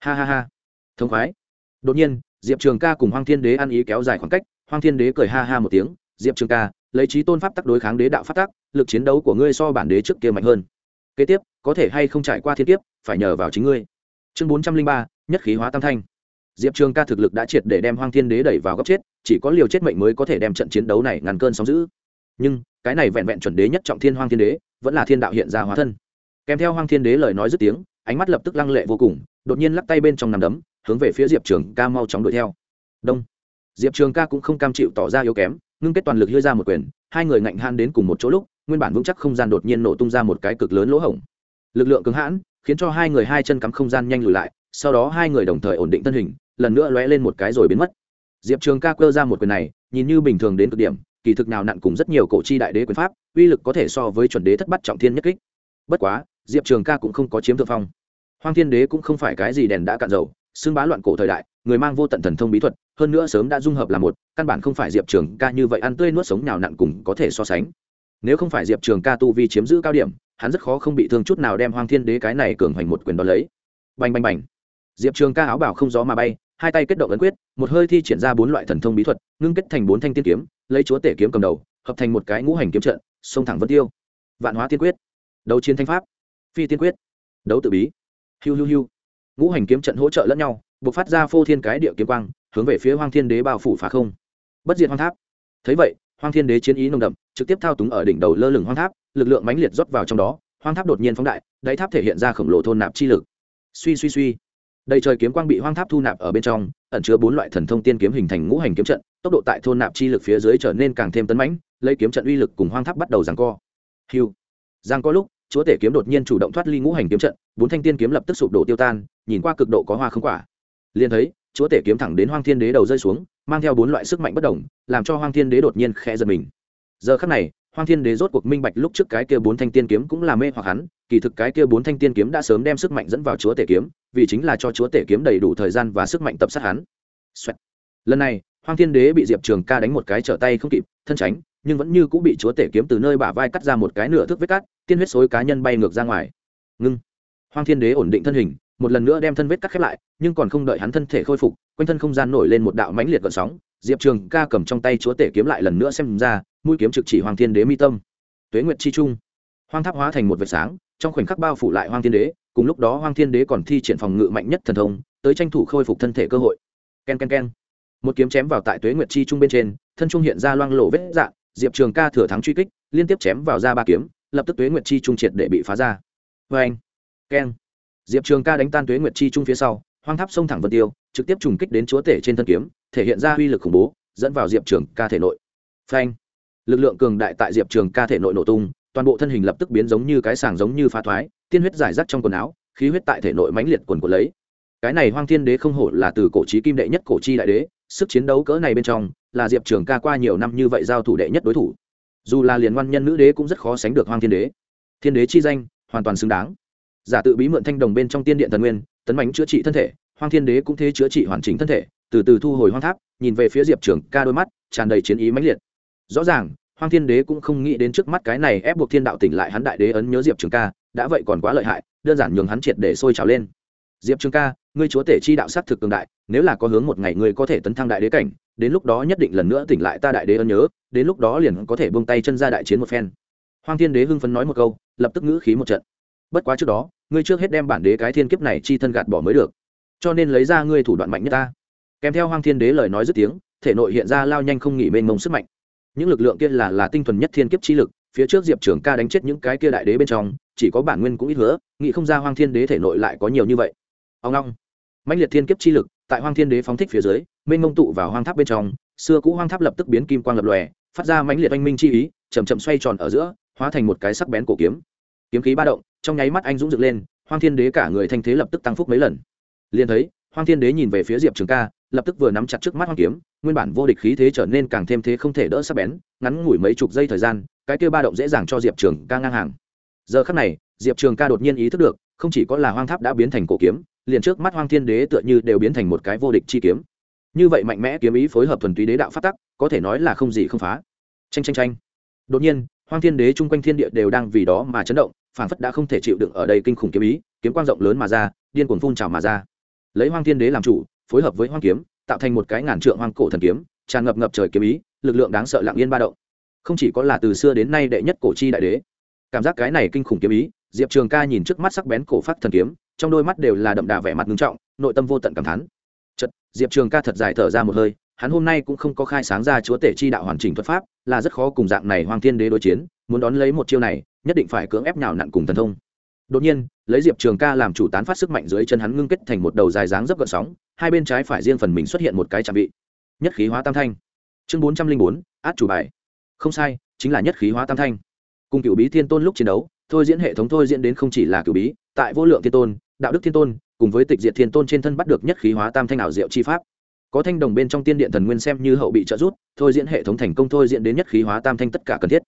Ha ha ha. Thông khoái. Đột nhiên, diệp trường ca cùng hoang thiên đế ăn ý kéo dài khoảng cách hoang thiên đế cười ha ha một tiếng, diệp trường ca, lấy trí tôn pháp tắc đối kháng đế đạo pháp tắc, lực chiến đấu của ngươi so bản đế trước kia mạnh hơn. Kế tiếp, có thể hay không trải qua thiên kiếp, phải nhờ vào chính ngươi. Chương bốn trăm linh ba, nhất khí hóa tam thanh. Diệp trường ca thực lực đã triệt để đem hoang thiên đế đẩy vào góc chết, chỉ có liều chết mệnh mới có thể đem trận chiến đấu này ngăn cơn sóng giữ. Nhưng, cái này vẹn vẹn chuẩn đế nhất trọng thiên hoang thiên đế, vẫn là thiên đạo hiện ra hóa thân. Kèm theo hoang thiên đế lời nói dứt tiếng, ánh mắt lập tức lăng lệ vô cùng, đột nhiên lắc tay bên trong nằm đấm, hướng về phía diệp trường ca mau chóng đuổi theo. Đông diệp trường ca cũng không cam chịu tỏ ra yếu kém, ngưng kết toàn lực đưa ra một quyền, hai người ngạnh han đến cùng một chỗ lúc, nguyên bản vững chắc không gian đột nhiên nổ tung ra một cái cực lớn lỗ hổng. Lực lượng cứng hãn, khiến cho hai người hai chân cắm không gian nhanh lùi lại, sau đó hai người đồng thời ổn định thân hình, lần nữa lóe lên một cái rồi biến mất. Diệp trường ca quơ ra một quyền này, nhìn như bình thường đến cực điểm, kỳ thực nào nặn cùng rất nhiều cổ chi đại đế quyền pháp, uy lực có thể so với chuẩn đế thất bắt trọng thiên nhất kích. Bất quá, diệp trường ca cũng không có chiếm thượng phong. Hoang thiên đế cũng không phải cái gì đèn đã cạn dầu, xưng bá loạn cổ thời đại, người mang vô tận thần thông bí thuật hơn nữa sớm đã dung hợp là một, căn bản không phải diệp trường ca như vậy ăn tươi nuốt sống nào nặn cùng có thể so sánh. Nếu không phải diệp trường ca tu vi chiếm giữ cao điểm, hắn rất khó không bị thương chút nào đem hoang thiên đế cái này cường hoành một quyền đón lấy. Bành bành bành. Diệp trường ca áo bảo không gió mà bay, hai tay kết động ấn quyết, một hơi thi triển ra bốn loại thần thông bí thuật, ngưng kết thành bốn thanh tiên kiếm, lấy chúa tể kiếm cầm đầu, hợp thành một cái ngũ hành kiếm trận sông thẳng vân tiêu. Vạn hóa tiên quyết. Đấu chiến thanh pháp. Phi tiên quyết. Đấu tự bí. Hiu hiu hiu. Ngũ hành kiếm trận hỗ trợ lẫn nhau buộc phát ra phô thiên cái địa kiếm quang hướng về phía hoang thiên đế bao phủ phá không. Bất diệt hoang tháp. Thấy vậy, hoang thiên đế chiến ý nồng đậm, trực tiếp thao túng ở đỉnh đầu lơ lửng hoang tháp, lực lượng mãnh liệt rót vào trong đó, hoang tháp đột nhiên phóng đại, đáy tháp thể hiện ra khổng lồ thôn nạp chi lực. Suy suy suy. Đầy trời kiếm quang bị hoang tháp thu nạp ở bên trong, ẩn chứa bốn loại thần thông tiên kiếm hình thành ngũ hành kiếm trận, tốc độ tại thôn nạp chi lực phía dưới trở nên càng thêm tấn mãnh, lấy kiếm trận uy lực cùng hoang tháp bắt đầu giằng co. Hiu giang có lúc, chúa tể kiếm đột nhiên chủ động thoát ly ngũ hành kiếm trận, bốn thanh tiên kiếm lập tức sụp đổ tiêu tan, nhìn qua cực độ có hoa không quả. Liền thấy chúa tể kiếm thẳng đến hoang thiên đế đầu rơi xuống, mang theo bốn loại sức mạnh bất đồng, làm cho hoang thiên đế đột nhiên khẽ giật mình. Giờ khắc này, hoang thiên đế rốt cuộc minh bạch lúc trước cái kia bốn thanh tiên kiếm cũng là mê hoặc hắn, kỳ thực cái kia bốn thanh tiên kiếm đã sớm đem sức mạnh dẫn vào chúa tể kiếm, vì chính là cho chúa tể kiếm đầy đủ thời gian và sức mạnh tập sát hắn、Xoẹt. lần này, hoang thiên đế bị diệp trường ca đánh một cái trở tay không kịp, thân tránh, nhưng vẫn như cũng bị chúa tể kiếm từ nơi bả vai cắt ra một cái nửa thước vết cắt, tiên huyết xối cá nhân bay ngược ra ngoài. Ngưng. Hoang thiên đế ổn định thân hình một lần nữa đem thân vết cắt khép lại, nhưng còn không đợi hắn thân thể khôi phục, quanh thân không gian nổi lên một đạo mãnh liệt gợn sóng. Diệp trường ca cầm trong tay chúa tể kiếm lại lần nữa xem ra, mũi kiếm trực chỉ hoàng thiên đế mi tâm. Tuế nguyệt chi trung. Hoang tháp hóa thành một vệt sáng, trong khoảnh khắc bao phủ lại hoàng thiên đế, cùng lúc đó hoàng thiên đế còn thi triển phòng ngự mạnh nhất thần thông, tới tranh thủ khôi phục thân thể cơ hội. K e n k e n k e n một kiếm chém vào tại tuế nguyệt chi trung bên trên, thân trung hiện ra loang lộ vết dạn diệp trường ca thừa thắng truy kích, liên tiếp chém vào ra ba kiếm, lập tức tuế nguyệt chi trung triệt để bị phá ra. Vâng. Vê anh keng diệp trường ca đánh tan tuế nguyệt chi trung phía sau, hoang tháp sông thẳng vân tiêu, trực tiếp trùng kích đến chúa tể trên thân kiếm, thể hiện ra uy lực khủng bố, dẫn vào diệp trường ca thể nội. Phanh! Lực lượng cường đại tại diệp trường ca thể nội nổ tung, toàn bộ thân hình lập tức biến giống như cái sàng giống như phá thoái, tiên huyết giải rác trong quần áo, khí huyết tại thể nội mãnh liệt quần của lấy. Cái này hoang thiên đế không hổ là từ cổ trí kim đệ nhất cổ chi đại đế, sức chiến đấu cỡ này bên trong, là diệp trường ca qua nhiều năm như vậy giao thủ đệ nhất đối thủ. Dù là liền ngoan nhân nữ đế cũng rất khó sánh được hoang thiên đế. Thiên đế chi danh, hoàn toàn xứng đáng giả tự bí mượn thanh đồng bên trong tiên điện thần nguyên, tấn bánh chữa trị thân thể, hoang thiên đế cũng thế chữa trị hoàn chỉnh thân thể, từ từ thu hồi hoang tháp, nhìn về phía diệp trường ca đôi mắt, tràn đầy chiến ý mãnh liệt. Rõ ràng, hoang thiên đế cũng không nghĩ đến trước mắt cái này ép buộc thiên đạo tỉnh lại hắn đại đế ấn nhớ diệp trường ca, đã vậy còn quá lợi hại, đơn giản nhường hắn triệt để sôi trào lên. Diệp trường ca, ngươi chúa tể chi đạo s á t thực cường đại, nếu là có hướng một ngày ngươi có thể tấn thăng đại đế cảnh, đến lúc đó nhất định lần nữa tỉnh lại ta đại đế ấn nhớ, đến lúc đó liền có thể buông tay chân ra đại chiến một phen. Hoang thiên đế hưng phấn nói một câu, lập tức ngữ khí một trận bất quá trước đó, ngươi trước hết đem bản đế cái thiên kiếp này chi thân gạt bỏ mới được. Cho nên lấy ra ngươi thủ đoạn mạnh nhất ta. Kèm theo hoang thiên đế lời nói dứt tiếng, thể nội hiện ra lao nhanh không nghỉ mênh mông sức mạnh. Những lực lượng kia là là tinh thuần nhất thiên kiếp chi lực, phía trước diệp trường ca đánh chết những cái kia đại đế bên trong, chỉ có bản nguyên cũng ít hứa, nghĩ không ra hoang thiên đế thể nội lại có nhiều như vậy. Ông long. Mạnh liệt thiên kiếp chi lực, tại hoang thiên đế phóng thích phía dưới, mênh mông tụ vào hoang tháp bên trong, xưa cũ hoang tháp lập tức biến kim quang lập lòe, phát ra mãnh liệt oanh minh chi ý chầm chậm xoay tròn ở giữa, hóa thành một cái sắc bén cổ kiếm. Kiếm khí ba động trong nháy mắt anh dũng dựng lên, hoang thiên đế cả người thanh thế lập tức tăng phúc mấy lần. Liền thấy, hoang thiên đế nhìn về phía diệp trường ca, lập tức vừa nắm chặt trước mắt hoang kiếm, nguyên bản vô địch khí thế trở nên càng thêm thế không thể đỡ sắp bén, ngắn ngủi mấy chục giây thời gian, cái kêu ba động dễ dàng cho diệp trường ca ngang hàng. Giờ khắc này, diệp trường ca đột nhiên ý thức được, không chỉ có là hoang tháp đã biến thành cổ kiếm, liền trước mắt hoang thiên đế tựa như đều biến thành một cái vô địch chi kiếm. Như vậy mạnh mẽ kiếm ý phối hợp thuần túy đế đạo phát tắc, có thể nói là không gì không phá. Tranh tranh tranh đột nhiên, hoang thiên đế chung quanh thiên địa đều đang vì đó mà chấn động phản phất đã không thể chịu đựng ở đây kinh khủng kiếm ý, kiếm quang rộng lớn mà ra, điên cuồng phun trào mà ra. Lấy hoang thiên đế làm chủ, phối hợp với hoang kiếm, tạo thành một cái ngàn trượng hoang cổ thần kiếm, tràn ngập ngập trời kiếm ý, lực lượng đáng sợ lặng yên ba động. Không chỉ có là từ xưa đến nay đệ nhất cổ chi đại đế. Cảm giác cái này kinh khủng kiếm ý, diệp trường ca nhìn trước mắt sắc bén cổ phát thần kiếm, trong đôi mắt đều là đậm đà vẻ mặt ngưng trọng, nội tâm vô tận cảm thán. Chật diệp trường ca thật dài thở ra một hơi, hắn hôm nay cũng không có khai sáng ra chúa tể chi đạo hoàn chỉnh thuật pháp, là rất khó cùng dạng này hoàng thiên đế đối chiến, muốn đón lấy một chiêu này nhất định phải cưỡng ép nhào nặn cùng thần thông. Đột nhiên, lấy diệp trường ca làm chủ tán phát sức mạnh dưới chân hắn ngưng kết thành một đầu dài dáng dấp gợn sóng, hai bên trái phải riêng phần mình xuất hiện một cái trạm vị. Nhất khí hóa tam thanh. Chương bốn trăm linh bốn, át chủ bài. Không sai, chính là nhất khí hóa tam thanh. Cùng cựu bí thiên tôn lúc chiến đấu, thôi diễn hệ thống thôi diễn đến không chỉ là cựu bí, tại vô lượng thiên tôn, đạo đức thiên tôn, cùng với tịch diệt thiên tôn trên thân bắt được nhất khí hóa tam thanh ảo diệu chi pháp. Có thanh đồng bên trong tiên điện thần nguyên xem như hậu bị trợ rút thôi diễn hệ thống thành công thôi diễn đến nhất khí hóa tam thanh tất cả cần thiết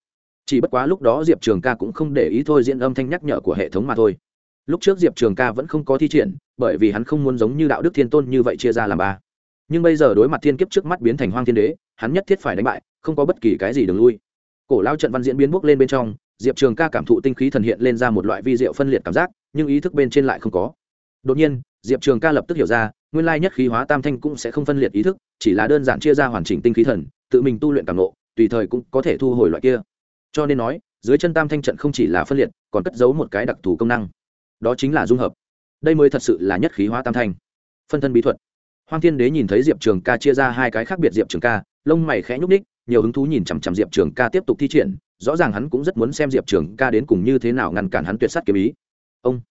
chỉ bất quá lúc đó diệp trường ca cũng không để ý thôi, diễn âm thanh nhắc nhở của hệ thống mà thôi. Lúc trước diệp trường ca vẫn không có thi triển, bởi vì hắn không muốn giống như đạo đức thiên tôn như vậy chia ra làm ba. Nhưng bây giờ đối mặt thiên kiếp trước mắt biến thành hoang thiên đế, hắn nhất thiết phải đánh bại, không có bất kỳ cái gì đường lui. Cổ lao trận văn diễn biến bước lên bên trong, diệp trường ca cảm thụ tinh khí thần hiện lên ra một loại vi diệu phân liệt cảm giác, nhưng ý thức bên trên lại không có. Đột nhiên, diệp trường ca lập tức hiểu ra, nguyên lai nhất khí hóa tam thanh cũng sẽ không phân liệt ý thức, chỉ là đơn giản chia ra hoàn chỉnh tinh khí thần, tự mình tu luyện cảm nộ tùy thời cũng có thể thu hồi loại kia cho nên nói, dưới chân tam thanh trận không chỉ là phân liệt, còn cất giấu một cái đặc thù công năng. Đó chính là dung hợp. Đây mới thật sự là nhất khí hóa tam thanh. Phân thân bí thuật. Hoàng thiên đế nhìn thấy diệp trường ca chia ra hai cái khác biệt diệp trường ca, lông mày khẽ nhúc ních nhiều hứng thú nhìn chằm chằm diệp trường ca tiếp tục thi triển, rõ ràng hắn cũng rất muốn xem diệp trường ca đến cùng như thế nào ngăn cản hắn tuyệt s á t kiếm ý. Ông.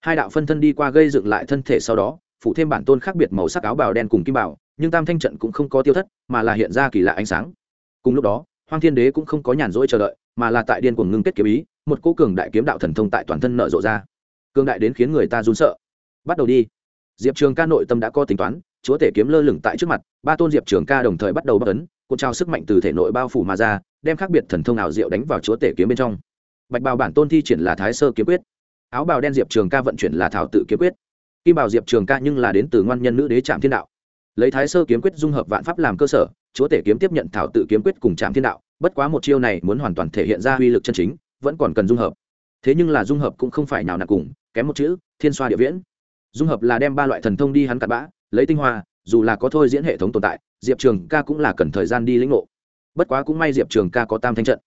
Hai đạo phân thân đi qua gây dựng lại thân thể sau đó phụ thêm bản tôn khác biệt màu sắc áo bào đen cùng kim bảo nhưng tam thanh trận cũng không có tiêu thất, mà là hiện ra kỳ lạ ánh sáng. Cùng lúc đó hoàng thiên đế cũng không có nhàn rỗi chờ đợi mà là tại điên cuồng ngưng kết kiếm ý, một cô cường đại kiếm đạo thần thông tại toàn thân nở rộ ra. Cường đại đến khiến người ta run sợ. Bắt đầu đi. Diệp trường ca nội tâm đã có tính toán, chúa tể kiếm lơ lửng tại trước mặt, ba tôn diệp trường ca đồng thời bắt đầu bắt ấn, cuộn trao sức mạnh từ thể nội bao phủ mà ra, đem khác biệt thần thông ảo diệu đánh vào chúa tể kiếm bên trong. Bạch bào bản tôn thi triển là thái sơ kiếm quyết. Áo bào đen diệp trường ca vận chuyển là thảo tự kiếm quyết. Kim bào diệp trường ca nhưng là đến từ ngoan nhân nữ đế trạm thiên đạo. Lấy thái sơ kiếm quyết dung hợp vạn pháp làm cơ sở, chúa tể kiếm tiếp nhận thảo tự kiếm quyết cùng trạm thiên đạo bất quá một chiêu này muốn hoàn toàn thể hiện ra uy lực chân chính, vẫn còn cần dung hợp. Thế nhưng là dung hợp cũng không phải nào nặng cùng, kém một chữ, thiên xoa địa viễn. Dung hợp là đem ba loại thần thông đi hắn cặn bã, lấy tinh hoa, dù là có thôi diễn hệ thống tồn tại, diệp trường ca cũng là cần thời gian đi lĩnh ngộ. Bất quá cũng may diệp trường ca có tam thanh trận.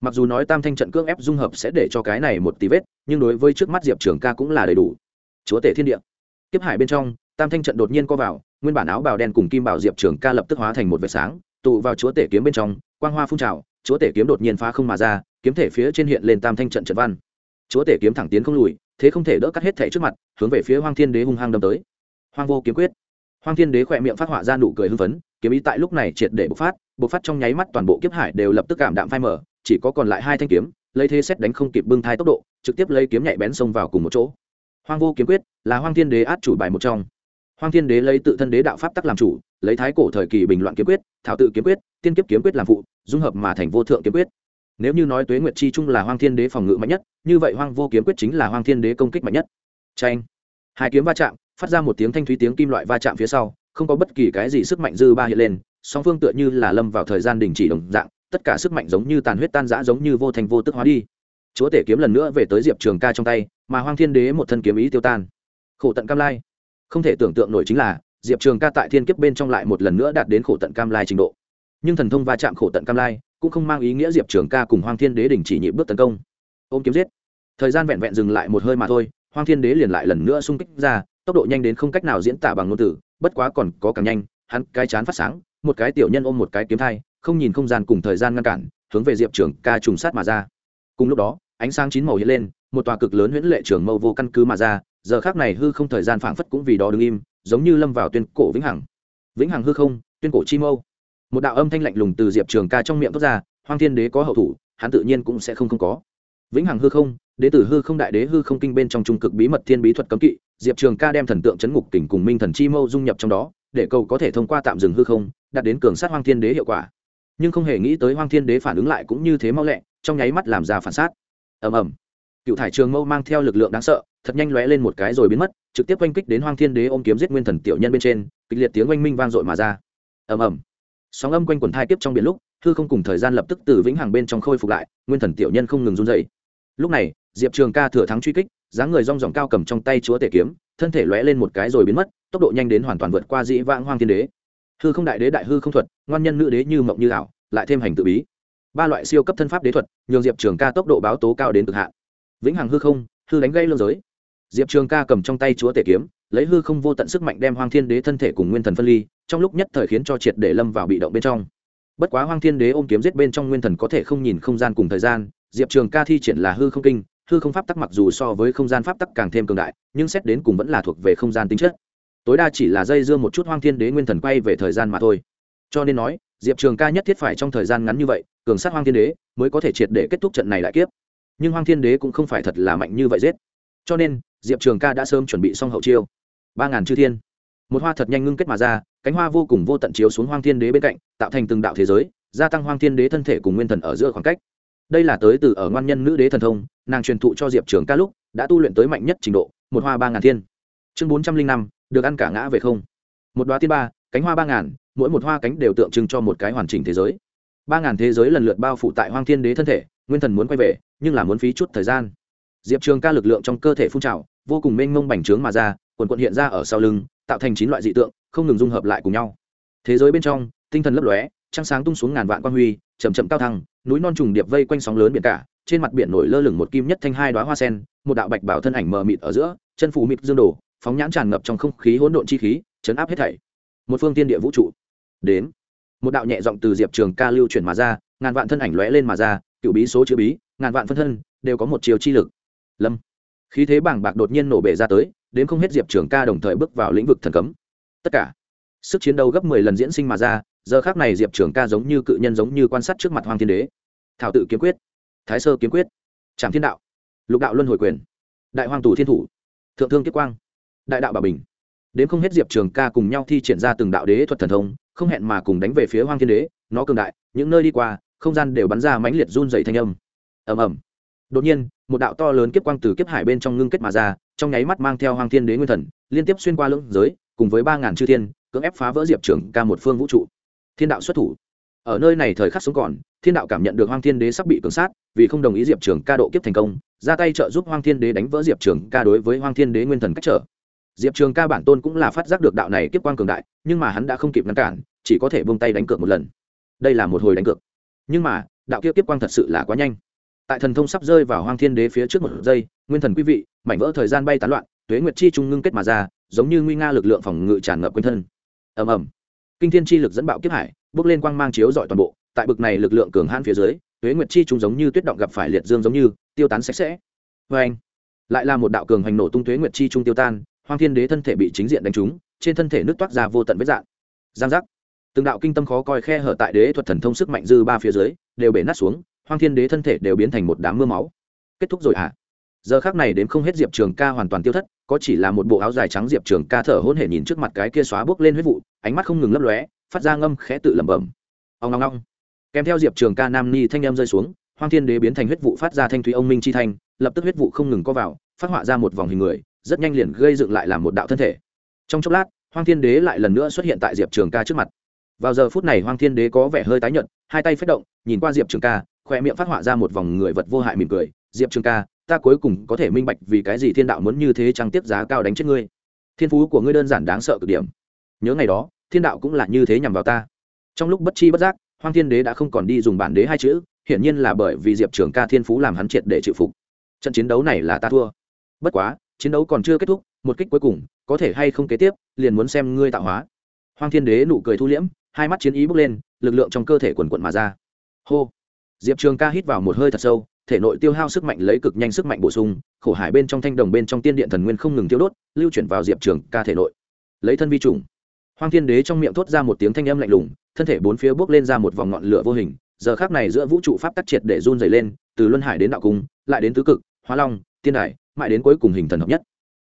Mặc dù nói tam thanh trận cưỡng ép dung hợp sẽ để cho cái này một tí vết, nhưng đối với trước mắt diệp trường ca cũng là đầy đủ. Chúa tể thiên địa. Kiếp hải bên trong, tam thanh trận đột nhiên co vào, nguyên bản áo bào đen cùng kim bảo diệp trường ca lập tức hóa thành một vệt sáng, tụ vào chúa tể kiếm bên trong quang hoa phun trào, chúa tể kiếm đột nhiên phá không mà ra, kiếm thể phía trên hiện lên tam thanh trận trận văn. Chúa tể kiếm thẳng tiến không lùi, thế không thể đỡ cắt hết thẻ trước mặt, hướng về phía hoang thiên đế hung hăng đâm tới. Hoang vô kiếm quyết. Hoang thiên đế khỏe miệng phát họa ra nụ cười hưng phấn, kiếm ý tại lúc này triệt để bộc phát bộc phát trong nháy mắt toàn bộ kiếp hải đều lập tức cảm đạm phai mở chỉ có còn lại hai thanh kiếm, lấy thế xét đánh không kịp bưng thai tốc độ, trực tiếp lấy kiếm nhạy bén xông vào cùng một chỗ. Hoang vô kiếm quyết là hoang thiên đế át chủ bài một trong hoang thiên đế lấy tự thân đế đạo pháp tắc làm chủ, lấy thái cổ thời kỳ bình loạn kiếm quyết, thảo tự kiếm quyết, tiên kiếp kiếm quyết làm phụ, dung hợp mà thành vô thượng kiếm quyết. Nếu như nói tuế nguyệt chi trung là hoang thiên đế phòng ngự mạnh nhất, như vậy hoang vô kiếm quyết chính là hoang thiên đế công kích mạnh nhất. Tranh hai kiếm va chạm, phát ra một tiếng thanh thúy tiếng kim loại va chạm phía sau, không có bất kỳ cái gì sức mạnh dư ba hiện lên, song phương tựa như là lâm vào thời gian đình chỉ đồng dạng, tất cả sức mạnh giống như tàn huyết tan rã giống như vô thành vô tức hóa đi. Chúa tể kiếm lần nữa về tới diệp trường ca trong tay, mà hoang thiên đế một thân kiếm ý tiêu tan. Khổ tận cam lai không thể tưởng tượng nổi chính là, diệp trường ca tại thiên kiếp bên trong lại một lần nữa đạt đến khổ tận cam lai trình độ. Nhưng thần thông va chạm khổ tận cam lai, cũng không mang ý nghĩa diệp trường ca cùng hoang thiên đế đình chỉ nhị bước tấn công. Ôm kiếm giết. Thời gian vẹn vẹn dừng lại một hơi mà thôi, hoang thiên đế liền lại lần nữa xung kích ra, tốc độ nhanh đến không cách nào diễn tả bằng ngôn từ, bất quá còn có càng nhanh, hắn cái chán phát sáng, một cái tiểu nhân ôm một cái kiếm thai, không nhìn không gian cùng thời gian ngăn cản, hướng về diệp trường ca trùng sát mà ra. Cùng lúc đó, ánh sáng chín màu hiện lên một tòa cực lớn huyễn lệ trường mâu vô căn cứ mà ra, giờ khác này hư không thời gian phảng phất cũng vì đó đứng im, giống như lâm vào tuyên cổ vĩnh hằng. Vĩnh hằng hư không, tuyên cổ chi mâu. Một đạo âm thanh lạnh lùng từ diệp trường ca trong miệng thoát ra, hoang thiên đế có hậu thủ, hắn tự nhiên cũng sẽ không không có. Vĩnh hằng hư không, đế tử hư không đại đế hư không kinh bên trong trung cực bí mật thiên bí thuật cấm kỵ, diệp trường ca đem thần tượng chấn ngục kình cùng minh thần chi mâu dung nhập trong đó, để cầu có thể thông qua tạm dừng hư không, đạt đến cường sát hoang thiên đế hiệu quả. Nhưng không hề nghĩ tới hoang thiên đế phản ứng lại cũng như thế mau lẹ, trong nháy mắt làm ra phản sát. Ầm ầm cựu thải trường mâu mang theo lực lượng đáng sợ, thật nhanh lóe lên một cái rồi biến mất, trực tiếp oanh kích đến hoang thiên đế ôm kiếm giết nguyên thần tiểu nhân bên trên, kịch liệt tiếng oanh minh vang dội mà ra. Ầm ầm. Sóng âm quanh quần thai tiếp trong biển lúc, hư không cùng thời gian lập tức từ vĩnh hằng bên trong khôi phục lại, nguyên thần tiểu nhân không ngừng run dậy lúc này, diệp trường ca thừa thắng truy kích, dáng người rong ròng cao cầm trong tay chúa tể kiếm, thân thể lóe lên một cái rồi biến mất, tốc độ nhanh đến hoàn toàn vượt qua dĩ vãng hoang thiên đế. Hư không đại đế đại hư không thuật, ngoan nhân nữ đế như mộng như ảo, lại thêm hành tự bí. Ba loại siêu cấp thân pháp đế thuật, nhường diệp trường ca tốc độ báo tố cao đến cực hạn vĩnh hằng hư không, hư đánh gây lương giới. Diệp trường ca cầm trong tay chúa tể kiếm, lấy hư không vô tận sức mạnh đem hoang thiên đế thân thể cùng nguyên thần phân ly, trong lúc nhất thời khiến cho triệt để lâm vào bị động bên trong. Bất quá hoang thiên đế ôm kiếm giết bên trong nguyên thần có thể không nhìn không gian cùng thời gian, diệp trường ca thi triển là hư không kinh, hư không pháp tắc mặc dù so với không gian pháp tắc càng thêm cường đại, nhưng xét đến cùng vẫn là thuộc về không gian tính chất. Tối đa chỉ là dây dưa một chút hoang thiên đế nguyên thần quay về thời gian mà thôi. Cho nên nói, diệp trường ca nhất thiết phải trong thời gian ngắn như vậy, cường sát hoang thiên đế, mới có thể triệt để kết thúc trận này lại kiếp nhưng hoang thiên đế cũng không phải thật là mạnh như vậy giết. Cho nên, diệp trường ca đã sớm chuẩn bị xong hậu chiêu. Ba ngàn chư thiên. Một hoa thật nhanh ngưng kết mà ra, cánh hoa vô cùng vô tận chiếu xuống hoang thiên đế bên cạnh, tạo thành từng đạo thế giới, gia tăng hoang thiên đế thân thể cùng nguyên thần ở giữa khoảng cách. Đây là tới từ ở ngoan nhân nữ đế thần thông, nàng truyền thụ cho diệp trường ca lúc, đã tu luyện tới mạnh nhất trình độ, một hoa ba ngàn thiên. Chương bốn trăm linh năm, được ăn cả ngã về không. Một đoá tiên ba, cánh hoa ba ngàn, mỗi một hoa cánh đều tượng trưng cho một cái hoàn chỉnh thế giới ba ngàn thế giới lần lượt bao phủ tại hoang thiên đế thân thể, nguyên thần muốn quay về, nhưng là muốn phí chút thời gian. Diệp trường ca lực lượng trong cơ thể phun trào, vô cùng mênh mông bành trướng mà ra, quần quận hiện ra ở sau lưng, tạo thành chín loại dị tượng, không ngừng dung hợp lại cùng nhau. Thế giới bên trong, tinh thần lấp lóe, trăng sáng tung xuống ngàn vạn quan huy chầm chậm cao thăng, núi non trùng điệp vây quanh sóng lớn biển cả, trên mặt biển nổi lơ lửng một kim nhất thanh hai đoá hoa sen, một đạo bạch bảo thân ảnh mờ mịt ở giữa, chân phù mịt dương đổ, phóng nhãn tràn ngập trong không khí hỗn độn chi khí, chấn áp hết thảy. Một phương tiên địa vũ trụ. Đến một đạo nhẹ giọng từ diệp trường ca lưu chuyển mà ra, ngàn vạn thân ảnh lóe lên mà ra, cựu bí số chữ bí, ngàn vạn phân thân, đều có một chiều chi lực. Lâm. Khí thế bảng bạc đột nhiên nổ bể ra tới, đến không hết diệp trường ca đồng thời bước vào lĩnh vực thần cấm. Tất cả sức chiến đấu gấp mười lần diễn sinh mà ra, giờ khác này diệp trường ca giống như cự nhân giống như quan sát trước mặt hoàng thiên đế. Thảo tự kiếm quyết, thái sơ kiếm quyết trạm thiên đạo, lục đạo luân hồi quyền, đại hoàng tù thiên thủ, thượng thương kiếp quang, đại đạo bà bình. Đến không hết diệp trường ca cùng nhau thi triển ra từng đạo đế thuật thần thông không hẹn mà cùng đánh về phía Hoang thiên đế, nó cường đại, những nơi đi qua, không gian đều bắn ra mãnh liệt run dày thanh âm. Ầm ầm. Đột nhiên, một đạo to lớn kiếp quang từ kiếp hải bên trong ngưng kết mà ra, trong nháy mắt mang theo Hoang thiên đế nguyên thần, liên tiếp xuyên qua lưỡng giới, cùng với ba ngàn chư thiên, cưỡng ép phá vỡ diệp trường ca một phương vũ trụ. Thiên đạo xuất thủ. Ở nơi này thời khắc sống còn, thiên đạo cảm nhận được Hoang thiên đế sắp bị cưỡng sát, vì không đồng ý diệp trường ca độ kiếp thành công, ra tay trợ giúp Hoang thiên đế đánh vỡ diệp trường ca đối với Hoang thiên đế nguyên thần cách trở diệp trường ca bản tôn cũng là phát giác được đạo này kiếp quang cường đại, nhưng mà hắn đã không kịp ngăn cản, chỉ có thể buông tay đánh cược một lần. Đây là một hồi đánh cược. Nhưng mà, đạo kiếp kiếp quang thật sự là quá nhanh. Tại thần thông sắp rơi vào hoang thiên đế phía trước một giây, nguyên thần quý vị, mảnh vỡ thời gian bay tán loạn, tuế nguyệt chi trung ngưng kết mà ra, giống như nguy nga lực lượng phòng ngự tràn ngập quanh thân. Ầm ầm. Kinh thiên chi lực dẫn bạo kiếp hải bước lên quang mang chiếu dọi toàn bộ, tại bực này lực lượng cường hãn phía dưới, tuế nguyệt chi trung giống như tuyết động gặp phải liệt dương giống như, tiêu tán sạch sẽ. Vê anh lại là một đạo cường hành nổ tung tuế nguyệt chi trung tiêu tan hoang thiên đế thân thể bị chính diện đánh trúng, trên thân thể nước toát ra vô tận vết dạn. Giang giác. Từng đạo kinh tâm khó coi khe hở tại đế thuật thần thông sức mạnh dư ba phía dưới, đều bể nát xuống, hoang thiên đế thân thể đều biến thành một đám mưa máu. Kết thúc rồi hả? Giờ khác này đến không hết diệp trường ca hoàn toàn tiêu thất, có chỉ là một bộ áo dài trắng diệp trường ca thở hôn hề nhìn trước mặt cái kia xóa bước lên huyết vụ, ánh mắt không ngừng lấp lóe, phát ra ngâm khẽ tự lẩm bẩm. Ông ngong ngong kèm theo diệp trường ca nam ni thanh em rơi xuống, hoang thiên đế biến thành huyết vụ phát ra thanh thúy ông minh chi thanh, lập tức huyết vụ không ngừng có vào, phát họa ra một vòng hình người rất nhanh liền gây dựng lại làm một đạo thân thể. Trong chốc lát, hoang thiên đế lại lần nữa xuất hiện tại diệp trường ca trước mặt. Vào giờ phút này, hoang thiên đế có vẻ hơi tái nhợt, hai tay phất động, nhìn qua diệp trường ca khoe miệng phát họa ra một vòng người vật vô hại mỉm cười. Diệp trường ca, ta cuối cùng có thể minh bạch vì cái gì thiên đạo muốn như thế trăng tiếp giá cao đánh chết ngươi. Thiên phú của ngươi đơn giản đáng sợ cực điểm. Nhớ ngày đó, thiên đạo cũng là như thế nhằm vào ta. Trong lúc bất chi bất giác, hoang thiên đế đã không còn đi dùng bản đế hai chữ, hiển nhiên là bởi vì diệp trường ca thiên phú làm hắn triệt để chịu phục. Trận chiến đấu này là ta thua. Bất quá chiến đấu còn chưa kết thúc, một kích cuối cùng, có thể hay không kế tiếp, liền muốn xem ngươi tạo hóa. Hoang thiên đế nụ cười thu liễm, hai mắt chiến ý bốc lên, lực lượng trong cơ thể quần quận mà ra. Hô! Diệp trường ca hít vào một hơi thật sâu, thể nội tiêu hao sức mạnh lấy cực nhanh sức mạnh bổ sung, khổ hải bên trong thanh đồng bên trong tiên điện thần nguyên không ngừng tiêu đốt, lưu chuyển vào diệp trường ca thể nội. Lấy thân vi trùng. Hoang thiên đế trong miệng thốt ra một tiếng thanh âm lạnh lùng, thân thể bốn phía bước lên ra một vòng ngọn lửa vô hình, giờ khác này giữa vũ trụ pháp tắc triệt để run dày lên, từ luân hải đến đạo cung, lại đến tứ cực, hóa long, tiên đài mãi đến cuối cùng hình thần hợp nhất.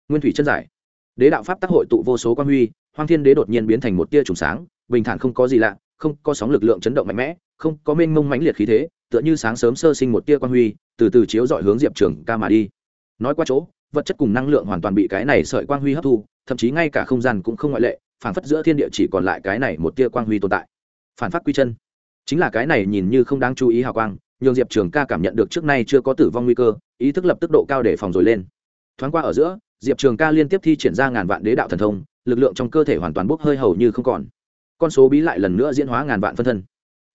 Nguyên thủy chân giải. Đế đạo pháp tác hội tụ vô số quan huy, hoang thiên đế đột nhiên biến thành một tia trùng sáng, bình thản không có gì lạ, không có sóng lực lượng chấn động mạnh mẽ, không có mênh mông mãnh liệt khí thế, tựa như sáng sớm sơ sinh một tia quan huy, từ từ chiếu dọi hướng diệp trường ca mà đi. Nói qua chỗ, vật chất cùng năng lượng hoàn toàn bị cái này sợi quang huy hấp thu, thậm chí ngay cả không gian cũng không ngoại lệ phản phất giữa thiên địa chỉ còn lại cái này một tia quang huy tồn tại. Phản phát quy chân. Chính là cái này nhìn như không đáng chú ý hào quang nhường diệp trường ca cảm nhận được trước nay chưa có tử vong nguy cơ, ý thức lập tức độ cao để phòng rồi lên. Thoáng qua ở giữa, diệp trường ca liên tiếp thi triển ra ngàn vạn đế đạo thần thông, lực lượng trong cơ thể hoàn toàn bốc hơi hầu như không còn. Con số bí lại lần nữa diễn hóa ngàn vạn phân thân.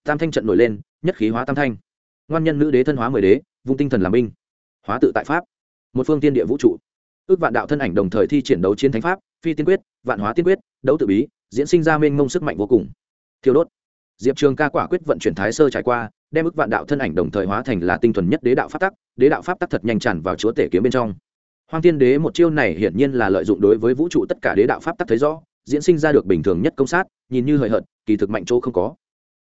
Tam thanh trận nổi lên, nhất khí hóa tam thanh. Ngoan nhân nữ đế thân hóa mười đế, vung tinh thần làm binh. Hóa tự tại pháp. Một phương tiên địa vũ trụ. Ước vạn đạo thân ảnh đồng thời thi triển đấu chiến thánh pháp, phi tiên quyết, vạn hóa tiên quyết, đấu tự bí, diễn sinh ra mênh mông sức mạnh vô cùng. Thiêu đốt. Diệp trường ca quả quyết vận chuyển thái sơ trải qua đem ức vạn đạo thân ảnh đồng thời hóa thành là tinh thuần nhất đế đạo pháp tắc đế đạo pháp tắc thật nhanh tràn vào chúa tể kiếm bên trong Hoàng Tiên Đế một chiêu này hiển nhiên là lợi dụng đối với vũ trụ tất cả đế đạo pháp tắc thấy rõ, diễn sinh ra được bình thường nhất công sát, nhìn như hời hợt, kỳ thực mạnh chỗ không có.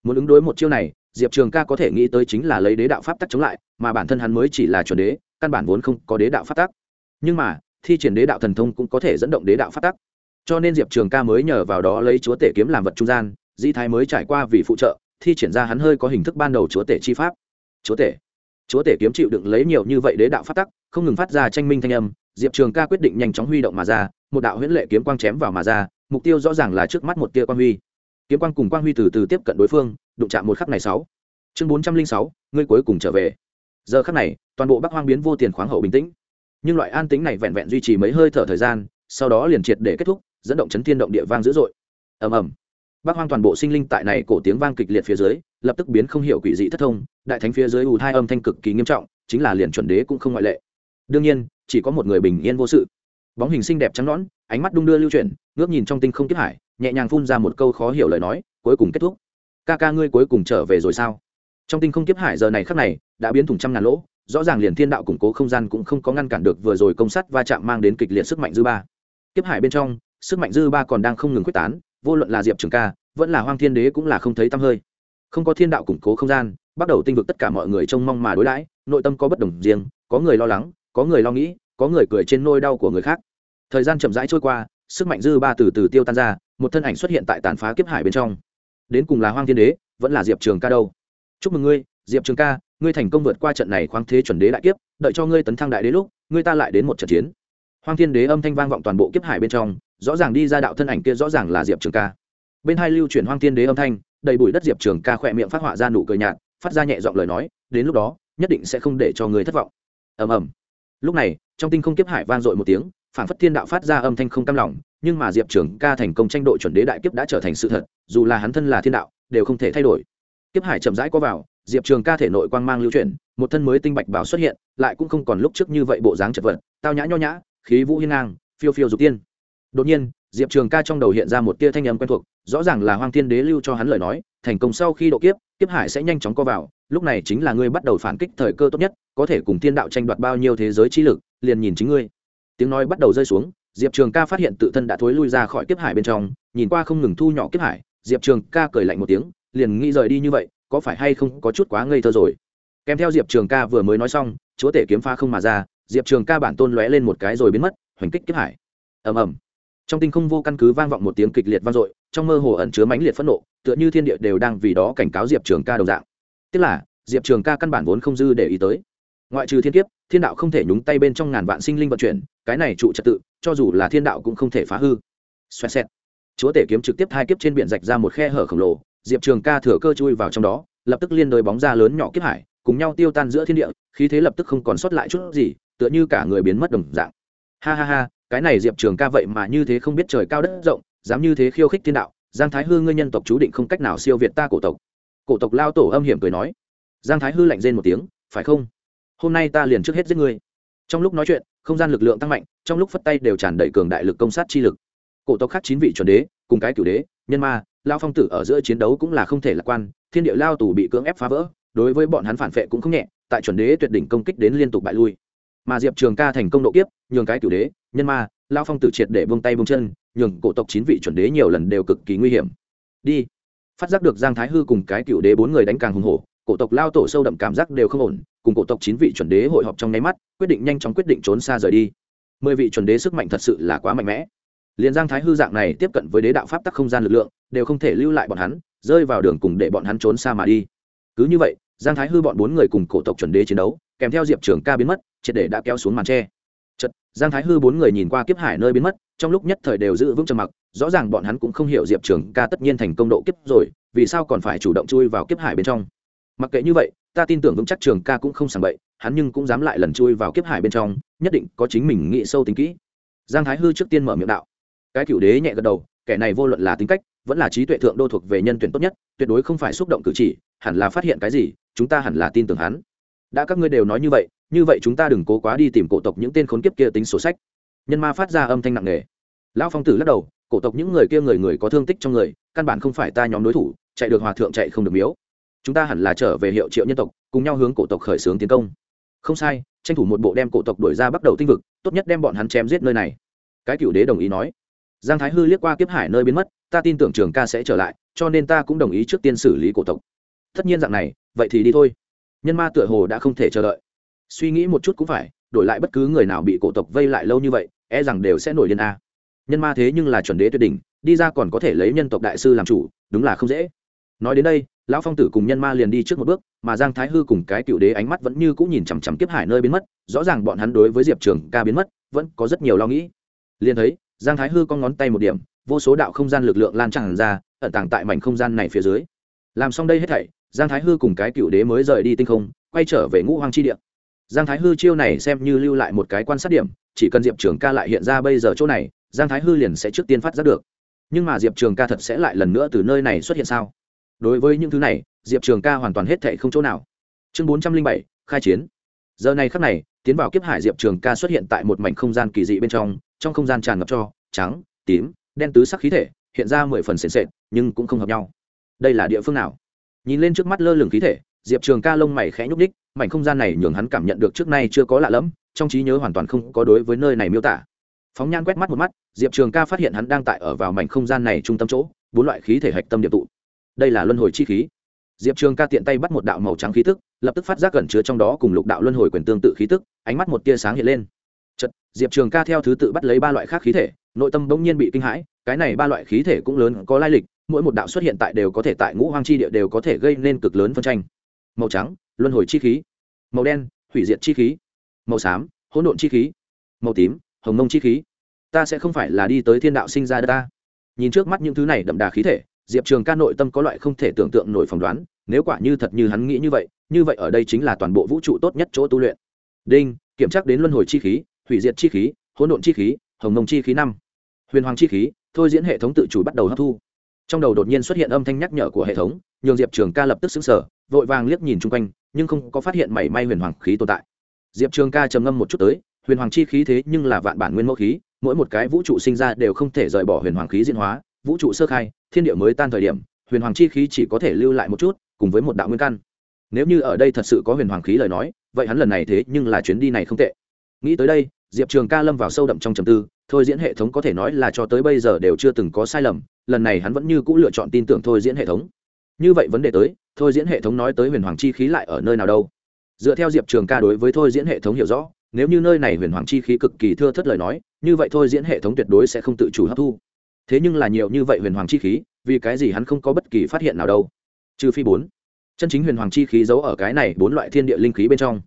Muốn ứng đối một chiêu này, Diệp Trường Ca có thể nghĩ tới chính là lấy đế đạo pháp tắc chống lại, mà bản thân hắn mới chỉ là chuẩn đế, căn bản vốn không có đế đạo pháp tắc. Nhưng mà, thi triển đế đạo thần thông cũng có thể dẫn động đế đạo pháp tắc. Cho nên Diệp Trường Ca mới nhờ vào đó lấy chúa tể kiếm làm vật trung gian, di Thái mới trải qua vì phụ trợ, thi triển ra hắn hơi có hình thức ban đầu chúa tể chi pháp. Chúa tể. Chúa tể kiếm chịu đựng lấy nhiều như vậy đế đạo phát tắc, không ngừng phát ra tranh minh thanh âm, diệp trường ca quyết định nhanh chóng huy động mà ra, một đạo huyễn lệ kiếm quang chém vào mà ra, mục tiêu rõ ràng là trước mắt một tia quang huy. Kiếm quang cùng quang huy từ từ tiếp cận đối phương, đụng chạm một khắc này sáu. Chương bốn trăm linh sáu, ngươi cuối cùng trở về. Giờ khắc này, toàn bộ bắc hoang biến vô tiền khoáng hậu bình tĩnh. Nhưng loại an tĩnh này vẹn vẹn duy trì mấy hơi thở thời gian, sau đó liền triệt để kết thúc, dẫn động chấn thiên động địa vang dữ dội. Ầm ầm bác hoang toàn bộ sinh linh tại này cổ tiếng vang kịch liệt phía dưới, lập tức biến không hiểu quỷ dị thất thông, đại thánh phía dưới ù hai âm thanh cực kỳ nghiêm trọng, chính là liền chuẩn đế cũng không ngoại lệ. Đương nhiên, chỉ có một người bình yên vô sự. Bóng hình xinh đẹp trắng nõn, ánh mắt đung đưa lưu chuyển, ngước nhìn trong tinh không kiếp hải, nhẹ nhàng phun ra một câu khó hiểu lời nói, cuối cùng kết thúc. Ca ca ngươi cuối cùng trở về rồi sao? Trong tinh không kiếp hải giờ này khắc này, đã biến thủng trăm ngàn lỗ, rõ ràng liền thiên đạo củng cố không gian cũng không có ngăn cản được vừa rồi công sắt va chạm mang đến kịch liệt sức mạnh dư ba. Kiếp hải bên trong, sức mạnh dư ba còn đang không ngừng quyết tán vô luận là diệp trường ca, vẫn là hoang thiên đế cũng là không thấy tăm hơi. Không có thiên đạo củng cố không gian, bắt đầu tinh vực tất cả mọi người trông mong mà đối đãi, nội tâm có bất đồng riêng, có người lo lắng, có người lo nghĩ, có người cười trên nôi đau của người khác. Thời gian chậm rãi trôi qua, sức mạnh dư ba từ từ tiêu tan ra, một thân ảnh xuất hiện tại tàn phá kiếp hải bên trong. Đến cùng là hoang thiên đế, vẫn là diệp trường ca đâu? Chúc mừng ngươi, diệp trường ca, ngươi thành công vượt qua trận này khoáng thế chuẩn đế đại kiếp, đợi cho ngươi tấn thăng đại đế lúc, ngươi ta lại đến một trận chiến. Hoang thiên đế âm thanh vang vọng toàn bộ kiếp hải bên trong rõ ràng đi ra đạo thân ảnh kia rõ ràng là diệp trường ca. Bên hai lưu chuyển hoang thiên đế âm thanh, đầy bụi đất diệp trường ca khỏe miệng phát họa ra nụ cười nhạt, phát ra nhẹ giọng lời nói, đến lúc đó, nhất định sẽ không để cho người thất vọng. Ầm ầm. Lúc này, trong tinh không kiếp hải vang dội một tiếng, phản phất thiên đạo phát ra âm thanh không cam lòng, nhưng mà diệp trường ca thành công tranh đội chuẩn đế đại kiếp đã trở thành sự thật, dù là hắn thân là thiên đạo, đều không thể thay đổi. Kiếp hải chậm rãi có vào, diệp trường ca thể nội quang mang lưu chuyển, một thân mới tinh bạch bảo xuất hiện, lại cũng không còn lúc trước như vậy bộ dáng chật vật, tao nhã nho nhã, khí vũ hiên ngang, phiêu phiêu dục tiên đột nhiên, diệp trường ca trong đầu hiện ra một tia thanh âm quen thuộc, rõ ràng là hoang thiên đế lưu cho hắn lời nói, thành công sau khi độ kiếp kiếp hải sẽ nhanh chóng co vào, lúc này chính là ngươi bắt đầu phản kích thời cơ tốt nhất, có thể cùng thiên đạo tranh đoạt bao nhiêu thế giới trí lực, liền nhìn chính ngươi. Tiếng nói bắt đầu rơi xuống, diệp trường ca phát hiện tự thân đã thối lui ra khỏi kiếp hải bên trong, nhìn qua không ngừng thu nhỏ kiếp hải, diệp trường ca cười lạnh một tiếng, liền nghĩ rời đi như vậy, có phải hay không có chút quá ngây thơ rồi? Kèm theo diệp trường ca vừa mới nói xong, chúa tể kiếm pha không mà ra, diệp trường ca bản tôn lóe lên một cái rồi biến mất, hoành kích kiếp hải. Ầm ầm trong tinh không vô căn cứ vang vọng một tiếng kịch liệt vang dội, trong mơ hồ ẩn chứa mãnh liệt phẫn nộ, tựa như thiên địa đều đang vì đó cảnh cáo diệp trường ca đồng dạng. Tức là, diệp trường ca căn bản vốn không dư để ý tới. Ngoại trừ thiên kiếp, thiên đạo không thể nhúng tay bên trong ngàn vạn sinh linh vận chuyển, cái này trụ trật tự, cho dù là thiên đạo cũng không thể phá hư. Xoẹt xẹt. Chúa tể kiếm trực tiếp hai kiếp trên biển rạch ra một khe hở khổng lồ, diệp trường ca thừa cơ chui vào trong đó, lập tức liên đôi bóng ra lớn nhỏ kiếp hải, cùng nhau tiêu tan giữa thiên địa, khí thế lập tức không còn sót lại chút gì, tựa như cả người biến mất đồng dạng. Ha ha ha cái này diệp trường ca vậy mà như thế không biết trời cao đất rộng, dám như thế khiêu khích thiên đạo, giang thái hư ngươi nhân tộc chú định không cách nào siêu việt ta cổ tộc. Cổ tộc lao tổ âm hiểm cười nói. Giang thái hư lạnh rên một tiếng, phải không? Hôm nay ta liền trước hết giết ngươi. Trong lúc nói chuyện, không gian lực lượng tăng mạnh, trong lúc phất tay đều tràn đầy cường đại lực công sát chi lực. Cổ tộc khác chín vị chuẩn đế, cùng cái cửu đế, nhân ma, lao phong tử ở giữa chiến đấu cũng là không thể lạc quan, thiên địa lao tù bị cưỡng ép phá vỡ, đối với bọn hắn phản vệ cũng không nhẹ, tại chuẩn đế tuyệt đỉnh công kích đến liên tục bại lui. Mà diệp trường ca thành công độ kiếp, nhường cái cửu đế nhân ma lao phong tử triệt để vung tay vung chân, nhường cổ tộc chín vị chuẩn đế nhiều lần đều cực kỳ nguy hiểm. Đi. Phát giác được giang thái hư cùng cái cựu đế bốn người đánh càng hùng hổ, cổ tộc lao tổ sâu đậm cảm giác đều không ổn, cùng cổ tộc chín vị chuẩn đế hội họp trong nháy mắt, quyết định nhanh chóng quyết định trốn xa rời đi. Mười vị chuẩn đế sức mạnh thật sự là quá mạnh mẽ. Liền giang thái hư dạng này tiếp cận với đế đạo pháp tắc không gian lực lượng, đều không thể lưu lại bọn hắn, rơi vào đường cùng để bọn hắn trốn xa mà đi. Cứ như vậy, giang thái hư bọn bốn người cùng cổ tộc chuẩn đế chiến đấu, kèm theo diệp trường ca biến mất, triệt để đã kéo xuống màn tre giang thái hư bốn người nhìn qua kiếp hải nơi biến mất, trong lúc nhất thời đều giữ vững trầm mặc, rõ ràng bọn hắn cũng không hiểu diệp trường ca tất nhiên thành công độ kiếp rồi, vì sao còn phải chủ động chui vào kiếp hải bên trong. Mặc kệ như vậy, ta tin tưởng vững chắc trường ca cũng không sàng bậy, hắn nhưng cũng dám lại lần chui vào kiếp hải bên trong, nhất định có chính mình nghĩ sâu tính kỹ. Giang thái hư trước tiên mở miệng đạo. Cái cựu đế nhẹ gật đầu, kẻ này vô luận là tính cách, vẫn là trí tuệ thượng đô thuộc về nhân tuyển tốt nhất, tuyệt đối không phải xúc động cử chỉ, hẳn là phát hiện cái gì, chúng ta hẳn là tin tưởng hắn. Đã các ngươi đều nói như vậy như vậy chúng ta đừng cố quá đi tìm cổ tộc những tên khốn kiếp kia tính sổ sách. Nhân ma phát ra âm thanh nặng nề. Lão phong tử lắc đầu, cổ tộc những người kia người người có thương tích trong người, căn bản không phải ta nhóm đối thủ, chạy được hòa thượng chạy không được miếu. Chúng ta hẳn là trở về hiệu triệu nhân tộc, cùng nhau hướng cổ tộc khởi xướng tiến công. Không sai, tranh thủ một bộ đem cổ tộc đuổi ra bắt đầu tinh vực, tốt nhất đem bọn hắn chém giết nơi này. Cái cựu đế đồng ý nói. Giang thái hư liếc qua kiếp hải nơi biến mất, ta tin tưởng trường ca sẽ trở lại, cho nên ta cũng đồng ý trước tiên xử lý cổ tộc. Tất nhiên dạng này, vậy thì đi thôi. Nhân ma tựa hồ đã không thể chờ đợi suy nghĩ một chút cũng phải, đổi lại bất cứ người nào bị cổ tộc vây lại lâu như vậy e rằng đều sẽ nổi điên a. Nhân ma thế nhưng là chuẩn đế tuyệt đỉnh, đi ra còn có thể lấy nhân tộc đại sư làm chủ, đúng là không dễ. Nói đến đây, lão phong tử cùng nhân ma liền đi trước một bước, mà giang thái hư cùng cái cựu đế ánh mắt vẫn như cũng nhìn chằm chằm kiếp hải nơi biến mất, rõ ràng bọn hắn đối với diệp trường ca biến mất, vẫn có rất nhiều lo nghĩ. Liền thấy, giang thái hư con ngón tay một điểm, vô số đạo không gian lực lượng lan tràn ra, ẩn tàng tại mảnh không gian này phía dưới. Làm xong đây hết thảy, giang thái hư cùng cái cựu đế mới rời đi tinh không, quay trở về ngũ hoang chi địa giang thái hư chiêu này xem như lưu lại một cái quan sát điểm, chỉ cần diệp trường ca lại hiện ra bây giờ chỗ này, giang thái hư liền sẽ trước tiên phát giác được. Nhưng mà diệp trường ca thật sẽ lại lần nữa từ nơi này xuất hiện sao? Đối với những thứ này, diệp trường ca hoàn toàn hết thệ không chỗ nào. Chương bốn trăm linh bảy, khai chiến. Giờ này khắc này, tiến vào kiếp hải diệp trường ca xuất hiện tại một mảnh không gian kỳ dị bên trong trong không gian tràn ngập cho, trắng, tím, đen tứ sắc khí thể, hiện ra mười phần sền sệt, nhưng cũng không hợp nhau. Đây là địa phương nào? Nhìn lên trước mắt lơ lửng khí thể, diệp trường ca lông mày khẽ nhúc ních mảnh không gian này nhường hắn cảm nhận được trước nay chưa có lạ lẫm trong trí nhớ hoàn toàn không có đối với nơi này miêu tả. Phóng nhan quét mắt một mắt diệp trường ca phát hiện hắn đang tại ở vào mảnh không gian này trung tâm chỗ bốn loại khí thể hạch tâm điệp tụ. Đây là luân hồi chi khí. Diệp trường ca tiện tay bắt một đạo màu trắng khí tức lập tức phát giác gần chứa trong đó cùng lục đạo luân hồi quyền tương tự khí tức ánh mắt một tia sáng hiện lên. Chật, diệp trường ca theo thứ tự bắt lấy ba loại khác khí thể nội tâm bỗng nhiên bị kinh hãi cái này ba loại khí thể cũng lớn có lai lịch mỗi một đạo xuất hiện tại đều có thể tại ngũ hoang chi địa đều có thể gây nên cực lớn phân tranh. Màu trắng luân hồi chi khí, màu đen, hủy diệt chi khí, màu xám, hỗn độn chi khí, màu tím, hồng mông chi khí. Ta sẽ không phải là đi tới thiên đạo sinh ra đất ta. Nhìn trước mắt những thứ này đậm đà khí thể, diệp trường ca nội tâm có loại không thể tưởng tượng nổi phỏng đoán, nếu quả như thật như hắn nghĩ như vậy như vậy ở đây chính là toàn bộ vũ trụ tốt nhất chỗ tu luyện. Đinh, kiểm tra đến luân hồi chi khí, hủy diệt chi khí, hỗn độn chi khí, hồng mông chi khí năm, huyền hoàng chi khí, thôi diễn hệ thống tự chủ bắt đầu hấp thu trong đầu đột nhiên xuất hiện âm thanh nhắc nhở của hệ thống, nhường diệp trường ca lập tức xứng sở vội vàng liếc nhìn chung quanh, nhưng không có phát hiện mảy may huyền hoàng khí tồn tại. Diệp trường ca trầm ngâm một chút tới, huyền hoàng chi khí thế nhưng là vạn bản nguyên mẫu khí, mỗi một cái vũ trụ sinh ra đều không thể rời bỏ huyền hoàng khí diễn hóa, vũ trụ sơ khai, thiên địa mới tan thời điểm, huyền hoàng chi khí chỉ có thể lưu lại một chút, cùng với một đạo nguyên căn. Nếu như ở đây thật sự có huyền hoàng khí lời nói, vậy hắn lần này thế nhưng là chuyến đi này không tệ. Nghĩ tới đây, diệp trường ca lâm vào sâu đậm trong trầm tư, thôi diễn hệ thống có thể nói là cho tới bây giờ đều chưa từng có sai lầm lần này hắn vẫn như c ũ lựa chọn tin tưởng thôi diễn hệ thống. Như vậy vấn đề tới, thôi diễn hệ thống nói tới huyền hoàng chi khí lại ở nơi nào đâu? Dựa theo diệp trường ca đối với thôi diễn hệ thống hiểu rõ, nếu như nơi này huyền hoàng chi khí cực kỳ thưa thất lời nói, như vậy thôi diễn hệ thống tuyệt đối sẽ không tự chủ hấp thu. Thế nhưng là nhiều như vậy huyền hoàng chi khí, vì cái gì hắn không có bất kỳ phát hiện nào đâu? Trừ phi bốn. Chân chính huyền hoàng chi khí giấu ở cái này bốn loại thiên địa linh khí bên trong.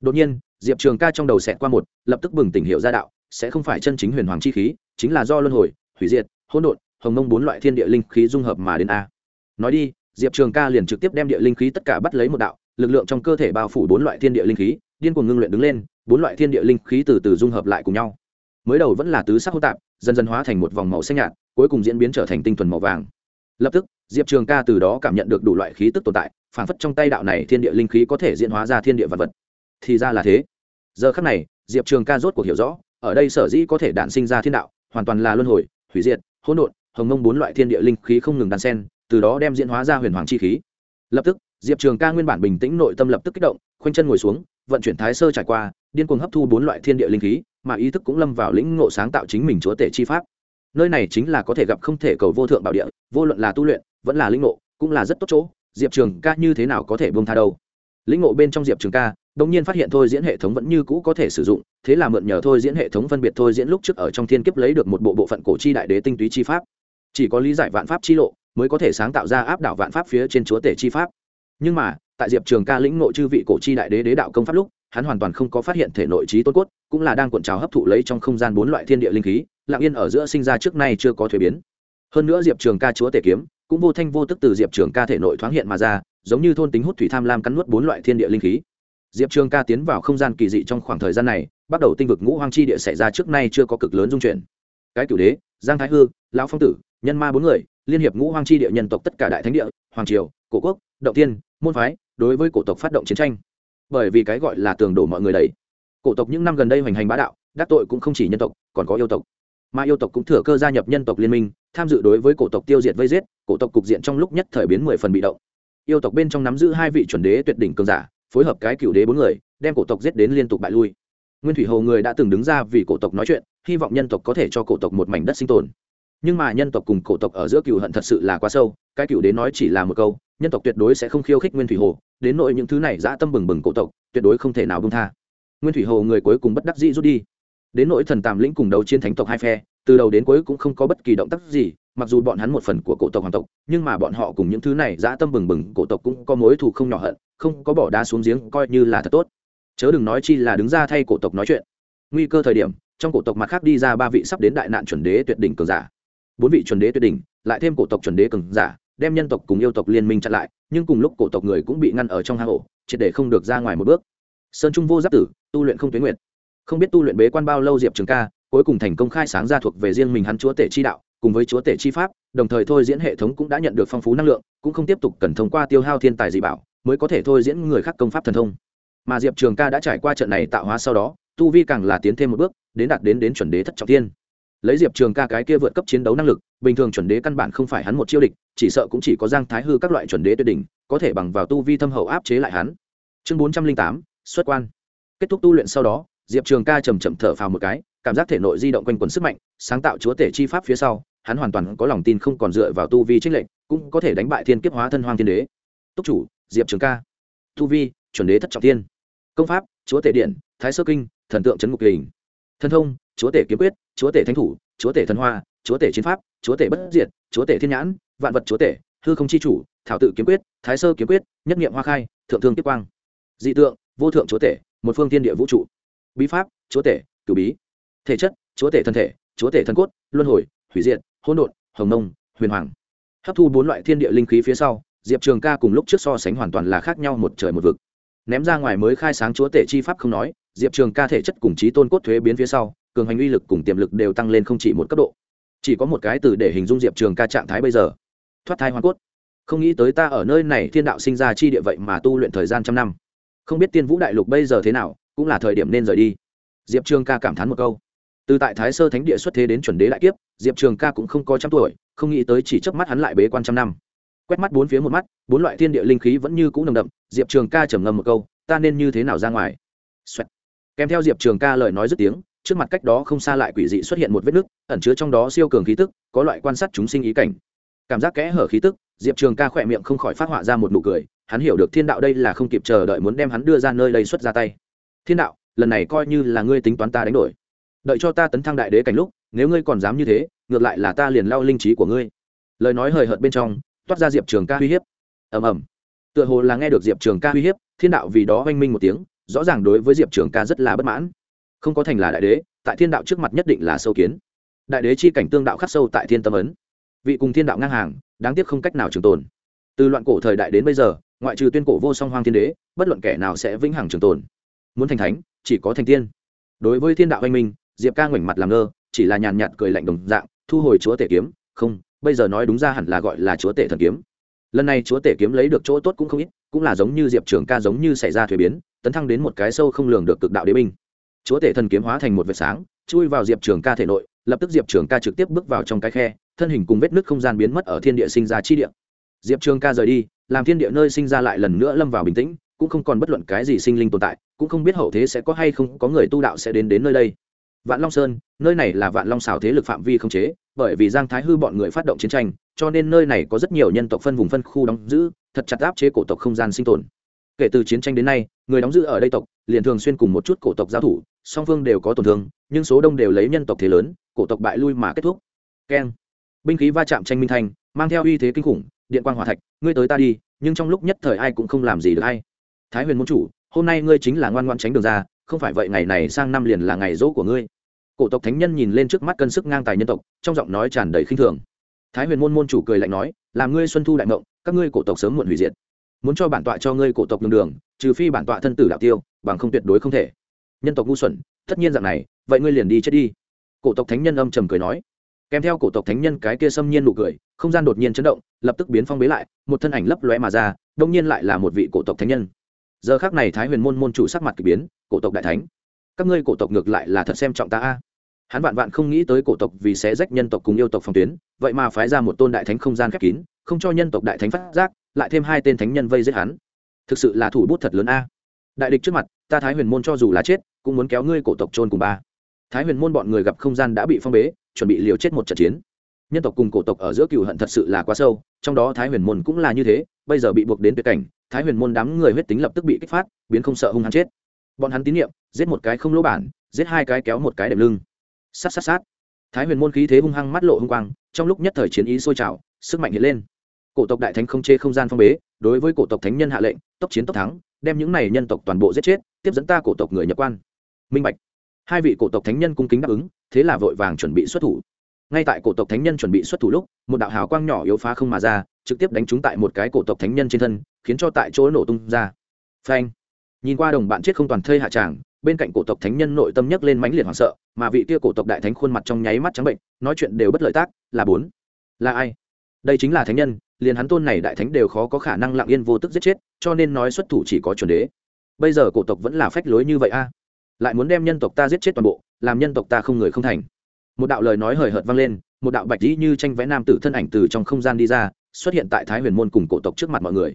Đột nhiên, diệp trường ca trong đầu xẹt qua một, lập tức bừng tỉnh hiệu ra đạo, sẽ không phải chân chính huyền hoàng chi khí, chính là do luân hồi, hủy diệt, hỗn độn hồng mông bốn loại thiên địa linh khí dung hợp mà đến a. Nói đi, diệp trường ca liền trực tiếp đem địa linh khí tất cả bắt lấy một đạo, lực lượng trong cơ thể bao phủ bốn loại thiên địa linh khí, điên cuồng ngưng luyện đứng lên, bốn loại thiên địa linh khí từ từ dung hợp lại cùng nhau. Mới đầu vẫn là tứ sắc hô tạp, dần dần hóa thành một vòng màu xanh nhạt, cuối cùng diễn biến trở thành tinh thuần màu vàng. Lập tức, diệp trường ca từ đó cảm nhận được đủ loại khí tức tồn tại phản phất trong tay đạo này thiên địa linh khí có thể diễn hóa ra thiên địa vật vật. Thì ra là thế. Giờ khắc này, diệp trường ca rốt cuộc hiểu rõ, ở đây sở dĩ có thể đản sinh ra thiên đạo, hoàn toàn là luân hồi, hủy diệt, hỗn độn hồng ngông bốn loại thiên địa linh khí không ngừng đan sen, từ đó đem diễn hóa ra huyền hoàng chi khí. Lập tức, diệp trường ca nguyên bản bình tĩnh nội tâm lập tức kích động, khoanh chân ngồi xuống, vận chuyển thái sơ trải qua, điên cuồng hấp thu bốn loại thiên địa linh khí, mà ý thức cũng lâm vào lĩnh ngộ sáng tạo chính mình chúa tể chi pháp. Nơi này chính là có thể gặp không thể cầu vô thượng bảo địa, vô luận là tu luyện, vẫn là lĩnh ngộ, cũng là rất tốt chỗ, diệp trường ca như thế nào có thể bông tha đâu. Lĩnh ngộ bên trong diệp trường ca đông nhiên phát hiện thôi diễn hệ thống vẫn như cũ có thể sử dụng, thế là mượn nhờ thôi diễn hệ thống phân biệt thôi diễn lúc trước ở trong thiên kiếp lấy được một bộ bộ phận cổ chi đại đế tinh túy chi pháp chỉ có lý giải vạn pháp chi lộ mới có thể sáng tạo ra áp đảo vạn pháp phía trên chúa tể chi pháp. Nhưng mà, tại diệp trường ca lĩnh nội chư vị cổ chi đại đế đế đạo công pháp lúc, hắn hoàn toàn không có phát hiện thể nội trí tôn cốt, cũng là đang cuộn trào hấp thụ lấy trong không gian bốn loại thiên địa linh khí lạng yên ở giữa sinh ra trước nay chưa có thuế biến. Hơn nữa diệp trường ca chúa tể kiếm, cũng vô thanh vô tức từ diệp trường ca thể nội thoáng hiện mà ra, giống như thôn tính hút thủy tham lam cắn nuốt bốn loại thiên địa linh khí. Diệp trường ca tiến vào không gian kỳ dị trong khoảng thời gian này, bắt đầu tinh vực ngũ hoang chi địa xảy ra trước nay chưa có cực lớn dung chuyển. Cái cửu đế giang thái hư, lão phong tử, nhân ma bốn người, liên hiệp ngũ hoang chi địa nhân tộc tất cả đại thánh địa, hoàng triều, cổ quốc, động tiên môn phái, đối với cổ tộc phát động chiến tranh. Bởi vì cái gọi là tường đổ mọi người đấy cổ tộc những năm gần đây hoành hành bá đạo, đắc tội cũng không chỉ nhân tộc, còn có yêu tộc. Mà yêu tộc cũng thừa cơ gia nhập nhân tộc liên minh, tham dự đối với cổ tộc tiêu diệt vây giết, cổ tộc cục diện trong lúc nhất thời biến mười phần bị động. Yêu tộc bên trong nắm giữ hai vị chuẩn đế tuyệt đỉnh cường giả, phối hợp cái cựu đế bốn người, đem cổ tộc giết đến liên tục bại lui. Nguyên thủy hồ người đã từng đứng ra vì cổ tộc nói chuyện hy vọng nhân tộc có thể cho cổ tộc một mảnh đất sinh tồn. Nhưng mà nhân tộc cùng cổ tộc ở giữa cựu hận thật sự là quá sâu, cái cựu đến nói chỉ là một câu, nhân tộc tuyệt đối sẽ không khiêu khích nguyên thủy hồ, đến nội những thứ này dã tâm bừng bừng cổ tộc, tuyệt đối không thể nào bông tha. Nguyên thủy hồ người cuối cùng bất đắc dĩ rút đi. Đến nỗi thần tàm lĩnh cùng đấu chiến thánh tộc hai phe, từ đầu đến cuối cũng không có bất kỳ động tác gì, mặc dù bọn hắn một phần của cổ tộc hoàng tộc, nhưng mà bọn họ cùng những thứ này dã tâm bừng bừng cổ tộc cũng có mối thù không nhỏ hận, không có bỏ đá xuống giếng coi như là thật tốt. Chớ đừng nói chi là đứng ra thay cổ tộc nói chuyện. Nguy cơ thời điểm trong cổ tộc mặt khác đi ra ba vị sắp đến đại nạn chuẩn đế tuyệt đỉnh cường giả. Bốn vị chuẩn đế tuyệt đỉnh, lại thêm cổ tộc chuẩn đế cường giả, đem nhân tộc cùng yêu tộc liên minh chặn lại, nhưng cùng lúc cổ tộc người cũng bị ngăn ở trong hang ổ, triệt để không được ra ngoài một bước. Sơn trung vô giáp tử, tu luyện không tuyến nguyện không biết tu luyện bế quan bao lâu diệp trường ca, cuối cùng thành công khai sáng ra thuộc về riêng mình hắn chúa tể chi đạo, cùng với chúa tể chi pháp, đồng thời thôi diễn hệ thống cũng đã nhận được phong phú năng lượng, cũng không tiếp tục cần thông qua tiêu hao thiên tài dị bảo, mới có thể thôi diễn người khác công pháp thần thông. Mà diệp trường ca đã trải qua trận này tạo hóa sau đó tu vi càng là tiến thêm một bước, đến đạt đến đến chuẩn đế thất trọng thiên. Lấy diệp trường ca cái kia vượt cấp chiến đấu năng lực, bình thường chuẩn đế căn bản không phải hắn một chiêu địch, chỉ sợ cũng chỉ có giang thái hư các loại chuẩn đế tuyệt đỉnh, có thể bằng vào tu vi thâm hậu áp chế lại hắn. Chương bốn trăm linh tám, xuất quan. Kết thúc tu luyện sau đó, diệp trường ca chầm chậm thở phào một cái, cảm giác thể nội di động quanh quần sức mạnh, sáng tạo chúa tể chi pháp phía sau, hắn hoàn toàn có lòng tin không còn dựa vào tu vi trích lệnh cũng có thể đánh bại thiên kiếp hóa thân hoang thiên đế. Túc chủ, diệp trường ca. Tu vi, chuẩn đế thất trọng tiên công pháp, chúa tể điện thái sơ kinh, thần tượng trấn ngục hình thân thông, chúa tể kiếm quyết, chúa tể thánh thủ, chúa tể thần hoa, chúa tể chiến pháp, chúa tể bất diệt, chúa tể thiên nhãn, vạn vật chúa tể, hư không chi chủ, thảo tự kiếm quyết, thái sơ kiếm quyết, nhất nghiệm hoa khai, thượng thương tiếp quang. Dị tượng, vô thượng chúa tể, một phương tiên địa vũ trụ. Bí pháp, chúa tể cử bí. Thể chất, chúa tể thân thể, chúa tể thân cốt, luân hồi, hủy diệt, hỗn độn, hồng nông, huyền hoàng. Hấp thu bốn loại thiên địa linh khí phía sau, diệp trường ca cùng lúc trước so sánh hoàn toàn là khác nhau một trời một vực. Ném ra ngoài mới khai sáng chúa tể chi pháp không nói diệp trường ca thể chất cùng trí tôn cốt thuế biến phía sau, cường hành uy lực cùng tiềm lực đều tăng lên không chỉ một cấp độ. Chỉ có một cái từ để hình dung diệp trường ca trạng thái bây giờ. Thoát thai hoa cốt. Không nghĩ tới ta ở nơi này thiên đạo sinh ra chi địa vậy mà tu luyện thời gian trăm năm. Không biết tiên vũ đại lục bây giờ thế nào, cũng là thời điểm nên rời đi. Diệp trường ca cảm thán một câu. Từ tại thái sơ thánh địa xuất thế đến chuẩn đế đại kiếp, diệp trường ca cũng không có trăm tuổi, không nghĩ tới chỉ chớp mắt hắn lại bế quan trăm năm. Quét mắt bốn phía một mắt, bốn loại thiên địa linh khí vẫn như c ũ nồng đậm, diệp trường ca trầm ngầm một câu, ta nên như thế nào ra ngoài、Xoẹt kèm theo diệp trường ca lời nói dứt tiếng, trước mặt cách đó không xa lại quỷ dị xuất hiện một vết nứt, ẩn chứa trong đó siêu cường khí tức, có loại quan sát chúng sinh ý cảnh. Cảm giác kẽ hở khí tức, diệp trường ca khỏe miệng không khỏi phát họa ra một nụ cười, hắn hiểu được thiên đạo đây là không kịp chờ đợi muốn đem hắn đưa ra nơi đây xuất ra tay. Thiên đạo, lần này coi như là ngươi tính toán ta đánh đổi. Đợi cho ta tấn thăng đại đế cảnh lúc, nếu ngươi còn dám như thế, ngược lại là ta liền lao linh trí của ngươi. Lời nói hời hợt bên trong, toát ra diệp trường ca uy hiếp. Ầm ầm. Tựa hồ là nghe được diệp trường ca uy hiếp, thiên đạo vì đó oanh minh một tiếng rõ ràng đối với diệp trường ca rất là bất mãn. Không có thành là đại đế, tại thiên đạo trước mặt nhất định là sâu kiến. Đại đế chi cảnh tương đạo khắc sâu tại thiên tâm ấn. Vị cùng thiên đạo ngang hàng, đáng tiếc không cách nào trường tồn. Từ loạn cổ thời đại đến bây giờ, ngoại trừ tuyên cổ vô song hoang thiên đế, bất luận kẻ nào sẽ vĩnh hằng trường tồn. Muốn thành thánh, chỉ có thành tiên. Đối với thiên đạo anh minh, diệp ca ngoảnh mặt làm ngơ, chỉ là nhàn nhạt cười lạnh đồng dạng, thu hồi chúa tể kiếm, không, bây giờ nói đúng ra hẳn là gọi là chúa tể thần kiếm lần này chúa tể kiếm lấy được chỗ tốt cũng không ít, cũng là giống như diệp trường ca giống như xảy ra thuế biến, tấn thăng đến một cái sâu không lường được cực đạo đế binh. Chúa tể thần kiếm hóa thành một vệt sáng, chui vào diệp trường ca thể nội, lập tức diệp trường ca trực tiếp bước vào trong cái khe, thân hình cùng vết nứt không gian biến mất ở thiên địa sinh ra chi địa. Diệp trường ca rời đi, làm thiên địa nơi sinh ra lại lần nữa lâm vào bình tĩnh, cũng không còn bất luận cái gì sinh linh tồn tại, cũng không biết hậu thế sẽ có hay không có người tu đạo sẽ đến đến nơi đây. Vạn long sơn, nơi này là vạn long xảo thế lực phạm vi không chế bởi vì giang thái hư bọn người phát động chiến tranh, cho nên nơi này có rất nhiều nhân tộc phân vùng phân khu đóng giữ, thật chặt áp chế cổ tộc không gian sinh tồn. Kể từ chiến tranh đến nay, người đóng giữ ở đây tộc, liền thường xuyên cùng một chút cổ tộc giao thủ, song phương đều có tổn thương, nhưng số đông đều lấy nhân tộc thế lớn, cổ tộc bại lui mà kết thúc. Keng. Binh khí va chạm tranh minh thanh mang theo uy thế kinh khủng, điện quang hỏa thạch, ngươi tới ta đi, nhưng trong lúc nhất thời ai cũng không làm gì được ai. thái huyền môn chủ, hôm nay ngươi chính là ngoan ngoan tránh đường ra, không phải vậy ngày này sang năm liền là ngày dỗ của ngươi cổ tộc thánh nhân nhìn lên trước mắt cân sức ngang tài nhân tộc, trong giọng nói tràn đầy khinh thường. Thái huyền môn môn chủ cười lạnh nói, làm ngươi xuân thu đại mộng các ngươi cổ tộc sớm muộn hủy diệt. Muốn cho bản tọa cho ngươi cổ tộc đường đường, trừ phi bản tọa thân tử đạo tiêu, bằng không tuyệt đối không thể. Nhân tộc ngu xuẩn, tất nhiên dạng này, vậy ngươi liền đi chết đi. Cổ tộc thánh nhân âm trầm cười nói. Kèm theo cổ tộc thánh nhân cái kia xâm nhiên nụ cười, không gian đột nhiên chấn động, lập tức biến phong bế lại, một thân ảnh lấp lóe mà ra, đông nhiên lại là một vị cổ tộc thánh nhân. Giờ khác này thái huyền môn môn chủ sắc mặt k ỳ biến, cổ tộc đại thánh, các ngươi cổ tộc ngược lại là thật xem trọng ta a hắn vạn vạn không nghĩ tới cổ tộc vì sẽ rách nhân tộc cùng yêu tộc phòng tuyến, vậy mà phái ra một tôn đại thánh không gian khép kín, không cho nhân tộc đại thánh phát giác, lại thêm hai tên thánh nhân vây giết hắn. Thực sự là thủ bút thật lớn a. Đại địch trước mặt, ta thái huyền môn cho dù là chết, cũng muốn kéo ngươi cổ tộc trôn cùng ba. Thái huyền môn bọn người gặp không gian đã bị phong bế, chuẩn bị liều chết một trận chiến. Nhân tộc cùng cổ tộc ở giữa cựu hận thật sự là quá sâu, trong đó thái huyền môn cũng là như thế, bây giờ bị buộc đến tuyệt cảnh, thái huyền môn đám người huyết tính lập tức bị kích phát, biến không sợ hung hắn chết. Bọn hắn tín nhiệm, giết một cái không lỗ bản, giết hai cái kéo một cái đệm lưng sát sát sát. Thái huyền môn khí thế hung hăng mắt lộ hung quang, trong lúc nhất thời chiến ý sôi trào, sức mạnh hiện lên. Cổ tộc đại thánh không chê không gian phong bế, đối với cổ tộc thánh nhân hạ lệnh, tốc chiến tốc thắng, đem những này nhân tộc toàn bộ giết chết, tiếp dẫn ta cổ tộc người nhập quan. Minh bạch. Hai vị cổ tộc thánh nhân cung kính đáp ứng, thế là vội vàng chuẩn bị xuất thủ. Ngay tại cổ tộc thánh nhân chuẩn bị xuất thủ lúc, một đạo hào quang nhỏ yếu phá không mà ra, trực tiếp đánh trúng tại một cái cổ tộc thánh nhân trên thân, khiến cho tại chỗ nổ tung ra. Phanh. Nhìn qua đồng bạn chết không toàn thây hạ tràng bên cạnh cổ tộc thánh nhân nội tâm nhấc lên mãnh liệt hoảng sợ, mà vị kia cổ tộc đại thánh khuôn mặt trong nháy mắt trắng bệnh, nói chuyện đều bất lợi tác, là bốn. Là ai? Đây chính là thánh nhân, liền hắn tôn này đại thánh đều khó có khả năng lặng yên vô tức giết chết, cho nên nói xuất thủ chỉ có chuẩn đế. Bây giờ cổ tộc vẫn là phách lối như vậy a? Lại muốn đem nhân tộc ta giết chết toàn bộ, làm nhân tộc ta không người không thành. Một đạo lời nói hời hợt vang lên, một đạo bạch dĩ như tranh vẽ nam tử thân ảnh từ trong không gian đi ra, xuất hiện tại thái huyền môn cùng cổ tộc trước mặt mọi người.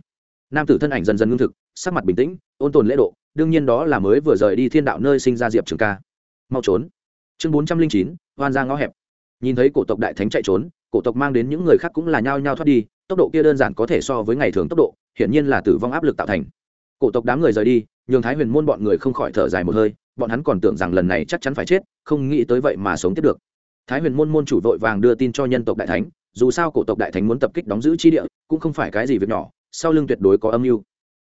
Nam tử thân ảnh dần dần ngưng thực, sắc mặt bình tĩnh, ôn tồn lễ độ đương nhiên đó là mới vừa rời đi thiên đạo nơi sinh ra diệp trường ca. Mau trốn. Chương bốn trăm linh chín hoan ra ngõ hẹp. Nhìn thấy cổ tộc đại thánh chạy trốn, cổ tộc mang đến những người khác cũng là nhao nhao thoát đi, tốc độ kia đơn giản có thể so với ngày thường tốc độ, hiển nhiên là tử vong áp lực tạo thành. Cổ tộc đám người rời đi, nhường thái huyền môn bọn người không khỏi thở dài một hơi, bọn hắn còn tưởng rằng lần này chắc chắn phải chết, không nghĩ tới vậy mà sống tiếp được. Thái huyền môn môn chủ vội vàng đưa tin cho nhân tộc đại thánh, dù sao cổ tộc đại thánh muốn tập kích đóng giữ chi địa, cũng không phải cái gì việc nhỏ, sau lưng tuyệt đối có âm mưu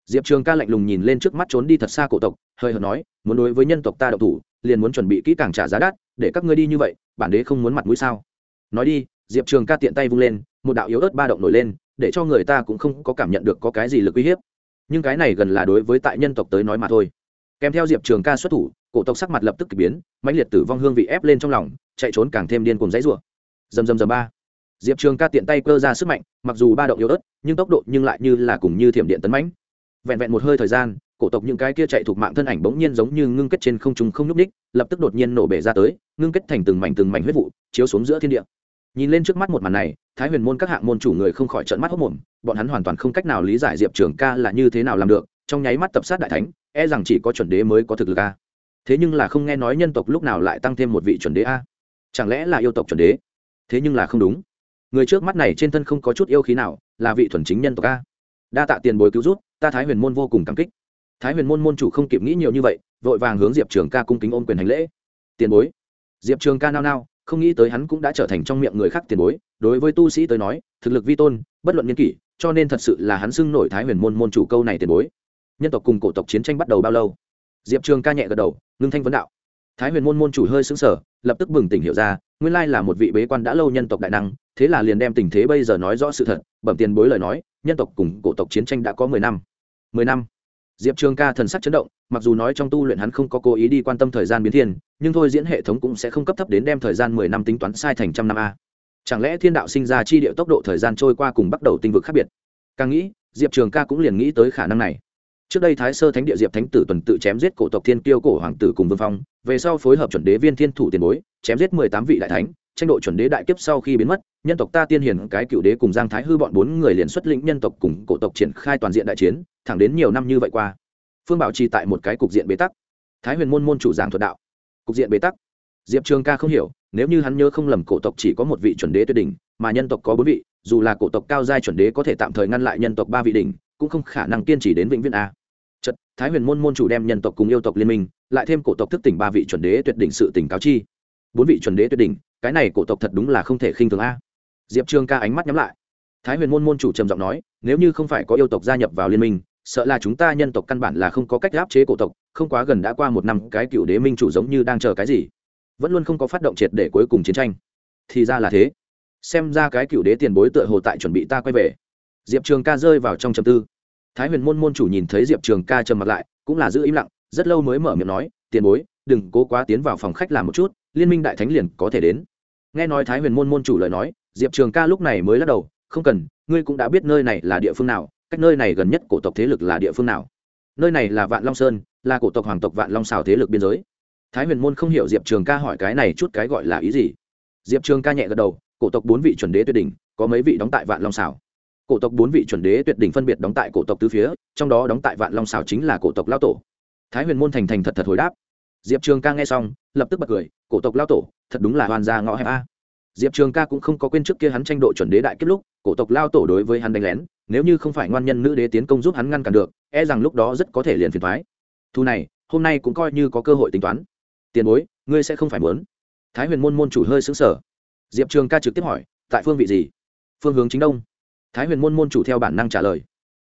diệp trường ca lạnh lùng nhìn lên trước mắt trốn đi thật xa cổ tộc, hơi hợt nói, muốn đối với nhân tộc ta đậu thủ, liền muốn chuẩn bị kỹ càng trả giá đắt, để các ngươi đi như vậy, bản đế không muốn mặt mũi sao? Nói đi, diệp trường ca tiện tay vung lên, một đạo yếu ớt ba động nổi lên, để cho người ta cũng không có cảm nhận được có cái gì lực uy hiếp. Nhưng cái này gần là đối với tại nhân tộc tới nói mà thôi. Kèm theo diệp trường ca xuất thủ, cổ tộc sắc mặt lập tức k ỳ biến, mãnh liệt tử vong hương vị ép lên trong lòng, chạy trốn càng thêm điên cùng dãy rủa. Dầm dầm dầm ba. Diệp trường ca tiện tay cơ ra sức mạnh, mặc dù ba động yếu ớt, nhưng tốc độ nhưng lại như là cùng như thiểm điện tấn mãnh vẹn vẹn một hơi thời gian, cổ tộc những cái kia chạy thuộc mạng thân ảnh bỗng nhiên giống như ngưng kết trên không trung không nhúc ních lập tức đột nhiên nổ bể ra tới, ngưng kết thành từng mảnh từng mảnh huyết vụ, chiếu xuống giữa thiên địa. Nhìn lên trước mắt một màn này, thái huyền môn các hạng môn chủ người không khỏi trợn mắt hốc mồm, bọn hắn hoàn toàn không cách nào lý giải diệp trường ca là như thế nào làm được, trong nháy mắt tập sát đại thánh e rằng chỉ có chuẩn đế mới có thực lực a. Thế nhưng là không nghe nói nhân tộc lúc nào lại tăng thêm một vị chuẩn đế a. Chẳng lẽ là yêu tộc chuẩn đế? Thế nhưng là không đúng. Người trước mắt này trên thân không có chút yêu khí nào, là vị thuần chính nhân tộc a. Đa tạ tiền bối cứu rút ta thái huyền môn vô cùng cảm kích. Thái huyền môn môn chủ không kịp nghĩ nhiều như vậy, vội vàng hướng diệp trường ca cung kính ôm quyền hành lễ. Tiền bối. Diệp trường ca nao nao, không nghĩ tới hắn cũng đã trở thành trong miệng người khác tiền bối. Đối với tu sĩ tới nói, thực lực vi tôn, bất luận nhân kỷ, cho nên thật sự là hắn xưng nổi thái huyền môn môn chủ câu này tiền bối. Nhân tộc cùng cổ tộc chiến tranh bắt đầu bao lâu? Diệp trường ca nhẹ gật đầu, ngưng thanh vấn đạo. Thái huyền môn môn chủ hơi xứng sở lập tức bừng tỉnh hiểu ra, nguyên lai là một vị bế quan đã lâu nhân tộc đại năng, thế là liền đem tình thế bây giờ nói rõ sự thật, bẩm tiền bối lời nói, nhân tộc cùng cổ tộc chiến tranh đã có mười năm mười năm. Diệp trường ca thần sắc chấn động, mặc dù nói trong tu luyện hắn không có cố ý đi quan tâm thời gian biến thiên, nhưng thôi diễn hệ thống cũng sẽ không cấp thấp đến đem thời gian mười năm tính toán sai thành trăm năm a. Chẳng lẽ thiên đạo sinh ra chi địa tốc độ thời gian trôi qua cùng bắt đầu tinh vực khác biệt? Càng nghĩ, diệp trường ca cũng liền nghĩ tới khả năng này. Trước đây thái sơ thánh địa diệp thánh tử tuần tự chém giết cổ tộc thiên tiêu cổ hoàng tử cùng vương phong, về sau phối hợp chuẩn đế viên thiên thủ tiền bối, chém giết mười tám vị đại thánh tranh độ chuẩn đế đại kiếp sau khi biến mất, nhân tộc ta tiên hiền cái cựu đế cùng giang thái hư bọn bốn người liền xuất lĩnh nhân tộc cùng cổ tộc triển khai toàn diện đại chiến, thẳng đến nhiều năm như vậy qua. Phương bảo trì tại một cái cục diện bế tắc. Thái huyền môn môn chủ giảng thuật đạo. Cục diện bế tắc. Diệp trường ca không hiểu, nếu như hắn nhớ không lầm cổ tộc chỉ có một vị chuẩn đế tuyệt đỉnh, mà nhân tộc có bốn vị, dù là cổ tộc cao giai chuẩn đế có thể tạm thời ngăn lại nhân tộc ba vị đỉnh, cũng không khả năng kiên trì đến vĩnh viễn a. Chật thái huyền môn môn chủ đem nhân tộc cùng yêu tộc liên minh, lại thêm cổ tộc thức tỉnh ba vị chuẩn đế tuyệt đỉnh sự tỉnh cáo chi. Bốn vị chuẩn đế tuyệt đỉnh cái này cổ tộc thật đúng là không thể khinh thường a. Diệp trường ca ánh mắt nhắm lại. Thái huyền môn môn chủ trầm giọng nói, nếu như không phải có yêu tộc gia nhập vào liên minh, sợ là chúng ta nhân tộc căn bản là không có cách áp chế cổ tộc, không quá gần đã qua một năm, cái cựu đế minh chủ giống như đang chờ cái gì? Vẫn luôn không có phát động triệt để cuối cùng chiến tranh. Thì ra là thế. Xem ra cái cựu đế tiền bối tựa hồ tại chuẩn bị ta quay về. Diệp trường ca rơi vào trong trầm tư. Thái huyền môn môn chủ nhìn thấy diệp trường ca trầm mặt lại, cũng là giữ im lặng, rất lâu mới mở miệng nói, tiền bối, đừng cố quá tiến vào phòng khách làm một chút liên minh đại thánh liền có thể đến. Nghe nói thái huyền môn môn chủ lời nói, diệp trường ca lúc này mới lắc đầu, không cần, ngươi cũng đã biết nơi này là địa phương nào, cách nơi này gần nhất cổ tộc thế lực là địa phương nào. Nơi này là vạn long sơn, là cổ tộc hoàng tộc vạn long xào thế lực biên giới. Thái huyền môn không hiểu diệp trường ca hỏi cái này chút cái gọi là ý gì. Diệp trường ca nhẹ gật đầu, cổ tộc bốn vị chuẩn đế tuyệt đỉnh, có mấy vị đóng tại vạn long xảo cổ tộc bốn vị chuẩn đế tuyệt đỉnh phân biệt đóng tại cổ tộc tứ phía, trong đó đóng tại vạn long xảo chính là cổ tộc lao tổ. Thái huyền môn thành thành thật thật hồi đáp diệp trường ca nghe xong, lập tức bật cười, cổ tộc lao tổ, thật đúng là hoàn gia ngõ hẹp a. Diệp trường ca cũng không có quên trước kia hắn tranh độ chuẩn đế đại kết lúc, cổ tộc lao tổ đối với hắn đánh lén, nếu như không phải ngoan nhân nữ đế tiến công giúp hắn ngăn cản được e rằng lúc đó rất có thể liền phiền thoái thu này, hôm nay cũng coi như có cơ hội tính toán. Tiền bối, ngươi sẽ không phải muốn. Thái huyền môn môn chủ hơi xứng sở diệp trường ca trực tiếp hỏi, tại phương vị gì? Phương hướng chính đông. Thái huyền môn môn chủ theo bản năng trả lời.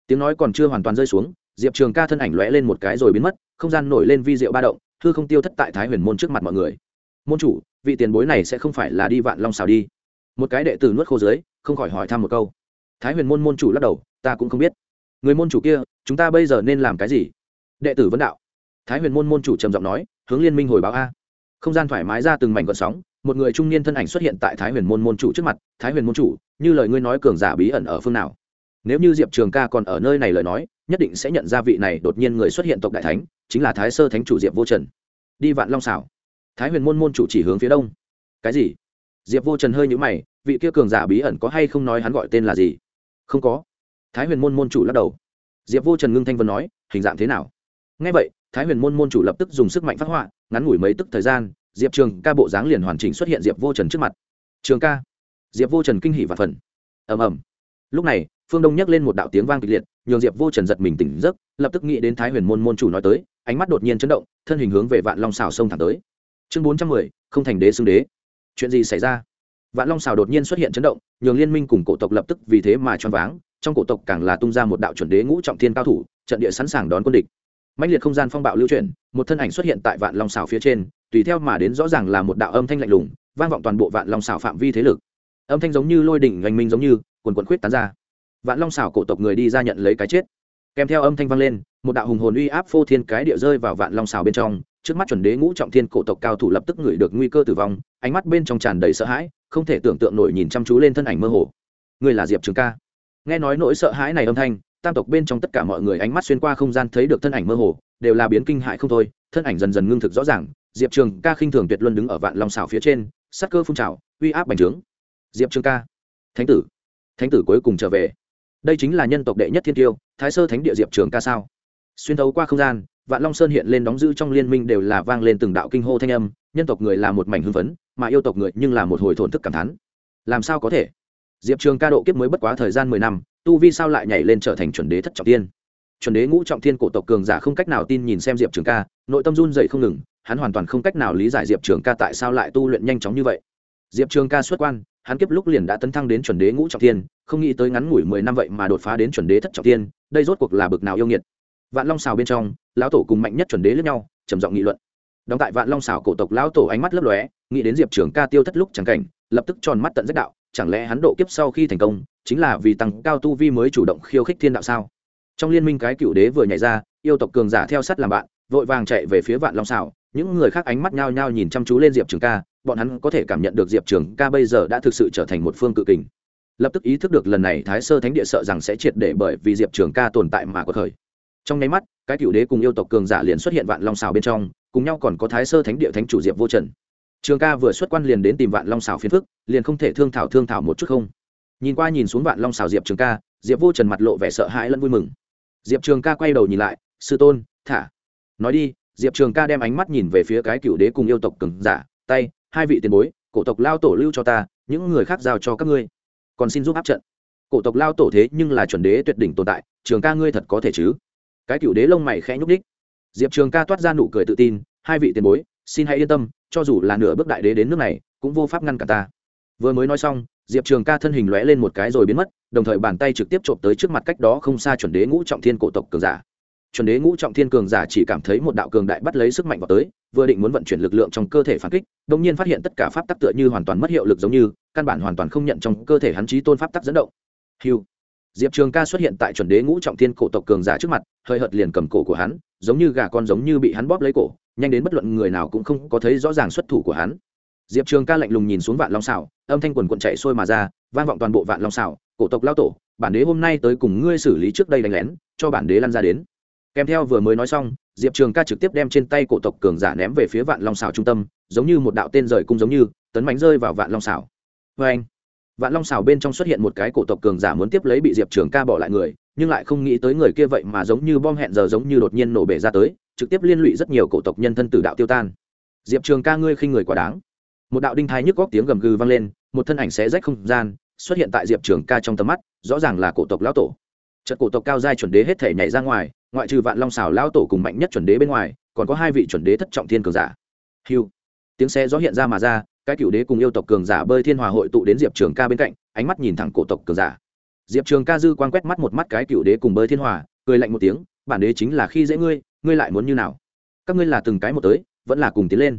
Tiếng nói còn chưa hoàn toàn rơi xuống, diệp trường ca thân ảnh lóe lên một cái rồi biến mất, không gian nổi lên vi diệu ba động thư không tiêu thất tại thái huyền môn trước mặt mọi người môn chủ vị tiền bối này sẽ không phải là đi vạn long xào đi một cái đệ tử nuốt khô dưới không khỏi hỏi thăm một câu thái huyền môn môn chủ lắc đầu ta cũng không biết người môn chủ kia chúng ta bây giờ nên làm cái gì đệ tử vấn đạo thái huyền môn môn chủ trầm giọng nói hướng liên minh hồi báo a không gian thoải mái ra từng mảnh gọn sóng một người trung niên thân ảnh xuất hiện tại thái huyền môn môn chủ trước mặt thái huyền môn chủ như lời ngươi nói cường giả bí ẩn ở phương nào nếu như diệp trường ca còn ở nơi này lời nói nhất định sẽ nhận ra vị này đột nhiên người xuất hiện tộc đại thánh chính là thái sơ thánh chủ diệp vô trần. Đi vạn long xảo. Thái huyền môn môn chủ chỉ hướng phía đông. Cái gì? Diệp vô trần hơi nhũ mày, vị kia cường giả bí ẩn có hay không nói hắn gọi tên là gì? Không có. Thái huyền môn môn chủ lắc đầu. Diệp vô trần ngưng thanh vân nói, hình dạng thế nào? Ngay vậy, thái huyền môn môn chủ lập tức dùng sức mạnh phát họa, ngắn ngủi mấy tức thời gian, diệp trường ca bộ dáng liền hoàn chỉnh xuất hiện diệp vô trần trước mặt. Trường ca. Diệp vô trần kinh hỉ và phần. Ầm ầm. Lúc này, phương đông nhắc lên một đạo tiếng vang kịch liệt nhường diệp vô trần giật mình tỉnh giấc, lập tức nghĩ đến thái huyền môn môn chủ nói tới, ánh mắt đột nhiên chấn động, thân hình hướng về vạn long xào sông thẳng tới. Chương bốn trăm mười, không thành đế xưng đế. Chuyện gì xảy ra? Vạn long xào đột nhiên xuất hiện chấn động, nhường liên minh cùng cổ tộc lập tức vì thế mà choáng váng, trong cổ tộc càng là tung ra một đạo chuẩn đế ngũ trọng thiên cao thủ, trận địa sẵn sàng đón quân địch. Mạnh liệt không gian phong bạo lưu chuyển, một thân ảnh xuất hiện tại vạn long xào phía trên, tùy theo mà đến rõ ràng là một đạo âm thanh lạnh lùng, vang vọng toàn bộ vạn long xào phạm vi thế lực. Âm thanh giống như lôi đỉnh oanh minh giống như quần quần khuyết tán ra vạn long xảo cổ tộc người đi ra nhận lấy cái chết. Kèm theo âm thanh vang lên, một đạo hùng hồn uy áp phô thiên cái địa rơi vào vạn long xào bên trong, trước mắt chuẩn đế ngũ trọng thiên cổ tộc cao thủ lập tức ngửi được nguy cơ tử vong, ánh mắt bên trong tràn đầy sợ hãi, không thể tưởng tượng nổi nhìn chăm chú lên thân ảnh mơ hồ. Người là diệp trường ca. Nghe nói nỗi sợ hãi này âm thanh, tam tộc bên trong tất cả mọi người ánh mắt xuyên qua không gian thấy được thân ảnh mơ hồ, đều là biến kinh hại không thôi, thân ảnh dần dần ngưng thực rõ ràng, diệp trường ca khinh thường tuyệt luân đứng ở vạn long xào phía trên, sắc cơ phun trào, uy áp bành trướng. Diệp trường ca, thánh tử thánh tử cuối cùng trở về đây chính là nhân tộc đệ nhất thiên tiêu, thái sơ thánh địa diệp trường ca sao? Xuyên thấu qua không gian, vạn long sơn hiện lên đóng giữ trong liên minh đều là vang lên từng đạo kinh hô thanh âm, nhân tộc người là một mảnh hưng phấn, mà yêu tộc người nhưng là một hồi thổn thức cảm thán. Làm sao có thể? Diệp trường ca độ kiếp mới bất quá thời gian mười năm, tu vi sao lại nhảy lên trở thành chuẩn đế thất trọng tiên? Chuẩn đế ngũ trọng thiên cổ tộc cường giả không cách nào tin nhìn xem diệp trường ca, nội tâm run dậy không ngừng, hắn hoàn toàn không cách nào lý giải diệp trường ca tại sao lại tu luyện nhanh chóng như vậy. Diệp trường ca xuất quan, hắn kiếp lúc liền đã tấn thăng đến chuẩn đế ngũ trọng thiên không nghĩ tới ngắn ngủi mười năm vậy mà đột phá đến chuẩn đế thất trọng thiên đây rốt cuộc là bực nào yêu nghiệt. Vạn long xào bên trong lão tổ cùng mạnh nhất chuẩn đế lẫn nhau trầm giọng nghị luận. Đóng tại vạn long Sào cổ tộc lão tổ ánh mắt lấp lóe nghĩ đến diệp trường ca tiêu thất lúc chẳng cảnh lập tức tròn mắt tận rất đạo chẳng lẽ hắn độ kiếp sau khi thành công chính là vì tăng cao tu vi mới chủ động khiêu khích thiên đạo sao? Trong liên minh cái cựu đế vừa nhảy ra yêu tộc cường giả theo sát làm bạn vội vàng chạy về phía vạn long Sào, những người khác ánh mắt nhao nhao nhìn chăm chú lên diệp trường ca bọn hắn có thể cảm nhận được diệp trường ca bây giờ đã thực sự trở thành một phương cự kình lập tức ý thức được lần này thái sơ thánh địa sợ rằng sẽ triệt để bởi vì diệp trường ca tồn tại mà có thời trong nháy mắt, cái cựu đế cùng yêu tộc cường giả liền xuất hiện vạn long xào bên trong, cùng nhau còn có thái sơ thánh địa thánh chủ diệp vô trần. Trường ca vừa xuất quan liền đến tìm vạn long xào phiến phức, liền không thể thương thảo thương thảo một chút không. Nhìn qua nhìn xuống vạn long xào diệp trường ca, diệp vô trần mặt lộ vẻ sợ hãi lẫn vui mừng. Diệp trường ca quay đầu nhìn lại, sư tôn, thả. Nói đi, diệp trường ca đem ánh mắt nhìn về phía cái cựu đế cùng yêu tộc cường giả, tay, hai vị tiền bối, cổ tộc lao tổ lưu cho ta, những người khác giao cho các ngươi còn xin giúp áp trận. Cổ tộc lao tổ thế nhưng là chuẩn đế tuyệt đỉnh tồn tại, trường ca ngươi thật có thể chứ? Cái cựu đế lông mày khẽ nhúc đích diệp trường ca toát ra nụ cười tự tin, hai vị tiền bối, xin hãy yên tâm, cho dù là nửa bước đại đế đến nước này, cũng vô pháp ngăn cả ta. Vừa mới nói xong, diệp trường ca thân hình lóe lên một cái rồi biến mất, đồng thời bàn tay trực tiếp trộm tới trước mặt cách đó không xa chuẩn đế ngũ trọng thiên cổ tộc cường giả chuẩn đế ngũ trọng thiên cường giả chỉ cảm thấy một đạo cường đại bắt lấy sức mạnh vào tới, vừa định muốn vận chuyển lực lượng trong cơ thể phản kích đ nhiên phát hiện tất cả pháp tắc tựa như hoàn toàn mất hiệu lực giống như, căn bản hoàn toàn không nhận trong cơ thể hắn trí tôn pháp tắc dẫn động. Hiu diệp trường ca xuất hiện tại chuẩn đế ngũ trọng thiên cổ tộc cường giả trước mặt, hơi hợt liền cầm cổ của hắn, giống như gà con giống như bị hắn bóp lấy cổ, nhanh đến bất luận người nào cũng không có thấy rõ ràng xuất thủ của hắn. Diệp trường ca lạnh lùng nhìn xuống vạn long xảo âm thanh quần quận chạy sôi mà ra, vang vọng toàn bộ vạn long xảo cổ tộc lao tổ, bản đế hôm nay tới cùng ngươi xử lý trước đây đánh lén, cho bản đế lăn ra đến kèm theo vừa mới nói xong, diệp trường ca trực tiếp đem trên tay cổ tộc cường giả ném về phía vạn long xảo trung tâm, giống như một đạo tên rời cung giống như, tấn bánh rơi vào vạn long xảo vê anh, vạn long xảo bên trong xuất hiện một cái cổ tộc cường giả muốn tiếp lấy bị diệp trường ca bỏ lại người, nhưng lại không nghĩ tới người kia vậy mà giống như bom hẹn giờ giống như đột nhiên nổ bể ra tới, trực tiếp liên lụy rất nhiều cổ tộc nhân thân tử đạo tiêu tan. Diệp trường ca ngươi khinh người quá đáng. Một đạo đinh thái nhức góc tiếng gầm gừ vang lên, một thân ảnh xé rách không gian, xuất hiện tại diệp trường ca trong tầm mắt, rõ ràng là cổ tộc lão tổ. Trận cổ tộc cao giai chuẩn đế hết thể nhảy ra ngoài ngoại trừ vạn long xảo lão tổ cùng mạnh nhất chuẩn đế bên ngoài, còn có hai vị chuẩn đế thất trọng thiên cường giả. Hiu tiếng xe gió hiện ra mà ra, cái cựu đế cùng yêu tộc cường giả bơi thiên hòa hội tụ đến diệp trường ca bên cạnh, ánh mắt nhìn thẳng cổ tộc cường giả. Diệp trường ca dư quan quét mắt một mắt cái cựu đế cùng bơi thiên hòa, cười lạnh một tiếng, bản đế chính là khi dễ ngươi ngươi lại muốn như nào? Các ngươi là từng cái một tới, vẫn là cùng tiến lên.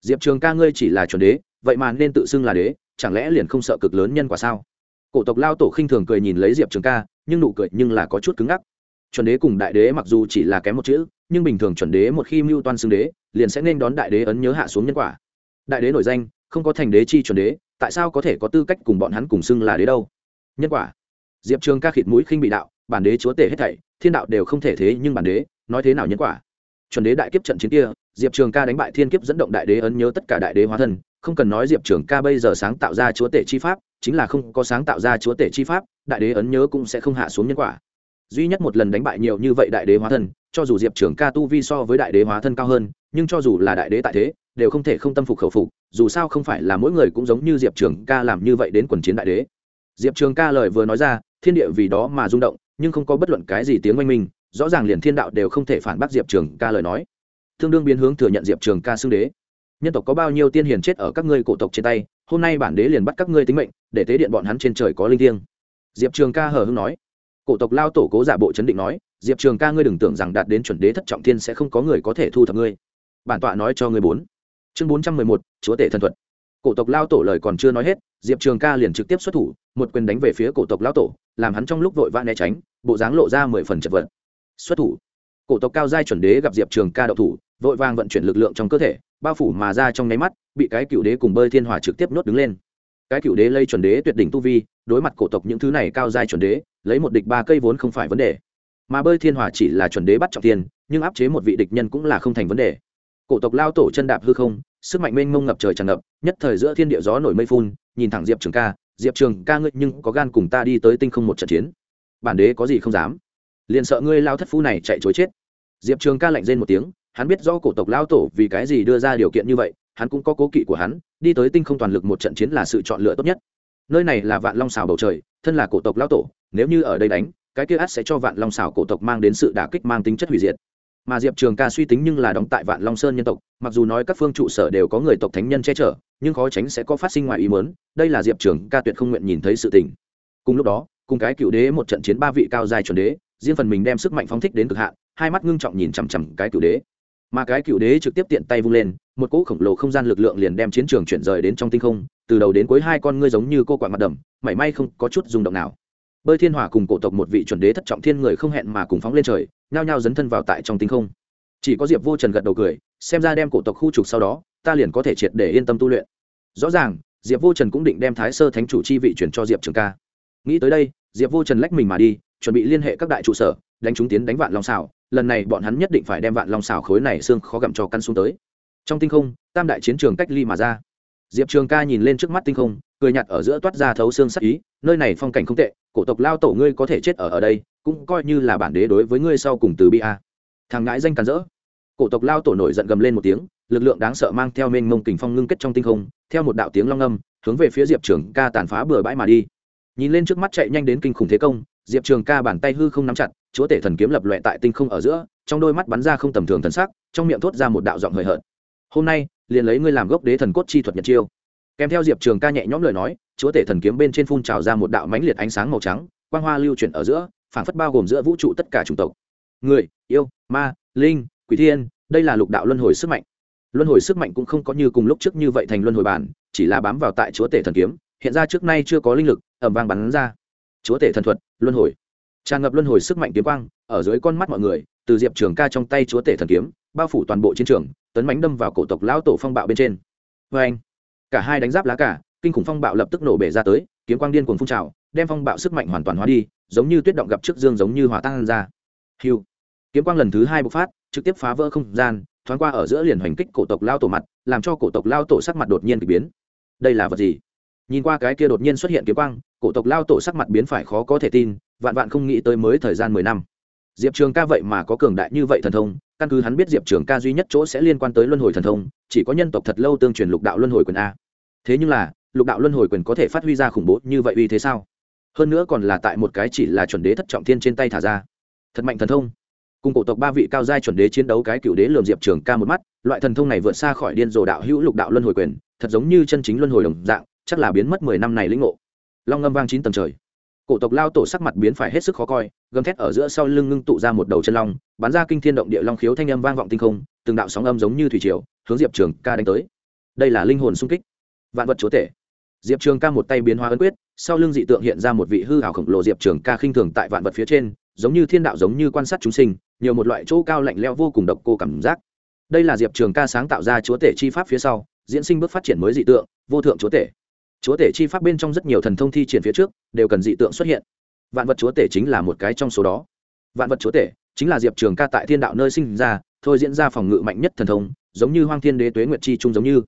Diệp trường ca, ngươi chỉ là chuẩn đế, vậy mà nên tự xưng là đế, chẳng lẽ liền không sợ cực lớn nhân quả sao? Cổ tộc lao tổ khinh thường cười nhìn lấy diệp trường ca, nhưng nụ cười nhưng là có chút cứng ngắc chuẩn đế cùng đại đế mặc dù chỉ là kém một chữ, nhưng bình thường chuẩn đế một khi mưu toan xưng đế, liền sẽ nên đón đại đế ấn nhớ hạ xuống nhân quả. Đại đế nổi danh, không có thành đế chi chuẩn đế, tại sao có thể có tư cách cùng bọn hắn cùng xưng là đế đâu? Nhân quả. Diệp trường ca khịt mũi khinh bị đạo, bản đế chúa tể hết thảy, thiên đạo đều không thể thế nhưng bản đế, nói thế nào nhân quả? Chuẩn đế đại kiếp trận chiến kia, diệp trường ca đánh bại thiên kiếp dẫn động đại đế ấn nhớ tất cả đại đế hóa thân, không cần nói diệp trường ca bây giờ sáng tạo ra chúa tể chi pháp, chính là không có sáng tạo ra chúa tể chi pháp, đại đế ấn nhớ cũng sẽ không hạ xuống nhân quả duy nhất một lần đánh bại nhiều như vậy đại đế hóa thân, cho dù diệp trưởng ca tu vi so với đại đế hóa thân cao hơn, nhưng cho dù là đại đế tại thế, đều không thể không tâm phục khẩu phục, dù sao không phải là mỗi người cũng giống như diệp trường ca làm như vậy đến quần chiến đại đế. Diệp trường ca lời vừa nói ra, thiên địa vì đó mà rung động, nhưng không có bất luận cái gì tiếng oanh minh, rõ ràng liền thiên đạo đều không thể phản bác diệp trường ca lời nói. Tương đương biến hướng thừa nhận diệp trường ca xưng đế. Nhân tộc có bao nhiêu tiên hiền chết ở các ngươi cổ tộc trên tay, hôm nay bản đế liền bắt các ngươi tính mệnh, để tế điện bọn hắn trên trời có linh thiêng. Diệp trường ca hờ hưng nói cổ tộc lao tổ cố giả bộ chấn định nói, diệp trường ca ngươi đừng tưởng rằng đạt đến chuẩn đế thất trọng thiên sẽ không có người có thể thu thập ngươi. Bản tọa nói cho ngươi bốn. Chương bốn trăm mười một, chúa tể thần thuật. Cổ tộc lao tổ lời còn chưa nói hết, diệp trường ca liền trực tiếp xuất thủ, một quyền đánh về phía cổ tộc lao tổ, làm hắn trong lúc vội vã né tránh, bộ dáng lộ ra mười phần chật vật. Xuất thủ. Cổ tộc cao giai chuẩn đế gặp diệp trường ca đậu thủ, vội vàng vận chuyển lực lượng trong cơ thể, bao phủ mà ra trong nháy mắt, bị cái cựu đế cùng bơi thiên hòa trực tiếp nốt đứng lên cái cựu đế lây chuẩn đế tuyệt đỉnh tu vi, đối mặt cổ tộc những thứ này cao giai chuẩn đế, lấy một địch ba cây vốn không phải vấn đề. Mà bơi thiên hòa chỉ là chuẩn đế bắt trọng tiền, nhưng áp chế một vị địch nhân cũng là không thành vấn đề. Cổ tộc lao tổ chân đạp hư không, sức mạnh mênh mông ngập trời tràn ngập, nhất thời giữa thiên địa gió nổi mây phun, nhìn thẳng diệp trường ca, diệp trường ca ngươi nhưng có gan cùng ta đi tới tinh không một trận chiến. Bản đế có gì không dám? Liền sợ ngươi lao thất phu này chạy chối chết. Diệp trường ca lạnh rên một tiếng, hắn biết do cổ tộc lao tổ vì cái gì đưa ra điều kiện như vậy hắn cũng có cố kỵ của hắn, đi tới tinh không toàn lực một trận chiến là sự chọn lựa tốt nhất. Nơi này là vạn long xào bầu trời, thân là cổ tộc lao tổ, nếu như ở đây đánh, cái kia át sẽ cho vạn long xào cổ tộc mang đến sự đả kích mang tính chất hủy diệt. Mà diệp trường ca suy tính nhưng là đóng tại vạn long sơn nhân tộc, mặc dù nói các phương trụ sở đều có người tộc thánh nhân che chở, nhưng khó tránh sẽ có phát sinh ngoài ý mớn đây là diệp trường ca tuyệt không nguyện nhìn thấy sự tình. Cùng lúc đó, cùng cái cựu đế một trận chiến ba vị cao dài chuẩn đế, riêng phần mình đem sức mạnh phóng thích đến cực hạn, hai mắt ngưng trọng nhìn chằm chằm cái cựu đế. Mà cái cựu đế trực tiếp tiện tay vung lên một cỗ khổng lồ không gian lực lượng liền đem chiến trường chuyển rời đến trong tinh không, từ đầu đến cuối hai con ngươi giống như cô quạng mặt đầm, mảy may không có chút rung động nào. Bơi thiên hòa cùng cổ tộc một vị chuẩn đế thất trọng thiên người không hẹn mà cùng phóng lên trời, nhao nhao dấn thân vào tại trong tinh không. Chỉ có diệp vô trần gật đầu cười, xem ra đem cổ tộc khu trục sau đó, ta liền có thể triệt để yên tâm tu luyện. Rõ ràng, diệp vô trần cũng định đem thái sơ thánh chủ chi vị chuyển cho diệp trường ca. Nghĩ tới đây, diệp vô trần lách mình mà đi, chuẩn bị liên hệ các đại trụ sở, đánh chúng tiến đánh vạn long xảo, lần này bọn hắn nhất định phải đem vạn long xảo khối này xương khó gặm cho căn xuống tới trong tinh không, tam đại chiến trường cách ly mà ra. Diệp trường ca nhìn lên trước mắt tinh không, cười nhặt ở giữa toát ra thấu xương sắc ý, nơi này phong cảnh không tệ, cổ tộc lao tổ ngươi có thể chết ở ở đây, cũng coi như là bản đế đối với ngươi sau cùng từ bi a. Thằng ngãi danh càn rỡ. Cổ tộc lao tổ nổi giận gầm lên một tiếng, lực lượng đáng sợ mang theo mênh mông kình phong ngưng kết trong tinh không, theo một đạo tiếng long âm, hướng về phía diệp trường ca tàn phá bừa bãi mà đi. Nhìn lên trước mắt chạy nhanh đến kinh khủng thế công, diệp trường ca bàn tay hư không nắm chặt, chúa tể thần kiếm lập loẹ tại tinh không ở giữa, trong đôi mắt bắn ra không tầm thường thần sắc, trong miệng thốt ra một đạo giọng hời hợt hôm nay, liền lấy ngươi làm gốc đế thần cốt chi thuật nhật chiêu. Kèm theo diệp trường ca nhẹ nhõm lời nói, chúa tể thần kiếm bên trên phun trào ra một đạo mãnh liệt ánh sáng màu trắng, quang hoa lưu chuyển ở giữa, phảng phất bao gồm giữa vũ trụ tất cả chủng tộc. Người, yêu, ma, linh, quỷ thiên, đây là lục đạo luân hồi sức mạnh. Luân hồi sức mạnh cũng không có như cùng lúc trước như vậy thành luân hồi bản, chỉ là bám vào tại chúa tể thần kiếm, hiện ra trước nay chưa có linh lực ẩm vang bắn ra. Chúa tể thần thuật, luân hồi. Tràn ngập luân hồi sức mạnh kiếm quang, ở dưới con mắt mọi người, từ diệp trường ca trong tay chúa tể thần kiếm, bao phủ toàn bộ chiến trường tấn mánh đâm vào cổ tộc lão tổ phong bạo bên trên. Vê anh, cả hai đánh giáp lá cả, kinh khủng phong bạo lập tức nổ bể ra tới, kiếm quang điên cuồng phun trào, đem phong bạo sức mạnh hoàn toàn hóa đi, giống như tuyết động gặp trước dương giống như hòa tan ra. Hiu kiếm quang lần thứ hai bộc phát, trực tiếp phá vỡ không gian, thoáng qua ở giữa liền hoành kích cổ tộc lao tổ mặt, làm cho cổ tộc lao tổ sắc mặt đột nhiên bị biến. Đây là vật gì? Nhìn qua cái kia đột nhiên xuất hiện kiếm quang, cổ tộc lao tổ sắc mặt biến phải khó có thể tin, vạn vạn không nghĩ tới mới thời gian mười năm. Diệp trường ca vậy mà có cường đại như vậy thần thông căn cứ hắn biết diệp trường ca duy nhất chỗ sẽ liên quan tới luân hồi thần thông, chỉ có nhân tộc thật lâu tương truyền lục đạo luân hồi quyền a. Thế nhưng là, lục đạo luân hồi quyền có thể phát huy ra khủng bố như vậy uy thế sao? Hơn nữa còn là tại một cái chỉ là chuẩn đế thất trọng thiên trên tay thả ra. Thật mạnh thần thông. Cùng cổ tộc ba vị cao giai chuẩn đế chiến đấu cái cựu đế lườm diệp trường ca một mắt, loại thần thông này vượt xa khỏi điên rồ đạo hữu lục đạo luân hồi quyền, thật giống như chân chính luân hồi đồng dạng, chắc là biến mất mười năm này lĩnh ngộ. Long ngâm vang chín tầng trời cổ tộc lao tổ sắc mặt biến phải hết sức khó coi, gầm thét ở giữa sau lưng ngưng tụ ra một đầu chân long, bắn ra kinh thiên động địa long khiếu thanh âm vang vọng tinh không, từng đạo sóng âm giống như thủy triều, hướng diệp trường ca đánh tới. Đây là linh hồn sung kích. Vạn vật chúa tể. Diệp trường ca một tay biến hóa ấn quyết, sau lưng dị tượng hiện ra một vị hư hảo khổng lồ diệp trường ca khinh thường tại vạn vật phía trên, giống như thiên đạo giống như quan sát chúng sinh, nhiều một loại chỗ cao lạnh leo vô cùng độc cô cảm giác. Đây là diệp trường ca sáng tạo ra chúa tể chi pháp phía sau, diễn sinh bước phát triển mới dị tượng, vô thượng chúa tể chúa tể chi pháp bên trong rất nhiều thần thông thi triển phía trước, đều cần dị tượng xuất hiện. Vạn vật chúa tể chính là một cái trong số đó. Vạn vật chúa tể chính là diệp trường ca tại thiên đạo nơi sinh ra, thôi diễn ra phòng ngự mạnh nhất thần thông, giống như hoang thiên đế tuế nguyệt chi trung giống như.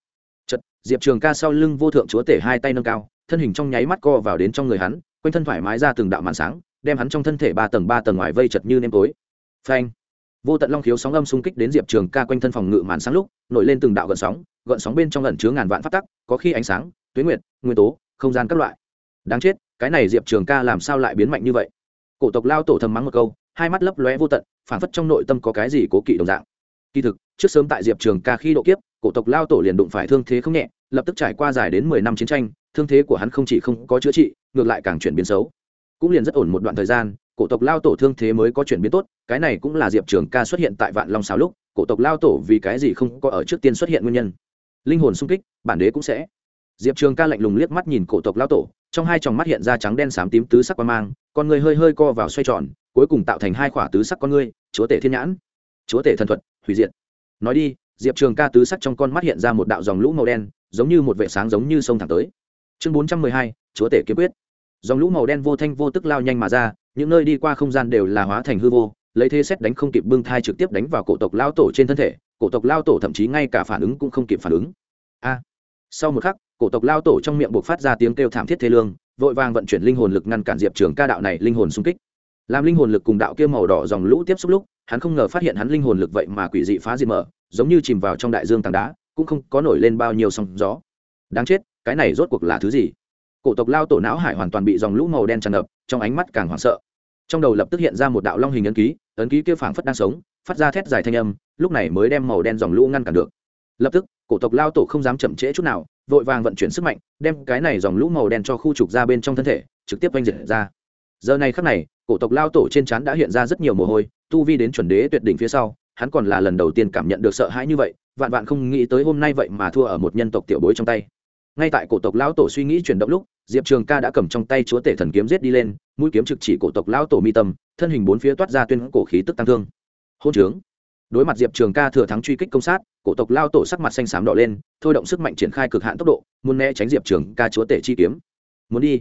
Chật diệp trường ca sau lưng vô thượng chúa tể hai tay nâng cao, thân hình trong nháy mắt co vào đến trong người hắn, quanh thân thoải mái ra từng đạo màn sáng, đem hắn trong thân thể ba tầng ba tầng ngoài vây chật như nêm tối. Phanh! Vô tận long khiếu sóng âm xung kích đến diệp trường ca quanh thân phòng ngự màn sáng lúc, nổi lên từng đạo gợn sóng gợn sóng bên trong lẩn chứa ngàn vạn phát tắc, có khi ánh sáng tuyến nguyệt, nguyên tố, không gian các loại. Đáng chết, cái này diệp trường ca làm sao lại biến mạnh như vậy? Cổ tộc lao tổ thầm mắng một câu, hai mắt lấp lóe vô tận phản phất trong nội tâm có cái gì cố kỵ đồng dạng. Kỳ thực, trước sớm tại diệp trường ca khi độ kiếp, cổ tộc lao tổ liền đụng phải thương thế không nhẹ, lập tức trải qua dài đến mười năm chiến tranh, thương thế của hắn không chỉ không có chữa trị, ngược lại càng chuyển biến xấu. Cũng liền rất ổn một đoạn thời gian, cổ tộc lao tổ thương thế mới có chuyển biến tốt, cái này cũng là diệp trường ca xuất hiện tại vạn long xào lúc, cổ tộc lao tổ vì cái gì không có ở trước tiên xuất hiện nguyên nhân. Linh hồn sung kích, bản đế cũng sẽ diệp trường ca lạnh lùng liếc mắt nhìn cổ tộc lao tổ, trong hai tròng mắt hiện ra trắng đen xám tím tứ sắc quan mang, con người hơi hơi co vào xoay tròn, cuối cùng tạo thành hai khỏa tứ sắc con ngươi, chúa tể thiên nhãn, chúa tể thần thuật, hủy diệt. Nói đi, diệp trường ca tứ sắc trong con mắt hiện ra một đạo dòng lũ màu đen, giống như một vệ sáng giống như sông thẳng tới. Chương bốn trăm mười hai, chúa tể kiếm quyết. Dòng lũ màu đen vô thanh vô tức lao nhanh mà ra, những nơi đi qua không gian đều là hóa thành hư vô, lấy thế xét đánh không kịp bưng thai trực tiếp đánh vào cổ tộc lao tổ trên thân thể, cổ tộc lao tổ thậm chí ngay cả phản ứng cũng không kịp phản ứng. A. Sau một khắc cổ tộc lao tổ trong miệng buộc phát ra tiếng kêu thảm thiết thế lương, vội vàng vận chuyển linh hồn lực ngăn cản diệp trường ca đạo này linh hồn xung kích. Làm linh hồn lực cùng đạo kia màu đỏ dòng lũ tiếp xúc lúc, hắn không ngờ phát hiện hắn linh hồn lực vậy mà quỷ dị phá diệt mở, giống như chìm vào trong đại dương tảng đá, cũng không có nổi lên bao nhiêu sóng gió. Đáng chết, cái này rốt cuộc là thứ gì? Cổ tộc lao tổ não hải hoàn toàn bị dòng lũ màu đen tràn ngập, trong ánh mắt càng hoảng sợ. Trong đầu lập tức hiện ra một đạo long hình ấn ký ấn ký kia phảng phất đang sống, phát ra thét dài thanh âm, lúc này mới đem màu đen dòng lũ ngăn cản được. Lập tức, cổ tộc lao tổ không dám chậm trễ chút nào vội vàng vận chuyển sức mạnh, đem cái này dòng lũ màu đen cho khu trục ra bên trong thân thể, trực tiếp oanh diệt ra. Giờ này khắc này, cổ tộc lao tổ trên trán đã hiện ra rất nhiều mồ hôi, tu vi đến chuẩn đế tuyệt đỉnh phía sau, hắn còn là lần đầu tiên cảm nhận được sợ hãi như vậy, vạn vạn không nghĩ tới hôm nay vậy mà thua ở một nhân tộc tiểu bối trong tay. Ngay tại cổ tộc lao tổ suy nghĩ chuyển động lúc, diệp trường ca đã cầm trong tay chúa tể thần kiếm giết đi lên, mũi kiếm trực chỉ cổ tộc lao tổ mi tâm, thân hình bốn phía toát ra tuyên cổ khí tức tăng thương. Hôn trướng đối mặt diệp trường ca thừa thắng truy kích công sát, cổ tộc lao tổ sắc mặt xanh xám đỏ lên, thôi động sức mạnh triển khai cực hạn tốc độ, muốn né tránh diệp trường ca chúa tể chi kiếm. Muốn đi.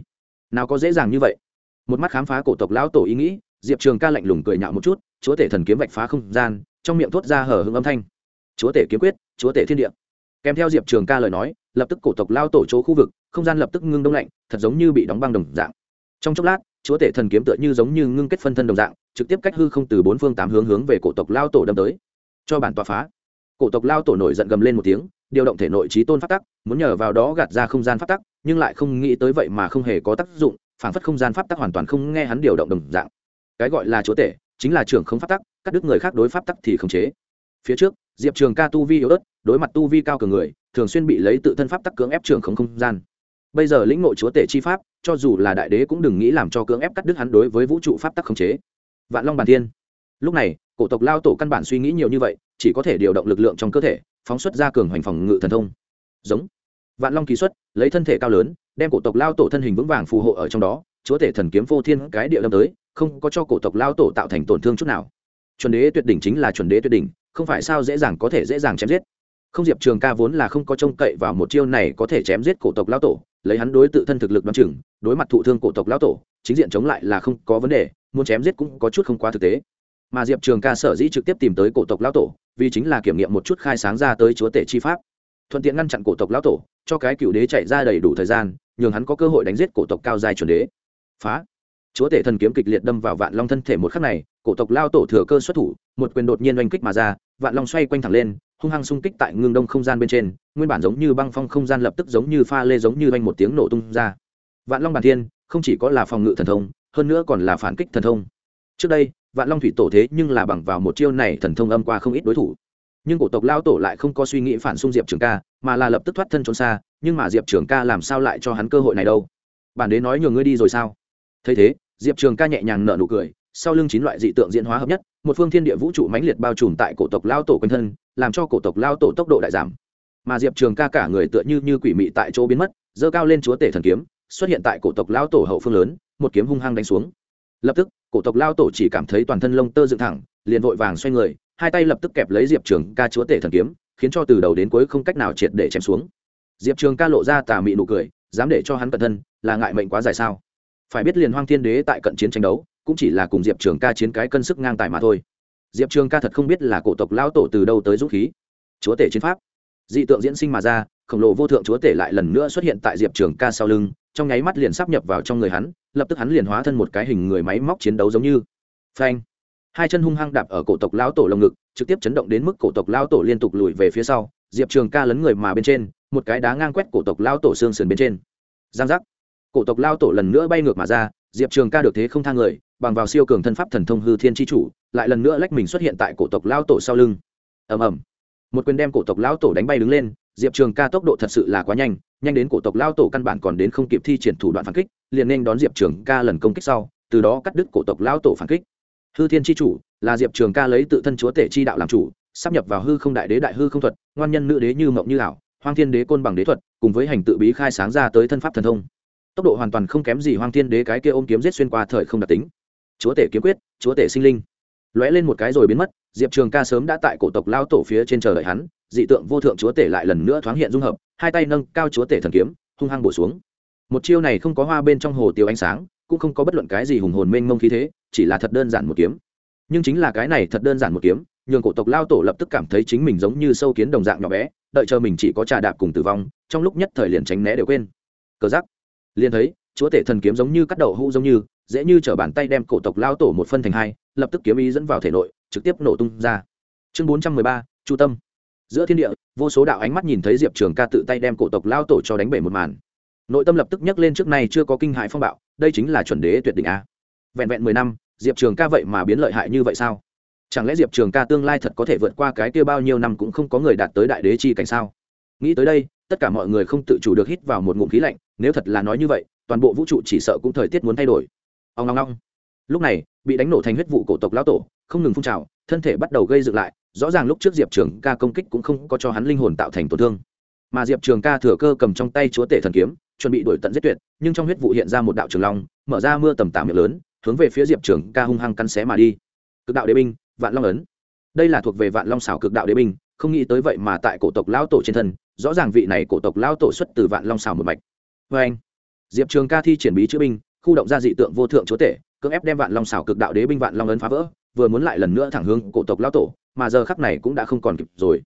Nào có dễ dàng như vậy. Một mắt khám phá cổ tộc lao tổ ý nghĩ, diệp trường ca lạnh lùng cười nhạo một chút, chúa tể thần kiếm vạch phá không gian, trong miệng thốt ra hở hưng âm thanh. Chúa tể kiếm quyết, chúa tể thiên địa. Kèm theo diệp trường ca lời nói, lập tức cổ tộc lao tổ chỗ khu vực, không gian lập tức ngưng đông lạnh, thật giống như bị đóng băng đồng dạng. Trong chốc lát chúa tể thần kiếm tựa như giống như ngưng kết phân thân đồng dạng, trực tiếp cách hư không từ bốn phương tám hướng hướng về cổ tộc lao tổ đâm tới. Cho bản tòa phá. Cổ tộc lao tổ nổi giận gầm lên một tiếng, điều động thể nội trí tôn phát tắc, muốn nhờ vào đó gạt ra không gian phát tắc, nhưng lại không nghĩ tới vậy mà không hề có tác dụng, phản phất không gian pháp tắc hoàn toàn không nghe hắn điều động đồng dạng. Cái gọi là chúa tể, chính là trưởng không pháp tắc, cắt đứt người khác đối pháp tắc thì khống chế. Phía trước, diệp trường ca tu vi yếu ớt, đối mặt tu vi cao cường người, thường xuyên bị lấy tự thân pháp tắc cưỡng ép trưởng không không gian. Bây giờ lĩnh ngộ chúa tể chi pháp cho dù là đại đế cũng đừng nghĩ làm cho cưỡng ép cắt đứt hắn đối với vũ trụ pháp tắc khống chế. Vạn long bàn thiên. Lúc này, cổ tộc lao tổ căn bản suy nghĩ nhiều như vậy, chỉ có thể điều động lực lượng trong cơ thể, phóng xuất ra cường hoành phòng ngự thần thông. Giống. Vạn long kỳ xuất, lấy thân thể cao lớn, đem cổ tộc lao tổ thân hình vững vàng phù hộ ở trong đó, chúa thể thần kiếm vô thiên cái địa lâm tới, không có cho cổ tộc lao tổ tạo thành tổn thương chút nào. Chuẩn đế tuyệt đỉnh chính là chuẩn đế tuyệt đỉnh, không phải sao dễ dàng có thể dễ dàng chém giết. Không diệp trường ca vốn là không có trông cậy vào một chiêu này có thể chém giết cổ tộc lao tổ lấy hắn đối tự thân thực lực đoán chừng, đối mặt thụ thương cổ tộc lão tổ, chính diện chống lại là không có vấn đề, muốn chém giết cũng có chút không quá thực tế. Mà diệp trường ca sở dĩ trực tiếp tìm tới cổ tộc lão tổ, vì chính là kiểm nghiệm một chút khai sáng ra tới chúa tể chi pháp. Thuận tiện ngăn chặn cổ tộc lão tổ, cho cái cựu đế chạy ra đầy đủ thời gian, nhường hắn có cơ hội đánh giết cổ tộc cao dài chuẩn đế. Phá. Chúa tể thần kiếm kịch liệt đâm vào vạn long thân thể một khắc này, cổ tộc lao tổ thừa cơ xuất thủ, một quyền đột nhiên oanh kích mà ra, vạn long xoay quanh thẳng lên hung hăng xung kích tại ngưng đông không gian bên trên, nguyên bản giống như băng phong không gian lập tức giống như pha lê giống như vanh một tiếng nổ tung ra. Vạn long bản thiên, không chỉ có là phòng ngự thần thông, hơn nữa còn là phản kích thần thông. Trước đây, vạn long thủy tổ thế nhưng là bằng vào một chiêu này thần thông âm qua không ít đối thủ. Nhưng cổ tộc lao tổ lại không có suy nghĩ phản xung diệp trường ca, mà là lập tức thoát thân trốn xa, nhưng mà diệp trường ca làm sao lại cho hắn cơ hội này đâu? Bản đế nói nhường ngươi đi rồi sao? Thấy thế, diệp trường ca nhẹ nhàng nở nụ cười, sau lưng chín loại dị tượng diễn hóa hợp nhất, một phương thiên địa vũ trụ mãnh liệt bao trùm tại cổ tộc lao tổ quanh thân làm cho cổ tộc lao tổ tốc độ đại giảm. Mà diệp trường ca cả người tựa như như quỷ mị tại chỗ biến mất dơ cao lên chúa tể thần kiếm, xuất hiện tại cổ tộc lao tổ hậu phương lớn, một kiếm hung hăng đánh xuống. Lập tức, cổ tộc lao tổ chỉ cảm thấy toàn thân lông tơ dựng thẳng, liền vội vàng xoay người, hai tay lập tức kẹp lấy diệp trường ca chúa tể thần kiếm, khiến cho từ đầu đến cuối không cách nào triệt để chém xuống. Diệp trường ca lộ ra tà mị nụ cười, dám để cho hắn cẩn thân, là ngại mệnh quá dài sao? Phải biết liền hoang thiên đế tại cận chiến tranh đấu, cũng chỉ là cùng diệp trường ca chiến cái cân sức ngang tài mà thôi diệp trường ca thật không biết là cổ tộc lao tổ từ đâu tới dũng khí. Chúa tể chiến pháp. Dị tượng diễn sinh mà ra, khổng lồ vô thượng chúa tể lại lần nữa xuất hiện tại diệp trường ca sau lưng, trong nháy mắt liền sắp nhập vào trong người hắn, lập tức hắn liền hóa thân một cái hình người máy móc chiến đấu giống như. Phanh. Hai chân hung hăng đạp ở cổ tộc lao tổ lồng ngực, trực tiếp chấn động đến mức cổ tộc lao tổ liên tục lùi về phía sau, diệp trường ca lấn người mà bên trên, một cái đá ngang quét cổ tộc lao tổ xương sườn bên trên. Giang giác. Cổ tộc lao tổ lần nữa bay ngược mà ra, diệp trường ca được thế không thang người bằng vào siêu cường thân pháp thần thông hư thiên tri chủ, lại lần nữa lách mình xuất hiện tại cổ tộc lao tổ sau lưng. Ầm ầm. Một quyền đem cổ tộc lao tổ đánh bay đứng lên, diệp trường ca tốc độ thật sự là quá nhanh nhanh đến cổ tộc lao tổ căn bản còn đến không kịp thi triển thủ đoạn phản kích, liền nên đón diệp trường ca lần công kích sau, từ đó cắt đứt cổ tộc lao tổ phản kích. Hư thiên tri chủ là diệp trường ca lấy tự thân chúa tể chi đạo làm chủ, sắp nhập vào hư không đại đế đại hư không thuật, ngoan nhân nữ đế như mộng như ảo, hoang thiên đế côn bằng đế thuật, cùng với hành tự bí khai sáng ra tới thân pháp thần thông. Tốc độ hoàn toàn không kém gì hoang thiên đế cái kia ôm kiếm giết xuyên qua thời không đặc tính chúa tể kiếm quyết, chúa tể sinh linh. Lóe lên một cái rồi biến mất, diệp trường ca sớm đã tại cổ tộc lao tổ phía trên chờ đợi hắn, dị tượng vô thượng chúa tể lại lần nữa thoáng hiện dung hợp, hai tay nâng cao chúa tể thần kiếm, hung hăng bổ xuống. Một chiêu này không có hoa bên trong hồ tiêu ánh sáng, cũng không có bất luận cái gì hùng hồn mênh mông khí thế, chỉ là thật đơn giản một kiếm. Nhưng chính là cái này thật đơn giản một kiếm, nhường cổ tộc lao tổ lập tức cảm thấy chính mình giống như sâu kiến đồng dạng nhỏ bé, đợi chờ mình chỉ có trà đạp cùng tử vong, trong lúc nhất thời liền tránh né đều quên. Cờ giắc liền thấy, chúa tể thần kiếm giống như cắt đầu hũ giống như dễ như t bàn tay đem cổ tộc lao tổ một phân thành hai, lập tức kiếm ý dẫn vào thể nội, trực tiếp nổ tung ra. Chương bốn trăm mười ba, chu tâm. Giữa thiên địa, vô số đạo ánh mắt nhìn thấy diệp trường ca tự tay đem cổ tộc lao tổ cho đánh bể một màn. Nội tâm lập tức nhắc lên trước nay chưa có kinh hại phong bạo, đây chính là chuẩn đế tuyệt đỉnh a. Vẹn vẹn mười năm, diệp trường ca vậy mà biến lợi hại như vậy sao? Chẳng lẽ diệp trường ca tương lai thật có thể vượt qua cái kia bao nhiêu năm cũng không có người đạt tới đại đế chi cảnh sao? Nghĩ tới đây, tất cả mọi người không tự chủ được hít vào một ngụm khí lạnh, nếu thật là nói như vậy, toàn bộ vũ trụ chỉ sợ cũng thời tiết muốn thay đổi ông long long lúc này, bị đánh nổ thành huyết vụ cổ tộc lão tổ, không ngừng phun trào, thân thể bắt đầu gây dựng lại, rõ ràng lúc trước diệp trường ca công kích cũng không có cho hắn linh hồn tạo thành tổn thương. Mà diệp trường ca thừa cơ cầm trong tay chúa tể thần kiếm, chuẩn bị đuổi tận giết tuyệt, nhưng trong huyết vụ hiện ra một đạo trường long, mở ra mưa tầm tả miệng lớn, hướng về phía diệp trường ca hung hăng cắn xé mà đi. Cực đạo đế binh, vạn long ấn. Đây là thuộc về vạn long xảo cực đạo đế binh, không nghĩ tới vậy mà tại cổ tộc lão tổ trên thân, rõ ràng vị này cổ tộc lão tổ xuất từ vạn long xảo một mạch. Vê anh diệp trường ca thi triển bí chữ binh khu động ra dị tượng vô thượng chúa tể, cưỡng ép đem vạn long xảo cực đạo đế binh vạn long ấn phá vỡ, vừa muốn lại lần nữa thẳng hướng cổ tộc lao tổ, mà giờ khắc này cũng đã không còn kịp rồi.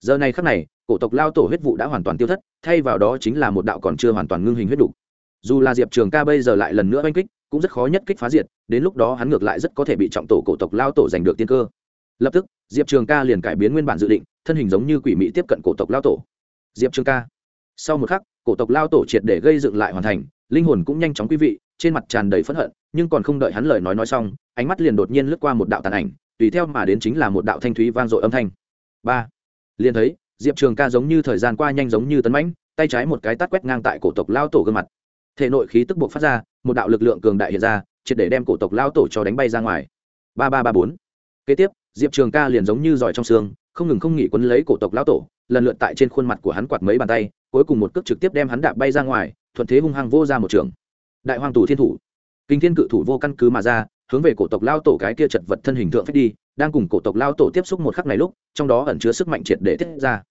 Giờ này khắc này, cổ tộc lao tổ huyết vụ đã hoàn toàn tiêu thất, thay vào đó chính là một đạo còn chưa hoàn toàn ngưng hình huyết đủ. dù là diệp trường ca bây giờ lại lần nữa oanh kích, cũng rất khó nhất kích phá diệt, đến lúc đó hắn ngược lại rất có thể bị trọng tổ cổ tộc lao tổ giành được tiên cơ. Lập tức, diệp trường ca liền cải biến nguyên bản dự định, thân hình giống như quỷ mỹ tiếp cận cổ tộc lao tổ. Diệp trường ca, sau một khắc, cổ tộc lao tổ triệt để gây dựng lại hoàn thành, linh hồn cũng nhanh chóng quý vị trên mặt tràn đầy phẫn hận, nhưng còn không đợi hắn lời nói nói xong, ánh mắt liền đột nhiên lướt qua một đạo tàn ảnh, tùy theo mà đến chính là một đạo thanh thúy vang dội âm thanh. Ba. Liền thấy, diệp trường ca giống như thời gian qua nhanh giống như tấn mãnh, tay trái một cái tát quét ngang tại cổ tộc lao tổ gương mặt. Thể nội khí tức buộc phát ra, một đạo lực lượng cường đại hiện ra, triệt để đem cổ tộc lao tổ cho đánh bay ra ngoài. Ba ba ba bốn. Kế tiếp, diệp trường ca liền giống như giỏi trong xương, không ngừng không nghỉ quấn lấy cổ tộc lao tổ, lần lượt tại trên khuôn mặt của hắn quạt mấy bàn tay, cuối cùng một cước trực tiếp đem hắn đạp bay ra ngoài, thuận thế hung hăng vô ra một trường đại hoàng tù thiên thủ. Kinh thiên cự thủ vô căn cứ mà ra, hướng về cổ tộc lao tổ cái kia chật vật thân hình tượng phép đi, đang cùng cổ tộc lao tổ tiếp xúc một khắc này lúc, trong đó ẩn chứa sức mạnh triệt để tiết ra.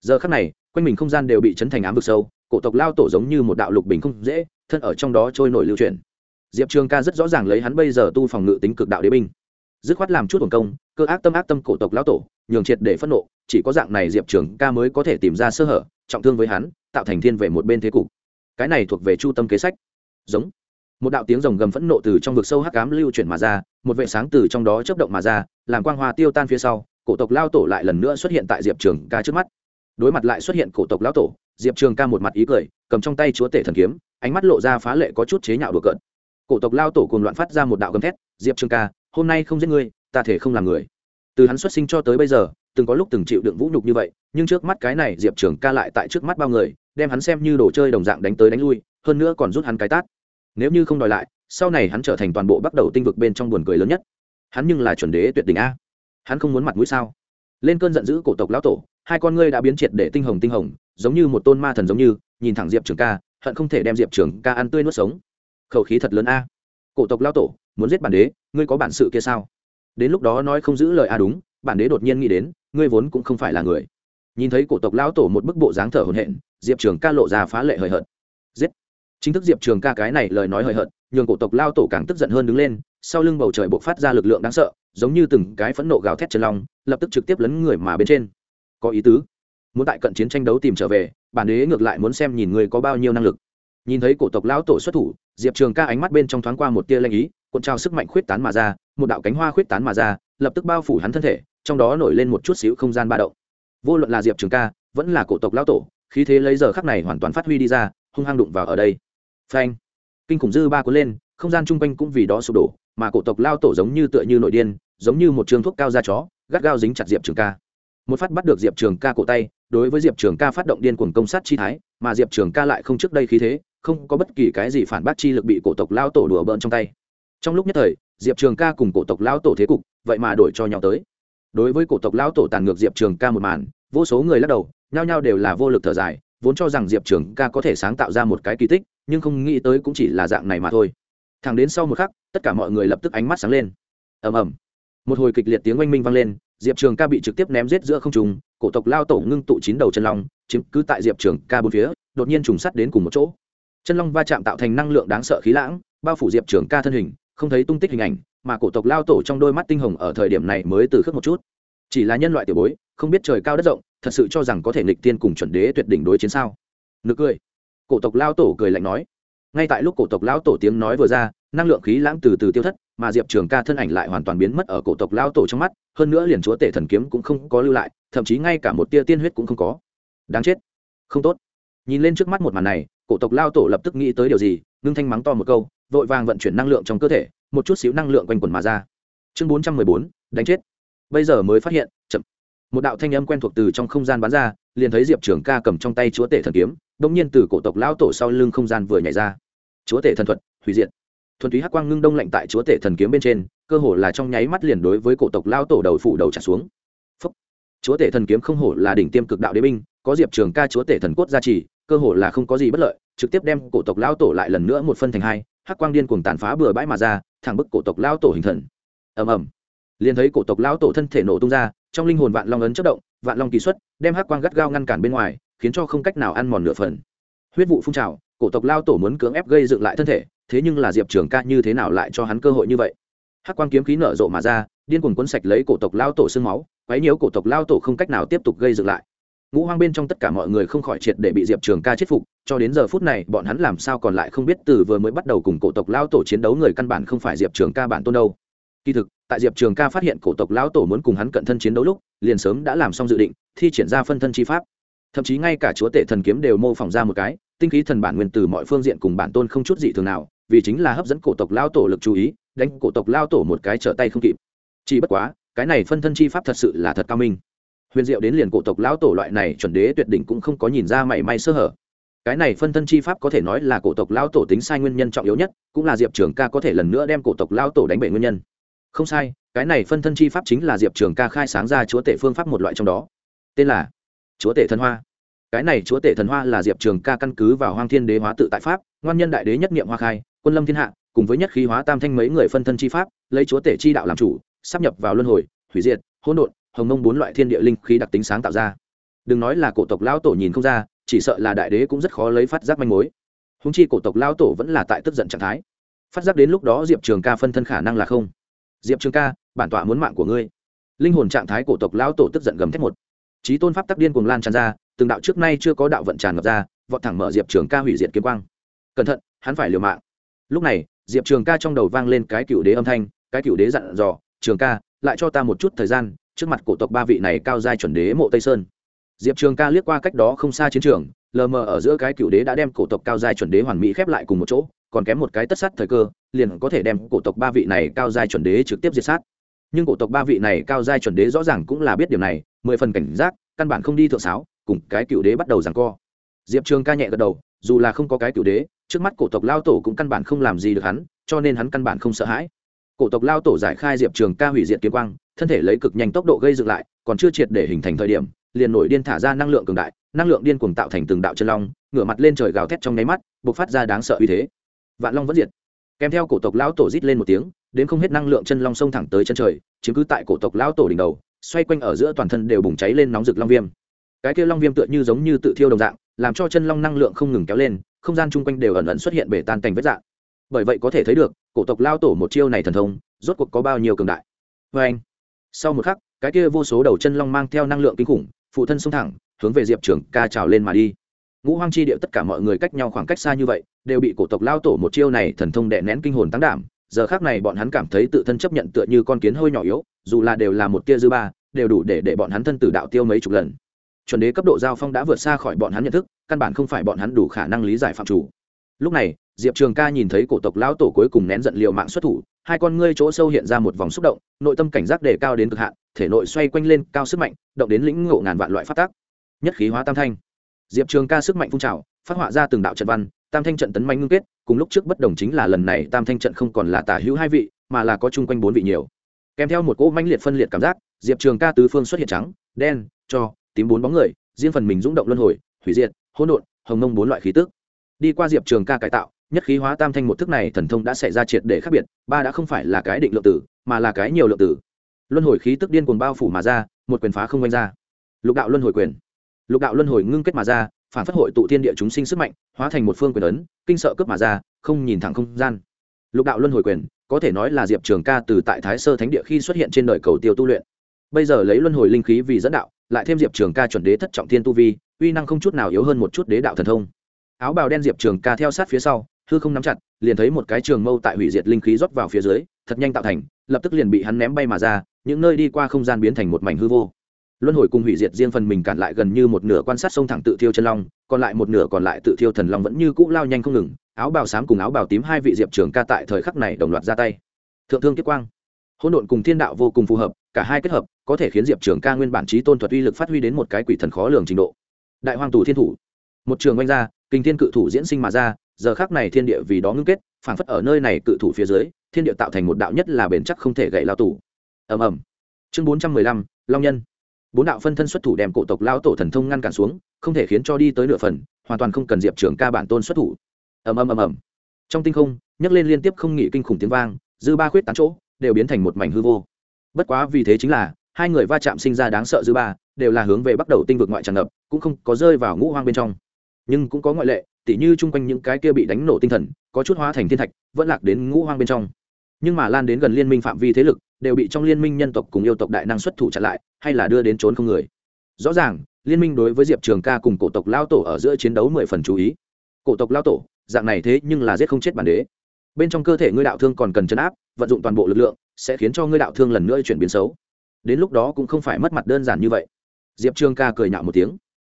Giờ khắc này, quanh mình không gian đều bị chấn thành ám vực sâu, cổ tộc lao tổ giống như một đạo lục bình không dễ, thân ở trong đó trôi nổi lưu chuyển. Diệp trường ca rất rõ ràng lấy hắn bây giờ tu phòng ngự tính cực đạo đế binh. Dứt khoát làm chút hồn công, cơ ác tâm ác tâm cổ tộc lao tổ, nhường triệt để phẫn nộ, chỉ có dạng này diệp trường ca mới có thể tìm ra sơ hở, trọng thương với hắn, tạo thành thiên về một bên thế cục. Cái này thuộc về chu tâm kế sách giống. Một đạo tiếng rồng gầm phẫn nộ từ trong vực sâu hắc cám lưu chuyển mà ra, một vệ sáng từ trong đó chấp động mà ra, làm quang hoa tiêu tan phía sau, cổ tộc lao tổ lại lần nữa xuất hiện tại diệp trường ca trước mắt. Đối mặt lại xuất hiện cổ tộc lão tổ, diệp trường ca một mặt ý cười, cầm trong tay chúa tể thần kiếm, ánh mắt lộ ra phá lệ có chút chế nhạo đùa cợt. Cổ tộc lao tổ cùng loạn phát ra một đạo gầm thét, diệp trường ca, hôm nay không giết ngươi, ta thể không làm người. Từ hắn xuất sinh cho tới bây giờ, từng có lúc từng chịu đựng vũ nhục như vậy, nhưng trước mắt cái này diệp trường ca lại tại trước mắt bao người, đem hắn xem như đồ chơi đồng dạng đánh tới đánh lui hơn nữa còn rút hắn cái tát. Nếu như không đòi lại, sau này hắn trở thành toàn bộ bắt đầu tinh vực bên trong buồn cười lớn nhất. Hắn nhưng là chuẩn đế tuyệt đỉnh a. Hắn không muốn mặt mũi sao? Lên cơn giận dữ cổ tộc lão tổ, hai con ngươi đã biến triệt để tinh hồng tinh hồng, giống như một tôn ma thần giống như, nhìn thẳng diệp trường ca, hận không thể đem diệp trường ca ăn tươi nuốt sống. Khẩu khí thật lớn a. Cổ tộc lão tổ, muốn giết bản đế, ngươi có bản sự kia sao? Đến lúc đó nói không giữ lời a đúng, bản đế đột nhiên nghĩ đến, ngươi vốn cũng không phải là người. Nhìn thấy cổ tộc lão tổ một bức bộ dáng thở hồn hện diệp trường ca lộ ra phá lệ hời hợt. Giết! Chính thức diệp trường ca cái này lời nói hời hợt, nhường cổ tộc lao tổ càng tức giận hơn đứng lên, sau lưng bầu trời bộc phát ra lực lượng đáng sợ, giống như từng cái phẫn nộ gào thét trần long, lập tức trực tiếp lấn người mà bên trên. Có ý tứ. Muốn tại cận chiến tranh đấu tìm trở về, bản đế ngược lại muốn xem nhìn người có bao nhiêu năng lực. Nhìn thấy cổ tộc lão tổ xuất thủ, diệp trường ca ánh mắt bên trong thoáng qua một tia lanh ý, cuộn trao sức mạnh khuyết tán mà ra, một đạo cánh hoa khuyết tán mà ra, lập tức bao phủ hắn thân thể, trong đó nổi lên một chút xíu không gian ba động. Vô luận là diệp trường ca, vẫn là cổ tộc lão tổ, khí thế lấy giờ khắc này hoàn toàn phát huy đi ra, hung hăng đụng vào ở đây phanh. Kinh khủng dư ba cuốn lên, không gian chung quanh cũng vì đó sụp đổ, mà cổ tộc lao tổ giống như tựa như nội điên, giống như một trường thuốc cao da chó, gắt gao dính chặt diệp trường ca. Một phát bắt được diệp trường ca cổ tay, đối với diệp trường ca phát động điên cuồng công sát chi thái, mà diệp trường ca lại không trước đây khí thế, không có bất kỳ cái gì phản bác chi lực bị cổ tộc lao tổ đùa bỡn trong tay. Trong lúc nhất thời, diệp trường ca cùng cổ tộc lao tổ thế cục, vậy mà đổi cho nhau tới. Đối với cổ tộc lao tổ tàn ngược diệp trường ca một màn, vô số người lắc đầu, nhao nhao đều là vô lực thở dài, vốn cho rằng diệp trường ca có thể sáng tạo ra một cái kỳ tích nhưng không nghĩ tới cũng chỉ là dạng này mà thôi. Thẳng đến sau một khắc, tất cả mọi người lập tức ánh mắt sáng lên. Ầm ầm. Một hồi kịch liệt tiếng oanh minh vang lên, diệp trường ca bị trực tiếp ném giết giữa không trùng cổ tộc lao tổ ngưng tụ chín đầu chân long, chiếm cứ tại diệp trường ca bốn phía, đột nhiên trùng sắt đến cùng một chỗ. Chân long va chạm tạo thành năng lượng đáng sợ khí lãng, bao phủ diệp trường ca thân hình, không thấy tung tích hình ảnh, mà cổ tộc lao tổ trong đôi mắt tinh hồng ở thời điểm này mới từ khước một chút. Chỉ là nhân loại tiểu bối, không biết trời cao đất rộng, thật sự cho rằng có thể nghịch tiên cùng chuẩn đế tuyệt đỉnh đối chiến sao? Nực cười cổ tộc lao tổ cười lạnh nói. Ngay tại lúc cổ tộc lão tổ tiếng nói vừa ra, năng lượng khí lãng từ từ tiêu thất, mà diệp trường ca thân ảnh lại hoàn toàn biến mất ở cổ tộc lao tổ trong mắt, hơn nữa liền chúa tể thần kiếm cũng không có lưu lại, thậm chí ngay cả một tia tiên huyết cũng không có. Đáng chết. Không tốt. Nhìn lên trước mắt một màn này, cổ tộc lao tổ lập tức nghĩ tới điều gì, ngưng thanh mắng to một câu, vội vàng vận chuyển năng lượng trong cơ thể, một chút xíu năng lượng quanh quần mà ra. Chương bốn trăm mười bốn, đánh chết. Bây giờ mới phát hiện, chậm. Một đạo thanh âm quen thuộc từ trong không gian bắn ra, liền thấy diệp trường ca cầm trong tay chúa tể thần kiếm đông nhiên từ cổ tộc lão tổ sau lưng không gian vừa nhảy ra. Chúa tể thần thuật, hủy diệt. Thuần túy hắc quang ngưng đông lạnh tại chúa tể thần kiếm bên trên, cơ hồ là trong nháy mắt liền đối với cổ tộc lao tổ đầu phủ đầu trả xuống. Phúc. chúa tể thần kiếm không hổ là đỉnh tiêm cực đạo đế binh, có diệp trường ca chúa tể thần cốt gia trì, cơ hồ là không có gì bất lợi, trực tiếp đem cổ tộc lão tổ lại lần nữa một phân thành hai, hắc quang điên cuồng tàn phá bừa bãi mà ra, thẳng bức cổ tộc lão tổ hình thần. Ầm ầm. Liền thấy cổ tộc lão tổ thân thể nổ tung ra, trong linh hồn vạn long ấn chất động, vạn long kỳ xuất, đem hắc quang gắt gao ngăn cản bên ngoài khiến cho không cách nào ăn mòn nửa phần. Huyết vụ phun trào, cổ tộc lao tổ muốn cưỡng ép gây dựng lại thân thể, thế nhưng là diệp trường ca như thế nào lại cho hắn cơ hội như vậy? Hắc quang kiếm khí nở rộ mà ra, điên cuồng cuốn sạch lấy cổ tộc lao tổ xương máu, quấy nhiễu cổ tộc lao tổ không cách nào tiếp tục gây dựng lại. Ngũ hoang bên trong tất cả mọi người không khỏi triệt để bị diệp trường ca chết phục, cho đến giờ phút này, bọn hắn làm sao còn lại không biết từ vừa mới bắt đầu cùng cổ tộc lao tổ chiến đấu người căn bản không phải diệp trường ca bản tôn đâu. Kỳ thực, tại diệp trường ca phát hiện cổ tộc lao tổ muốn cùng hắn cận thân chiến đấu lúc, liền sớm đã làm xong dự định, thi triển ra phân thân chi pháp thậm chí ngay cả chúa tể thần kiếm đều mô phỏng ra một cái, tinh khí thần bản nguyên từ mọi phương diện cùng bản tôn không chút gì thường nào, vì chính là hấp dẫn cổ tộc lao tổ lực chú ý, đánh cổ tộc lao tổ một cái trở tay không kịp. Chỉ bất quá, cái này phân thân chi pháp thật sự là thật cao minh. Huyền diệu đến liền cổ tộc lao tổ loại này chuẩn đế tuyệt đỉnh cũng không có nhìn ra mảy may sơ hở. Cái này phân thân chi pháp có thể nói là cổ tộc lao tổ tính sai nguyên nhân trọng yếu nhất, cũng là diệp trường ca có thể lần nữa đem cổ tộc lao tổ đánh bể nguyên nhân. Không sai, cái này phân thân chi pháp chính là diệp trường ca khai sáng ra chúa tể phương pháp một loại trong đó. Tên là chúa tể thần hoa. Cái này chúa tể thần hoa là diệp trường ca căn cứ vào hoang thiên đế hóa tự tại pháp, ngoan nhân đại đế nhất nghiệm hoa khai, quân lâm thiên hạ, cùng với nhất khí hóa tam thanh mấy người phân thân chi pháp, lấy chúa tể chi đạo làm chủ, sắp nhập vào luân hồi, hủy diệt, hỗn độn, hồng mông bốn loại thiên địa linh khí đặc tính sáng tạo ra. Đừng nói là cổ tộc lão tổ nhìn không ra, chỉ sợ là đại đế cũng rất khó lấy phát giác manh mối. Húng chi cổ tộc lão tổ vẫn là tại tức giận trạng thái. Phát giác đến lúc đó diệp trường ca phân thân khả năng là không. Diệp trường ca, bản tọa muốn mạng của ngươi. Linh hồn trạng thái cổ tộc lão tổ tức giận gầm thét một trí tôn pháp tắc điên cuồng lan tràn ra, từng đạo trước nay chưa có đạo vận tràn ngập ra, vọt thẳng mở diệp trường ca hủy diệt kiếm quang. Cẩn thận, hắn phải liều mạng. Lúc này, diệp trường ca trong đầu vang lên cái cựu đế âm thanh, cái cựu đế dặn dò, trường ca, lại cho ta một chút thời gian, trước mặt cổ tộc ba vị này cao giai chuẩn đế mộ tây sơn. Diệp trường ca liếc qua cách đó không xa chiến trường, lờ mờ ở giữa cái cựu đế đã đem cổ tộc cao giai chuẩn đế hoàn mỹ khép lại cùng một chỗ, còn kém một cái tất sát thời cơ, liền có thể đem cổ tộc ba vị này cao giai chuẩn đế trực tiếp diệt sát nhưng cổ tộc ba vị này cao giai chuẩn đế rõ ràng cũng là biết điều này, mười phần cảnh giác, căn bản không đi thượng sáo, cùng cái cựu đế bắt đầu rằng co. Diệp trường ca nhẹ gật đầu, dù là không có cái cựu đế, trước mắt cổ tộc lao tổ cũng căn bản không làm gì được hắn, cho nên hắn căn bản không sợ hãi. Cổ tộc lao tổ giải khai diệp trường ca hủy diệt kiếm quang, thân thể lấy cực nhanh tốc độ gây dựng lại, còn chưa triệt để hình thành thời điểm, liền nổi điên thả ra năng lượng cường đại, năng lượng điên cuồng tạo thành từng đạo chân long, ngửa mặt lên trời gào thét trong nháy mắt, bộc phát ra đáng sợ uy thế. Vạn long vẫn diệt kèm theo cổ tộc lão tổ rít lên một tiếng, đến không hết năng lượng chân long xông thẳng tới chân trời, chiếm cứ tại cổ tộc lão tổ đỉnh đầu, xoay quanh ở giữa toàn thân đều bùng cháy lên nóng rực long viêm. Cái kia long viêm tựa như giống như tự thiêu đồng dạng, làm cho chân long năng lượng không ngừng kéo lên, không gian chung quanh đều ẩn ẩn xuất hiện bể tan cành vết dạng. Bởi vậy có thể thấy được, cổ tộc lao tổ một chiêu này thần thông, rốt cuộc có bao nhiêu cường đại. Vê anh, sau một khắc, cái kia vô số đầu chân long mang theo năng lượng kinh khủng, phụ thân xông thẳng, hướng về diệp trường ca trào lên mà đi ngũ hoang chi điệu tất cả mọi người cách nhau khoảng cách xa như vậy, đều bị cổ tộc lao tổ một chiêu này thần thông đệ nén kinh hồn tăng đảm. Giờ khác này bọn hắn cảm thấy tự thân chấp nhận tựa như con kiến hơi nhỏ yếu, dù là đều là một tia dư ba, đều đủ để để bọn hắn thân tử đạo tiêu mấy chục lần. Chuẩn đế cấp độ giao phong đã vượt xa khỏi bọn hắn nhận thức, căn bản không phải bọn hắn đủ khả năng lý giải phạm chủ. Lúc này, diệp trường ca nhìn thấy cổ tộc lão tổ cuối cùng nén giận liệu mạng xuất thủ, hai con ngươi chỗ sâu hiện ra một vòng xúc động, nội tâm cảnh giác đề cao đến cực hạn, thể nội xoay quanh lên cao sức mạnh, động đến lĩnh ngộ ngàn vạn loại phát tác nhất khí hóa tam thanh diệp trường ca sức mạnh phun trào, phát họa ra từng đạo trận văn, tam thanh trận tấn manh ngưng kết, cùng lúc trước bất đồng chính là lần này tam thanh trận không còn là tả hữu hai vị, mà là có chung quanh bốn vị nhiều. Kèm theo một cỗ manh liệt phân liệt cảm giác, diệp trường ca tứ phương xuất hiện trắng, đen, cho, tím bốn bóng người, riêng phần mình rung động luân hồi, hủy diệt, hỗn độn, hồng nông bốn loại khí tức. Đi qua diệp trường ca cải tạo, nhất khí hóa tam thanh một thức này thần thông đã xảy ra triệt để khác biệt, ba đã không phải là cái định lượng tử, mà là cái nhiều lượng tử. Luân hồi khí tức điên cuồng bao phủ mà ra, một quyền phá không manh ra. Lục đạo luân hồi quyền lục đạo luân hồi ngưng kết mà ra, phản phất hội tụ thiên địa chúng sinh sức mạnh, hóa thành một phương quyền ấn, kinh sợ cướp mà ra, không nhìn thẳng không gian. Lục đạo luân hồi quyền, có thể nói là diệp trường ca từ tại thái sơ thánh địa khi xuất hiện trên đời cầu tiêu tu luyện. Bây giờ lấy luân hồi linh khí vì dẫn đạo, lại thêm diệp trường ca chuẩn đế thất trọng thiên tu vi, uy năng không chút nào yếu hơn một chút đế đạo thần thông. Áo bào đen diệp trường ca theo sát phía sau, hư không nắm chặt, liền thấy một cái trường mâu tại hủy diệt linh khí rót vào phía dưới, thật nhanh tạo thành, lập tức liền bị hắn ném bay mà ra, những nơi đi qua không gian biến thành một mảnh hư vô luân hồi cùng hủy diệt riêng phần mình cản lại gần như một nửa quan sát sông thẳng tự thiêu chân long, còn lại một nửa còn lại tự thiêu thần long vẫn như cũ lao nhanh không ngừng, áo bào xám cùng áo bào tím hai vị diệp trường ca tại thời khắc này đồng loạt ra tay. Thượng thương kiếp quang, hỗn độn cùng thiên đạo vô cùng phù hợp, cả hai kết hợp, có thể khiến diệp trường ca nguyên bản trí tôn thuật uy lực phát huy đến một cái quỷ thần khó lường trình độ. Đại hoàng tù thiên thủ, một trường oanh ra, kinh thiên cự thủ diễn sinh mà ra, giờ khác này thiên địa vì đó ngưng kết, phản phất ở nơi này cự thủ phía dưới, thiên địa tạo thành một đạo nhất là bền chắc không thể gậy lao tù. Ầm ầm. Chương bốn trăm mười lăm, long nhân bốn đạo phân thân xuất thủ đem cổ tộc lao tổ thần thông ngăn cản xuống, không thể khiến cho đi tới nửa phần, hoàn toàn không cần diệp trường ca bản tôn xuất thủ. Ầm ầm ầm ầm. Trong tinh không, nhấc lên liên tiếp không nghỉ kinh khủng tiếng vang, dư ba khuyết tán chỗ, đều biến thành một mảnh hư vô. Bất quá vì thế chính là, hai người va chạm sinh ra đáng sợ dư ba, đều là hướng về bắt đầu tinh vực ngoại tràn ngập, cũng không có rơi vào ngũ hoang bên trong. Nhưng cũng có ngoại lệ, tỉ như chung quanh những cái kia bị đánh nổ tinh thần, có chút hóa thành thiên thạch, vẫn lạc đến ngũ hoang bên trong. Nhưng mà lan đến gần liên minh phạm vi thế lực đều bị trong liên minh nhân tộc cùng yêu tộc đại năng xuất thủ chặn lại, hay là đưa đến trốn không người. Rõ ràng, liên minh đối với diệp trường ca cùng cổ tộc lao tổ ở giữa chiến đấu mười phần chú ý. Cổ tộc lao tổ, dạng này thế nhưng là giết không chết bản đế. Bên trong cơ thể ngươi đạo thương còn cần chấn áp, vận dụng toàn bộ lực lượng, sẽ khiến cho ngươi đạo thương lần nữa chuyển biến xấu. Đến lúc đó cũng không phải mất mặt đơn giản như vậy. Diệp trường ca cười nhạo một tiếng.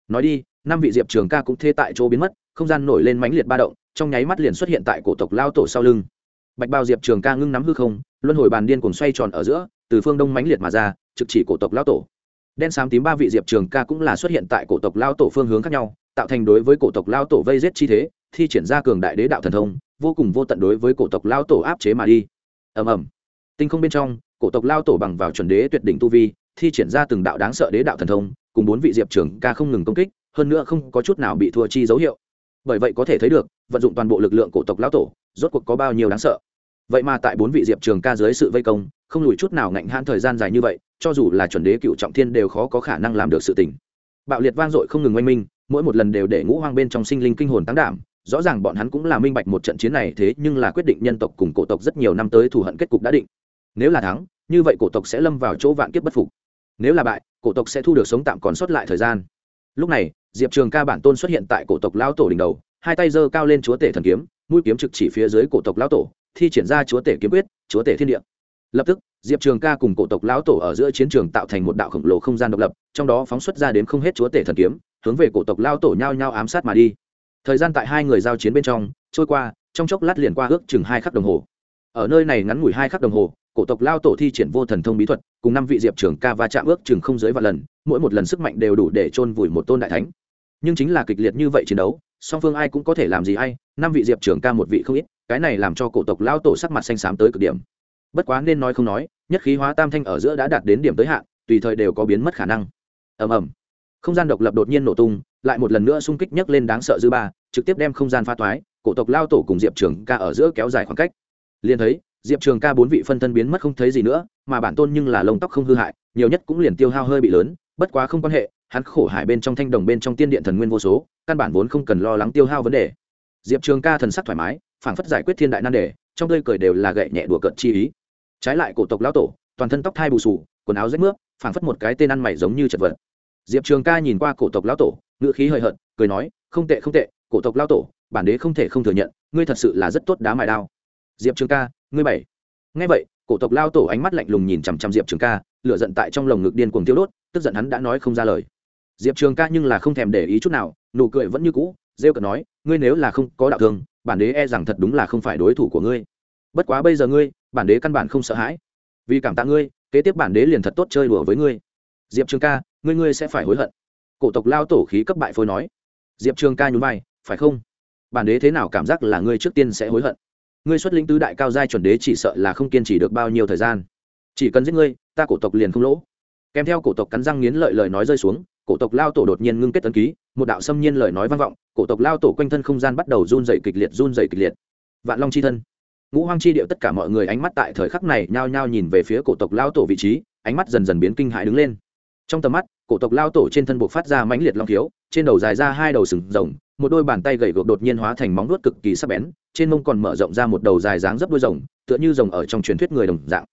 Nói đi, năm vị diệp trường ca cũng thê tại chỗ biến mất, không gian nổi lên mãnh liệt ba động, trong nháy mắt liền xuất hiện tại cổ tộc lao tổ sau lưng bạch bao diệp trường ca ngưng nắm hư không, luân hồi bàn điên cùng xoay tròn ở giữa, từ phương đông mãnh liệt mà ra, trực chỉ cổ tộc lao tổ. Đen xám tím ba vị diệp trường ca cũng là xuất hiện tại cổ tộc lao tổ phương hướng khác nhau, tạo thành đối với cổ tộc lao tổ vây giết chi thế, thi triển ra cường đại đế đạo thần thông, vô cùng vô tận đối với cổ tộc lao tổ áp chế mà đi. Ầm ầm. Tinh không bên trong, cổ tộc lao tổ bằng vào chuẩn đế tuyệt đỉnh tu vi, thi triển ra từng đạo đáng sợ đế đạo thần thông, cùng bốn vị diệp trường ca không ngừng công kích, hơn nữa không có chút nào bị thua chi dấu hiệu. Bởi vậy có thể thấy được, vận dụng toàn bộ lực lượng cổ tộc lao tổ rốt cuộc có bao nhiêu đáng sợ? Vậy mà tại bốn vị diệp trường ca dưới sự vây công, không lùi chút nào ngạnh hãn thời gian dài như vậy, cho dù là chuẩn đế cựu trọng thiên đều khó có khả năng làm được sự tình. Bạo liệt vang dội không ngừng oanh minh, mỗi một lần đều để ngũ hoang bên trong sinh linh kinh hồn tăng đảm, rõ ràng bọn hắn cũng là minh bạch một trận chiến này thế nhưng là quyết định nhân tộc cùng cổ tộc rất nhiều năm tới thù hận kết cục đã định. Nếu là thắng, như vậy cổ tộc sẽ lâm vào chỗ vạn kiếp bất phục. Nếu là bại, cổ tộc sẽ thu được sống tạm còn sót lại thời gian. Lúc này, diệp trường ca bản tôn xuất hiện tại cổ tộc lao tổ đỉnh đầu, hai tay giơ cao lên chúa tể thần kiếm mũi kiếm trực chỉ phía dưới cổ tộc Lão tổ, thi triển ra chúa tể kiếm quyết, chúa tể thiên địa. Lập tức, diệp trường ca cùng cổ tộc lão tổ ở giữa chiến trường tạo thành một đạo khổng lồ không gian độc lập, trong đó phóng xuất ra đến không hết chúa tể thần kiếm, hướng về cổ tộc Lão tổ nhao nhao ám sát mà đi. Thời gian tại hai người giao chiến bên trong, trôi qua, trong chốc lát liền qua ước chừng hai khắc đồng hồ. Ở nơi này ngắn ngủi hai khắc đồng hồ, cổ tộc lao tổ thi triển vô thần thông bí thuật, cùng năm vị diệp trường ca va chạm ước chừng không dưới vài lần, mỗi một lần sức mạnh đều đủ để chôn vùi một tôn đại thánh. Nhưng chính là kịch liệt như vậy chiến đấu song phương ai cũng có thể làm gì hay năm vị diệp trưởng ca một vị không ít, cái này làm cho cổ tộc lao tổ sắc mặt xanh xám tới cực điểm. Bất quá nên nói không nói, nhất khí hóa tam thanh ở giữa đã đạt đến điểm tới hạn, tùy thời đều có biến mất khả năng. Ầm ầm. Không gian độc lập đột nhiên nổ tung, lại một lần nữa xung kích nhấc lên đáng sợ dư ba, trực tiếp đem không gian pha toái, cổ tộc lao tổ cùng diệp trường ca ở giữa kéo dài khoảng cách. Liền thấy, diệp trường ca bốn vị phân thân biến mất không thấy gì nữa, mà bản tôn nhưng là lông tóc không hư hại, nhiều nhất cũng liền tiêu hao hơi bị lớn, bất quá không quan hệ hắn khổ hải bên trong thanh đồng bên trong tiên điện thần nguyên vô số, căn bản vốn không cần lo lắng tiêu hao vấn đề. Diệp trường ca thần sắc thoải mái, phảng phất giải quyết thiên đại nan đề, trong tơi cười đều là gậy nhẹ đùa cợt chi ý. Trái lại cổ tộc lão tổ, toàn thân tóc thai bù sù quần áo rách nước phảng phất một cái tên ăn mày giống như chật vật. Diệp trường ca nhìn qua cổ tộc lão tổ, ngữ khí hơi hợt, cười nói, không tệ không tệ, cổ tộc lão tổ, bản đế không thể không thừa nhận, ngươi thật sự là rất tốt đá mài đao. Diệp trường ca, ngươi bảy. Ngay vậy, cổ tộc lao tổ ánh mắt lạnh lùng nhìn chằm chằm diệp trường ca, lửa giận tại trong lồng ngực điên cuồng tiêu đốt, tức giận hắn đã nói không ra lời diệp trường ca nhưng là không thèm để ý chút nào, nụ cười vẫn như cũ, rêu cợt nói, ngươi nếu là không có đạo thương, bản đế e rằng thật đúng là không phải đối thủ của ngươi. Bất quá bây giờ ngươi, bản đế căn bản không sợ hãi. Vì cảm tạ ngươi, kế tiếp bản đế liền thật tốt chơi đùa với ngươi. Diệp trường ca, ngươi ngươi sẽ phải hối hận. Cổ tộc lao tổ khí cấp bại phôi nói. Diệp trường ca nhún vai, phải không? Bản đế thế nào cảm giác là ngươi trước tiên sẽ hối hận? Ngươi xuất lĩnh tứ đại cao giai chuẩn đế chỉ sợ là không kiên trì được bao nhiêu thời gian. Chỉ cần giết ngươi, ta cổ tộc liền không lỗ. Kèm theo cổ tộc cắn răng nghiến lợi lời nói rơi xuống cổ tộc lao tổ đột nhiên ngưng kết tấn ký, một đạo xâm nhiên lời nói vang vọng, cổ tộc lao tổ quanh thân không gian bắt đầu run dày kịch liệt, run dày kịch liệt. Vạn long c h i thân. Ngũ hoang chi điệu tất cả mọi người ánh mắt tại thời khắc này nhao nhao nhìn về phía cổ tộc lao tổ vị trí, ánh mắt dần dần biến kinh hại đứng lên. Trong tầm mắt, cổ tộc lao tổ trên thân buộc phát ra mãnh liệt long thiếu trên đầu dài ra hai đầu sừng rồng, một đôi bàn tay gầy gộc đột nhiên hóa thành móng vuốt cực kỳ sắc bén, trên mông còn mở rộng ra một đầu dài dáng dấp đuôi rồng, tựa như rồng ở trong truyền thuyết người đồng dạng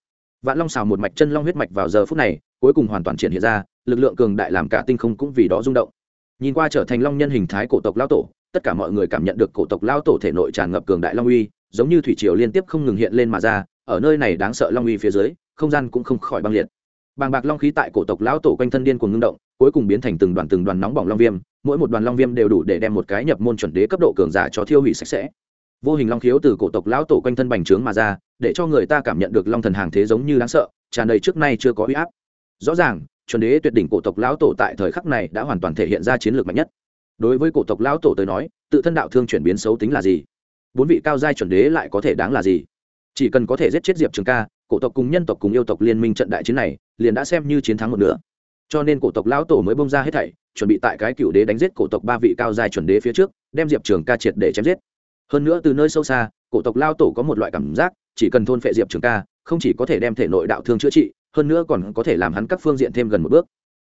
vạn long xào một mạch chân long huyết mạch vào giờ phút này, cuối cùng hoàn toàn triển hiện ra, lực lượng cường đại làm cả tinh không cũng vì đó rung động. Nhìn qua trở thành long nhân hình thái cổ tộc lao tổ, tất cả mọi người cảm nhận được cổ tộc lao tổ thể nội tràn ngập cường đại long uy, giống như thủy triều liên tiếp không ngừng hiện lên mà ra, ở nơi này đáng sợ long uy phía dưới, không gian cũng không khỏi băng liệt. Bàng bạc long khí tại cổ tộc lão tổ quanh thân điên cuồng ngưng động, cuối cùng biến thành từng đoàn từng đoàn nóng bỏng long viêm, mỗi một đoàn long viêm đều đủ để đem một cái nhập môn chuẩn đế cấp độ cường giả cho thiêu hủy sạch sẽ vô hình long khiếu từ cổ tộc lão tổ quanh thân bành trướng mà ra, để cho người ta cảm nhận được long thần hàng thế giống như đáng sợ, tràn đầy trước nay chưa có uy áp. Rõ ràng, chuẩn đế tuyệt đỉnh cổ tộc lão tổ tại thời khắc này đã hoàn toàn thể hiện ra chiến lược mạnh nhất. Đối với cổ tộc lão tổ tới nói, tự thân đạo thương chuyển biến xấu tính là gì? Bốn vị cao giai chuẩn đế lại có thể đáng là gì? Chỉ cần có thể giết chết diệp trường ca, cổ tộc cùng nhân tộc cùng yêu tộc liên minh trận đại chiến này liền đã xem như chiến thắng một nửa. Cho nên cổ tộc lão tổ mới bông ra hết thảy, chuẩn bị tại cái cựu đế đánh giết cổ tộc ba vị cao giai chuẩn đế phía trước, đem diệp trường ca triệt để chém giết hơn nữa từ nơi sâu xa, cổ tộc lao tổ có một loại cảm giác, chỉ cần thôn phệ diệp trường ca, không chỉ có thể đem thể nội đạo thương chữa trị, hơn nữa còn có thể làm hắn các phương diện thêm gần một bước.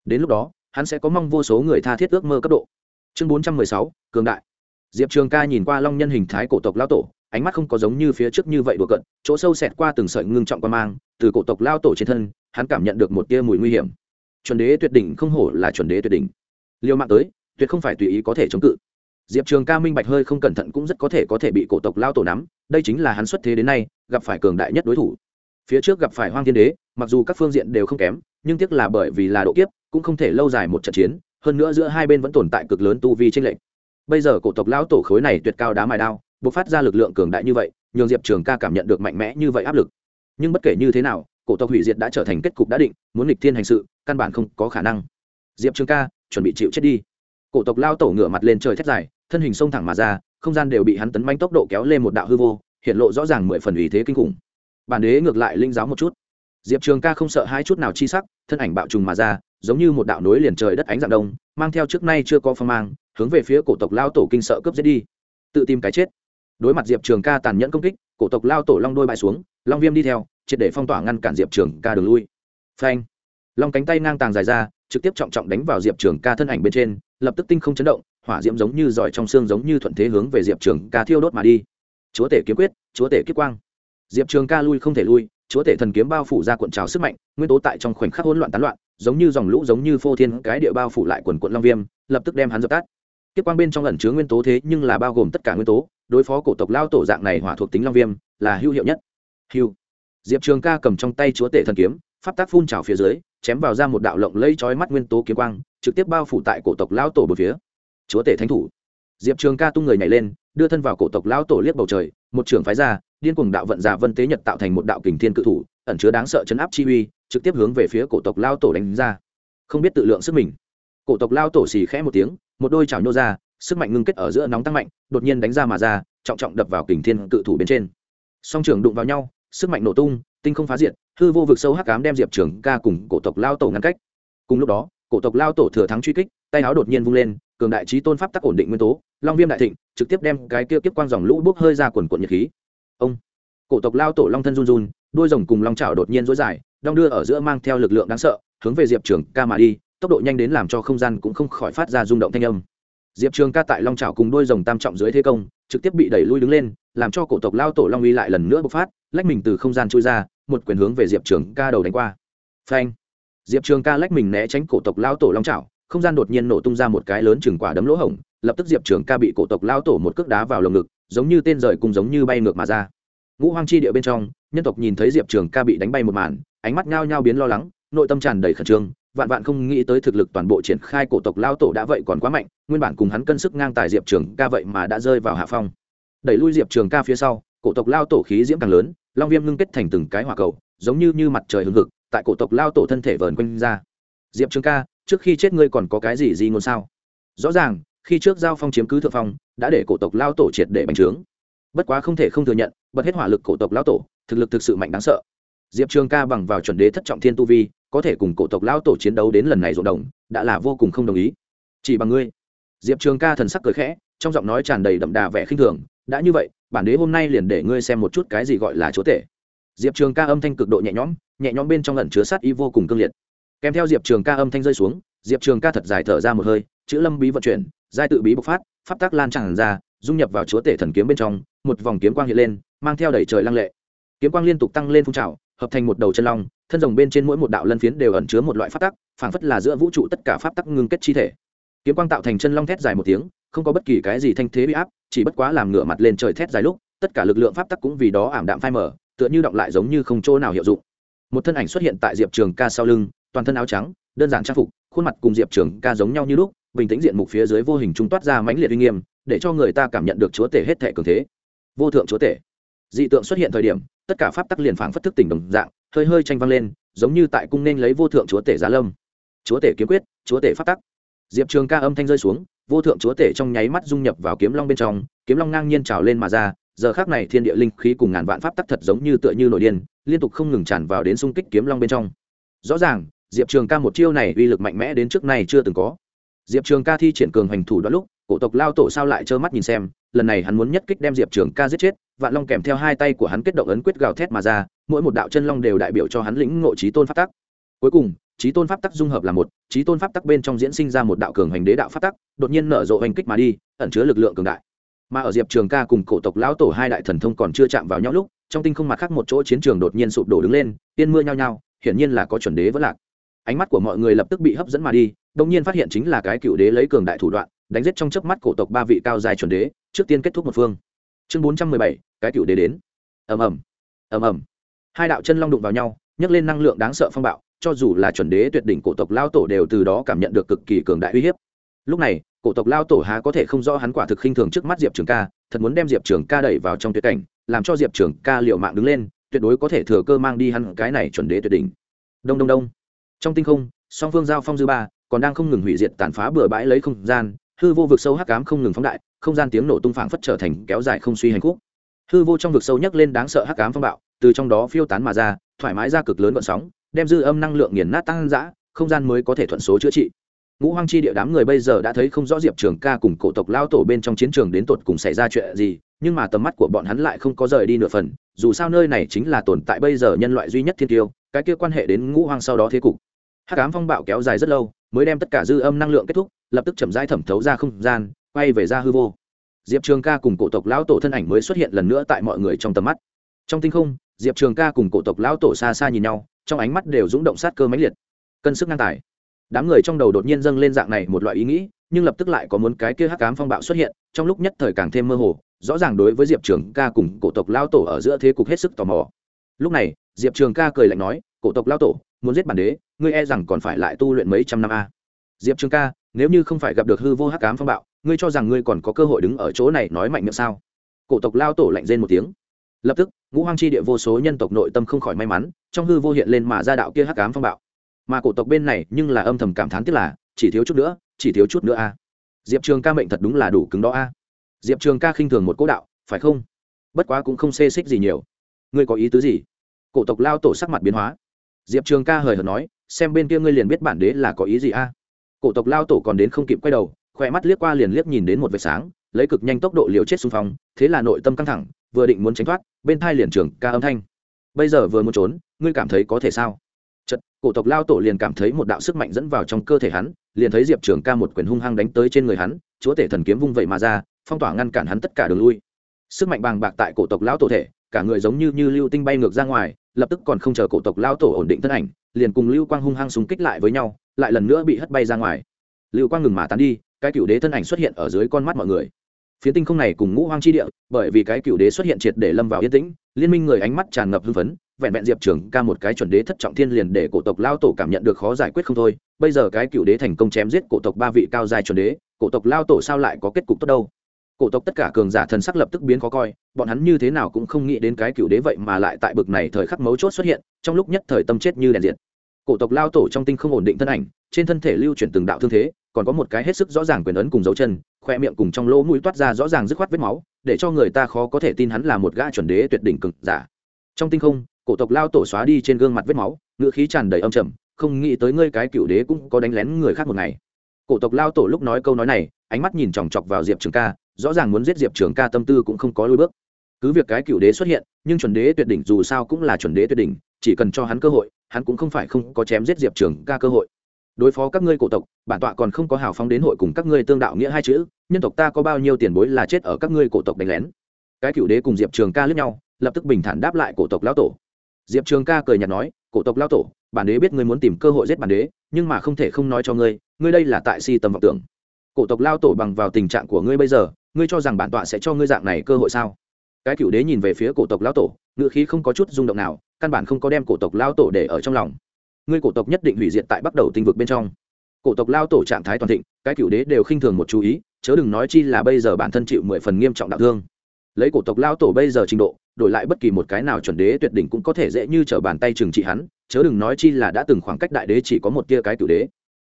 Đến lúc đó, hắn sẽ có mong vô số người tha thiết ước mơ cấp độ. Chương bốn trăm mười sáu, cường đại. Diệp trường ca nhìn qua long nhân hình thái cổ tộc lao tổ, ánh mắt không có giống như phía trước như vậy đùa cận chỗ sâu xẹt qua từng sợi ngưng trọng quan mang, từ cổ tộc lao tổ trên thân, hắn cảm nhận được một tia mùi nguy hiểm. Chuẩn đế tuyệt đỉnh không hổ là chuẩn đế tuyệt đỉnh. Liêu mạng tới, tuyệt không phải tùy ý có thể chống cự diệp trường ca minh bạch hơi không cẩn thận cũng rất có thể có thể bị cổ tộc lao tổ nắm, đây chính là hắn xuất thế đến nay, gặp phải cường đại nhất đối thủ. Phía trước gặp phải hoang thiên đế, mặc dù các phương diện đều không kém, nhưng tiếc là bởi vì là độ kiếp, cũng không thể lâu dài một trận chiến, hơn nữa giữa hai bên vẫn tồn tại cực lớn tu vi tranh lệch. Bây giờ cổ tộc lão tổ khối này tuyệt cao đá mài đao, bộc phát ra lực lượng cường đại như vậy, nhường diệp trường ca cảm nhận được mạnh mẽ như vậy áp lực. Nhưng bất kể như thế nào, cổ tộc hủy diệt đã trở thành kết cục đã định, muốn nghịch thiên hành sự, căn bản không có khả năng. Diệp trường ca, chuẩn bị chịu chết đi. Cổ tộc lao tổ ngửa mặt lên trời thét dài thân hình xông thẳng mà ra, không gian đều bị hắn tấn manh tốc độ kéo lên một đạo hư vô, hiện lộ rõ ràng mười phần ý thế kinh khủng. Bản đế ngược lại linh giáo một chút. Diệp trường ca không sợ hai chút nào chi sắc, thân ảnh bạo trùng mà ra, giống như một đạo nối liền trời đất ánh dạng đông, mang theo trước nay chưa có phong mang, hướng về phía cổ tộc lao tổ kinh sợ cướp giết đi. Tự tìm cái chết. Đối mặt diệp trường ca tàn nhẫn công kích, cổ tộc lao tổ long đôi bại xuống, long viêm đi theo, triệt để phong tỏa ngăn cản diệp trường ca đường lui. Phanh. Long cánh tay ngang tàng dài ra, trực tiếp trọng trọng đánh vào diệp trường ca thân ảnh bên trên, lập tức tinh không chấn động hỏa diễm giống như giỏi trong xương giống như thuận thế hướng về diệp trường ca thiêu đốt mà đi. Chúa tể kiếm quyết, chúa tể kiếp quang. Diệp trường ca lui không thể lui, chúa tể thần kiếm bao phủ ra cuộn trào sức mạnh, nguyên tố tại trong khoảnh khắc hỗn loạn tán loạn, giống như dòng lũ giống như phô thiên cái địa bao phủ lại quần quận long viêm, lập tức đem hắn dập tắt. Kiếp quang bên trong ẩn chứa nguyên tố thế nhưng là bao gồm tất cả nguyên tố, đối phó cổ tộc lao tổ dạng này hỏa thuộc tính long viêm, là hữu hiệu nhất. Hữu diệp trường ca cầm trong tay chúa tể thần kiếm, pháp tác phun trào phía dưới, chém vào ra một đạo lộng lây trói mắt nguyên tố kiếm quang, trực tiếp bao phủ tại cổ tộc lao tổ bờ phía chúa tể thánh thủ. Diệp trường ca tung người nhảy lên, đưa thân vào cổ tộc Lão tổ liếc bầu trời, một trưởng phái ra, điên cuồng đạo vận giả vân tế nhật tạo thành một đạo kình thiên cự thủ, ẩn chứa đáng sợ chấn áp chi uy, trực tiếp hướng về phía cổ tộc lao tổ đánh ra. Không biết tự lượng sức mình. Cổ tộc lao tổ xì khẽ một tiếng, một đôi chảo nhô ra, sức mạnh ngưng kết ở giữa nóng tăng mạnh, đột nhiên đánh ra mà ra, trọng trọng đập vào kình thiên cự thủ bên trên. Song trường đụng vào nhau, sức mạnh nổ tung, tinh không phá diệt, hư vô vực sâu hắc cám đem diệp trường ca cùng cổ tộc lao tổ ngăn cách. Cùng lúc đó, cổ tộc lao tổ thừa thắng truy kích, tay áo đột nhiên vung lên cường đại trí tôn pháp tắc ổn định nguyên tố, long viêm đại thịnh trực tiếp đem cái kia kiếp quang dòng lũ bốc hơi ra quần quận nhiệt khí. Ông, cổ tộc lao tổ long thân run run, đôi rồng cùng long trào đột nhiên dối dài, đong đưa ở giữa mang theo lực lượng đáng sợ, hướng về diệp trường ca mà đi, tốc độ nhanh đến làm cho không gian cũng không khỏi phát ra rung động thanh âm. Diệp trường ca tại long trào cùng đôi rồng tam trọng dưới thế công, trực tiếp bị đẩy lui đứng lên, làm cho cổ tộc lao tổ long uy lại lần nữa bộc phát, lách mình từ không gian trôi ra, một quyền hướng về diệp trường ca đầu đánh qua. Phanh. Diệp trường ca lách mình né tránh cổ tộc lao tổ long trào không gian đột nhiên nổ tung ra một cái lớn chừng quả đấm lỗ hổng, lập tức diệp trường ca bị cổ tộc lao tổ một cước đá vào lồng ngực, giống như tên rời cùng giống như bay ngược mà ra. Ngũ hoang chi địa bên trong, nhân tộc nhìn thấy diệp trường ca bị đánh bay một màn, ánh mắt ngao nhao biến lo lắng, nội tâm tràn đầy khẩn trương, vạn vạn không nghĩ tới thực lực toàn bộ triển khai cổ tộc lao tổ đã vậy còn quá mạnh, nguyên bản cùng hắn cân sức ngang tài diệp trường ca vậy mà đã rơi vào hạ phong. Đẩy lui diệp trường ca phía sau, cổ tộc lao tổ khí diễm càng lớn, long viêm ngưng kết thành từng cái hỏa cầu, giống như như mặt trời hừng hực, tại cổ tộc lao tổ thân thể vờn quanh ra. Diệp trường ca trước khi chết ngươi còn có cái gì gì ngôn sao? Rõ ràng, khi trước giao phong chiếm cứ thượng phong, đã để cổ tộc lao tổ triệt để bành trướng. Bất quá không thể không thừa nhận, bật hết hỏa lực cổ tộc lao tổ, thực lực thực sự mạnh đáng sợ. Diệp trường ca bằng vào chuẩn đế thất trọng thiên tu vi, có thể cùng cổ tộc lao tổ chiến đấu đến lần này rộn đồng, đã là vô cùng không đồng ý. Chỉ bằng ngươi. Diệp trường ca thần sắc cười khẽ, trong giọng nói tràn đầy đậm đà vẻ khinh thường, đã như vậy, bản đế hôm nay liền để ngươi xem một chút cái gì gọi là chúa tể. Diệp trường ca âm thanh cực độ nhẹ nhõm nhẹ nhõm bên trong lần chứa sát ý vô cùng cương liệt kèm theo diệp trường ca âm thanh rơi xuống, diệp trường ca thật dài thở ra một hơi, chữ lâm bí vận chuyển, giai tự bí bộc phát, pháp tác lan tràn ra, dung nhập vào chúa tể thần kiếm bên trong, một vòng kiếm quang hiện lên, mang theo đẩy trời lăng lệ. Kiếm quang liên tục tăng lên phun trào, hợp thành một đầu chân long, thân rồng bên trên mỗi một đạo lân phiến đều ẩn chứa một loại pháp tắc, phảng phất là giữa vũ trụ tất cả pháp tắc ngưng kết chi thể. Kiếm quang tạo thành chân long thét dài một tiếng, không có bất kỳ cái gì thanh thế bị áp, chỉ bất quá làm ngửa mặt lên trời thét dài lúc, tất cả lực lượng pháp tắc cũng vì đó ảm đạm phai mở tựa như động lại giống như không chỗ nào hiệu dụng. Một thân ảnh xuất hiện tại diệp trường ca sau lưng toàn thân áo trắng, đơn giản trang phục, khuôn mặt cùng diệp trường ca giống nhau như lúc, bình tĩnh diện mục phía dưới vô hình trung toát ra mãnh liệt uy nghiêm, để cho người ta cảm nhận được chúa tể hết thệ cường thế. Vô thượng chúa tể. Dị tượng xuất hiện thời điểm, tất cả pháp tắc liền phảng phất thức tỉnh đồng dạng, hơi hơi tranh vang lên, giống như tại cung nên lấy vô thượng chúa tể giá lâm. Chúa tể kiếm quyết, chúa tể pháp tắc. Diệp trường ca âm thanh rơi xuống, vô thượng chúa tể trong nháy mắt dung nhập vào kiếm long bên trong, kiếm long ngang nhiên trào lên mà ra, giờ khác này thiên địa linh khí cùng ngàn vạn pháp tắc thật giống như tựa như nội điên, liên tục không ngừng tràn vào đến xung kích kiếm long bên trong. Rõ ràng diệp trường ca một chiêu này uy lực mạnh mẽ đến trước nay chưa từng có. Diệp trường ca thi triển cường hành thủ đoạn lúc, cổ tộc lao tổ sao lại trơ mắt nhìn xem, lần này hắn muốn nhất kích đem diệp trường ca giết chết, vạn long kèm theo hai tay của hắn kết động ấn quyết gào thét mà ra, mỗi một đạo chân long đều đại biểu cho hắn lĩnh ngộ trí tôn pháp tắc. Cuối cùng, trí tôn pháp tắc dung hợp là một, trí tôn pháp tắc bên trong diễn sinh ra một đạo cường hành đế đạo pháp tắc, đột nhiên nở rộ hành kích mà đi, ẩn chứa lực lượng cường đại. Mà ở diệp trường ca cùng cổ tộc lão tổ hai đại thần thông còn chưa chạm vào nhau lúc, trong tinh không mặt khác một chỗ chiến trường đột nhiên sụp đổ đứng lên, tiên mưa nhao nhao, hiển nhiên là có chuẩn đế vẫn lạc ánh mắt của mọi người lập tức bị hấp dẫn mà đi đông nhiên phát hiện chính là cái cựu đế lấy cường đại thủ đoạn, đánh giết trong chớp mắt cổ tộc ba vị cao dài chuẩn đế, trước tiên kết thúc một phương. Chương bốn trăm mười bảy, cái cựu đế đến. Ầm ầm. Ầm ầm. Hai đạo chân long đụng vào nhau, nhấc lên năng lượng đáng sợ phong bạo, cho dù là chuẩn đế tuyệt đỉnh cổ tộc lao tổ đều từ đó cảm nhận được cực kỳ cường đại uy hiếp. Lúc này, cổ tộc lao tổ há có thể không rõ hắn quả thực khinh thường trước mắt diệp trường ca, thật muốn đem diệp trường ca đẩy vào trong tuyệt cảnh, làm cho diệp trường ca liệu mạng đứng lên, tuyệt đối có thể thừa cơ mang đi hắn cái này chuẩn đế tuyệt đỉnh. Đông đông đông trong tinh không, song phương giao phong dư ba, còn đang không ngừng hủy diệt tàn phá bừa bãi lấy không gian, hư vô vực sâu hắc cám không ngừng phóng đại, không gian tiếng nổ tung phảng phất trở thành kéo dài không suy hành khúc. Hư vô trong vực sâu nhấc lên đáng sợ hắc cám phong bạo, từ trong đó phiêu tán mà ra, thoải mái ra cực lớn vận sóng, đem dư âm năng lượng nghiền nát tăng dã, không gian mới có thể thuận số chữa trị. Ngũ hoang chi địa đám người bây giờ đã thấy không rõ diệp trường ca cùng cổ tộc lao tổ bên trong chiến trường đến tột cùng xảy ra chuyện gì, nhưng mà tầm mắt của bọn hắn lại không có rời đi nửa phần, dù sao nơi này chính là tồn tại bây giờ nhân loại duy nhất thiên tiêu, cái kia quan hệ đến ngũ hoang sau đó thế cục hát cám phong bạo kéo dài rất lâu, mới đem tất cả dư âm năng lượng kết thúc, lập tức chậm rãi thẩm thấu ra không gian, quay về ra hư vô. Diệp trường ca cùng cổ tộc lão tổ thân ảnh mới xuất hiện lần nữa tại mọi người trong tầm mắt. Trong tinh không, diệp trường ca cùng cổ tộc lão tổ xa xa nhìn nhau, trong ánh mắt đều rúng động sát cơ mãnh liệt. Cân sức ngang tài. Đám người trong đầu đột nhiên dâng lên dạng này một loại ý nghĩ, nhưng lập tức lại có muốn cái kia hắc cám phong bạo xuất hiện, trong lúc nhất thời càng thêm mơ hồ, rõ ràng đối với diệp trường ca cùng cổ tộc lao tổ ở giữa thế cục hết sức tò mò. Lúc này, diệp trường ca cười lạnh nói, cổ tộc lao tổ muốn giết bản đế, ngươi e rằng còn phải lại tu luyện mấy trăm năm a. À. diệp trường ca, nếu như không phải gặp được hư vô hắc cám phong bạo, ngươi cho rằng ngươi còn có cơ hội đứng ở chỗ này nói mạnh miệng sao? Cổ tộc lao tổ lạnh rên một tiếng. Lập tức, ngũ hoang chi địa vô số nhân tộc nội tâm không khỏi may mắn, trong hư vô hiện lên mà ra đạo kia hắc cám phong bạo. Mà cổ tộc bên này nhưng là âm thầm cảm thán tức là, chỉ thiếu chút nữa, chỉ thiếu chút nữa a. Diệp trường ca mệnh thật đúng là đủ cứng đó a. Diệp trường ca khinh thường một cố đạo, phải không? Bất quá cũng không xê xích gì nhiều. Ngươi có ý tứ gì? Cổ tộc lao tổ sắc mặt biến hóa diệp trường ca hời hợt nói, xem bên kia ngươi liền biết bản đế là có ý gì a. Cổ tộc lao tổ còn đến không kịp quay đầu, khỏe mắt liếc qua liền liếc nhìn đến một vệt sáng, lấy cực nhanh tốc độ liều chết xung phong, thế là nội tâm căng thẳng, vừa định muốn tránh thoát, bên thai liền trường ca âm thanh. Bây giờ vừa muốn trốn, ngươi cảm thấy có thể sao? Chật cổ tộc lao tổ liền cảm thấy một đạo sức mạnh dẫn vào trong cơ thể hắn, liền thấy diệp trường ca một quyền hung hăng đánh tới trên người hắn, chúa tể thần kiếm vung vậy mà ra, phong tỏa ngăn cản hắn tất cả đường lui. Sức mạnh bàng bạc tại cổ tộc lão tổ thể, cả người giống như như lưu tinh bay ngược ra ngoài lập tức còn không chờ cổ tộc lao tổ ổn định thân ảnh, liền cùng lưu quang hung hăng súng kích lại với nhau, lại lần nữa bị hất bay ra ngoài. Lưu quang ngừng mà tán đi, cái cựu đế thân ảnh xuất hiện ở dưới con mắt mọi người. Phía tinh không này cùng ngũ hoang chi địa, bởi vì cái cựu đế xuất hiện triệt để lâm vào yên tĩnh, liên minh người ánh mắt tràn ngập hưng phấn, vẹn vẹn diệp trưởng ca một cái chuẩn đế thất trọng thiên liền để cổ tộc lao tổ cảm nhận được khó giải quyết không thôi, bây giờ cái cựu đế thành công chém giết cổ tộc ba vị cao dài chuẩn đế, cổ tộc lao tổ sao lại có kết cục tốt đâu? Cổ tộc tất cả cường giả thần sắc lập tức biến khó coi, bọn hắn như thế nào cũng không nghĩ đến cái cựu đế vậy mà lại tại bực này thời khắc mấu chốt xuất hiện, trong lúc nhất thời tâm chết như đèn diệt. Cổ tộc lao tổ trong tinh không ổn định thân ảnh, trên thân thể lưu chuyển từng đạo thương thế, còn có một cái hết sức rõ ràng quyền ấn cùng dấu chân, khoe miệng cùng trong lỗ mũi toát ra rõ ràng dứt khoát vết máu, để cho người ta khó có thể tin hắn là một gã chuẩn đế tuyệt đỉnh cực giả. Trong tinh không, cổ tộc lao tổ xóa đi trên gương mặt vết máu, ngữ khí tràn đầy âm trầm, không nghĩ tới ngươi cái cựu đế cũng có đánh lén người khác một ngày. Cổ tộc lao tổ lúc nói câu nói này, ánh mắt nhìn chòng chọc vào diệp trường ca rõ ràng muốn giết diệp trường ca tâm tư cũng không có lôi bước. Cứ việc cái cựu đế xuất hiện, nhưng chuẩn đế tuyệt đỉnh dù sao cũng là chuẩn đế tuyệt đỉnh, chỉ cần cho hắn cơ hội, hắn cũng không phải không có chém giết diệp trường ca cơ hội. Đối phó các ngươi cổ tộc, bản tọa còn không có hào phóng đến hội cùng các ngươi tương đạo nghĩa hai chữ, nhân tộc ta có bao nhiêu tiền bối là chết ở các ngươi cổ tộc đánh lén. Cái cựu đế cùng diệp trường ca lướt nhau, lập tức bình thản đáp lại cổ tộc lão tổ. Diệp trường ca cười nhạt nói, cổ tộc lão tổ, bản đế biết ngươi muốn tìm cơ hội giết bản đế, nhưng mà không thể không nói cho ngươi ngươi đây là tại si tầm vọng tưởng. Cổ tộc lao tổ bằng vào tình trạng của ngươi bây giờ ngươi cho rằng bản tọa sẽ cho ngươi dạng này cơ hội sao? Cái cựu đế nhìn về phía cổ tộc Lão tổ ngự khí không có chút rung động nào, căn bản không có đem cổ tộc Lão tổ để ở trong lòng. Ngươi cổ tộc nhất định hủy diệt tại bắt đầu tinh vực bên trong. Cổ tộc lao tổ trạng thái toàn thịnh, cái cựu đế đều khinh thường một chú ý, chớ đừng nói chi là bây giờ bản thân chịu mười phần nghiêm trọng đạo thương. Lấy cổ tộc lao tổ bây giờ trình độ, đổi lại bất kỳ một cái nào chuẩn đế tuyệt đỉnh cũng có thể dễ như t r ở bàn tay trừng trị hắn, chớ đừng nói chi là đã từng khoảng cách đại đế chỉ có một tia cái cựu đế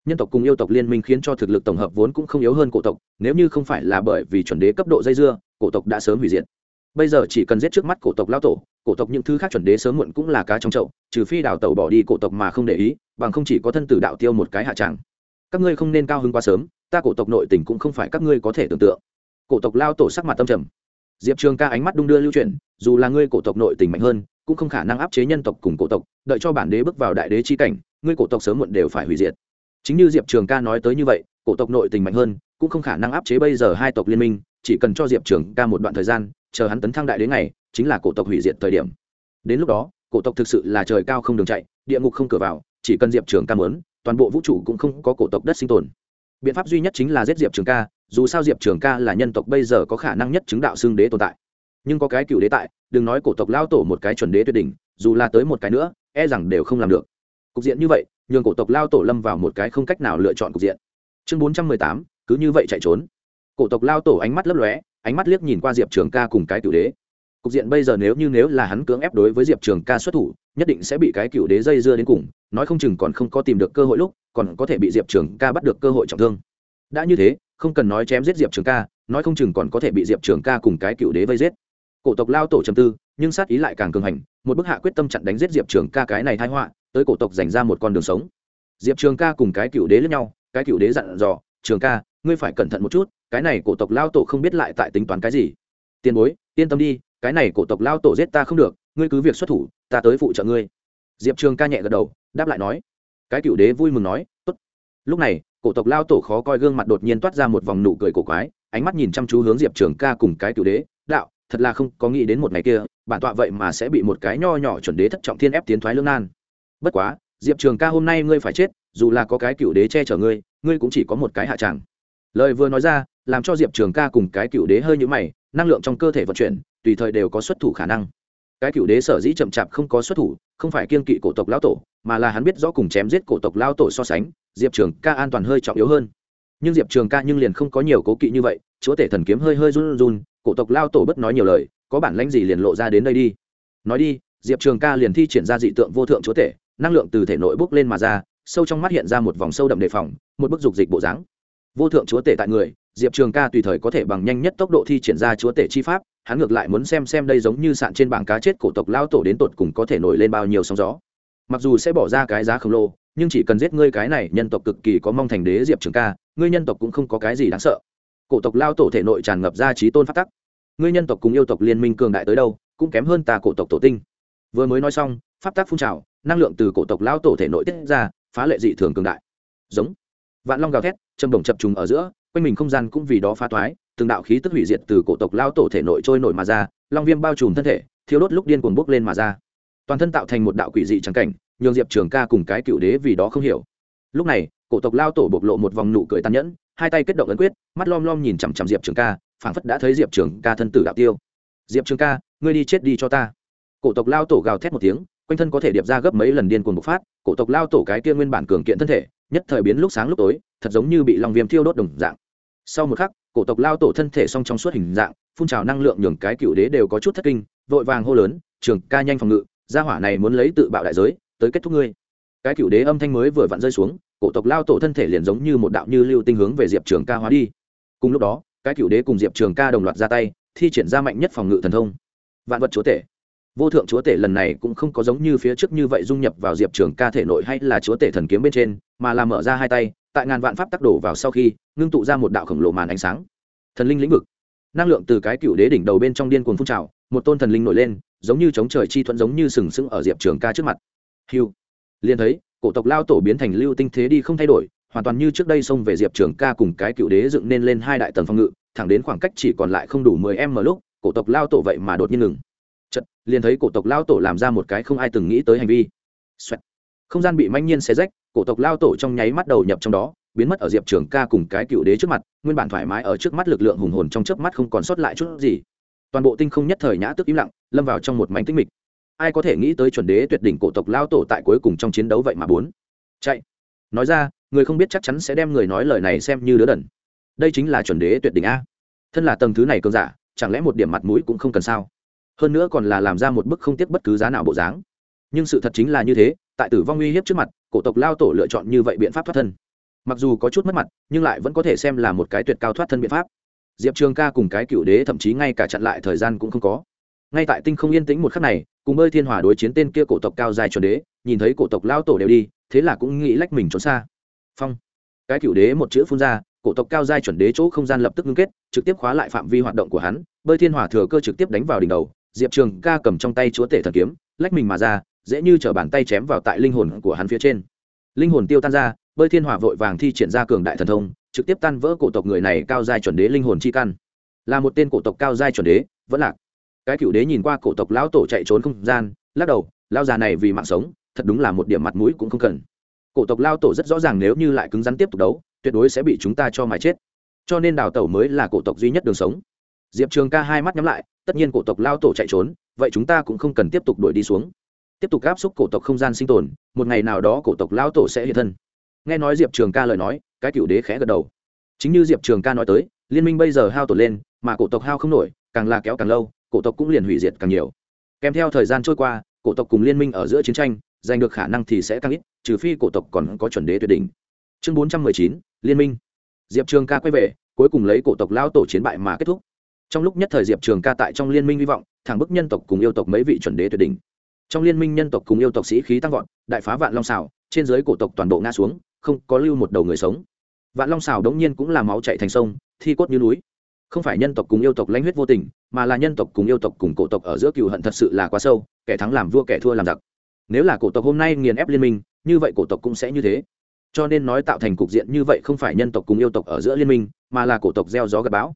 nhân tộc cùng yêu tộc liên minh khiến cho thực lực tổng hợp vốn cũng không yếu hơn cổ tộc nếu như không phải là bởi vì chuẩn đế cấp độ dây dưa cổ tộc đã sớm hủy diệt. Bây giờ chỉ cần giết trước mắt cổ tộc lao tổ cổ tộc những thứ khác chuẩn đế sớm muộn cũng là cá trong chậu trừ phi đào tẩu bỏ đi cổ tộc mà không để ý bằng không chỉ có thân tử đạo tiêu một cái hạ tràng. Các ngươi không nên cao hứng quá sớm ta cổ tộc nội tình cũng không phải các ngươi có thể tưởng tượng. Cổ tộc lao tổ sắc mặt tâm trầm. Diệp trường ca ánh mắt đung đưa lưu truyền, dù là ngươi cổ tộc nội tình mạnh hơn cũng không khả năng áp chế nhân tộc cùng cổ tộc đợi cho bản đế bước vào đại đế chi cảnh ngươi cổ tộc sớm muộn đều phải hủy diệt chính như diệp trường ca nói tới như vậy cổ tộc nội tình mạnh hơn cũng không khả năng áp chế bây giờ hai tộc liên minh chỉ cần cho diệp trường ca một đoạn thời gian chờ hắn tấn thăng đại đến ngày, chính là cổ tộc hủy diệt thời điểm. Đến lúc đó cổ tộc thực sự là trời cao không đường chạy địa ngục không cửa vào chỉ cần diệp trường ca mớn toàn bộ vũ trụ cũng không có cổ tộc đất sinh tồn. Biện pháp duy nhất chính là giết diệp trường ca dù sao diệp trường ca là nhân tộc bây giờ có khả năng nhất chứng đạo xương đế tồn tại. Nhưng có cái cựu đế tại đừng nói cổ tộc lao tổ một cái chuẩn đế tuyệt đỉnh dù là tới một cái nữa e rằng đều không làm được. Cục diện như vậy nhường cổ tộc lao tổ lâm vào một cái không cách nào lựa chọn cục diện. Chương bốn trăm mười tám, cứ như vậy chạy trốn. Cổ tộc lao tổ ánh mắt lấp lóe, ánh mắt liếc nhìn qua diệp trường ca cùng cái cựu đế. Cục diện bây giờ nếu như nếu là hắn cưỡng ép đối với diệp trường ca xuất thủ, nhất định sẽ bị cái cựu đế dây dưa đến cùng, nói không chừng còn không có tìm được cơ hội lúc, còn có thể bị diệp trường ca bắt được cơ hội trọng thương. Đã như thế, không cần nói chém giết diệp trường ca, nói không chừng còn có thể bị diệp trường ca cùng cái cựu đế vây giết. Cổ tộc lao tổ trầm tư, nhưng sát ý lại càng cường hành, một bức hạ quyết tâm chặn đánh giết diệp trường ca cái này thái họa tới cổ tộc dành ra một con đường sống. Diệp trường ca cùng cái cựu đế lẫn nhau, cái cựu đế dặn dò, trường ca, ngươi phải cẩn thận một chút, cái này cổ tộc lao tổ không biết lại tại tính toán cái gì. Tiền bối, yên tâm đi, cái này cổ tộc lao tổ giết ta không được, ngươi cứ việc xuất thủ, ta tới phụ trợ ngươi. Diệp trường ca nhẹ gật đầu, đáp lại nói. Cái cựu đế vui mừng nói, tốt. Lúc này, cổ tộc lao tổ khó coi gương mặt đột nhiên toát ra một vòng nụ cười cổ quái, ánh mắt nhìn chăm chú hướng diệp trường ca cùng cái cựu đế, đạo, thật là không có nghĩ đến một ngày kia, bản tọa vậy mà sẽ bị một cái nho nhỏ chuẩn đế thất trọng thiên ép tiến thoái lương nan bất quá, diệp trường ca hôm nay ngươi phải chết, dù là có cái cựu đế che chở ngươi ngươi cũng chỉ có một cái hạ tràng lời vừa nói ra, làm cho diệp trường ca cùng cái cựu đế hơi nhũ mày, năng lượng trong cơ thể vận chuyển, tùy thời đều có xuất thủ khả năng. Cái cựu đế sở dĩ chậm chạp không có xuất thủ, không phải kiên kỵ cổ tộc lao tổ, mà là hắn biết rõ cùng chém giết cổ tộc lao tổ so sánh, diệp trường ca an toàn hơi trọng yếu hơn. Nhưng diệp trường ca nhưng liền không có nhiều cố kỵ như vậy, chúa tể thần kiếm hơi hơi run run, cổ tộc lao tổ bất nói nhiều lời, có bản lãnh gì liền lộ ra đến đây đi. Nói đi, diệp trường ca liền thi triển ra dị tượng vô thượng chúa tể năng lượng từ thể nội bốc lên mà ra, sâu trong mắt hiện ra một vòng sâu đậm đề phòng, một bức dục dịch bộ dáng. Vô thượng chúa tể tại người, diệp trường ca tùy thời có thể bằng nhanh nhất tốc độ thi triển ra chúa tể chi pháp, hắn ngược lại muốn xem xem đây giống như sạn trên bảng cá chết cổ tộc lao tổ đến tột cùng có thể nổi lên bao nhiêu sóng gió. Mặc dù sẽ bỏ ra cái giá khổng lồ, nhưng chỉ cần giết ngươi cái này nhân tộc cực kỳ có mong thành đế diệp trường ca, ngươi nhân tộc cũng không có cái gì đáng sợ. Cổ tộc lao tổ thể nội tràn ngập ra trí tôn phát tắc. Ngươi nhân tộc cùng yêu tộc liên minh cường đại tới đâu, cũng kém hơn ta cổ tộc tổ tinh. Vừa mới nói xong pháp tác phun trào, năng lượng từ cổ tộc lao tổ thể nội tiết ra, phá lệ dị thường cường đại. Giống. Vạn long gào thét, châm đồng chập trùng ở giữa, quanh mình không gian cũng vì đó phá toái, từng đạo khí tức hủy diệt từ cổ tộc lao tổ thể nội trôi nổi mà ra, long viêm bao trùm thân thể thiếu đốt lúc điên cuồng bốc lên mà ra. Toàn thân tạo thành một đạo quỷ dị trắng cảnh, nhường diệp trường ca cùng cái cựu đế vì đó không hiểu. Lúc này, cổ tộc lao tổ bộc lộ một vòng nụ cười tàn nhẫn, hai tay kết động ấn quyết, mắt lom lom nhìn chằm chằm diệp trường ca, phảng phất đã thấy diệp trường ca thân tử đạo tiêu. Diệp trường ca, ngươi đi chết đi cho ta. Cổ tộc lao tổ gào thét một tiếng quanh thân có thể điệp ra gấp mấy lần điên cuồng bộc phát, cổ tộc lao tổ cái kia nguyên bản cường kiện thân thể, nhất thời biến lúc sáng lúc tối, thật giống như bị lòng viêm thiêu đốt đồng dạng. Sau một khắc, cổ tộc lao tổ thân thể song trong suốt hình dạng, phun trào năng lượng nhường cái cựu đế đều có chút thất kinh, vội vàng hô lớn, trường ca nhanh phòng ngự, gia hỏa này muốn lấy tự bạo đại giới, tới kết thúc ngươi. Cái cựu đế âm thanh mới vừa vặn rơi xuống, cổ tộc lao tổ thân thể liền giống như một đạo như lưu tinh hướng về diệp trường ca hóa đi. Cùng lúc đó, cái cựu đế cùng diệp trường ca đồng loạt ra tay, thi triển ra mạnh nhất phòng ngự thần thông. Vạn vật chúa tể vô thượng chúa tể lần này cũng không có giống như phía trước như vậy dung nhập vào diệp trường ca thể nội hay là chúa tể thần kiếm bên trên, mà là mở ra hai tay, tại ngàn vạn pháp tắc đổ vào sau khi, ngưng tụ ra một đạo khổng lồ màn ánh sáng. Thần linh lĩnh vực. Năng lượng từ cái cựu đế đỉnh đầu bên trong điên cuồng phun trào, một tôn thần linh nổi lên, giống như chống trời chi thuẫn giống như sừng sững ở diệp trường ca trước mặt. Hiu liền thấy, cổ tộc lao tổ biến thành lưu tinh thế đi không thay đổi, hoàn toàn như trước đây xông về diệp trường ca cùng cái cựu đế dựng nên lên hai đại tầng phòng ngự, thẳng đến khoảng cách chỉ còn lại không đủ mười em mở lúc, cổ tộc lao tổ vậy mà đột nhiên ngừng liền thấy cổ tộc lao tổ làm ra một cái không ai từng nghĩ tới hành vi、Xoẹt. không gian bị manh nhiên xé rách, cổ tộc lao tổ trong nháy mắt đầu nhập trong đó, biến mất ở diệp trường ca cùng cái cựu đế trước mặt, nguyên bản thoải mái ở trước mắt lực lượng hùng hồn trong chớp mắt không còn sót lại chút gì. Toàn bộ tinh không nhất thời nhã tức im lặng, lâm vào trong một mảnh tinh mịch. Ai có thể nghĩ tới chuẩn đế tuyệt đỉnh cổ tộc lao tổ tại cuối cùng trong chiến đấu vậy mà bốn. Chạy. Nói ra, người không biết chắc chắn sẽ đem người nói lời này xem như đứa đần. Đây chính là chuẩn đế tuyệt đỉnh a. Thân là tầng thứ này cơn giả, chẳng lẽ một điểm mặt mũi cũng không cần sao? Hơn nữa còn là làm ra một bức không tiếc bất cứ giá nào bộ dáng. Nhưng sự thật chính là như thế, tại tử vong uy hiếp trước mặt, cổ tộc lao tổ lựa chọn như vậy biện pháp thoát thân. Mặc dù có chút mất mặt, nhưng lại vẫn có thể xem là một cái tuyệt cao thoát thân biện pháp. Diệp trường ca cùng cái cựu đế thậm chí ngay cả chặn lại thời gian cũng không có. Ngay tại tinh không yên tĩnh một khắc này, cùng bơi thiên hòa đối chiến tên kia cổ tộc cao dài chuẩn đế, nhìn thấy cổ tộc lao tổ đều đi, thế là cũng nghĩ lách mình trốn xa. Phong. Cái cựu đế một chữ phun ra, cổ tộc cao giai chuẩn đế chỗ không gian lập tức ngưng kết, trực tiếp khóa lại phạm vi hoạt động của hắn, bơi thiên hỏa thừa cơ trực tiếp đánh vào đỉnh đầu diệp trường ca cầm trong tay chúa tể thần kiếm, lách mình mà ra, dễ như t bàn tay chém vào tại linh hồn của hắn phía trên. Linh hồn tiêu tan ra, bơi thiên hỏa vội vàng thi triển ra cường đại thần thông, trực tiếp tan vỡ cổ tộc người này cao giai chuẩn đế linh hồn chi căn. Là một tên cổ tộc cao giai chuẩn đế, vẫn lạc. Cái cựu đế nhìn qua cổ tộc lão tổ chạy trốn không gian, lắc đầu lao già này vì mạng sống, thật đúng là một điểm mặt mũi cũng không cần. Cổ tộc lao tổ rất rõ ràng nếu như lại cứng rắn tiếp tục đấu, tuyệt đối sẽ bị chúng ta cho mà chết. Cho nên đào tẩu mới là cổ tộc duy nhất đường sống. Diệp trường ca hai mắt nhắm lại tất nhiên cổ tộc lao tổ chạy trốn, vậy chúng ta cũng không cần tiếp tục đuổi đi xuống. Tiếp tục áp xúc cổ tộc không gian sinh tồn, một ngày nào đó cổ tộc lao tổ sẽ hiện thân. Nghe nói diệp trường ca lời nói, cái cựu đế khẽ gật đầu. Chính như diệp trường ca nói tới, liên minh bây giờ hao tổn lên, mà cổ tộc hao không nổi, càng là kéo càng lâu, cổ tộc cũng liền hủy diệt càng nhiều. Kèm theo thời gian trôi qua, cổ tộc cùng liên minh ở giữa chiến tranh, giành được khả năng thì sẽ càng ít, trừ phi cổ tộc còn có chuẩn đế tuyệt đỉnh. Chương bốn trăm mười chín, liên minh. Diệp trường ca quay về, cuối cùng lấy cổ tộc lao tổ chiến bại mà kết thúc trong lúc nhất thời diệp trường ca tại trong liên minh hy vọng, thẳng bức nhân tộc cùng yêu tộc mấy vị chuẩn đế tuyệt đỉnh. Trong liên minh nhân tộc cùng yêu tộc sĩ khí tăng vọt, đại phá vạn long xào trên giới cổ tộc toàn bộ ngã xuống, không có lưu một đầu người sống. Vạn long xào đống nhiên cũng là máu chạy thành sông, thi cốt như núi. Không phải nhân tộc cùng yêu tộc lãnh huyết vô tình, mà là nhân tộc cùng yêu tộc cùng cổ tộc ở giữa cựu hận thật sự là quá sâu, kẻ thắng làm vua kẻ thua làm giặc. Nếu là cổ tộc hôm nay nghiền ép liên minh, như vậy cổ tộc cũng sẽ như thế. Cho nên nói tạo thành cục diện như vậy không phải nhân tộc cùng yêu tộc ở giữa liên minh, mà là cổ tộc gieo gió gặp bão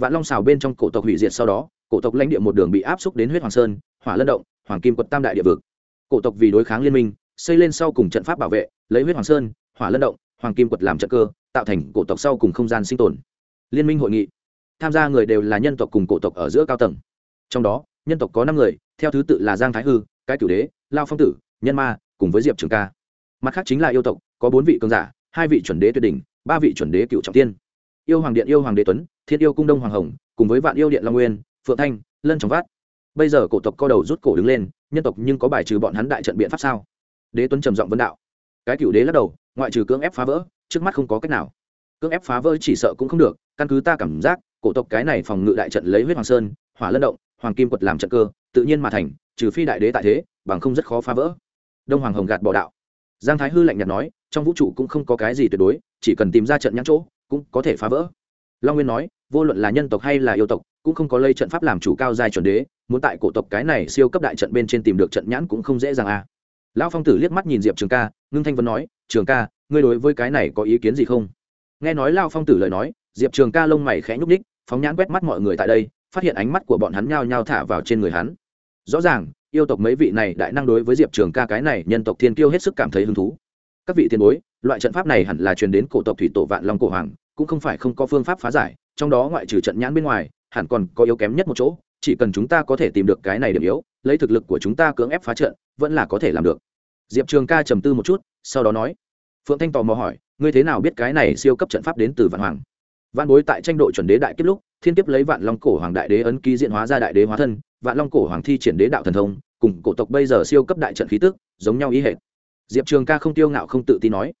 vạn long xào bên trong cổ tộc hủy diệt sau đó, cổ tộc lãnh địa một đường bị áp xúc đến huyết hoàng sơn, hỏa lân động, hoàng kim quật tam đại địa vực. Cổ tộc vì đối kháng liên minh, xây lên sau cùng trận pháp bảo vệ, lấy huyết hoàng sơn, hỏa lân động, hoàng kim quật làm trận cơ, tạo thành cổ tộc sau cùng không gian sinh tồn. Liên minh hội nghị. Tham gia người đều là nhân tộc cùng cổ tộc ở giữa cao tầng. Trong đó, nhân tộc có năm người, theo thứ tự là giang thái hư, cái cửu đế, lao phong tử, nhân ma, cùng với diệp trường ca. Mặt khác chính là yêu tộc, có bốn vị cường giả, hai vị chuẩn đế tuyệt đỉnh, ba vị chuẩn đế cựu trọng tiên. Yêu hoàng điện, yêu hoàng đế tuấn thiên yêu cung đông hoàng hồng, cùng với vạn yêu điện long nguyên, phượng thanh, lân trong vát. Bây giờ cổ tộc co đầu rút cổ đứng lên, nhân tộc nhưng có bài trừ bọn hắn đại trận biện pháp sao? Đế tuấn trầm giọng vấn đạo. Cái cựu đế lắc đầu, ngoại trừ cưỡng ép phá vỡ, trước mắt không có cách nào. Cưỡng ép phá vỡ chỉ sợ cũng không được, căn cứ ta cảm giác, cổ tộc cái này phòng ngự đại trận lấy huyết hoàng sơn, hỏa lân động, hoàng kim quật làm trận cơ, tự nhiên mà thành, trừ phi đại đế tại thế, bằng không rất khó phá vỡ. Đông hoàng hồng gạt bỏ đạo. Giang thái hư lạnh nhạt nói, trong vũ trụ cũng không có cái gì tuyệt đối, chỉ cần tìm ra trận nhãn chỗ, cũng có thể phá vỡ long nguyên nói, vô luận là nhân tộc hay là yêu tộc, cũng không có lây trận pháp làm chủ cao giai chuẩn đế, muốn tại cổ tộc cái này siêu cấp đại trận bên trên tìm được trận nhãn cũng không dễ dàng à. Lão phong tử liếc mắt nhìn diệp trường ca, ngưng thanh vân nói, trường ca, ngươi đối với cái này có ý kiến gì không? Nghe nói lao phong tử lời nói, diệp trường ca lông mày khẽ nhúc ních phóng nhãn quét mắt mọi người tại đây, phát hiện ánh mắt của bọn hắn nhao nhao thả vào trên người hắn. Rõ ràng, yêu tộc mấy vị này đại năng đối với diệp trường ca cái này nhân tộc thiên kiêu hết sức cảm thấy hứng thú. Các vị tiền bối, loại trận pháp này hẳn là truyền đến cổ tộc thủy tổ vạn long cổ hoàng cũng không phải không có phương pháp phá giải, trong đó ngoại trừ trận nhãn bên ngoài, hẳn còn có yếu kém nhất một chỗ, chỉ cần chúng ta có thể tìm được cái này điểm yếu, lấy thực lực của chúng ta cưỡng ép phá trận, vẫn là có thể làm được. Diệp trường ca trầm tư một chút, sau đó nói, phượng thanh tò mò hỏi, ngươi thế nào biết cái này siêu cấp trận pháp đến từ vạn hoàng? Vạn bối tại tranh độ chuẩn đế đại kiếp lúc, thiên kiếp lấy vạn long cổ hoàng đại đế ấn ký diện hóa ra đại đế hóa thân, vạn long cổ hoàng thi triển đế đạo thần thông, cùng cổ tộc bây giờ siêu cấp đại trận khí tức, giống nhau ý hệ diệp trường ca không tiêu ngạo không tự tin nói,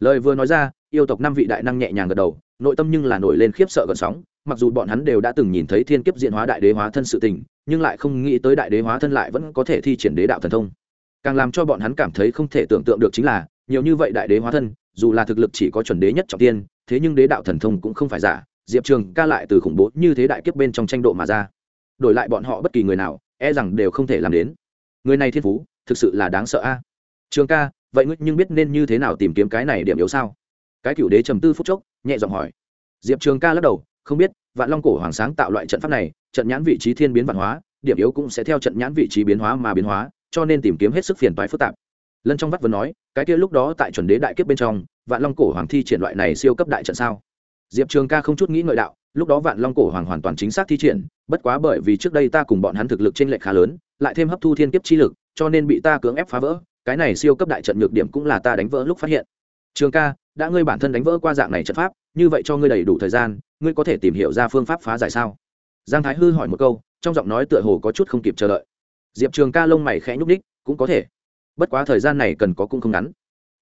lời vừa nói ra yêu tộc năm vị đại năng nhẹ nhàng gật đầu, nội tâm nhưng là nổi lên khiếp sợ gần sóng, mặc dù bọn hắn đều đã từng nhìn thấy thiên kiếp diện hóa đại đế hóa thân sự tình, nhưng lại không nghĩ tới đại đế hóa thân lại vẫn có thể thi triển đế đạo thần thông. Càng làm cho bọn hắn cảm thấy không thể tưởng tượng được chính là, nhiều như vậy đại đế hóa thân, dù là thực lực chỉ có chuẩn đế nhất trọng tiên, thế nhưng đế đạo thần thông cũng không phải giả, diệp trường ca lại từ khủng bố như thế đại kiếp bên trong tranh độ mà ra. Đổi lại bọn họ bất kỳ người nào e rằng đều không thể làm đến. Người này thiên phú, thực sự là đáng sợ a. Trường ca, vậy ngươi nhưng biết nên như thế nào tìm kiếm cái này điểm yếu sao? Cái cựu đế trầm tư phút chốc, nhẹ giọng hỏi. Diệp trường ca lắc đầu, không biết, vạn long cổ hoàng sáng tạo loại trận pháp này, trận nhãn vị trí thiên biến văn hóa, điểm yếu cũng sẽ theo trận nhãn vị trí biến hóa mà biến hóa, cho nên tìm kiếm hết sức phiền toái phức tạp. Lân trong vắt vừa nói, cái kia lúc đó tại chuẩn đế đại kiếp bên trong, vạn long cổ hoàng thi triển loại này siêu cấp đại trận sao? Diệp trường ca không chút nghĩ ngợi đạo, lúc đó vạn long cổ hoàng hoàn toàn chính xác thi triển, bất quá bởi vì trước đây ta cùng bọn hắn thực lực t r ê n lệch khá lớn, lại thêm hấp thu thiên kiếp chi lực, cho nên bị ta cưỡng ép phá vỡ, cái này siêu cấp đại trận nhược điểm cũng là ta đánh vỡ lúc phát hiện trường ca, đã ngươi bản thân đánh vỡ qua dạng này trận pháp, như vậy cho ngươi đầy đủ thời gian, ngươi có thể tìm hiểu ra phương pháp phá giải sao? Giang thái hư hỏi một câu, trong giọng nói tựa hồ có chút không kịp chờ đợi. Diệp trường ca lông mày khẽ nhúc ních cũng có thể. Bất quá thời gian này cần có cũng không ngắn.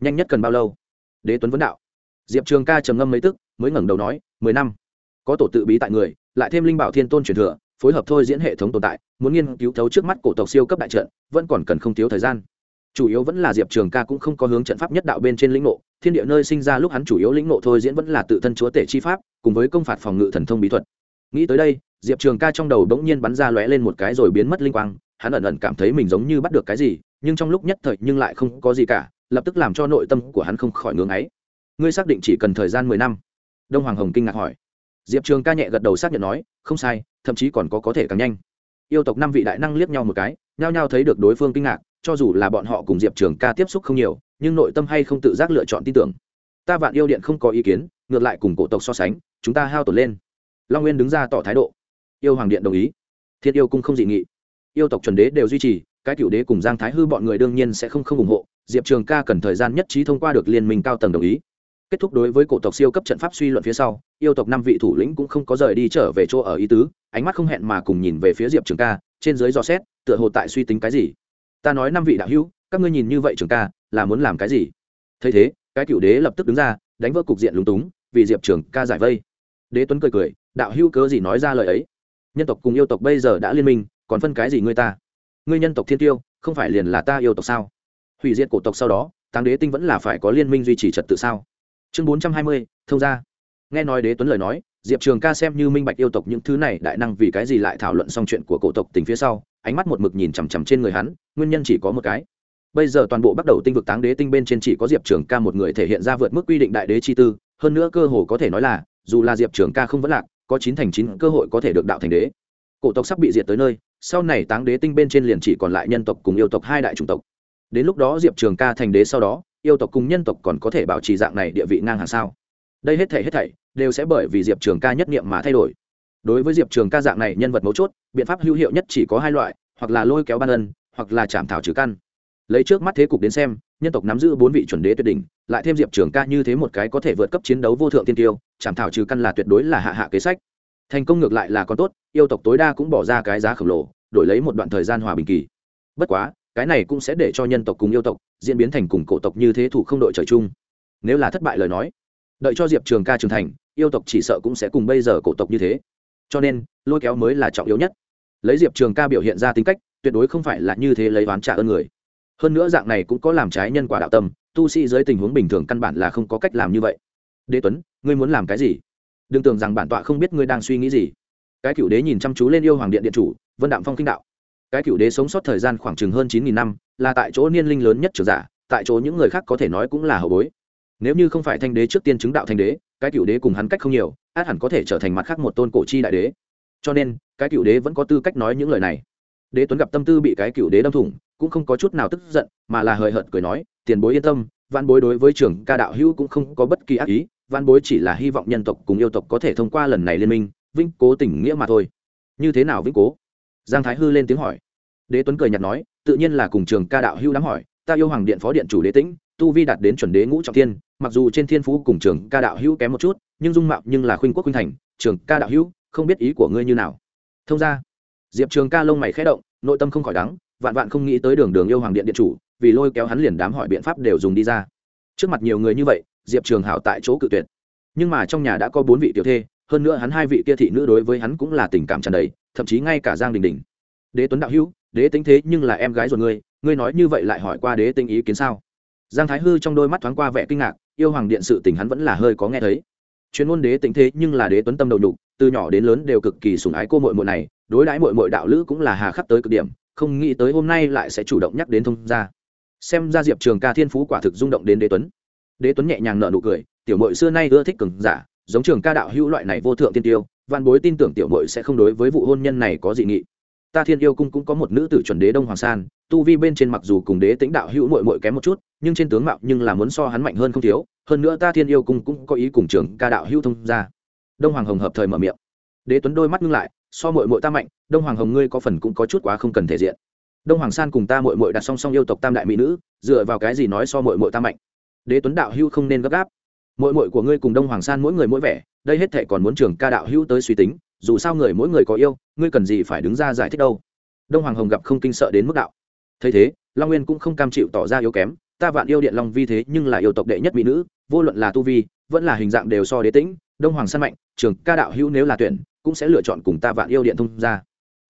Nhanh nhất cần bao lâu? Đế tuấn vấn đạo. Diệp trường ca trầm ngâm mấy tức, mới ngẩng đầu nói, mười năm. Có tổ tự bí tại người, lại thêm linh bảo thiên tôn truyền thừa, phối hợp thôi diễn hệ thống tồn tại, muốn nghiên cứu thấu trước mắt cổ tộc siêu cấp đại trận, vẫn còn cần không thiếu thời gian chủ yếu vẫn là diệp trường ca cũng không có hướng trận pháp nhất đạo bên trên lĩnh ngộ. Thiên địa nơi sinh ra lúc hắn chủ yếu lĩnh ngộ thôi diễn vẫn là tự thân chúa tể chi pháp, cùng với công phạt phòng ngự thần thông bí thuật. Nghĩ tới đây, diệp trường ca trong đầu đ ố n g nhiên bắn ra lóe lên một cái rồi biến mất linh quang. Hắn ẩn ẩn cảm thấy mình giống như bắt được cái gì, nhưng trong lúc nhất thời nhưng lại không có gì cả, lập tức làm cho nội tâm của hắn không khỏi ngưỡng ấy ngươi xác định chỉ cần thời gian mười năm? Đông hoàng hồng kinh ngạc hỏi. Diệp trường ca nhẹ gật đầu xác nhận nói, không sai, thậm chí còn có có thể càng nhanh. Yêu tộc năm vị đại năng liếc nhau một cái, nhao nhao thấy được đối phương kinh ngạc cho dù là bọn họ cùng diệp trường ca tiếp xúc không nhiều, nhưng nội tâm hay không tự giác lựa chọn tin tưởng. Ta vạn yêu điện không có ý kiến, ngược lại cùng cổ tộc so sánh, chúng ta hao tổn lên. Long nguyên đứng ra tỏ thái độ. Yêu hoàng điện đồng ý. Thiên yêu cung không dị nghị. Yêu tộc chuẩn đế đều duy trì, cái cựu đế cùng giang thái hư bọn người đương nhiên sẽ không không ủng hộ. Diệp trường ca cần thời gian nhất trí thông qua được liên minh cao tầng đồng ý. Kết thúc đối với cổ tộc siêu cấp trận pháp suy luận phía sau, yêu tộc năm vị thủ lĩnh cũng không có rời đi trở về chỗ ở ý tứ, ánh mắt không hẹn mà cùng nhìn về phía diệp trường ca, trên dưới dò xét, tựa hồ tại suy tính cái gì ta nói năm vị đạo hữu, các ngươi nhìn như vậy trường ca, là muốn làm cái gì? Thấy thế, cái cựu đế lập tức đứng ra, đánh vỡ cục diện lúng túng, vì diệp trường ca giải vây. Đế tuấn cười cười, đạo hữu cớ gì nói ra lời ấy? Nhân tộc cùng yêu tộc bây giờ đã liên minh, còn phân cái gì ngươi ta? Ngươi nhân tộc thiên tiêu, không phải liền là ta yêu tộc sao? Hủy diệt cổ tộc sau đó tàng đế tinh vẫn là phải có liên minh duy trì trật tự sao? Chương bốn trăm hai mươi, thông ra nghe nói đế tuấn lời nói, diệp trường ca xem như minh bạch yêu tộc những thứ này đại năng vì cái gì lại thảo luận xong chuyện của cổ tộc tình phía sau, ánh mắt một mực nhìn chằm chằm trên người hắn, nguyên nhân chỉ có một cái. Bây giờ toàn bộ bắt đầu tinh vực táng đế tinh bên trên chỉ có diệp trường ca một người thể hiện ra vượt mức quy định đại đế chi tư, hơn nữa cơ hồ có thể nói là, dù là diệp trường ca không vẫn lạc, có chín thành chín cơ hội có thể được đạo thành đế. Cổ tộc sắp bị diệt tới nơi, sau này táng đế tinh bên trên liền chỉ còn lại nhân tộc cùng yêu tộc hai đại chủng tộc. Đến lúc đó diệp trường ca thành đế sau đó, yêu tộc cùng nhân tộc còn có thể bảo trì dạng này địa vị ngang hàng sao? Đây hết thảy hết thảy đều sẽ bởi vì diệp trường ca nhất nghiệm mà thay đổi. Đối với diệp trường ca dạng này nhân vật mấu chốt, biện pháp hữu hiệu nhất chỉ có hai loại, hoặc là lôi kéo ban ân, hoặc là chạm thảo trừ căn. Lấy trước mắt thế cục đến xem, nhân tộc nắm giữ bốn vị chuẩn đế tuyệt đỉnh, lại thêm diệp trường ca như thế một cái có thể vượt cấp chiến đấu vô thượng tiên tiêu, chạm thảo trừ căn là tuyệt đối là hạ hạ kế sách. Thành công ngược lại là còn tốt, yêu tộc tối đa cũng bỏ ra cái giá khổng lồ, đổi lấy một đoạn thời gian hòa bình kỳ. Bất quá, cái này cũng sẽ để cho nhân tộc cùng yêu tộc diễn biến thành cùng cổ tộc như thế thủ không đội trời chung. Nếu là thất bại lời nói đợi cho diệp trường ca trưởng thành, yêu tộc chỉ sợ cũng sẽ cùng bây giờ cổ tộc như thế. Cho nên, lôi kéo mới là trọng yếu nhất. Lấy diệp trường ca biểu hiện ra tính cách, tuyệt đối không phải là như thế lấy oán trả ơn người. Hơn nữa dạng này cũng có làm trái nhân quả đạo tâm, tu sĩ dưới tình huống bình thường căn bản là không có cách làm như vậy. Đế tuấn, ngươi muốn làm cái gì? Đừng tưởng rằng bản tọa không biết ngươi đang suy nghĩ gì. Cái cựu đế nhìn chăm chú lên yêu hoàng điện điện chủ, vân đạm phong kinh đạo. Cái cựu đế sống sót thời gian khoảng chừng hơn chín nghìn năm, là tại chỗ niên linh lớn nhất trường giả, tại chỗ những người khác có thể nói cũng là hậu bối nếu như không phải thanh đế trước tiên chứng đạo thanh đế, cái cựu đế cùng hắn cách không nhiều, át hẳn có thể trở thành mặt khác một tôn cổ chi đại đế. Cho nên, cái cựu đế vẫn có tư cách nói những lời này. Đế tuấn gặp tâm tư bị cái cựu đế đâm thủng, cũng không có chút nào tức giận, mà là hời hợt cười nói, tiền bối yên tâm văn bối đối với trưởng ca đạo hữu cũng không có bất kỳ ác ý văn bối chỉ là hy vọng nhân tộc cùng yêu tộc có thể thông qua lần này liên minh, vĩnh cố tình nghĩa mà thôi. Như thế nào vĩnh cố? Giang thái hư lên tiếng hỏi. Đế tuấn cười nhạt nói, tự nhiên là cùng trường ca đạo hữu đám hỏi, ta yêu hoàng điện phó điện chủ đế tĩnh tu vi đạt đến chuẩn đế ngũ trọng thiên, mặc dù trên thiên phú cùng trường ca đạo hữu kém một chút, nhưng dung mạo nhưng là khuynh quốc khuynh thành, trường ca đạo hữu, không biết ý của ngươi như nào. Thông ra diệp trường ca lông mày khẽ động, nội tâm không khỏi đắng, vạn vạn không nghĩ tới đường đường yêu hoàng điện điện chủ, vì lôi kéo hắn liền đám hỏi biện pháp đều dùng đi ra. Trước mặt nhiều người như vậy, diệp trường hảo tại chỗ cự tuyệt. Nhưng mà trong nhà đã có bốn vị tiểu thê, hơn nữa hắn hai vị kia thị nữ đối với hắn cũng là tình cảm tràn đầy, thậm chí ngay cả giang đình đình. Đế tuấn đạo hữu, đế tính thế nhưng là em gái rồi ngươi ngươi nói như vậy lại hỏi qua đế tinh ý kiến sao? Giang thái hư trong đôi mắt thoáng qua vẻ kinh ngạc, yêu hoàng điện sự tình hắn vẫn là hơi có nghe thấy. Chuyên môn đế tính thế nhưng là đế tuấn tâm đầu nhục, từ nhỏ đến lớn đều cực kỳ sủng ái cô muội muội này, đối đãi muội muội đạo lữ cũng là hà khắc tới cực điểm, không nghĩ tới hôm nay lại sẽ chủ động nhắc đến thông gia. Xem ra diệp trường ca thiên phú quả thực rung động đến đế tuấn. Đế tuấn nhẹ nhàng nở nụ cười, tiểu muội xưa nay ưa thích cường giả, giống trường ca đạo hữu loại này vô thượng tiên tiêu văn bối tin tưởng tiểu muội sẽ không đối với vụ hôn nhân này có dị nghị ta thiên yêu cung cũng có một nữ tử chuẩn đế đông hoàng san, tu vi bên trên mặc dù cùng đế tĩnh đạo hữu muội muội kém một chút, nhưng trên tướng mạo nhưng là muốn so hắn mạnh hơn không thiếu, hơn nữa ta thiên yêu cung cũng có ý cùng trường ca đạo hữu thông ra đông hoàng hồng hợp thời mở miệng. Đế tuấn đôi mắt ngưng lại, so muội muội ta mạnh, đông hoàng hồng ngươi có phần cũng có chút quá không cần thể diện. Đông hoàng san cùng ta muội muội đặt song song yêu tộc tam đại mỹ nữ, dựa vào cái gì nói so muội muội ta mạnh? Đế tuấn đạo hữu không nên gấp gáp. Muội muội của ngươi cùng đông hoàng san mỗi người mỗi vẻ, đây hết thể còn muốn trường ca đạo hữu tới suy tính dù sao người mỗi người có yêu, ngươi cần gì phải đứng ra giải thích đâu. Đông hoàng hồng gặp không kinh sợ đến mức đạo. Thấy thế, long nguyên cũng không cam chịu tỏ ra yếu kém, ta vạn yêu điện long vi thế nhưng là yêu tộc đệ nhất mỹ nữ, vô luận là tu vi, vẫn là hình dạng đều so đế tĩnh, đông hoàng săn mạnh, trường ca đạo hữu nếu là tuyển, cũng sẽ lựa chọn cùng ta vạn yêu điện thông ra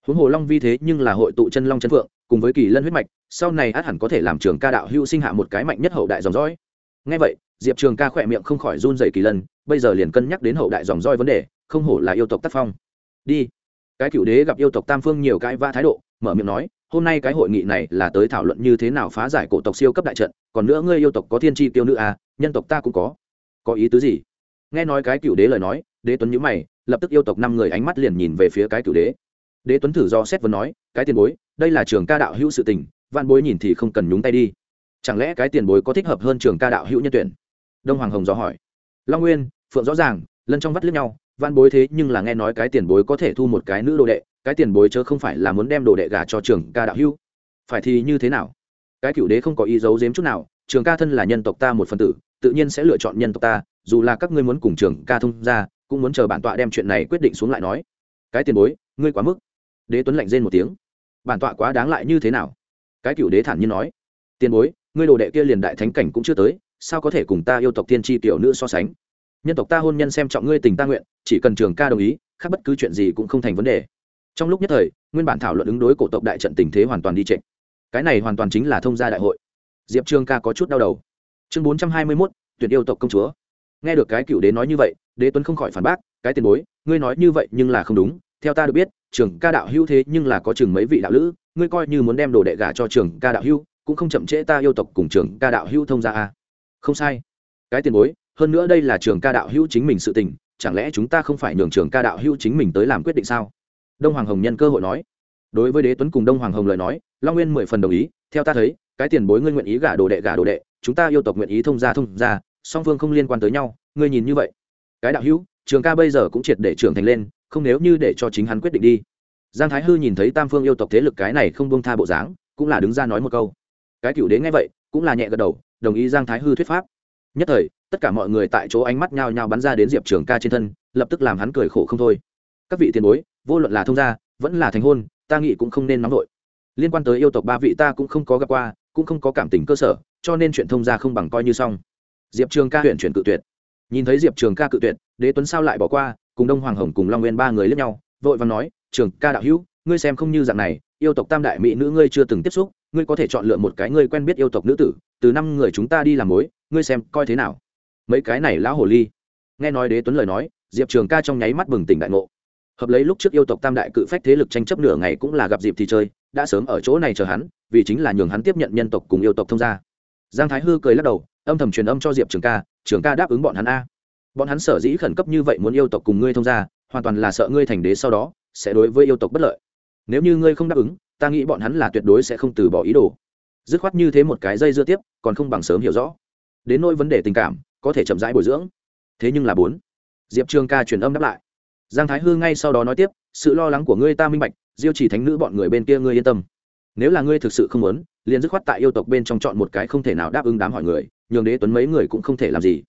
huống hồ long vi thế nhưng là hội tụ chân long chân phượng, cùng với kỳ lân huyết mạch, sau này át hẳn có thể làm trường ca đạo hữu sinh hạ một cái mạnh nhất hậu đại dòng dõi. Ngay vậy, diệp trường ca khỏe miệng không khỏi run dày kỳ lân, bây giờ liền cân nhắc đến hậu đại dòng roi vấn đề không hổ là yêu tộc tác phong. Đi. Cái cựu đế gặp yêu tộc tam phương nhiều cái vã thái độ, mở miệng nói, hôm nay cái hội nghị này là tới thảo luận như thế nào phá giải cổ tộc siêu cấp đại trận, còn nữa ngươi yêu tộc có thiên tri tiêu nữ à nhân tộc ta cũng có. Có ý tứ gì? Nghe nói cái cựu đế lời nói, đế tuấn nhữ mày, lập tức yêu tộc năm người ánh mắt liền nhìn về phía cái cựu đế. Đế tuấn thử do xét vấn nói, cái tiền bối, đây là trường ca đạo hữu sự tình văn bối nhìn thì không cần nhúng tay đi. Chẳng lẽ cái tiền bối có thích hợp hơn trường ca đạo hữu nhân tuyển? Đông hoàng hồng do hỏi. Long nguyên, phượng rõ ràng, lân trong vắt lướt nhau văn bối thế nhưng là nghe nói cái tiền bối có thể thu một cái nữ đồ đệ, cái tiền bối chớ không phải là muốn đem đồ đệ gả cho trường ca đạo hưu phải thì như thế nào? Cái cựu đế không có ý giấu giếm chút nào trường ca thân là nhân tộc ta một phần tử, tự nhiên sẽ lựa chọn nhân tộc ta, dù là các ngươi muốn cùng trường ca thông ra cũng muốn chờ bản tọa đem chuyện này quyết định xuống lại nói. Cái tiền bối, ngươi quá mức. Đế tuấn lạnh rên một tiếng. Bản tọa quá đáng lại như thế nào? Cái cựu đế thản nhiên nói. Tiền bối, ngươi đồ đệ kia liền đại thánh cảnh cũng chưa tới, sao có thể cùng ta yêu tộc tiên tri tiểu nữ so sánh? Nhân tộc ta hôn nhân xem trọng ngươi tình ta nguyện, chỉ cần trường ca đồng ý, khác bất cứ chuyện gì cũng không thành vấn đề. Trong lúc nhất thời, nguyên bản thảo luận ứng đối cổ tộc đại trận tình thế hoàn toàn đi trệ. Cái này hoàn toàn chính là thông gia đại hội. Diệp trường ca có chút đau đầu. Chương bốn trăm hai mươi mốt, tuyệt yêu tộc công chúa. Nghe được cái cựu đế nói như vậy, đế tuấn không khỏi phản bác, cái tiền bối, ngươi nói như vậy nhưng là không đúng. Theo ta được biết, trường ca đạo hữu thế nhưng là có chừng mấy vị đạo lữ, ngươi coi như muốn đem đồ đệ gả cho trường ca đạo hữu, cũng không chậm trễ ta yêu tộc cùng trường ca đạo hữu thông gia a. Không sai. Cái tiền bối hơn nữa đây là trường ca đạo hữu chính mình sự tình, chẳng lẽ chúng ta không phải nhường trường ca đạo hữu chính mình tới làm quyết định sao? Đông hoàng hồng nhân cơ hội nói. Đối với đế tuấn cùng đông hoàng hồng lời nói, long nguyên mười phần đồng ý. Theo ta thấy, cái tiền bối ngươi nguyện ý gả đồ đệ gả đồ đệ, chúng ta yêu tộc nguyện ý thông gia thông gia, song phương không liên quan tới nhau, ngươi nhìn như vậy. Cái đạo hữu, trường ca bây giờ cũng triệt để trưởng thành lên, không nếu như để cho chính hắn quyết định đi. Giang thái hư nhìn thấy tam phương yêu tộc thế lực cái này không bông tha bộ dáng, cũng là đứng ra nói một câu. Cái cựu đế nghe vậy, cũng là nhẹ gật đầu, đồng ý giang thái hư thuyết pháp. Nhất thời tất cả mọi người tại chỗ ánh mắt nhao nhao bắn ra đến diệp trường ca trên thân, lập tức làm hắn cười khổ không thôi. Các vị tiền bối, vô luận là thông gia, vẫn là thành hôn, ta nghĩ cũng không nên nóng vội. Liên quan tới yêu tộc ba vị ta cũng không có gặp qua, cũng không có cảm tình cơ sở, cho nên chuyện thông gia không bằng coi như xong. Diệp trường ca huyện chuyển cự tuyệt. Nhìn thấy diệp trường ca cự tuyệt, đế tuấn sao lại bỏ qua, cùng đông hoàng hồng cùng long nguyên ba người lướt nhau, vội và nói, trường ca đạo hữu, ngươi xem không như dạng này, yêu tộc tam đại mỹ nữ ngươi chưa từng tiếp xúc, ngươi có thể chọn lựa một cái ngươi quen biết yêu tộc nữ tử, từ năm người chúng ta đi làm mối, ngươi xem coi thế nào? Mấy cái này lão hồ ly. Nghe nói đế tuấn lời nói, diệp trường ca trong nháy mắt bừng tỉnh đại ngộ. Hợp lấy lúc trước yêu tộc tam đại cự phách thế lực tranh chấp nửa ngày cũng là gặp dịp thì chơi, đã sớm ở chỗ này chờ hắn, vì chính là nhường hắn tiếp nhận nhân tộc cùng yêu tộc thông gia. Giang thái hư cười lắc đầu, âm thầm truyền âm cho diệp trường ca trường ca đáp ứng bọn hắn a. Bọn hắn sở dĩ khẩn cấp như vậy muốn yêu tộc cùng ngươi thông gia, hoàn toàn là sợ ngươi thành đế sau đó sẽ đối với yêu tộc bất lợi. Nếu như ngươi không đáp ứng, ta nghĩ bọn hắn là tuyệt đối sẽ không từ bỏ ý đồ. Dứt khoát như thế một cái dây dưa tiếp, còn không bằng sớm hiểu rõ. Đến nỗi vấn đề tình cảm có thể chậm rãi bồi dưỡng. Thế nhưng là bốn. Diệp trường ca truyền âm đáp lại. Giang thái hư ngay sau đó nói tiếp, sự lo lắng của ngươi ta minh bạch, diêu chỉ thánh nữ bọn người bên kia ngươi yên tâm. Nếu là ngươi thực sự không muốn, liền dứt khoát tại yêu tộc bên trong chọn một cái không thể nào đáp ứng đám hỏi người, nhường đế tuấn mấy người cũng không thể làm gì.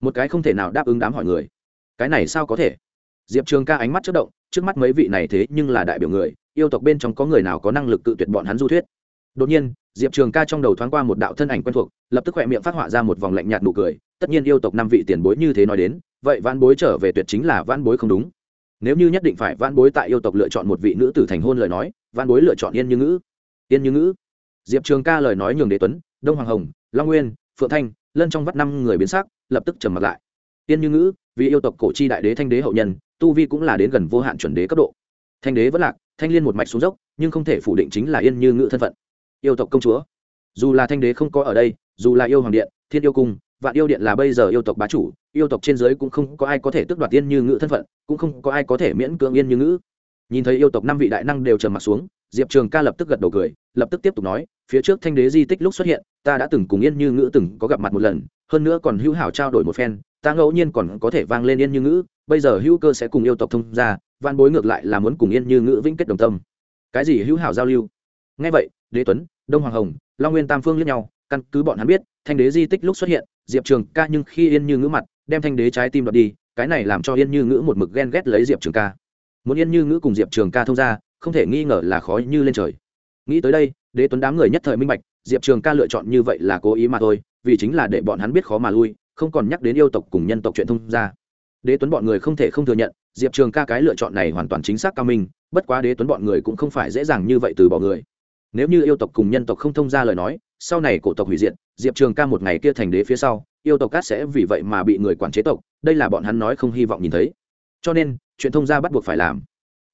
Một cái không thể nào đáp ứng đám hỏi người. Cái này sao có thể? Diệp trường ca ánh mắt chất động, trước mắt mấy vị này thế nhưng là đại biểu người, yêu tộc bên trong có người nào có năng lực tự tuyệt bọn hắn du thuyết? Đột nhiên diệp trường ca trong đầu thoáng qua một đạo thân ảnh quen thuộc, lập tức khoe miệng phát họa ra một vòng lạnh nhạt nụ cười, tất nhiên yêu tộc năm vị tiền bối như thế nói đến, vậy vãn bối trở về tuyệt chính là vãn bối không đúng. Nếu như nhất định phải vãn bối tại yêu tộc lựa chọn một vị nữ tử thành hôn lời nói, vãn bối lựa chọn yên như ngữ. Yên như ngữ. Diệp trường ca lời nói nhường đế tuấn, đông hoàng hồng, long nguyên, phượng thanh, lân trong vắt năm người biến sắc, lập tức trầm mặt lại. Yên như ngữ, vì yêu tộc cổ chi đại đế thanh đế hậu nhân, tu vi cũng là đến gần vô hạn chuẩn đế cấp độ. Thanh đế vẫn lạc, thanh liên một mạch xuống dốc, nhưng không thể phủ định chính là yên như ngữ thân phận yêu tộc công chúa. Dù là thanh đế không có ở đây, dù là yêu hoàng điện, thiên yêu cung, vạn yêu điện là bây giờ yêu tộc bá chủ, yêu tộc trên giới cũng không có ai có thể tước đoạt tiên như ngữ thân phận, cũng không có ai có thể miễn cưỡng yên như ngữ. Nhìn thấy yêu tộc năm vị đại năng đều trầm mặt xuống, diệp trường ca lập tức gật đầu cười, lập tức tiếp tục nói, phía trước thanh đế di tích lúc xuất hiện, ta đã từng cùng yên như ngữ từng có gặp mặt một lần, hơn nữa còn hữu hảo trao đổi một phen, ta ngẫu nhiên còn có thể vang lên yên như ngữ, bây giờ hữu cơ sẽ cùng yêu tộc thông ra van bối ngược lại là muốn cùng yên như ngữ vĩnh kết đồng tâm. Cái gì hữu hảo giao lưu? Ngay vậy, đế tuấn đông hoàng hồng, long nguyên tam phương lẫn nhau, căn cứ bọn hắn biết, thanh đế di tích lúc xuất hiện, diệp trường ca nhưng khi yên như ngữ mặt, đem thanh đế trái tim đoạt đi, cái này làm cho yên như ngữ một mực ghen ghét lấy diệp trường ca. Muốn yên như ngữ cùng diệp trường ca thông ra không thể nghi ngờ là khó như lên trời. Nghĩ tới đây, đế tuấn đám người nhất thời minh bạch, diệp trường ca lựa chọn như vậy là cố ý mà thôi, vì chính là để bọn hắn biết khó mà lui, không còn nhắc đến yêu tộc cùng nhân tộc chuyện thông ra đế tuấn bọn người không thể không thừa nhận, diệp trường ca cái lựa chọn này hoàn toàn chính xác cao minh, bất quá đế tuấn bọn người cũng không phải dễ dàng như vậy từ bỏ người nếu như yêu tộc cùng nhân tộc không thông ra lời nói, sau này cổ tộc hủy diệt, diệp trường ca một ngày kia thành đế phía sau, yêu tộc cát sẽ vì vậy mà bị người quản chế tộc, đây là bọn hắn nói không hy vọng nhìn thấy. Cho nên, chuyện thông gia bắt buộc phải làm.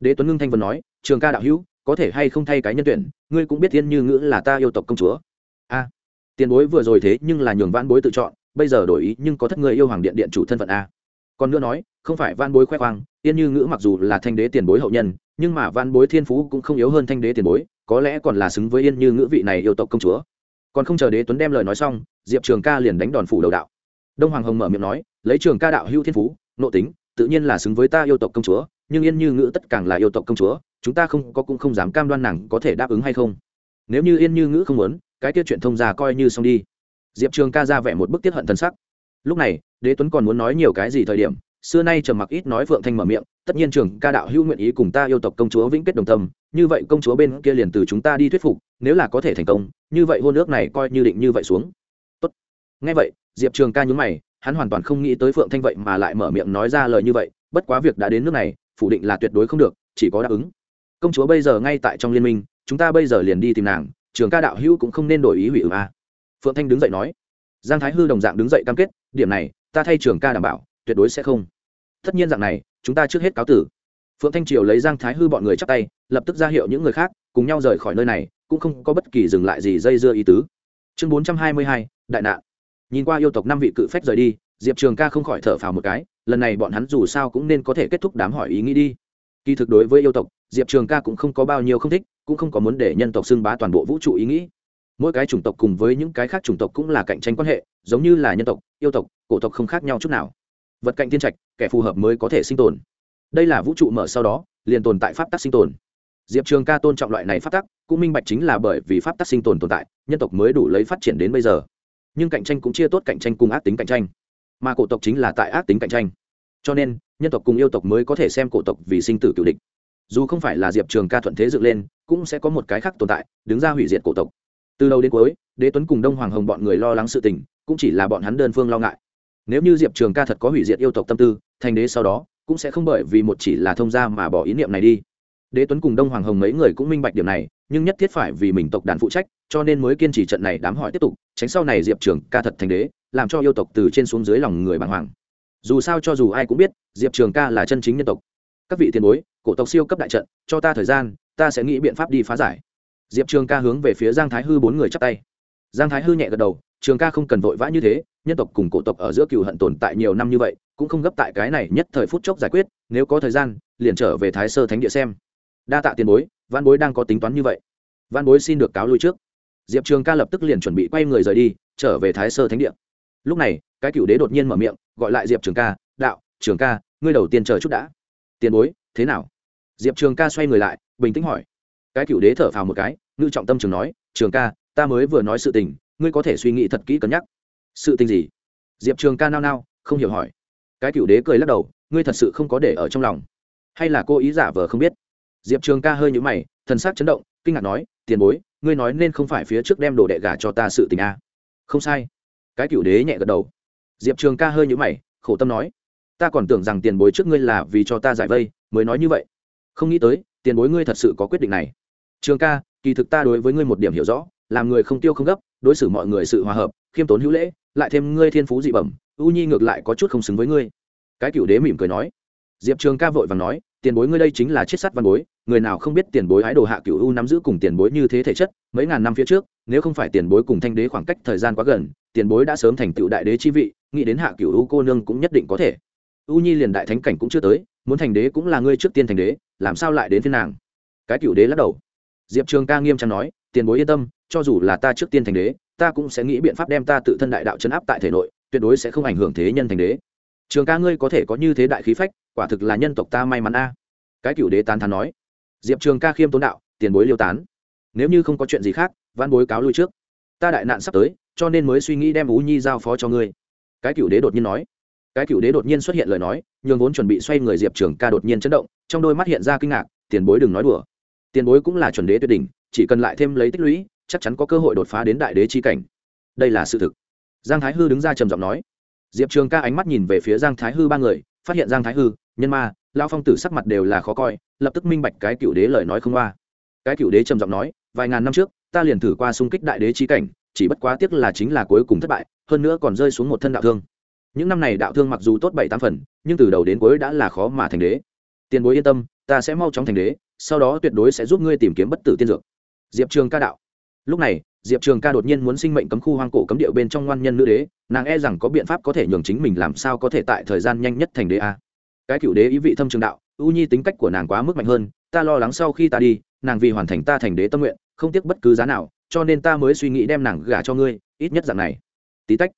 Đế tuấn ngưng thanh vân nói, trường ca đạo hữu, có thể hay không thay cái nhân tuyển, ngươi cũng biết thiên như ngữ là ta yêu tộc công chúa. A, tiền bối vừa rồi thế nhưng là nhường vãn bối tự chọn, bây giờ đổi ý nhưng có thất người yêu hoàng điện điện chủ thân phận a. Còn nữa nói, không phải van bối khoe khoang yên như ngữ mặc dù là thanh đế tiền bối hậu nhân, nhưng mà van bối thiên phú cũng không yếu hơn thanh đế tiền bối có lẽ còn là xứng với yên như ngữ vị này yêu tộc công chúa. Còn không chờ đế tuấn đem lời nói xong, diệp trường ca liền đánh đòn phủ đầu đạo. Đông hoàng hồng mở miệng nói, lấy trường ca đạo hưu thiên phú, nộ tính, tự nhiên là xứng với ta yêu tộc công chúa, nhưng yên như ngữ tất càng là yêu tộc công chúa, chúng ta không có cũng không dám cam đoan nàng có thể đáp ứng hay không. Nếu như yên như ngữ không muốn, cái tiết chuyện thông ra coi như xong đi. Diệp trường ca ra vẻ một bức tiết hận thân sắc. Lúc này, đế tuấn còn muốn nói nhiều cái gì thời điểm xưa nay trầm mặc ít nói phượng thanh mở miệng, tất nhiên trường ca đạo hữu nguyện ý cùng ta yêu tộc công chúa vĩnh kết đồng tâm, như vậy công chúa bên kia liền từ chúng ta đi thuyết phục, nếu là có thể thành công, như vậy hôn ước này coi như định như vậy xuống. Tốt. nghe vậy, diệp trường ca nhún mày, hắn hoàn toàn không nghĩ tới phượng thanh vậy mà lại mở miệng nói ra lời như vậy, bất quá việc đã đến nước này, phủ định là tuyệt đối không được, chỉ có đáp ứng. Công chúa bây giờ ngay tại trong liên minh, chúng ta bây giờ liền đi tìm nàng trường ca đạo hữu cũng không nên đổi ý hủy ứng a phượng thanh đứng dậy nói. Giang thái hư đồng dạng đứng dậy cam kết, điểm này, ta thay trường ca đảm bảo tuyệt đối sẽ không. Tất nhiên dạng này, chúng ta trước hết cáo tử. Phượng thanh triều lấy giang thái hư bọn người chắp tay, lập tức ra hiệu những người khác, cùng nhau rời khỏi nơi này, cũng không có bất kỳ dừng lại gì dây dưa ý tứ. Chương bốn trăm hai mươi hai, đại nạn. Nhìn qua yêu tộc năm vị cự phách rời đi, diệp trường ca không khỏi thở phào một cái, lần này bọn hắn dù sao cũng nên có thể kết thúc đám hỏi ý nghĩ đi. Kỳ thực đối với yêu tộc, diệp trường ca cũng không có bao nhiêu không thích, cũng không có muốn để nhân tộc xưng bá toàn bộ vũ trụ ý nghĩ. Mỗi cái chủng tộc cùng với những cái khác chủng tộc cũng là cạnh tranh quan hệ, giống như là nhân tộc, yêu tộc, cổ tộc không khác nhau chút nào vật cạnh thiên trạch, kẻ phù hợp mới có thể sinh tồn. Đây là vũ trụ mở sau đó, liền tồn tại pháp tắc sinh tồn. Diệp trường ca tôn trọng loại này pháp tắc, cũng minh bạch chính là bởi vì pháp tắc sinh tồn tồn tại, nhân tộc mới đủ lấy phát triển đến bây giờ. Nhưng cạnh tranh cũng chia tốt cạnh tranh cùng ác tính cạnh tranh. Mà cổ tộc chính là tại ác tính cạnh tranh. Cho nên, nhân tộc cùng yêu tộc mới có thể xem cổ tộc vì sinh tử cựu địch. Dù không phải là diệp trường ca thuận thế dựng lên, cũng sẽ có một cái khác tồn tại, đứng ra hủy diệt cổ tộc. Từ đầu đến cuối, đế tuấn cùng đông hoàng hồng bọn người lo lắng sự tình, cũng chỉ là bọn hắn đơn phương lo ngại nếu như diệp trường ca thật có hủy diệt yêu tộc tâm tư thành đế sau đó cũng sẽ không bởi vì một chỉ là thông gia mà bỏ ý niệm này đi. Đế tuấn cùng đông hoàng hồng mấy người cũng minh bạch điểm này, nhưng nhất thiết phải vì mình tộc đàn phụ trách, cho nên mới kiên trì trận này đám hỏi tiếp tục, tránh sau này diệp trường ca thật thành đế, làm cho yêu tộc từ trên xuống dưới lòng người bàng hoàng. Dù sao cho dù ai cũng biết, diệp trường ca là chân chính nhân tộc. Các vị tiền bối, cổ tộc siêu cấp đại trận, cho ta thời gian, ta sẽ nghĩ biện pháp đi phá giải. Diệp trường ca hướng về phía giang thái hư bốn người chắp tay. Giang thái hư nhẹ gật đầu, trường ca không cần vội vã như thế nhân tộc cùng cổ tộc ở giữa cừu hận tồn tại nhiều năm như vậy, cũng không gấp tại cái này nhất thời phút chốc giải quyết, nếu có thời gian, liền trở về thái sơ thánh địa xem. Đa tạ tiền bối văn bối đang có tính toán như vậy. Văn bối xin được cáo lui trước. Diệp trường ca lập tức liền chuẩn bị quay người rời đi, trở về thái sơ thánh địa. Lúc này, cái cựu đế đột nhiên mở miệng, gọi lại diệp trường ca, đạo, trường ca, ngươi đầu tiên chờ chút đã. Tiền bối, thế nào? Diệp trường ca xoay người lại, bình tĩnh hỏi. Cái cựu đế thở phào một cái ngư trọng tâm trường nói, trường ca, ta mới vừa nói sự tình, ngươi có thể suy nghĩ thật kỹ cân nhắc sự tình gì? Diệp trường ca nao nao, không hiểu hỏi. Cái cựu đế cười lắc đầu, ngươi thật sự không có để ở trong lòng. Hay là cô ý giả vờ không biết? Diệp trường ca hơi nhũ mày, thần sắc chấn động, kinh ngạc nói, tiền bối, ngươi nói nên không phải phía trước đem đồ đệ gà cho ta sự tình a à. không sai. Cái cựu đế nhẹ gật đầu. Diệp trường ca hơi nhũ mày, khổ tâm nói, ta còn tưởng rằng tiền bối trước ngươi là vì cho ta giải vây, mới nói như vậy. Không nghĩ tới, tiền bối ngươi thật sự có quyết định này. Trường ca, kỳ thực ta đối với ngươi một điểm hiểu rõ, làm người không tiêu không gấp, đối xử mọi người sự hòa hợp, khiêm tốn hữu lễ lại thêm ngươi thiên phú dị bẩm, u nhi ngược lại có chút không xứng với ngươi. Cái cựu đế mỉm cười nói. Diệp trường ca vội và nói, tiền bối ngươi đây chính là chiết sắt văn bối, người nào không biết tiền bối ái đồ hạ cựu u nắm giữ cùng tiền bối như thế thể chất, mấy ngàn năm phía trước, nếu không phải tiền bối cùng thanh đế khoảng cách thời gian quá gần, tiền bối đã sớm thành tựu đại đế chi vị, nghĩ đến hạ cựu u cô nương cũng nhất định có thể. U nhi liền đại thánh cảnh cũng chưa tới, muốn thành đế cũng là ngươi trước tiên thành đế, làm sao lại đến thiên nàng? Cái cựu đế lắc đầu. Diệp trường ca nghiêm trang nói, tiền bối yên tâm, cho dù là ta trước tiên thành đế ta cũng sẽ nghĩ biện pháp đem ta tự thân đại đạo chấn áp tại thể nội, tuyệt đối sẽ không ảnh hưởng thế nhân thành đế. Trường ca ngươi có thể có như thế đại khí phách, quả thực là nhân tộc ta may mắn a. Cái cựu đế tán thán nói. Diệp trường ca khiêm tốn đạo, tiền bối liêu tán. Nếu như không có chuyện gì khác văn bối cáo lui trước. Ta đại nạn sắp tới, cho nên mới suy nghĩ đem ú nhi giao phó cho ngươi. Cái cựu đế đột nhiên nói. Cái cựu đế đột nhiên xuất hiện lời nói, nhường vốn chuẩn bị xoay người diệp trường ca đột nhiên chấn động, trong đôi mắt hiện ra kinh ngạc, tiền bối đừng nói đùa. Tiền bối cũng là chuẩn đế tuyệt đỉnh, chỉ cần lại thêm lấy tích lũy chắc chắn có cơ hội đột phá đến đại đế chi cảnh. Đây là sự thực. Giang thái hư đứng ra trầm giọng nói. Diệp trường ca ánh mắt nhìn về phía giang thái hư ba người, phát hiện giang thái hư, nhân ma lao phong tử sắc mặt đều là khó coi, lập tức minh bạch cái cựu đế lời nói không qua. Cái cựu đế trầm giọng nói, vài ngàn năm trước, ta liền thử qua xung kích đại đế chi cảnh, chỉ bất quá tiếc là chính là cuối cùng thất bại, hơn nữa còn rơi xuống một thân đạo thương. Những năm này đạo thương mặc dù tốt bảy tám phần, nhưng từ đầu đến cuối đã là khó mà thành đế. Tiền bối yên tâm, ta sẽ mau chóng thành đế, sau đó tuyệt đối sẽ giúp ngươi tìm kiếm bất tử tiên dược. Diệp trường ca đạo lúc này, diệp trường ca đột nhiên muốn sinh mệnh cấm khu hoang cổ cấm điệu bên trong ngoan nhân nữ đế, nàng e rằng có biện pháp có thể nhường chính mình làm sao có thể tại thời gian nhanh nhất thành đế a. Cái cựu đế ý vị thâm trường đạo, ưu nhi tính cách của nàng quá mức mạnh hơn, ta lo lắng sau khi ta đi, nàng vì hoàn thành ta thành đế tâm nguyện, không tiếc bất cứ giá nào, cho nên ta mới suy nghĩ đem nàng gả cho ngươi, ít nhất dạng này. Tí tách.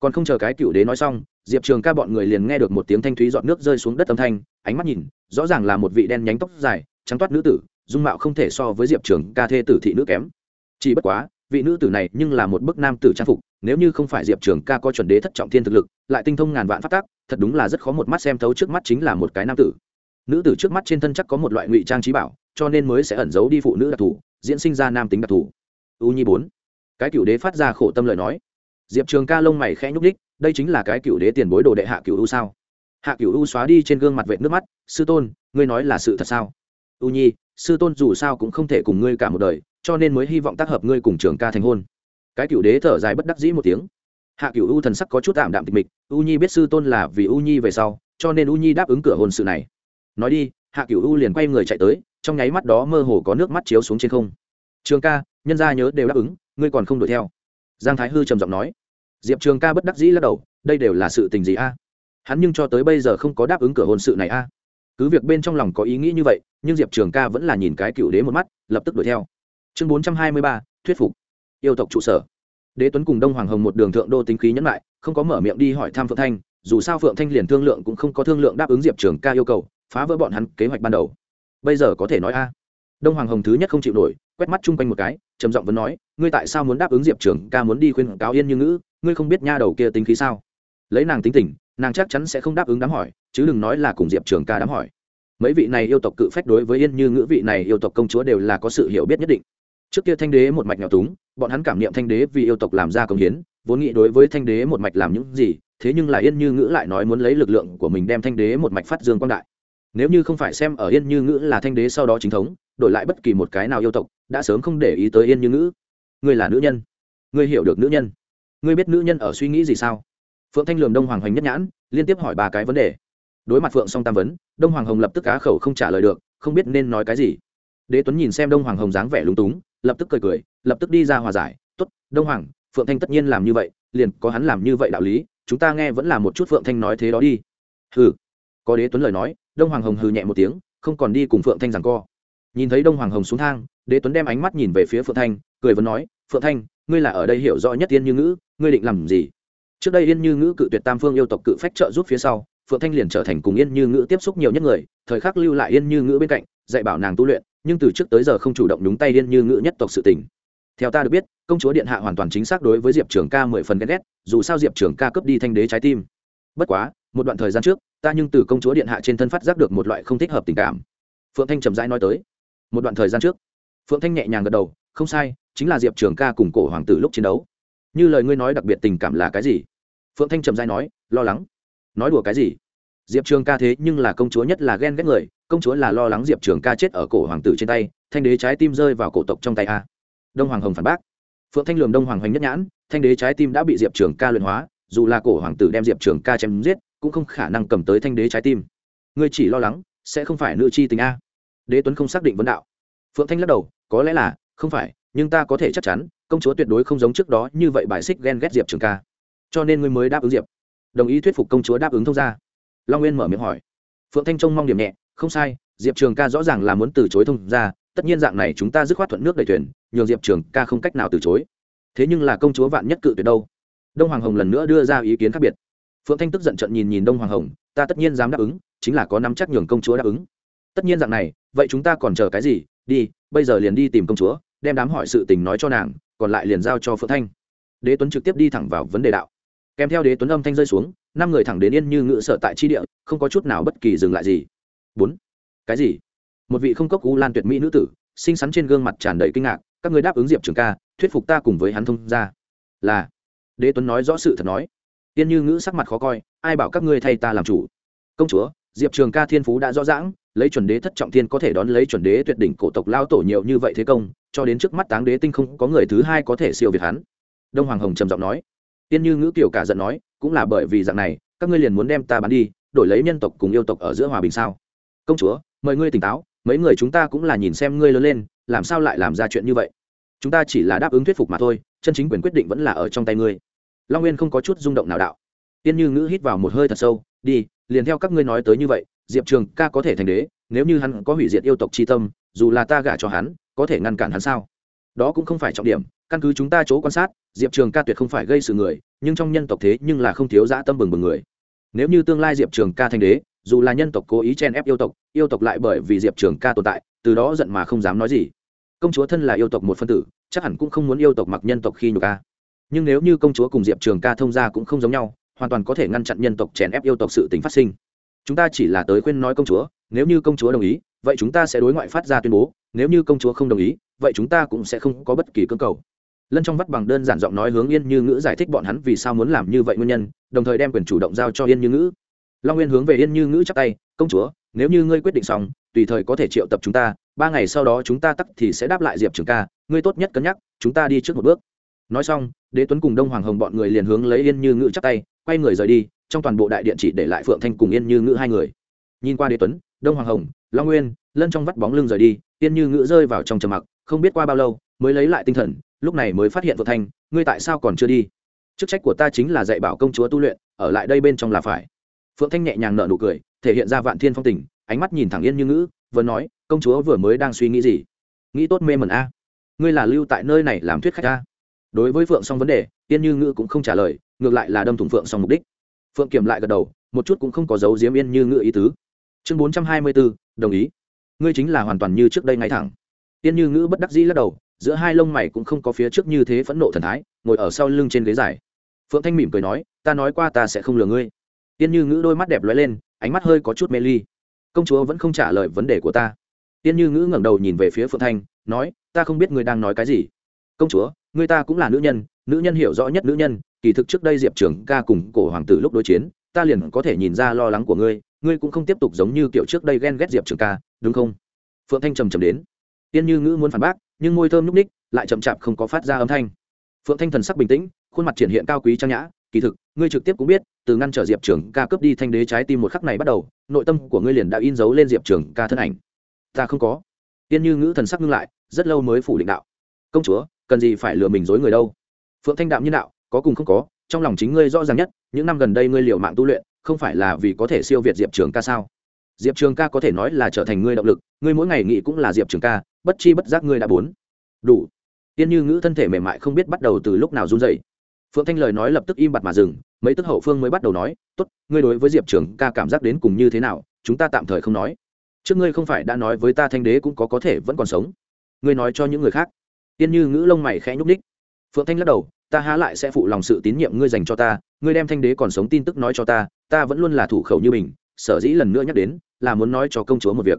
Còn không chờ cái cựu đế nói xong, diệp trường ca bọn người liền nghe được một tiếng thanh thúy dọn nước rơi xuống đất âm thanh, ánh mắt nhìn, rõ ràng là một vị đen nhánh tóc dài, trắng toát nữ tử, dung mạo không thể so với diệp trường ca thê tử thị nữ kém chỉ bất quá, vị nữ tử này nhưng là một bức nam tử trang phục, nếu như không phải diệp trường ca có chuẩn đế thất trọng thiên thực lực, lại tinh thông ngàn vạn phát tác thật đúng là rất khó một mắt xem thấu trước mắt chính là một cái nam tử. Nữ tử trước mắt trên thân chắc có một loại ngụy trang trí bảo, cho nên mới sẽ ẩn giấu đi phụ nữ đặc thù, diễn sinh ra nam tính đặc thù. U nhi bốn. Cái cựu đế phát ra khổ tâm lời nói. Diệp trường ca lông mày khẽ nhúc đích đây chính là cái cựu đế tiền bối đồ đệ hạ cựu u sao? Hạ cựu u xóa đi trên gương mặt vệ nước mắt, sư tôn, ngươi nói là sự thật sao? U nhi, sư tôn dù sao cũng không thể cùng ngươi cả một đời cho nên mới hy vọng tác hợp ngươi cùng trường ca thành hôn. Cái cựu đế thở dài bất đắc dĩ một tiếng. Hạ cựu u thần sắc có chút tạm đạm tịch mịch, u nhi biết sư tôn là vì u nhi về sau, cho nên u nhi đáp ứng cửa hôn sự này. Nói đi, hạ cựu u liền quay người chạy tới, trong nháy mắt đó mơ hồ có nước mắt chiếu xuống trên không. Trường ca, nhân gia nhớ đều đáp ứng, ngươi còn không đuổi theo. Giang thái hư trầm giọng nói. Diệp trường ca bất đắc dĩ lắc đầu, đây đều là sự tình gì a? Hắn nhưng cho tới bây giờ không có đáp ứng cửa hôn sự này a. Cứ việc bên trong lòng có ý nghĩ như vậy, nhưng diệp trường ca vẫn là nhìn cái cựu đế một mắt, lập tức đuổi theo chương bốn trăm hai mươi ba, thuyết phục. Yêu tộc trụ sở. Đế tuấn cùng đông hoàng hồng một đường thượng đô tính khí nhẫn lại không có mở miệng đi hỏi thăm phượng thanh, dù sao phượng thanh liền thương lượng cũng không có thương lượng đáp ứng diệp trường ca yêu cầu, phá vỡ bọn hắn kế hoạch ban đầu. Bây giờ có thể nói a. Đông hoàng hồng thứ nhất không chịu nổi, quét mắt chung quanh một cái, trầm giọng vẫn nói, ngươi tại sao muốn đáp ứng diệp trường ca muốn đi khuyên cáo yên như ngữ? Ngươi không biết nha đầu kia tính khí sao? Lấy nàng tính tình, nàng chắc chắn sẽ không đáp ứng đám hỏi, chứ đừng nói là cùng diệp trường ca đám hỏi. Mấy vị này yêu tộc cự phách đối với yên như ngữ vị này yêu tộc công chúa đều là có sự hiểu biết nhất định trước kia thanh đế một mạch nghèo túng, bọn hắn cảm niệm thanh đế vì yêu tộc làm ra công hiến, vốn nghĩ đối với thanh đế một mạch làm những gì, thế nhưng là yên như ngữ lại nói muốn lấy lực lượng của mình đem thanh đế một mạch phát dương quang đại. Nếu như không phải xem ở yên như ngữ là thanh đế sau đó chính thống, đổi lại bất kỳ một cái nào yêu tộc, đã sớm không để ý tới yên như ngữ. Ngươi là nữ nhân. Ngươi hiểu được nữ nhân. Ngươi biết nữ nhân ở suy nghĩ gì sao? Phượng thanh lường đông hoàng hoành nhất nhãn, liên tiếp hỏi ba cái vấn đề. Đối mặt phượng song tam vấn, đông hoàng hồng lập tức cá khẩu không trả lời được, không biết nên nói cái gì. Đế tuấn nhìn xem đông hoàng hồng dáng vẻ lúng túng lập tức cười cười, lập tức đi ra hòa giải t ố t đông hoàng, phượng thanh tất nhiên làm như vậy, liền có hắn làm như vậy đạo lý, chúng ta nghe vẫn là một chút phượng thanh nói thế đó đi. Hừ. Có đế tuấn lời nói, đông hoàng hồng hừ nhẹ một tiếng, không còn đi cùng phượng thanh rằng co. Nhìn thấy đông hoàng hồng xuống thang, đế tuấn đem ánh mắt nhìn về phía phượng thanh, cười vẫn nói, phượng thanh, ngươi là ở đây hiểu rõ nhất yên như ngữ, ngươi định làm gì? Trước đây yên như ngữ cự tuyệt tam phương yêu tộc cự phách trợ giúp phía sau, phượng thanh liền trở thành cùng yên như ngữ tiếp xúc nhiều nhất người, thời khắc lưu lại yên như ngữ bên cạnh, dạy bảo nàng tu luyện nhưng từ trước tới giờ không chủ động đúng tay điên như ngữ nhất tộc sự tình. Theo ta được biết, công chúa điện hạ hoàn toàn chính xác đối với diệp trường ca mười phần ghét ghét, dù sao diệp trường ca cướp đi thanh đế trái tim. Bất quá, một đoạn thời gian trước, ta nhưng từ công chúa điện hạ trên thân phát giác được một loại không thích hợp tình cảm. Phượng thanh trầm rãi nói tới. Một đoạn thời gian trước, phượng thanh nhẹ nhàng gật đầu, không sai, chính là diệp trường ca cùng cổ hoàng tử lúc chiến đấu. Như lời ngươi nói đặc biệt tình cảm là cái gì? Phượng thanh trầm rãi nói, lo lắng. Nói đùa cái gì? Diệp trường ca thế nhưng là công chúa nhất là ghen ghét người, công chúa là lo lắng diệp trường ca chết ở cổ hoàng tử trên tay, thanh đế trái tim rơi vào cổ tộc trong tay a. Đông hoàng hồng phản bác. Phượng thanh lường đông hoàng hoành nhất nhãn, thanh đế trái tim đã bị diệp trường ca luyện hóa, dù là cổ hoàng tử đem diệp trường ca chém giết, cũng không khả năng cầm tới thanh đế trái tim. Ngươi chỉ lo lắng, sẽ không phải nữ chi tình a. Đế tuấn không xác định vấn đạo. Phượng thanh lắc đầu, có lẽ là, không phải, nhưng ta có thể chắc chắn, công chúa tuyệt đối không giống trước đó như vậy bài xích ghen ghét diệp trường ca. Cho nên ngươi mới đáp ứng diệp. Đồng ý thuyết phục công chúa đáp ứng thông gia long nguyên mở miệng hỏi phượng thanh trông mong điểm nhẹ không sai diệp trường ca rõ ràng là muốn từ chối thông ra tất nhiên dạng này chúng ta dứt khoát thuận nước đầy thuyền nhường diệp trường ca không cách nào từ chối thế nhưng là công chúa vạn nhất cự tuyệt đâu đông hoàng hồng lần nữa đưa ra ý kiến khác biệt phượng thanh tức giận trận nhìn nhìn đông hoàng hồng ta tất nhiên dám đáp ứng chính là có nắm chắc nhường công chúa đáp ứng tất nhiên dạng này vậy chúng ta còn chờ cái gì đi bây giờ liền đi tìm công chúa đem đám hỏi sự tình nói cho nàng còn lại liền giao cho phượng thanh đế tuấn trực tiếp đi thẳng vào vấn đề đạo kèm theo đế tuấn âm thanh rơi xuống, năm người thẳng đến yên như ngự sợ tại chi địa, không có chút nào bất kỳ dừng lại gì. Bốn. Cái gì? Một vị không cốc u lan tuyệt mỹ nữ tử, xinh xắn trên gương mặt tràn đầy kinh ngạc, các người đáp ứng diệp trường ca, thuyết phục ta cùng với hắn thông ra là. Đế tuấn nói rõ sự thật nói. Yên như ngữ sắc mặt khó coi, ai bảo các ngươi thay ta làm chủ? Công chúa, diệp trường ca thiên phú đã rõ rãng lấy chuẩn đế thất trọng thiên có thể đón lấy chuẩn đế tuyệt đỉnh cổ tộc lao tổ nhiều như vậy thế công, cho đến trước mắt táng đế tinh không có người thứ hai có thể siêu việt hắn. Đông hoàng hồng trầm giọng nói tiên như ngữ kiểu cả giận nói, cũng là bởi vì dạng này, các ngươi liền muốn đem ta bán đi, đổi lấy nhân tộc cùng yêu tộc ở giữa hòa bình sao? Công chúa, mời ngươi tỉnh táo, mấy người chúng ta cũng là nhìn xem ngươi lớn lên, làm sao lại làm ra chuyện như vậy? Chúng ta chỉ là đáp ứng thuyết phục mà thôi, chân chính quyền quyết định vẫn là ở trong tay ngươi. Long nguyên không có chút rung động nào đạo. Tiên như ngữ hít vào một hơi thật sâu, đi, liền theo các ngươi nói tới như vậy, diệp trường ca có thể thành đế, nếu như hắn có hủy diệt yêu tộc c h i tâm, dù là ta gả cho hắn, có thể ngăn cản hắn sao? Đó cũng không phải trọng điểm căn cứ chúng ta chỗ quan sát, diệp trường ca tuyệt không phải gây sự người, nhưng trong nhân tộc thế nhưng là không thiếu dã tâm bừng bừng người. Nếu như tương lai diệp trường ca thành đế, dù là nhân tộc cố ý chen ép yêu tộc yêu tộc lại bởi vì diệp trường ca tồn tại, từ đó giận mà không dám nói gì. Công chúa thân là yêu tộc một phân tử, chắc hẳn cũng không muốn yêu tộc mặc nhân tộc khi nhục ca nhưng nếu như công chúa cùng diệp trường ca thông ra cũng không giống nhau, hoàn toàn có thể ngăn chặn nhân tộc chèn ép yêu tộc sự tính phát sinh. Chúng ta chỉ là tới khuyên nói công chúa, nếu như công chúa đồng ý, vậy chúng ta sẽ đối ngoại phát ra tuyên bố, nếu như công chúa không đồng ý, vậy chúng ta cũng sẽ không có bất kỳ cơ cầu lân trong vắt bằng đơn giản giọng nói hướng yên như ngữ giải thích bọn hắn vì sao muốn làm như vậy nguyên nhân, đồng thời đem quyền chủ động giao cho yên như ngữ. Long nguyên hướng về yên như ngữ chắc tay, công chúa, nếu như ngươi quyết định xong, tùy thời có thể triệu tập chúng ta, ba ngày sau đó chúng ta tắt thì sẽ đáp lại diệp trường ca, ngươi tốt nhất cân nhắc, chúng ta đi trước một bước. Nói xong, đế tuấn cùng đông hoàng hồng bọn người liền hướng lấy yên như ngữ chắc tay, quay người rời đi, trong toàn bộ đại điện chỉ để lại phượng thanh cùng yên như ngữ hai người. Nhìn qua đế tuấn, đông hoàng hồng, long nguyên, lân trong vắt bóng lưng rời đi, yên như ngữ rơi vào trong trầm mặc, không biết qua bao lâu, mới lấy lại tinh thần lúc này mới phát hiện vợ thanh, ngươi tại sao còn chưa đi? Chức trách của ta chính là dạy bảo công chúa tu luyện, ở lại đây bên trong là phải. Phượng thanh nhẹ nhàng nở nụ cười, thể hiện ra vạn thiên phong tình, ánh mắt nhìn thẳng yên như ngữ, vừa nói, công chúa vừa mới đang suy nghĩ gì? Nghĩ tốt mê mẩn a. Ngươi là lưu tại nơi này làm thuyết khách a. Đối với phượng xong vấn đề, yên như ngữ cũng không trả lời, ngược lại là đâm thủng phượng xong mục đích. Phượng kiểm lại gật đầu, một chút cũng không có dấu diếm yên như ngữ ý tứ. Chương bốn trăm hai mươi bốn, đồng ý. Ngươi chính là hoàn toàn như trước đây ngay thẳng. Yên như ngữ bất đắc dĩ lắc đầu giữa hai lông mày cũng không có phía trước như thế phẫn nộ thần thái, ngồi ở sau lưng trên ghế dài. Phượng thanh mỉm cười nói, ta nói qua ta sẽ không lừa ngươi. Tiên như ngữ đôi mắt đẹp lóe lên, ánh mắt hơi có chút mê ly. Công chúa vẫn không trả lời vấn đề của ta. Tiên như ngữ ngẩng đầu nhìn về phía phượng thanh, nói, ta không biết ngươi đang nói cái gì. Công chúa, ngươi ta cũng là nữ nhân nữ nhân hiểu rõ nhất nữ nhân, kỳ thực trước đây diệp trường ca cùng cổ hoàng tử lúc đối chiến, ta liền có thể nhìn ra lo lắng của ngươi ngươi cũng không tiếp tục giống như kiểu trước đây ghen ghét diệp trường ca, đúng không? Phượng thanh trầm trầm đến. Tiên như ngữ muốn phản bác nhưng môi thơm núc ních lại chậm chạp không có phát ra âm thanh. Phượng thanh thần sắc bình tĩnh, khuôn mặt triển hiện cao quý trang nhã, kỳ thực, ngươi trực tiếp cũng biết, từ ngăn trở diệp trường ca cướp đi thanh đế trái tim một khắc này bắt đầu, nội tâm của ngươi liền đã in dấu lên diệp trường ca thân ảnh. Ta không có. Tiên như ngữ thần sắc ngưng lại, rất lâu mới phủ định đạo. Công chúa, cần gì phải lừa mình dối người đâu? Phượng thanh đạm nhân đạo, có cùng không có, trong lòng chính ngươi rõ ràng nhất, những năm gần đây ngươi liều mạng tu luyện, không phải là vì có thể siêu việt diệp trường ca sao? Diệp trường ca có thể nói là trở thành ngươi động lực, ngươi mỗi ngày nghĩ cũng là diệp trường ca, bất chi bất giác ngươi đã bốn. Đủ. Tiên như ngữ thân thể mềm mại không biết bắt đầu từ lúc nào run dậy phượng thanh lời nói lập tức im bặt mà dừng, mấy tức hậu phương mới bắt đầu nói t ố t ngươi đối với diệp trường ca cảm giác đến cùng như thế nào, chúng ta tạm thời không nói. Trước ngươi không phải đã nói với ta thanh đế cũng có có thể vẫn còn sống. Ngươi nói cho những người khác. Tiên như ngữ lông mày khẽ nhúc ních phượng thanh lắc đầu, ta há lại sẽ phụ lòng sự tín nhiệm ngươi dành cho ta, ngươi đem thanh đế còn sống tin tức nói cho ta ta vẫn luôn là thủ khẩu như mình sở dĩ lần nữa nhắc đến là muốn nói cho công chúa một việc.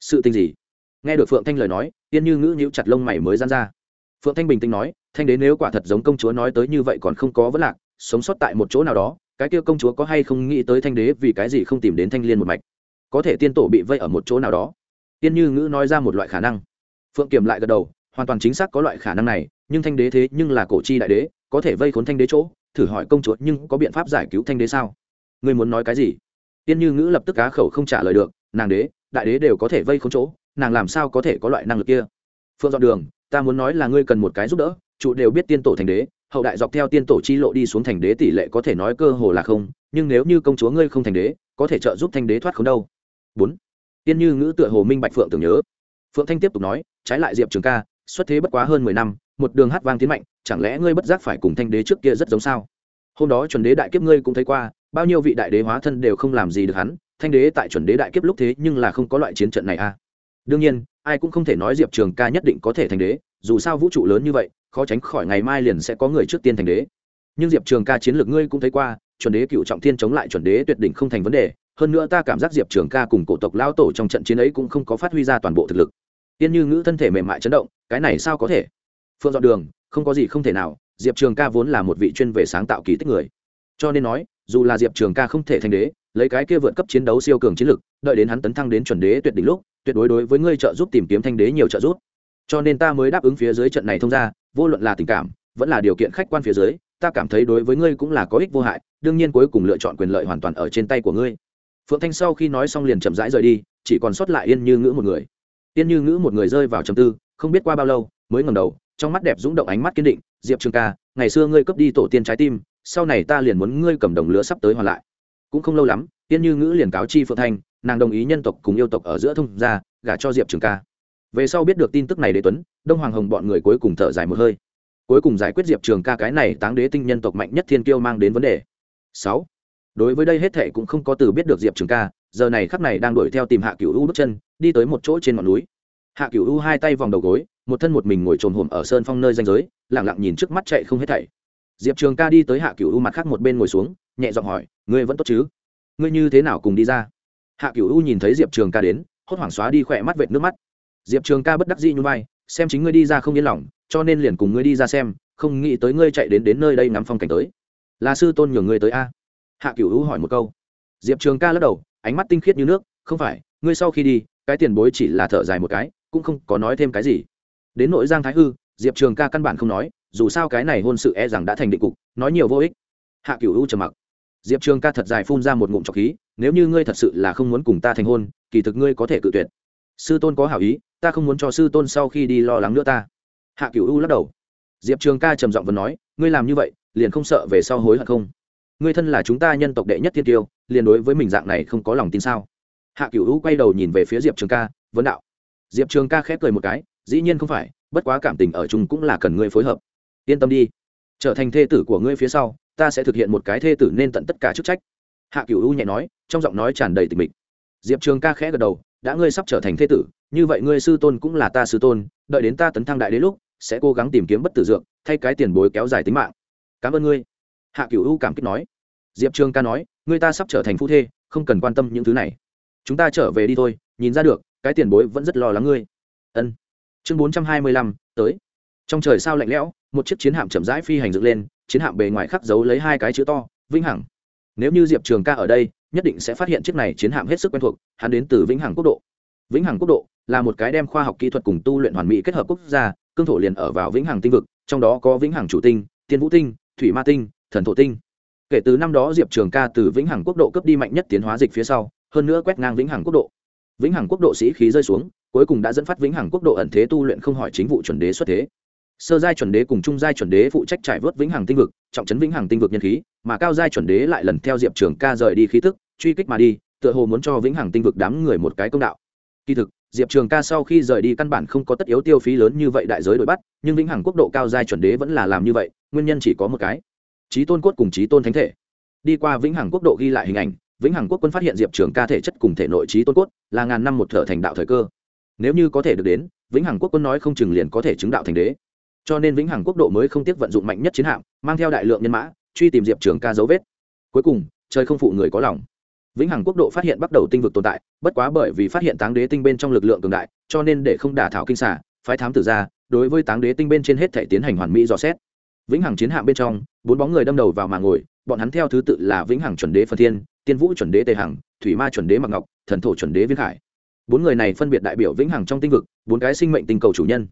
Sự tình gì? Nghe được phượng thanh lời nói tiên như ngữ nhữ chặt lông mày mới gian ra. Phượng thanh bình tĩnh nói, thanh đế nếu quả thật giống công chúa nói tới như vậy còn không có vấn lạc, sống sót tại một chỗ nào đó, cái kia công chúa có hay không nghĩ tới thanh đế vì cái gì không tìm đến thanh liên một mạch? Có thể tiên tổ bị vây ở một chỗ nào đó. Tiên như ngữ nói ra một loại khả năng. Phượng kiểm lại gật đầu, hoàn toàn chính xác có loại khả năng này, nhưng thanh đế thế nhưng là cổ chi đại đế, có thể vây khốn thanh đế chỗ, thử hỏi công chúa nhưng có biện pháp giải cứu thanh đế sao? Ngươi muốn nói cái gì? Tiên như ngữ lập tức cá khẩu không trả lời được, nàng đế, đại đế đều có thể vây không chỗ, nàng làm sao có thể có loại năng lực kia? Phượng dọn đường, ta muốn nói là ngươi cần một cái giúp đỡ, chủ đều biết tiên tổ thành đế, hậu đại dọc theo tiên tổ chi lộ đi xuống thành đế tỷ lệ có thể nói cơ hồ là không, nhưng nếu như công chúa ngươi không thành đế, có thể trợ giúp thanh đế thoát không đâu. Bốn. Tiên như ngữ tựa hồ minh bạch phượng tưởng nhớ. Phượng thanh tiếp tục nói, trái lại diệp trường ca, xuất thế bất quá hơn mười năm, một đường hát vang tiến mạnh, chẳng lẽ ngươi bất giác phải cùng thanh đế trước kia rất giống sao? Hôm đó chuẩn đế đại kiếp ngươi cũng thấy qua bao nhiêu vị đại đế hóa thân đều không làm gì được hắn, thanh đế tại chuẩn đế đại kiếp lúc thế nhưng là không có loại chiến trận này a à. đương nhiên, ai cũng không thể nói diệp trường ca nhất định có thể thành đế, dù sao vũ trụ lớn như vậy, khó tránh khỏi ngày mai liền sẽ có người trước tiên thành đế. Nhưng diệp trường ca chiến lược ngươi cũng thấy qua, chuẩn đế cựu trọng thiên chống lại chuẩn đế tuyệt đỉnh không thành vấn đề, hơn nữa ta cảm giác diệp trường ca cùng cổ tộc lao tổ trong trận chiến ấy cũng không có phát huy ra toàn bộ thực lực. Tiên như ngữ thân thể mềm mại chấn động, cái này sao có thể? Phương dọn đường, không có gì không thể nào, diệp trường ca vốn là một vị chuyên về sáng tạo kỳ tích người. Cho nên nói dù là diệp trường ca không thể thành đế, lấy cái kia vượt cấp chiến đấu siêu cường chiến lực, đợi đến hắn tấn thăng đến chuẩn đế tuyệt đỉnh lúc, tuyệt đối đối với ngươi trợ giúp tìm kiếm thanh đế nhiều trợ giúp. Cho nên ta mới đáp ứng phía dưới trận này thông ra vô luận là tình cảm, vẫn là điều kiện khách quan phía dưới, ta cảm thấy đối với ngươi cũng là có ích vô hại, đương nhiên cuối cùng lựa chọn quyền lợi hoàn toàn ở trên tay của ngươi. Phượng thanh sau khi nói xong liền chậm rãi rời đi, chỉ còn sót lại yên như ngữ một người. Yên như ngữ một người rơi vào trầm tư, không biết qua bao lâu, mới ngầm đầu, trong mắt đẹp rúng động ánh mắt kiên định, diệp trường ca, ngày xưa ngươi cướp đi tổ tiên trái tim sau này ta liền muốn ngươi cầm đồng lứa sắp tới hoàn lại. Cũng không lâu lắm tiên như ngữ liền cáo chi phượng thanh, nàng đồng ý nhân tộc cùng yêu tộc ở giữa thông gia, gả cho diệp trường ca. Về sau biết được tin tức này đế tuấn, đông hoàng hồng bọn người cuối cùng thở dài một hơi. Cuối cùng giải quyết diệp trường ca cái này táng đế tinh nhân tộc mạnh nhất thiên kiêu mang đến vấn đề. Sáu. Đối với đây hết thệ cũng không có từ biết được diệp trường ca, giờ này khắp này đang đuổi theo tìm hạ cửu u bước chân, đi tới một chỗ trên ngọn núi. Hạ cửu u hai tay vòng đầu gối, một thân một mình ngồi trồm hổm ở sơn phong nơi danh giới lẳng lặng nhìn trước mắt chạy không hết thảy diệp trường ca đi tới hạ cửu u mặt khác một bên ngồi xuống, nhẹ giọng hỏi, ngươi vẫn tốt chứ? Ngươi như thế nào cùng đi ra? Hạ cửu u nhìn thấy diệp trường ca đến, hốt hoảng xóa đi khỏe mắt vệt nước mắt. Diệp trường ca bất đắc dĩ như vai, xem chính ngươi đi ra không yên lòng, cho nên liền cùng ngươi đi ra xem, không nghĩ tới ngươi chạy đến đến nơi đây ngắm phong cảnh tới. Là sư tôn nhường ngươi tới a? Hạ cửu u hỏi một câu. Diệp trường ca lắc đầu, ánh mắt tinh khiết như nước, không phải, ngươi sau khi đi, cái tiền bối chỉ là thở dài một cái, cũng không có nói thêm cái gì. Đến nội giang thái hư, diệp trường ca căn bản không nói dù sao cái này hôn sự e rằng đã thành định cục, nói nhiều vô ích. Hạ cửu u trầm mặc. Diệp trường ca thật dài phun ra một ngụm trọc khí, nếu như ngươi thật sự là không muốn cùng ta thành hôn, kỳ thực ngươi có thể cự tuyệt. Sư tôn có hảo ý, ta không muốn cho sư tôn sau khi đi lo lắng nữa ta. Hạ cửu u lắc đầu. Diệp trường ca trầm giọng vẫn nói, ngươi làm như vậy, liền không sợ về sau hối hận không? Ngươi thân là chúng ta nhân tộc đệ nhất thiên tiêu, liền đối với mình dạng này không có lòng tin sao? Hạ cửu u quay đầu nhìn về phía diệp trường ca, vấn đạo. Diệp trường ca khép cười một cái, dĩ nhiên không phải, bất quá cảm tình ở chung cũng là cần ngươi phối hợp yên tâm đi. Trở thành thê tử của ngươi phía sau, ta sẽ thực hiện một cái thê tử nên tận tất cả chức trách. Hạ cửu u nhẹ nói, trong giọng nói tràn đầy tình mịch. Diệp trường ca khẽ gật đầu, đã ngươi sắp trở thành thê tử, như vậy ngươi sư tôn cũng là ta sư tôn, đợi đến ta tấn thăng đại đế lúc, sẽ cố gắng tìm kiếm bất tử dược, thay cái tiền bối kéo dài tính mạng. Cảm ơn ngươi. Hạ cửu u cảm kích nói. Diệp trường ca nói, ngươi ta sắp trở thành phu thê, không cần quan tâm những thứ này. Chúng ta trở về đi thôi, nhìn ra được, cái tiền bối vẫn rất lo lắng ngươi. Ân. Chương bốn trăm hai mươi lăm, tới trong trời sao lạnh lẽo, một chiếc chiến hạm chậm rãi phi hành dựng lên, chiến hạm bề ngoài khắc dấu lấy hai cái chữ to, vĩnh hằng. Nếu như diệp trường ca ở đây, nhất định sẽ phát hiện chiếc này chiến hạm hết sức quen thuộc, hắn đến từ vĩnh hằng quốc độ. Vĩnh hằng quốc độ là một cái đem khoa học kỹ thuật cùng tu luyện hoàn mỹ kết hợp quốc gia, cương thổ liền ở vào vĩnh hằng tinh vực, trong đó có vĩnh hằng chủ tinh, tiên vũ tinh, thủy ma tinh, thần thổ tinh. Kể từ năm đó diệp trường ca từ vĩnh hằng quốc độ cấp đi mạnh nhất tiến hóa dịch phía sau, hơn nữa quét ngang vĩnh hằng quốc độ. Vĩnh hằng quốc độ sĩ khí rơi xuống, cuối cùng đã dẫn phát vĩnh hằng quốc độ ẩn thế tu luyện không hỏi chính vụ chuẩn đế xuất thế sơ giai chuẩn đế cùng trung giai chuẩn đế phụ trách trải vớt vĩnh hằng tinh vực, trọng chấn vĩnh hằng tinh vực nhân khí, mà cao giai chuẩn đế lại lần theo diệp trường ca rời đi khí tức, truy kích mà đi, tựa hồ muốn cho vĩnh hằng tinh vực đám người một cái công đạo. Kỳ thực, diệp trường ca sau khi rời đi căn bản không có tất yếu tiêu phí lớn như vậy đại giới đổi bắt, nhưng vĩnh hằng quốc độ cao giai chuẩn đế vẫn là làm như vậy, nguyên nhân chỉ có một cái. Trí tôn cốt cùng trí tôn thánh thể. Đi qua vĩnh hằng quốc độ ghi lại hình ảnh, vĩnh hằng quốc quân phát hiện diệp trường ca thể chất cùng thể nội trí tôn cốt là ngàn năm một thở thành đạo thời cơ. Nếu như có thể được đến, vĩnh hằng quốc quân nói không chừng liền có thể chứng đạo thành đế cho nên vĩnh hằng quốc độ mới không tiếc vận dụng mạnh nhất chiến hạm, mang theo đại lượng nhân mã, truy tìm diệp trường ca dấu vết. Cuối cùng, trời không phụ người có lòng. Vĩnh hằng quốc độ phát hiện bắt đầu tinh vực tồn tại, bất quá bởi vì phát hiện táng đế tinh bên trong lực lượng cường đại, cho nên để không đả thảo kinh xả phái thám tử ra, đối với táng đế tinh bên trên hết thể tiến hành hoàn mỹ dò xét. Vĩnh hằng chiến hạm bên trong, bốn bóng người đâm đầu vào mà ngồi, bọn hắn theo thứ tự là vĩnh hằng chuẩn đế phân thiên, tiên vũ chuẩn đế tề hằng, thủy ma chuẩn đế mặc ngọc, thần thổ chuẩn đế viên khải. Bốn người này phân biệt đại biểu vĩnh hằng trong tinh vực, bốn cái sinh mệnh tinh cầu chủ nhân.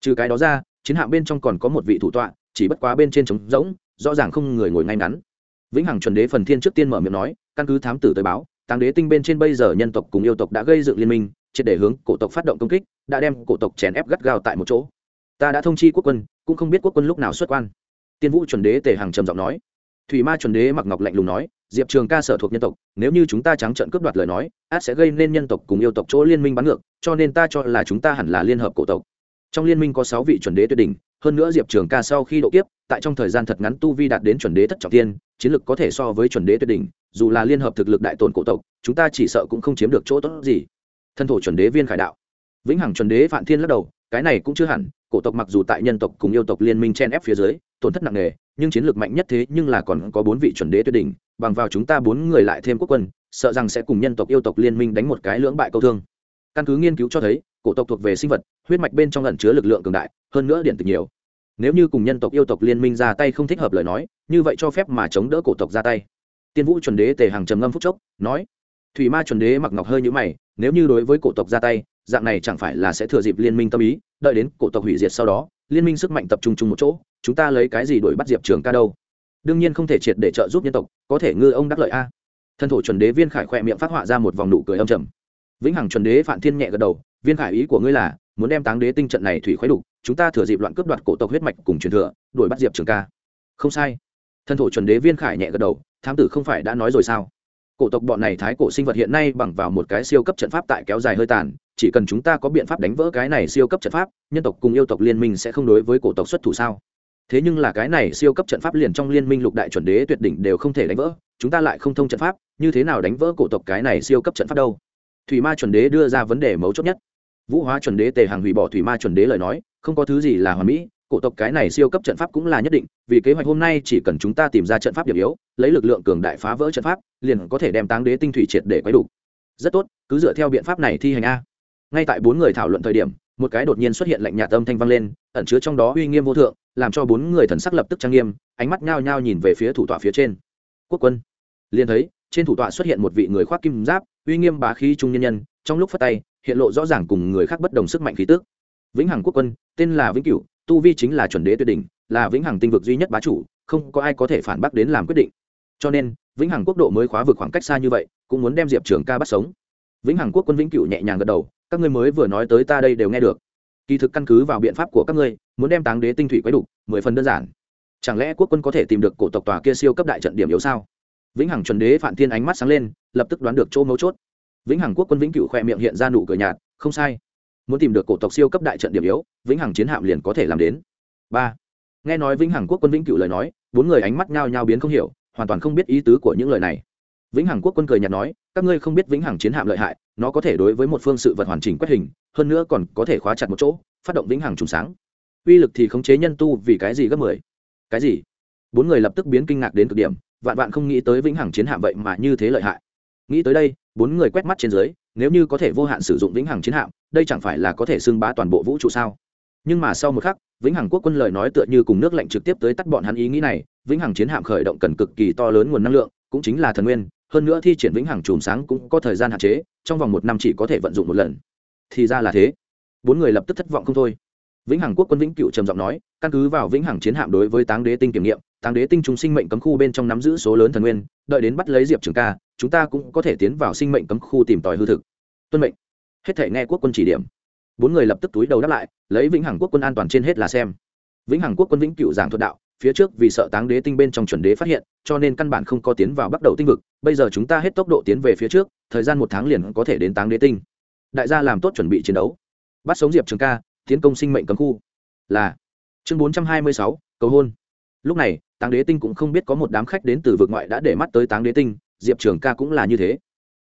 Trừ cái đó ra chiến hạm bên trong còn có một vị thủ tọa, chỉ bất quá bên trên trống rỗng, rõ ràng không người ngồi ngay ngắn. Vĩnh hằng chuẩn đế phần thiên trước tiên mở miệng nói, căn cứ thám tử tới báo tàng đế tinh bên trên bây giờ nhân tộc cùng yêu tộc đã gây dựng liên minh, triệt để hướng cổ tộc phát động công kích, đã đem cổ tộc chèn ép gắt gao tại một chỗ. Ta đã thông chi quốc quân, cũng không biết quốc quân lúc nào xuất quan. Tiên vũ chuẩn đế tề hàng trầm giọng nói. Thủy ma chuẩn đế mặc ngọc lạnh lùng nói, diệp trường ca sở thuộc nhân tộc, nếu như chúng ta trắng trận cướp đoạt lời nói, át sẽ gây nên nhân tộc cùng yêu tộc chỗ liên minh bắn ngược, cho nên ta cho là chúng ta hẳn là liên hợp cổ tộc trong liên minh có sáu vị chuẩn đế tuyệt đỉnh, hơn nữa diệp trường ca sau khi độ kiếp, tại trong thời gian thật ngắn tu vi đạt đến chuẩn đế thất trọng tiên, chiến lực có thể so với chuẩn đế tuyệt đỉnh, dù là liên hợp thực lực đại tồn cổ tộc, chúng ta chỉ sợ cũng không chiếm được chỗ tốt gì. Thân thổ chuẩn đế viên khải đạo. Vĩnh hằng chuẩn đế phạm thiên lắc đầu, cái này cũng chưa hẳn, cổ tộc mặc dù tại nhân tộc cùng yêu tộc liên minh chen ép phía dưới, tổn thất nặng nề, nhưng chiến lược mạnh nhất thế nhưng là còn có bốn vị chuẩn đế tuyệt đỉnh, bằng vào chúng ta bốn người lại thêm quốc quân, sợ rằng sẽ cùng nhân tộc yêu tộc liên minh đánh một cái lưỡng bại câu thương. Căn cứ nghiên cứu cho thấy cổ tộc thuộc về sinh vật, huyết mạch bên trong ẩn chứa lực lượng cường đại, hơn nữa điện tử nhiều. Nếu như cùng nhân tộc yêu tộc liên minh ra tay không thích hợp lời nói, như vậy cho phép mà chống đỡ cổ tộc ra tay. Tiên vũ chuẩn đế tề hàng trầm ngâm phúc chốc, nói, thủy ma chuẩn đế mặc ngọc hơi nhũ mày, nếu như đối với cổ tộc ra tay, dạng này chẳng phải là sẽ thừa dịp liên minh tâm ý, đợi đến cổ tộc hủy diệt sau đó, liên minh sức mạnh tập trung chung một chỗ, chúng ta lấy cái gì đuổi bắt diệp trường ca đâu? Đương nhiên không thể triệt để trợ giúp nhân tộc, có thể ngư ông đắc lợi a. Thân thổ chuẩn đế viên khải khỏe miệng phát họa ra một vòng nụ cười âm trầm. Vĩnh hằng chuẩn đế phản thiên nhẹ gật đầu viên khải ý của ngươi là, muốn đem táng đế tinh trận này thủy khuấy đục, chúng ta thừa dịp loạn cướp đoạt cổ tộc huyết mạch cùng truyền thừa, đuổi bắt diệp trường ca. Không sai. Thân thổ chuẩn đế viên khải nhẹ gật đầu, thám tử không phải đã nói rồi sao? Cổ tộc bọn này thái cổ sinh vật hiện nay bằng vào một cái siêu cấp trận pháp tại kéo dài hơi tàn, chỉ cần chúng ta có biện pháp đánh vỡ cái này siêu cấp trận pháp, nhân tộc cùng yêu tộc liên minh sẽ không đối với cổ tộc xuất thủ sao? Thế nhưng là cái này siêu cấp trận pháp liền trong liên minh lục đại chuẩn đế tuyệt đỉnh đều không thể đánh vỡ, chúng ta lại không thông trận pháp, như thế nào đánh vỡ cổ tộc cái này siêu cấp trận pháp đâu? Thủy ma chuẩn đế đưa ra vấn đề mấu chốt nhất vũ hóa chuẩn đế tề hàng hủy bỏ thủy ma chuẩn đế lời nói, không có thứ gì là hoàn mỹ, cổ tộc cái này siêu cấp trận pháp cũng là nhất định, vì kế hoạch hôm nay chỉ cần chúng ta tìm ra trận pháp điểm yếu, lấy lực lượng cường đại phá vỡ trận pháp, liền có thể đem táng đế tinh thủy triệt để quay đủ. Rất tốt, cứ dựa theo biện pháp này thi hành a. Ngay tại bốn người thảo luận thời điểm, một cái đột nhiên xuất hiện lạnh nhạt âm thanh vang lên, ẩn chứa trong đó uy nghiêm vô thượng, làm cho bốn người thần sắc lập tức trang nghiêm, ánh mắt nhao nhao nhìn về phía thủ tọa phía trên. Quốc quân. Liền thấy, trên thủ tọa xuất hiện một vị người khoác kim giáp, uy nghiêm bá khí trung nhân nhân, trong lúc phát tay hiện lộ rõ ràng cùng người khác bất đồng sức mạnh khí tức. vĩnh hằng quốc quân, tên là vĩnh cửu, tu vi chính là chuẩn đế tuyệt đỉnh, là vĩnh hằng tinh vực duy nhất bá chủ, không có ai có thể phản bác đến làm quyết định. Cho nên, vĩnh hằng quốc độ mới khóa vực khoảng cách xa như vậy, cũng muốn đem diệp trường ca bắt sống. Vĩnh hằng quốc quân vĩnh cửu nhẹ nhàng gật đầu, các ngươi mới vừa nói tới ta đây đều nghe được. Kỳ thực căn cứ vào biện pháp của các ngươi, muốn đem táng đế tinh thủy quấy đục, mười phần đơn giản. Chẳng lẽ quốc quân có thể tìm được cổ tộc tòa kia siêu cấp đại trận điểm yếu sao? Vĩnh hằng chuẩn đế phạm thiên ánh mắt sáng lên, lập tức đoán được chỗ mấu chốt vĩnh hằng quốc quân vĩnh Cựu khoe miệng hiện ra nụ cười nhạt, không sai. Muốn tìm được cổ tộc siêu cấp đại trận điểm yếu, vĩnh hằng chiến hạm liền có thể làm đến. Ba. Nghe nói vĩnh hằng quốc quân vĩnh Cựu lời nói, bốn người ánh mắt nhao nhao biến không hiểu, hoàn toàn không biết ý tứ của những lời này. Vĩnh hằng quốc quân cười nhạt nói, các ngươi không biết vĩnh hằng chiến hạm lợi hại, nó có thể đối với một phương sự vật hoàn chỉnh quét hình, hơn nữa còn có thể khóa chặt một chỗ, phát động vĩnh hằng trùng sáng. Uy lực thì khống chế nhân tu vì cái gì gấp mười? Cái gì? Bốn người lập tức biến kinh ngạc đến cực điểm, vạn vạn không nghĩ tới vĩnh hằng chiến hạm vậy mà như thế lợi hại. Nghĩ tới đây bốn người quét mắt trên dưới, nếu như có thể vô hạn sử dụng vĩnh hằng chiến hạm, đây chẳng phải là có thể xưng bá toàn bộ vũ trụ sao? Nhưng mà sau một khắc, vĩnh hằng quốc quân lời nói tựa như cùng nước lạnh trực tiếp tới tắt bọn hắn ý nghĩ này, vĩnh hằng chiến hạm khởi động cần cực kỳ to lớn nguồn năng lượng, cũng chính là thần nguyên, hơn nữa thi triển vĩnh hằng chùm sáng cũng có thời gian hạn chế, trong vòng một năm chỉ có thể vận dụng một lần. Thì ra là thế. Bốn người lập tức thất vọng không thôi. Vĩnh hằng quốc quân vĩnh cựu trầm giọng nói, căn cứ vào vĩnh hằng chiến hạm đối với táng đế tinh kiểm nghiệm tàng đế tinh chúng sinh mệnh cấm khu bên trong nắm giữ số lớn thần nguyên, đợi đến bắt lấy diệp trường ca, chúng ta cũng có thể tiến vào sinh mệnh cấm khu tìm tòi hư thực. Tuân mệnh. Hết thể nghe quốc quân chỉ điểm. Bốn người lập tức túi đầu đáp lại, lấy vĩnh hằng quốc quân an toàn trên hết là xem. Vĩnh hằng quốc quân vĩnh cựu giảng thuật đạo, phía trước vì sợ táng đế tinh bên trong chuẩn đế phát hiện, cho nên căn bản không có tiến vào bắt đầu tinh vực, bây giờ chúng ta hết tốc độ tiến về phía trước, thời gian một tháng liền có thể đến táng đế tinh. Đại gia làm tốt chuẩn bị chiến đấu. Bắt sống diệp trường ca, tiến công sinh mệnh cấm khu. Là. Chương bốn trăm hai mươi sáu, cầu hôn lúc này, táng đế tinh cũng không biết có một đám khách đến từ vực ngoại đã để mắt tới táng đế tinh, diệp trường ca cũng là như thế.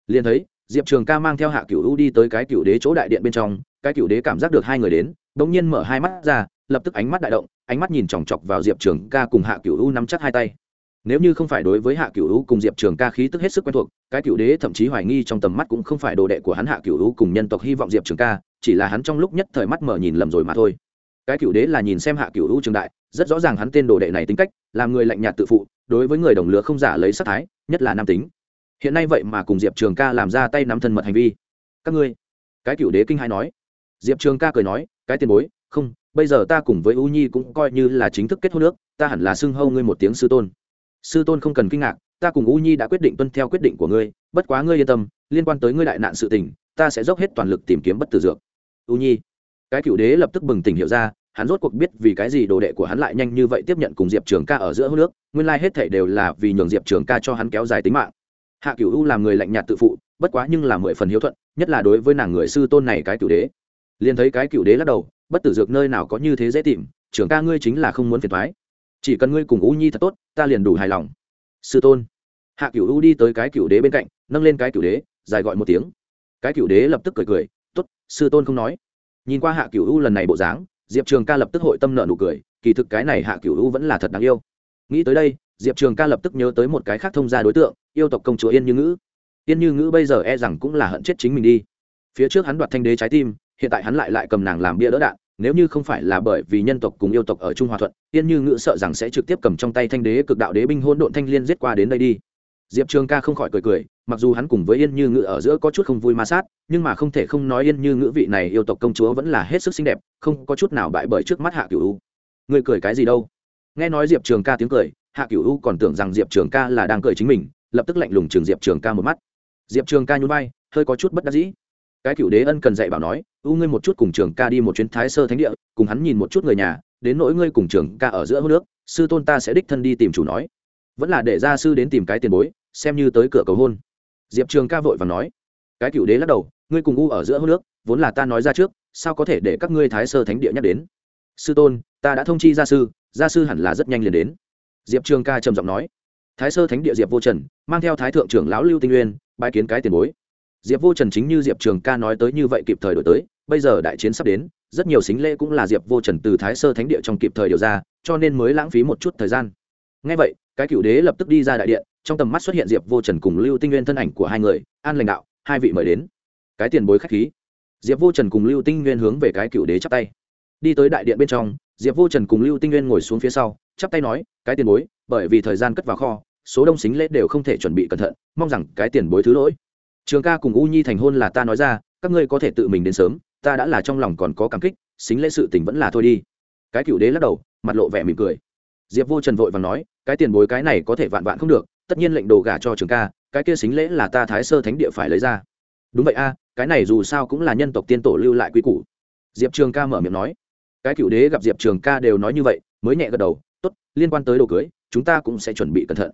Liền thấy, diệp trường ca mang theo hạ cựu u đi tới cái cựu đế chỗ đại điện bên trong, cái cựu đế cảm giác được hai người đến đ ỗ n g nhiên mở hai mắt ra, lập tức ánh mắt đại động, ánh mắt nhìn chòng chọc vào diệp trường ca cùng hạ cựu u nắm chắc hai tay. Nếu như không phải đối với hạ cựu u cùng diệp trường ca khí tức hết sức quen thuộc, cái cựu đế thậm chí hoài nghi trong tầm mắt cũng không phải đồ đệ của hắn hạ cựu u cùng nhân tộc hy vọng diệp trường ca, chỉ là hắn trong lúc nhất thời mắt mở nhìn lầm rồi mà thôi cái cựu đế là nhìn xem hạ cựu u trường đại, rất rõ ràng hắn tên đồ đệ này tính cách, làm người lạnh nhạt tự phụ, đối với người đồng lứa không giả lấy sắc thái, nhất là nam tính. Hiện nay vậy mà cùng diệp trường ca làm ra tay nắm thân mật hành vi. Các ngươi, cái cựu đế kinh hai nói. Diệp trường ca cười nói, cái tiền bối, không, bây giờ ta cùng với u nhi cũng coi như là chính thức kết hôn nước, ta hẳn là xưng hâu ngươi một tiếng sư tôn. Sư tôn không cần kinh ngạc, ta cùng u nhi đã quyết định tuân theo quyết định của ngươi, bất quá ngươi yên tâm, liên quan tới ngươi đại nạn sự tình, ta sẽ dốc hết toàn lực tìm kiếm bất tử dược. U nhi, cái cựu đế lập tức bừng tỉnh hiểu ra hắn rốt cuộc biết vì cái gì đồ đệ của hắn lại nhanh như vậy tiếp nhận cùng diệp trường ca ở giữa hô nước, nguyên lai、like、hết thể đều là vì nhường diệp trường ca cho hắn kéo dài tính mạng. Hạ cựu u làm người lạnh nhạt tự phụ, bất quá nhưng là mười phần hiếu thuận, nhất là đối với nàng người sư tôn này cái cựu đế. Liền thấy cái cựu đế lắc đầu, bất tử dược nơi nào có như thế dễ tìm trưởng ca ngươi chính là không muốn phiền thoái chỉ cần ngươi cùng u nhi thật tốt, ta liền đủ hài lòng. Sư tôn. Hạ cựu u đi tới cái cựu đế bên cạnh, nâng lên cái cựu đế, dài gọi một tiếng. Cái cựu đế lập tức cười cười t ố t sư tôn không nói. Nhìn qua hạ cựu u lần này bộ dáng diệp trường ca lập tức hội tâm nợ nụ cười, kỳ thực cái này hạ cửu u vẫn là thật đáng yêu. Nghĩ tới đây, diệp trường ca lập tức nhớ tới một cái khác thông gia đối tượng, yêu tộc công chúa yên như ngữ. Yên như ngữ bây giờ e rằng cũng là hận chết chính mình đi. Phía trước hắn đoạt thanh đế trái tim, hiện tại hắn lại lại cầm nàng làm bia đỡ đạn, nếu như không phải là bởi vì nhân tộc cùng yêu tộc ở trung hòa thuận, yên như ngữ sợ rằng sẽ trực tiếp cầm trong tay thanh đế cực đạo đế binh hôn độn thanh liên giết qua đến đây đi. Diệp trường ca không khỏi cười cười mặc dù hắn cùng với yên như ngữ ở giữa có chút không vui ma sát, nhưng mà không thể không nói yên như ngữ vị này yêu tộc công chúa vẫn là hết sức xinh đẹp, không có chút nào bại bởi trước mắt hạ cửu u. Người cười cái gì đâu? Nghe nói diệp trường ca tiếng cười, hạ cửu u còn tưởng rằng diệp trường ca là đang cười chính mình, lập tức lạnh lùng trường diệp trường ca một mắt. Diệp trường ca nhún vai, hơi có chút bất đắc dĩ. Cái cựu đế ân cần dạy bảo nói, u ngươi một chút cùng trường ca đi một chuyến thái sơ thánh địa, cùng hắn nhìn một chút người nhà, đến nỗi ngươi cùng trường ca ở giữa hô nước sư tôn ta sẽ đích thân đi tìm chủ nói. Vẫn là để gia sư đến tìm cái tiền bối, xem như tới cửa cầu hôn diệp trường ca vội và nói cái cựu đế lắc đầu ngươi cùng u ở giữa hô nước vốn là ta nói ra trước sao có thể để các ngươi thái sơ thánh địa nhắc đến? Sư tôn ta đã thông chi gia sư gia sư hẳn là rất nhanh liền đến. Diệp trường ca trầm giọng nói thái sơ thánh địa diệp vô trần mang theo thái thượng trưởng lão lưu tinh Nguyên, bãi kiến cái tiền bối. Diệp vô trần chính như diệp trường ca nói tới như vậy kịp thời đổi tới bây giờ đại chiến sắp đến rất nhiều xính lễ cũng là diệp vô trần từ thái sơ thánh địa trong kịp thời điều ra cho nên mới lãng phí một chút thời gian. Ngay vậy cái cựu đế lập tức đi ra đại điện trong tầm mắt xuất hiện diệp vô trần cùng lưu tinh nguyên thân ảnh của hai người, an lãnh đạo, hai vị mời đến. Cái tiền bối k h á c h khí. Diệp vô trần cùng lưu tinh nguyên hướng về cái cựu đế chắp tay. Đi tới đại điện bên trong, diệp vô trần cùng lưu tinh nguyên ngồi xuống phía sau, chắp tay nói, cái tiền bối, bởi vì thời gian cất vào kho, số đông xính lễ đều không thể chuẩn bị cẩn thận, mong rằng cái tiền bối thứ lỗi. Trường ca cùng u nhi thành hôn là ta nói ra, các ngươi có thể tự mình đến sớm, ta đã là trong lòng còn có cảm kích, xính lễ sự tình vẫn là thôi đi. Cái cựu đế lắc đầu, mặt lộ vẻ mỉm cười. Diệp vô trần vội và nói, cái tiền bối cái này có thể vạn vạn không được tất nhiên lệnh đồ gả cho trường ca, cái kia xính lễ là ta thái sơ thánh địa phải lấy ra. Đúng vậy a, cái này dù sao cũng là nhân tộc tiên tổ lưu lại quy củ. Diệp trường ca mở miệng nói. Cái cựu đế gặp diệp trường ca đều nói như vậy, mới nhẹ gật đầu, tốt, liên quan tới đồ cưới, chúng ta cũng sẽ chuẩn bị cẩn thận.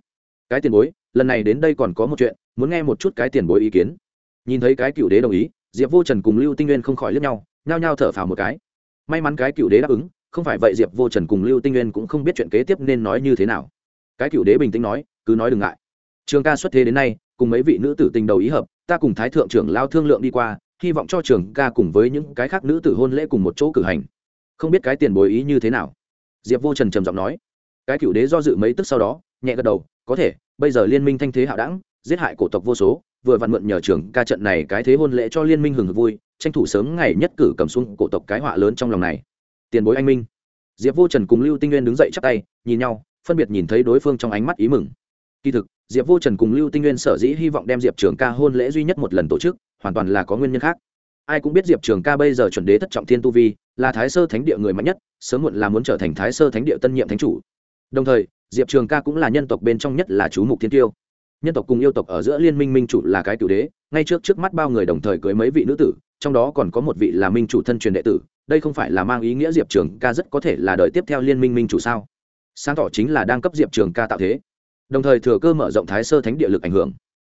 Cái tiền bối, lần này đến đây còn có một chuyện, muốn nghe một chút cái tiền bối ý kiến. Nhìn thấy cái cựu đế đồng ý, diệp vô trần cùng lưu tinh nguyên không khỏi lướt nhau, nhao nhao thở phào một cái. May mắn cái cựu đế đáp ứng, không phải vậy diệp vô trần cùng lưu tinh nguyên cũng không biết chuyện kế tiếp nên nói như thế nào cái cựu đế bình tĩnh nói, cứ nói đừng ngại. Trường ca xuất thế đến nay, cùng mấy vị nữ tử tình đầu ý hợp, ta cùng thái thượng trưởng lao thương lượng đi qua, hy vọng cho trường ca cùng với những cái khác nữ tử hôn lễ cùng một chỗ cử hành. Không biết cái tiền bối ý như thế nào? Diệp vô trần trầm giọng nói. Cái cựu đế do dự mấy tức sau đó, nhẹ gật đầu, có thể, bây giờ liên minh thanh thế hạo đẳng, giết hại cổ tộc vô số, vừa vặn mượn nhờ trường ca trận này cái thế hôn lễ cho liên minh hừng vui, tranh thủ sớm ngày nhất cử cầm xuống cổ tộc cái họa lớn trong lòng này. Tiền bối anh minh. Diệp vô trần cùng lưu tinh nguyên đứng dậy chắp tay, nhìn nhau phân biệt nhìn thấy đối phương trong ánh mắt ý mừng. Kỳ thực, diệp vô trần cùng lưu tinh nguyên sở dĩ hy vọng đem diệp trường ca hôn lễ duy nhất một lần tổ chức, hoàn toàn là có nguyên nhân khác. Ai cũng biết diệp trường ca bây giờ chuẩn đế thất trọng thiên tu vi, là thái sơ thánh địa người mạnh nhất, sớm muộn là muốn trở thành thái sơ thánh địa tân nhiệm thánh chủ. Đồng thời, diệp trường ca cũng là nhân tộc bên trong nhất là chú mục thiên tiêu. Nhân tộc cùng yêu tộc ở giữa liên minh minh chủ là cái cựu đế, ngay trước trước mắt bao người đồng thời cưới mấy vị nữ tử, trong đó còn có một vị là minh chủ thân truyền đệ tử, đây không phải là mang ý nghĩa diệp trường ca rất có thể là đợi tiếp theo liên minh minh chủ sao? Sáng tỏ chính là đang cấp diệp trường ca tạo thế. Đồng thời thừa cơ mở rộng thái sơ thánh địa lực ảnh hưởng.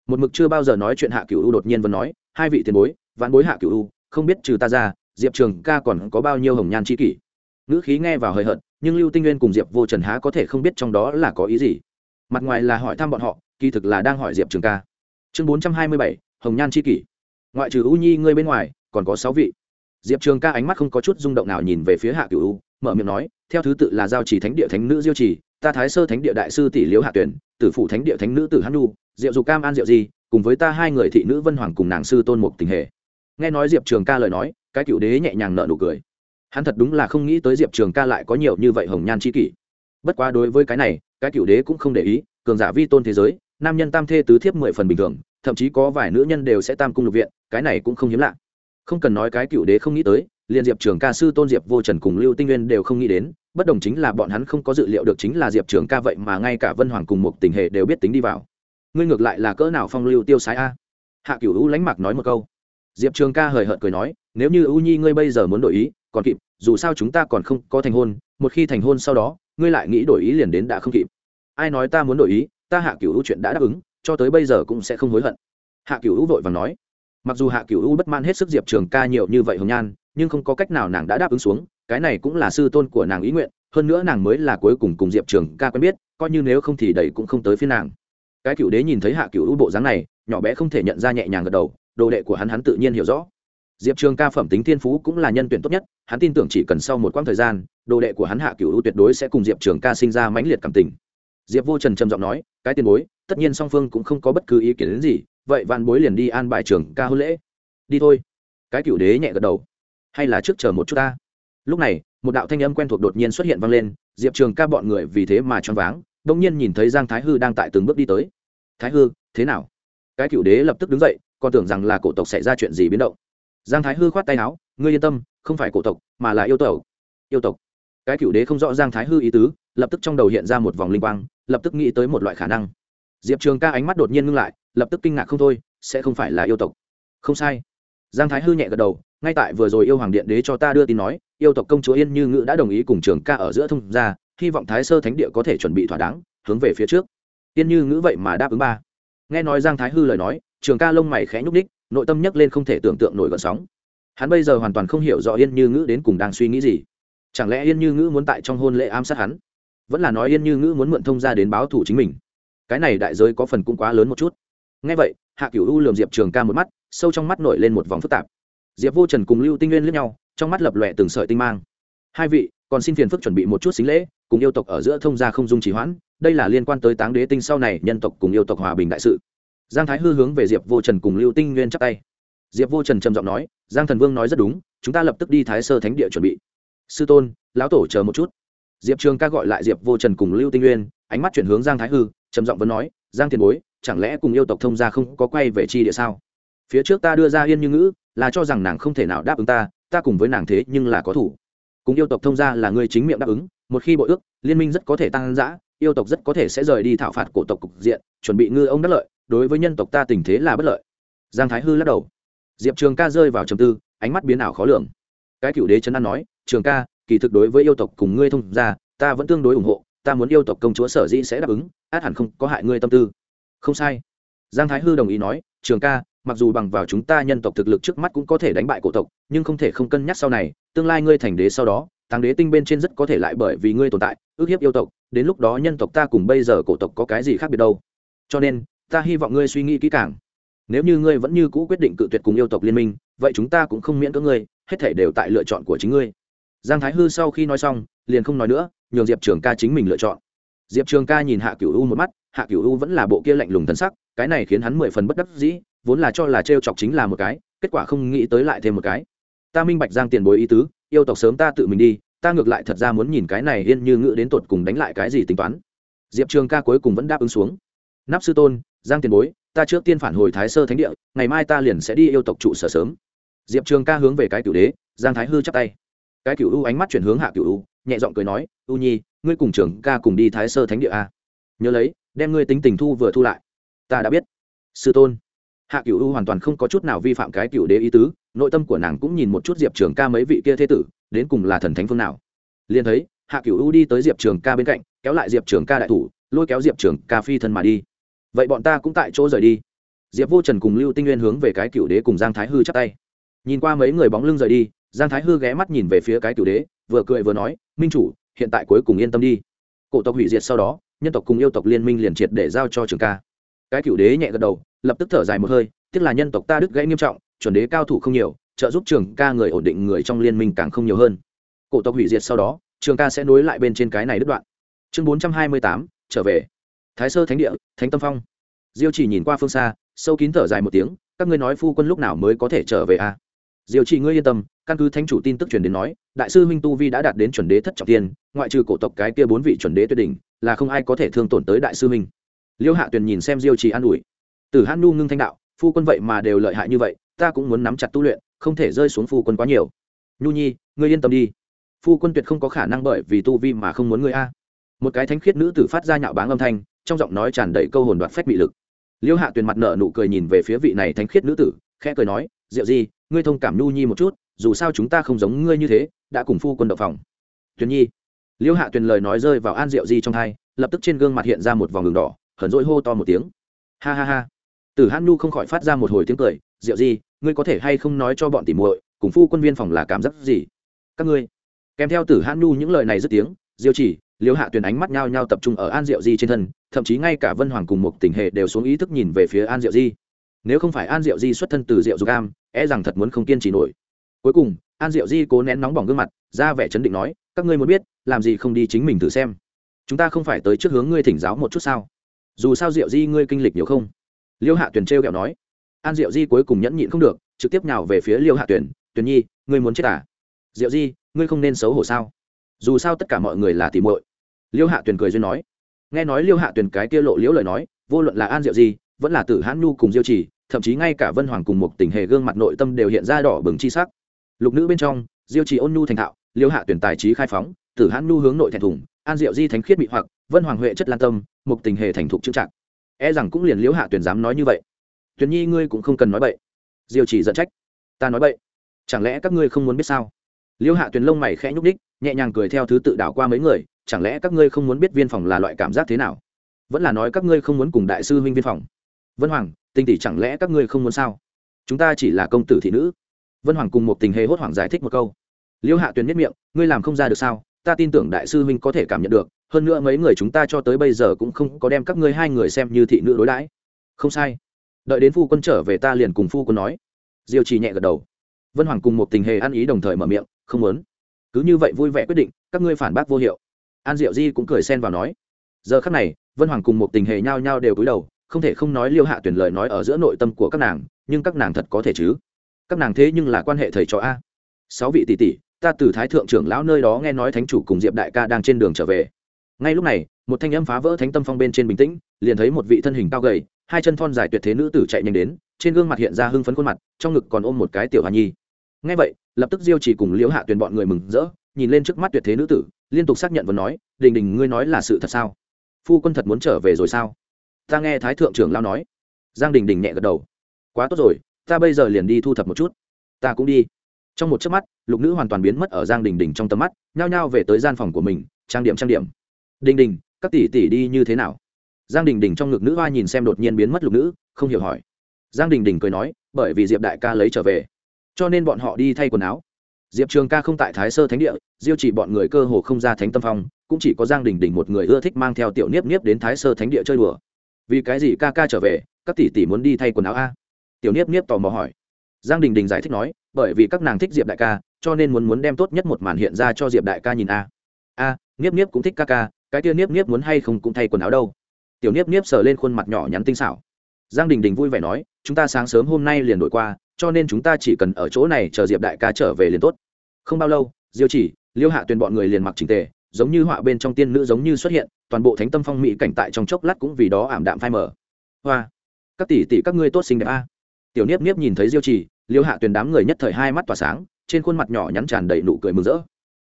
Một mực chưa bao giờ nói chuyện hạ cựu u đột nhiên vẫn nói, hai vị tiền bối vạn bối hạ cựu u, không biết trừ ta ra, diệp trường ca còn có bao nhiêu hồng nhan c kỷ? Ngữ khí nghe vào hơi hận nhưng lưu tinh nguyên cùng diệp vô trần há có thể không biết trong đó là có ý gì. Mặt ngoài là hỏi thăm bọn họ, kỳ thực là đang hỏi diệp trường ca. Chương bốn trăm hai mươi bảy, hồng nhan c kỷ. Ngoại trừ u nhi ngươi bên ngoài, còn có sáu vị diệp trường ca ánh mắt không có chút rung động nào nhìn về phía hạ cựu u, mở miệng nói, theo thứ tự là giao chỉ thánh địa thánh nữ diêu trì, ta thái sơ thánh địa đại sư tỷ liễu hạ tuyển, tử phụ thánh địa thánh nữ tử hắn nu diệu dục cam an diệu di, cùng với ta hai người thị nữ vân hoàng cùng nàng sư tôn mục tình hệ nghe nói diệp trường ca lời nói, cái cựu đế nhẹ nhàng nợ nụ cười. Hắn thật đúng là không nghĩ tới diệp trường ca lại có nhiều như vậy hồng nhan c kỷ. Bất quá đối với cái này, cái cựu đế cũng không để ý, cường giả vi tôn thế giới, nam nhân tam thê tứ thiếp mười phần bình thường, thậm chí có vài nữ nhân đều sẽ tam cung lục viện, cái này cũng không hiếm lạ không cần nói cái cựu đế không nghĩ tới, liền diệp trường ca sư tôn diệp vô trần cùng lưu tinh nguyên đều không nghĩ đến, bất đồng chính là bọn hắn không có dự liệu được chính là diệp trường ca vậy mà ngay cả vân hoàng cùng một tình hệ đều biết tính đi vào. Ngươi ngược lại là cỡ nào phong lưu tiêu sái a? Hạ cựu u lánh mạc nói một câu. Diệp trường ca hời hợt cười nói, nếu như u nhi ngươi bây giờ muốn đổi ý, còn kịp, dù sao chúng ta còn không có thành hôn, một khi thành hôn sau đó, ngươi lại nghĩ đổi ý liền đến đã không kịp. Ai nói ta muốn đổi ý, ta hạ cựu u chuyện đã đáp ứng, cho tới bây giờ cũng sẽ không hối hận. Hạ cựu u vội và nói mặc dù hạ cửu u bất man hết sức diệp trường ca nhiều như vậy hồng nhan, nhưng không có cách nào nàng đã đáp ứng xuống, cái này cũng là sư tôn của nàng ý nguyện, hơn nữa nàng mới là cuối cùng cùng diệp trường ca quen biết, coi như nếu không thì đầy cũng không tới phía nàng. Cái cựu đế nhìn thấy hạ cựu u bộ dáng này, nhỏ bé không thể nhận ra nhẹ nhàng gật đầu, đồ đệ của hắn hắn tự nhiên hiểu rõ. Diệp trường ca phẩm tính thiên phú cũng là nhân tuyển tốt nhất, hắn tin tưởng chỉ cần sau một quãng thời gian, đồ đệ của hắn hạ cựu u tuyệt đối sẽ cùng diệp trường ca sinh ra mãnh liệt cảm tình. Diệp vô trần trầm giọng nói, cái tiền bối, tất nhiên song phương cũng không có bất cứ ý kiến đến gì vậy vạn bối liền đi an bài trưởng ca hôn lễ. Đi thôi. Cái cựu đế nhẹ gật đầu. Hay là trước chờ một chút ta. Lúc này, một đạo thanh âm quen thuộc đột nhiên xuất hiện vang lên, diệp trường ca bọn người vì thế mà choáng váng đông nhiên nhìn thấy giang thái hư đang tại từng bước đi tới. Thái hư, thế nào? Cái cựu đế lập tức đứng dậy, còn tưởng rằng là cổ tộc xảy ra chuyện gì biến động. Giang thái hư khoát tay áo, ngươi yên tâm, không phải cổ tộc, mà là yêu tộc. Yêu tộc. Cái cựu đế không rõ giang thái hư ý tứ, lập tức trong đầu hiện ra một vòng linh quang, lập tức nghĩ tới một loại khả năng. Diệp trường ca ánh mắt đột nhiên ngưng lại lập tức kinh ngạc không thôi, sẽ không phải là yêu tộc. Không sai. Giang thái hư nhẹ gật đầu, ngay tại vừa rồi yêu hoàng điện đế cho ta đưa tin nói, yêu tộc công chúa yên như ngữ đã đồng ý cùng trường ca ở giữa thông gia, hy vọng thái sơ thánh địa có thể chuẩn bị thỏa đáng, hướng về phía trước. Yên như ngữ vậy mà đáp ứng ba. Nghe nói giang thái hư lời nói trường ca lông mày khẽ nhúc ních nội tâm nhấc lên không thể tưởng tượng nổi gợn sóng. Hắn bây giờ hoàn toàn không hiểu rõ yên như ngữ đến cùng đang suy nghĩ gì. Chẳng lẽ yên như ngữ muốn tại trong hôn lễ ám sát hắn? Vẫn là nói yên như ngữ muốn mượn thông ra đến báo thủ chính mình. Cái này đại giới có phần cũng quá lớn một chút ngay vậy, hạ cửu u lườm diệp trường ca một mắt, sâu trong mắt nổi lên một vòng phức tạp. Diệp vô trần cùng lưu tinh nguyên lướt nhau, trong mắt lập lòe từng sợi tinh mang. Hai vị, còn xin phiền phức chuẩn bị một chút xính lễ, cùng yêu tộc ở giữa thông gia không dung trì hoãn, đây là liên quan tới táng đế tinh sau này nhân tộc cùng yêu tộc hòa bình đại sự. Giang thái hư hướng về diệp vô trần cùng lưu tinh nguyên chắp tay. Diệp vô trần trầm giọng nói, giang thần vương nói rất đúng, chúng ta lập tức đi thái sơ thánh địa chuẩn bị. Sư tôn, lão tổ chờ một chút. Diệp trường ca gọi lại diệp vô trần cùng lưu tinh nguyên, ánh mắt chuyển hướng giang thái hư, trầm giọng vẫn nói, giang tiền bối chẳng lẽ cùng yêu tộc thông gia không có quay về chi địa sao? Phía trước ta đưa ra yên như ngữ, là cho rằng nàng không thể nào đáp ứng ta ta cùng với nàng thế nhưng là có thủ. Cùng yêu tộc thông gia là người chính miệng đáp ứng, một khi bội ước, liên minh rất có thể tăng giã yêu tộc rất có thể sẽ rời đi thảo phạt cổ tộc cục diện, chuẩn bị ngư ông đắc lợi, đối với nhân tộc ta tình thế là bất lợi. Giang thái hư lắc đầu. Diệp trường ca rơi vào trầm tư, ánh mắt biến ảo khó lường. Cái cựu đế trấn an nói, trường ca, kỳ thực đối với yêu tộc cùng ngươi thông gia, ta vẫn tương đối ủng hộ, ta muốn yêu tộc công chúa sở dĩ sẽ đáp ứng, át hẳn không có hại ngươi tâm tư không sai. Giang thái hư đồng ý nói, trường ca, mặc dù bằng vào chúng ta nhân tộc thực lực trước mắt cũng có thể đánh bại cổ tộc, nhưng không thể không cân nhắc sau này, tương lai ngươi thành đế sau đó tăng đế tinh bên trên rất có thể lại bởi vì ngươi tồn tại, ước hiếp yêu tộc, đến lúc đó nhân tộc ta cùng bây giờ cổ tộc có cái gì khác biệt đâu. Cho nên, ta hy vọng ngươi suy nghĩ kỹ càng. Nếu như ngươi vẫn như cũ quyết định cự tuyệt cùng yêu tộc liên minh, vậy chúng ta cũng không miễn cưỡng ngươi, hết thể đều tại lựa chọn của chính ngươi. Giang thái hư sau khi nói xong, liền không nói nữa, nhường diệp trường ca chính mình lựa chọn diệp trường ca nhìn hạ cửu u một mắt, hạ cửu u vẫn là bộ kia lạnh lùng thân sắc, cái này khiến hắn mười phần bất đắc dĩ, vốn là cho là t chọc chính là một cái, kết quả không nghĩ tới lại thêm một cái. Ta minh bạch giang tiền bối ý tứ, yêu tộc sớm ta tự mình đi, ta ngược lại thật ra muốn nhìn cái này yên như ngựa đến tột cùng đánh lại cái gì tính toán. Diệp trường ca cuối cùng vẫn đáp ứng xuống. Nắp sư tôn, giang tiền bối, ta trước tiên phản hồi thái sơ thánh địa, ngày mai ta liền sẽ đi yêu tộc trụ sở sớm. Diệp trường ca hướng về cái cựu đế, giang thái hư chắp tay. Cái cựu u ánh mắt chuyển hướng hạ cựu u, nhẹ giọng cười nói, u nhi ngươi cùng trưởng ca cùng đi thái sơ thánh địa a nhớ lấy, đem ngươi tính tình thu vừa thu lại. Ta đã biết. Sư tôn. Hạ cựu u hoàn toàn không có chút nào vi phạm cái cựu đế ý tứ, nội tâm của nàng cũng nhìn một chút diệp trường ca mấy vị kia thế tử, đến cùng là thần thánh phương nào. Liền thấy, hạ cựu u đi tới diệp trường ca bên cạnh, kéo lại diệp trường ca đại thủ, lôi kéo diệp trường ca phi thân mà đi. Vậy bọn ta cũng tại chỗ rời đi. Diệp vô trần cùng lưu tinh nguyên hướng về cái cựu đế cùng giang thái hư chắp tay. Nhìn qua mấy người bóng lưng rời đi, giang thái hư ghé mắt nhìn về phía cái cựu đế, vừa cười vừa nói, minh chủ hiện tại cuối cùng yên tâm đi. Cổ tộc hủy diệt sau đó, nhân tộc cùng yêu tộc liên minh liền triệt để giao cho trường ca. Cái cựu đế nhẹ gật đầu, lập tức thở dài một hơi, tiếc là nhân tộc ta đứt gãy nghiêm trọng, chuẩn đế cao thủ không nhiều, trợ giúp trường ca người ổn định người trong liên minh càng không nhiều hơn. Cổ tộc hủy diệt sau đó trường ca sẽ nối lại bên trên cái này đứt đoạn. Chương bốn trăm hai mươi tám, trở về. Thái sơ thánh địa, thánh tâm phong. Diêu chỉ nhìn qua phương xa, sâu kín thở dài một tiếng, các ngươi nói phu quân lúc nào mới có thể trở về a à? Diêu chỉ ngươi yên tâm, căn cứ thánh chủ tin tức truyền đến nói, đại sư minh tu vi đã đạt đến chuẩn đế thất trọng tiên ngoại trừ cổ tộc cái kia bốn vị chuẩn đế tuyệt đỉnh, là không ai có thể thương tổn tới đại sư huynh. Liêu hạ tuyền nhìn xem diêu chỉ an ủi. Từ hãn nu ngưng thanh đạo, phu quân vậy mà đều lợi hại như vậy, ta cũng muốn nắm chặt tu luyện, không thể rơi xuống phu quân quá nhiều. Nhu nhi, ngươi yên tâm đi. Phu quân tuyệt không có khả năng bởi vì tu vi mà không muốn ngươi a. Một cái thánh khiết nữ tử phát ra nhạo báng âm thanh, trong giọng nói tràn đầy câu hồn đoạt phách bị lực. Liêu hạ tuyền mặt nợ nụ cười nhìn về phía vị này thánh khiết nữ tử, khẽ cười nói, diệu di ngươi thông cảm nhu nhi một chút, dù sao chúng ta không giống ngươi như thế, đã cùng phu quân đậu phòng. Tuyền nhi Liễu hạ tuyền lời nói rơi vào an diệu di trong thai lập tức trên gương mặt hiện ra một vòng đường đỏ, hờn rỗi hô to một tiếng. Ha ha ha. Tử hãn nhu không khỏi phát ra một hồi tiếng cười, diệu di, ngươi có thể hay không nói cho bọn tỉ muội, cùng phu quân viên phòng là cảm giác gì? Các ngươi. Kèm theo tử hãn nhu những lời này dứt tiếng, diêu chỉ Liễu hạ tuyền ánh mắt nhao nhao tập trung ở an diệu di trên thân, thậm chí ngay cả vân hoàng cùng một tình hệ đều xuống ý thức nhìn về phía an diệu di nếu không phải an diệu di xuất thân từ diệu dục am e rằng thật muốn không kiên trì nổi. Cuối cùng, an diệu di cố nén nóng bỏng gương mặt, ra vẻ chấn định nói, các ngươi muốn biết, làm gì không đi chính mình thử xem. Chúng ta không phải tới trước hướng ngươi thỉnh giáo một chút sao? Dù sao diệu di ngươi kinh lịch nhiều không? Liêu hạ tuyền trêu kẹo nói. An diệu di cuối cùng nhẫn nhịn không được, trực tiếp nhào về phía liêu hạ tuyền tuyền nhi, ngươi muốn chết à? Diệu di, ngươi không nên xấu hổ sao? Dù sao tất cả mọi người là tìm muội. Liêu hạ tuyền cười duyên nói. Nghe nói liêu hạ tuyền cái kia lộ liễu lời nói, vô luận là an diệu di, vẫn là tử hãn nhu cùng diêu trì thậm chí ngay cả vân hoàng cùng một tình hề gương mặt nội tâm đều hiện ra đỏ bừng chi sắc. Lục nữ bên trong, diêu trì ôn nhu thành thạo, liêu hạ tuyển tài trí khai phóng, tử hãn nhu hướng nội thẹn thùng, an diệu di thánh khiết bị hoặc, vân hoàng huệ chất lan tâm một tình hề thành thục chữ trạng e rằng cũng liền liễu hạ tuyển dám nói như vậy. Tuyển nhi ngươi cũng không cần nói bậy. Diêu chỉ giận trách. Ta nói bậy. Chẳng lẽ các ngươi không muốn biết sao? Liễu hạ tuyển lông mày khẽ nhúc đích nhẹ nhàng cười theo thứ tự đảo qua mấy người, chẳng lẽ các ngươi không muốn biết viên phòng là loại cảm giác thế nào? Vẫn là nói các ngươi không muốn cùng đại sư huynh viên phòng vân hoàng, tinh tỷ chẳng lẽ các ngươi không muốn sao? Chúng ta chỉ là công tử thị nữ. Vân hoàng cùng một tình hề hốt hoảng giải thích một câu. Liễu hạ tuyền nhất miệng, ngươi làm không ra được sao? Ta tin tưởng đại sư huynh có thể cảm nhận được, hơn nữa mấy người chúng ta cho tới bây giờ cũng không có đem các ngươi hai người xem như thị nữ đối đãi. Không sai. Đợi đến phu quân trở về ta liền cùng phu quân nói. Diêu trì nhẹ gật đầu. Vân hoàng cùng một tình hề ăn ý đồng thời mở miệng, không muốn. Cứ như vậy vui vẻ quyết định, các ngươi phản bác vô hiệu. An diệu di cũng cười xen vào nói. Giờ khắc này, vân hoàng cùng một tình hề nhao nhao đều cúi đầu không thể không nói liêu hạ tuyển lời nói ở giữa nội tâm của các nàng, nhưng các nàng thật có thể chứ? Các nàng thế nhưng là quan hệ thầy trò a. Sáu vị tỷ tỷ, ta từ thái thượng trưởng lão nơi đó nghe nói thánh chủ cùng diệp đại ca đang trên đường trở về. Ngay lúc này, một thanh âm phá vỡ thánh tâm phong bên trên bình tĩnh, liền thấy một vị thân hình cao gầy, hai chân thon dài tuyệt thế nữ tử chạy nhanh đến, trên gương mặt hiện ra hưng phấn khuôn mặt, trong ngực còn ôm một cái tiểu hà nhi. Ngay vậy, lập tức diêu chỉ cùng liễu hạ tuyền bọn người mừng rỡ, nhìn lên trước mắt tuyệt thế nữ tử, liên tục xác nhận và nói, đình đình, ngươi nói là sự thật sao? Phu quân thật muốn trở về rồi sao? Ta nghe thái thượng trưởng lao nói. Giang đình đình nhẹ gật đầu. Quá tốt rồi, ta bây giờ liền đi thu thập một chút. Ta cũng đi. Trong một chớp mắt, lục nữ hoàn toàn biến mất ở giang đình đình trong tầm mắt, nhao nhao về tới gian phòng của mình, trang điểm trang điểm. Đình đình, các tỷ tỷ đi như thế nào? Giang đình đình trong ngực nữ hoa nhìn xem đột nhiên biến mất lục nữ, không hiểu hỏi. Giang đình đình cười nói, bởi vì diệp đại ca lấy trở về, cho nên bọn họ đi thay quần áo. Diệp trường ca không tại thái sơ thánh địa, diêu chỉ bọn người cơ hồ không ra thánh tâm phong, cũng chỉ có giang đình đình một người ưa thích mang theo tiểu niếp niếp đến thái sơ thánh địa chơi đùa vì cái gì ca ca trở về, các tỷ tỷ muốn đi thay quần áo a? Tiểu niếp niếp tò mò hỏi. Giang đình đình giải thích nói, bởi vì các nàng thích diệp đại ca, cho nên muốn muốn đem tốt nhất một màn hiện ra cho diệp đại ca nhìn a. A, niếp niếp cũng thích ca ca, cái kia niếp niếp muốn hay không cũng thay quần áo đâu. Tiểu niếp niếp sờ lên khuôn mặt nhỏ nhắn tinh xảo. Giang đình đình vui vẻ nói, chúng ta sáng sớm hôm nay liền đổi qua, cho nên chúng ta chỉ cần ở chỗ này chờ diệp đại ca trở về liền tốt. Không bao lâu, diêu chỉ, liêu hạ tuyền bọn người liền mặc trình tề, giống như họa bên trong tiên nữ giống như xuất hiện toàn bộ thánh tâm phong mỹ cảnh tại trong chốc lát cũng vì đó ảm đạm phai mở hoa các tỷ tỷ các ngươi tốt xinh đẹp a. Tiểu niếp niếp nhìn thấy diêu trì, liêu hạ tuyền đám người nhất thời hai mắt tỏa sáng trên khuôn mặt nhỏ nhắn tràn đầy nụ cười mừng rỡ.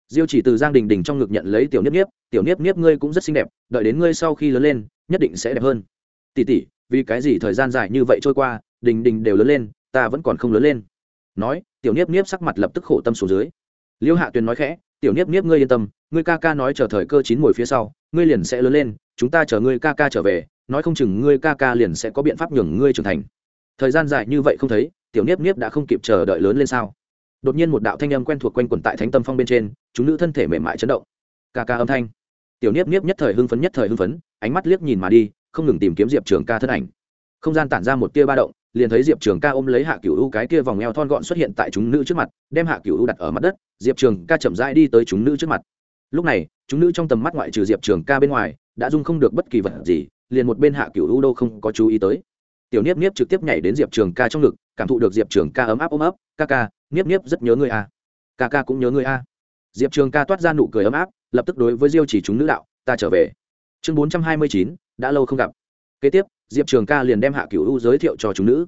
Diêu chỉ từ giang đình đình trong ngực nhận lấy tiểu niếp niếp tiểu niếp niếp ngươi cũng rất xinh đẹp đợi đến ngươi sau khi lớn lên nhất định sẽ đẹp hơn. Tỷ tỷ vì cái gì thời gian dài như vậy trôi qua đình đình đều lớn lên ta vẫn còn không lớn lên. Nói tiểu niếp niếp sắc mặt lập tức khổ tâm xuống dưới. Liêu hạ tuyền nói khẽ tiểu niếp niếp ngươi yên tâm, ngươi ca ca nói chờ thời cơ chín mồi phía sau, ngươi liền sẽ lớn lên, chúng ta chờ ngươi ca ca trở về, nói không chừng ngươi ca ca liền sẽ có biện pháp nhường ngươi trưởng thành. Thời gian dài như vậy không thấy, tiểu niếp niếp đã không kịp chờ đợi lớn lên sao? Đột nhiên một đạo thanh âm quen thuộc quanh quẩn tại thánh tâm phong bên trên, chúng nữ thân thể mềm mại chấn động. Ca ca âm thanh. Tiểu niếp niếp nhất thời hưng phấn nhất thời hưng phấn, ánh mắt liếc nhìn mà đi, không ngừng tìm kiếm diệp trường ca thân ảnh. Không gian tản ra một tia ba động liền thấy diệp trường ca ôm lấy hạ cựu u cái kia vòng eo thon gọn xuất hiện tại chúng nữ trước mặt, đem hạ cựu u đặt ở mặt đất, diệp trường ca chậm rãi đi tới chúng nữ trước mặt. Lúc này, chúng nữ trong tầm mắt ngoại trừ diệp trường ca bên ngoài, đã dung không được bất kỳ vật gì, liền một bên hạ cựu u đâu không có chú ý tới. Tiểu niếp niếp trực tiếp nhảy đến diệp trường ca trong ngực, cảm thụ được diệp trường ca ấm áp ôm ấp, ca ca, niếp niếp rất nhớ người a. Ca ca cũng nhớ người a. Diệp trường ca toát ra nụ cười ấm áp, lập tức đối với diêu chỉ chúng nữ đạo, ta trở về. Chương bốn trăm hai mươi chín, đã lâu không gặp. Kế tiếp diệp trường ca liền đem hạ cựu u giới thiệu cho chúng nữ.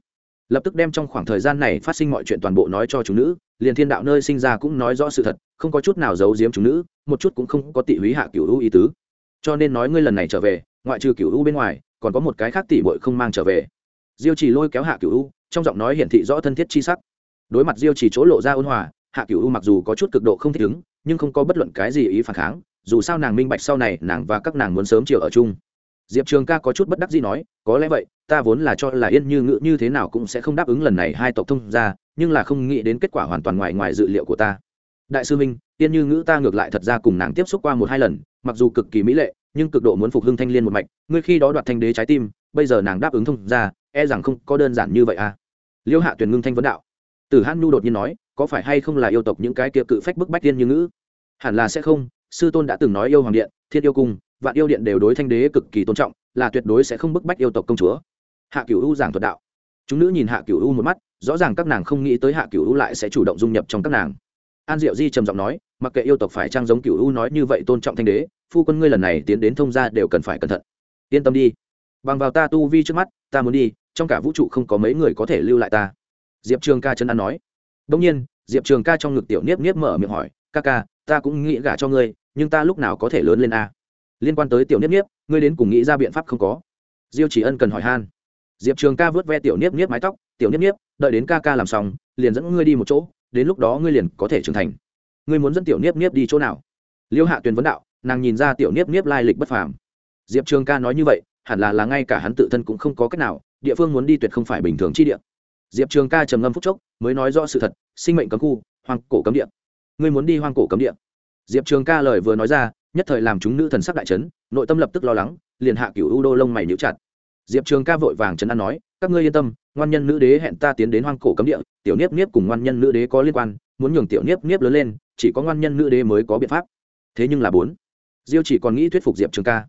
Lập tức đem trong khoảng thời gian này phát sinh mọi chuyện toàn bộ nói cho chúng nữ, liền thiên đạo nơi sinh ra cũng nói rõ sự thật, không có chút nào giấu giếm chúng nữ, một chút cũng không có tị húy hạ cựu u ý tứ. Cho nên nói ngươi lần này trở về, ngoại trừ cựu u bên ngoài, còn có một cái khác tỉ bội không mang trở về. Diêu chỉ lôi kéo hạ cựu u, trong giọng nói hiển thị rõ thân thiết chi sắc. Đối mặt diêu chỉ chỗ lộ ra ôn hòa, hạ cựu u mặc dù có chút cực độ không thích ứng, nhưng không có bất luận cái gì ý phản kháng, dù sao nàng minh bạch sau này nàng và các nàng muốn sớm chiều ở chung diệp trường ca có chút bất đắc gì nói, có lẽ vậy, ta vốn là cho là yên như ngự như thế nào cũng sẽ không đáp ứng lần này hai tộc thông ra nhưng là không nghĩ đến kết quả hoàn toàn ngoài ngoài dự liệu của ta. Đại sư minh, yên như ngữ ta ngược lại thật ra cùng nàng tiếp xúc qua một hai lần, mặc dù cực kỳ mỹ lệ, nhưng cực độ muốn phục hưng thanh liên một mạch, ngươi khi đó đoạt thanh đế trái tim, bây giờ nàng đáp ứng thông ra e rằng không có đơn giản như vậy à? Liêu hạ tuyển ngưng thanh vấn đạo. Tử hát nhu đột nhiên nói, có phải hay không là yêu tộc những cái kia cự phách bức bách tiên như ngữ hẳn là sẽ không, sư tôn đã từng nói yêu hoàng điện thiết yêu cung vạn yêu điện đều đối thanh đế cực kỳ tôn trọng, là tuyệt đối sẽ không bức bách yêu tộc công chúa. Hạ cửu u giảng thuật đạo. Chúng nữ nhìn hạ cửu u một mắt, rõ ràng các nàng không nghĩ tới hạ cửu u lại sẽ chủ động dung nhập trong các nàng. An diệu di trầm giọng nói, mặc kệ yêu tộc phải trang giống cửu u nói như vậy tôn trọng thanh đế, phu quân ngươi lần này tiến đến thông gia đều cần phải cẩn thận. Yên tâm đi. Bằng vào ta tu vi trước mắt, ta muốn đi, trong cả vũ trụ không có mấy người có thể lưu lại ta. Diệp trường ca chân ăn nói. Đông nhiên, diệp trường ca trong ngực tiểu niếp niếp mở miệng hỏi, ca ca, ta cũng nghĩ gả cho ngươi, nhưng ta lúc nào có thể lớn lên a? Liên quan tới tiểu niếp niếp, ngươi đến cùng nghĩ ra biện pháp không có. Diêu chỉ ân cần hỏi han. Diệp trường ca vớt ve tiểu niếp niếp mái tóc, tiểu niếp niếp, đợi đến ca ca làm xong, liền dẫn ngươi đi một chỗ, đến lúc đó ngươi liền có thể trưởng thành. Ngươi muốn dẫn tiểu niếp niếp đi chỗ nào? Liêu hạ tuyền vấn đạo, nàng nhìn ra tiểu niếp niếp lai lịch bất phàm. Diệp trường ca nói như vậy, hẳn là là ngay cả hắn tự thân cũng không có cách nào, địa phương muốn đi tuyệt không phải bình thường chi địa. Diệp trường ca trầm ngâm phúc chốc, mới nói rõ sự thật, sinh mệnh cấm khu, hoang cổ cấm địa. Ngươi muốn đi hoang cổ cấm địa? Diệp trường ca lời vừa nói ra nhất thời làm chúng nữ thần sắc đại chấn, nội tâm lập tức lo lắng liền hạ cửu u đô lông mày níu chặt. Diệp trường ca vội vàng trấn an nói các ngươi yên tâm ngoan nhân nữ đế hẹn ta tiến đến hoang cổ cấm địa tiểu niếp niếp cùng ngoan nhân nữ đế có liên quan muốn nhường tiểu niếp niếp lớn lên chỉ có ngoan nhân nữ đế mới có biện pháp. Thế nhưng là bốn diêu chỉ còn nghĩ thuyết phục diệp trường ca.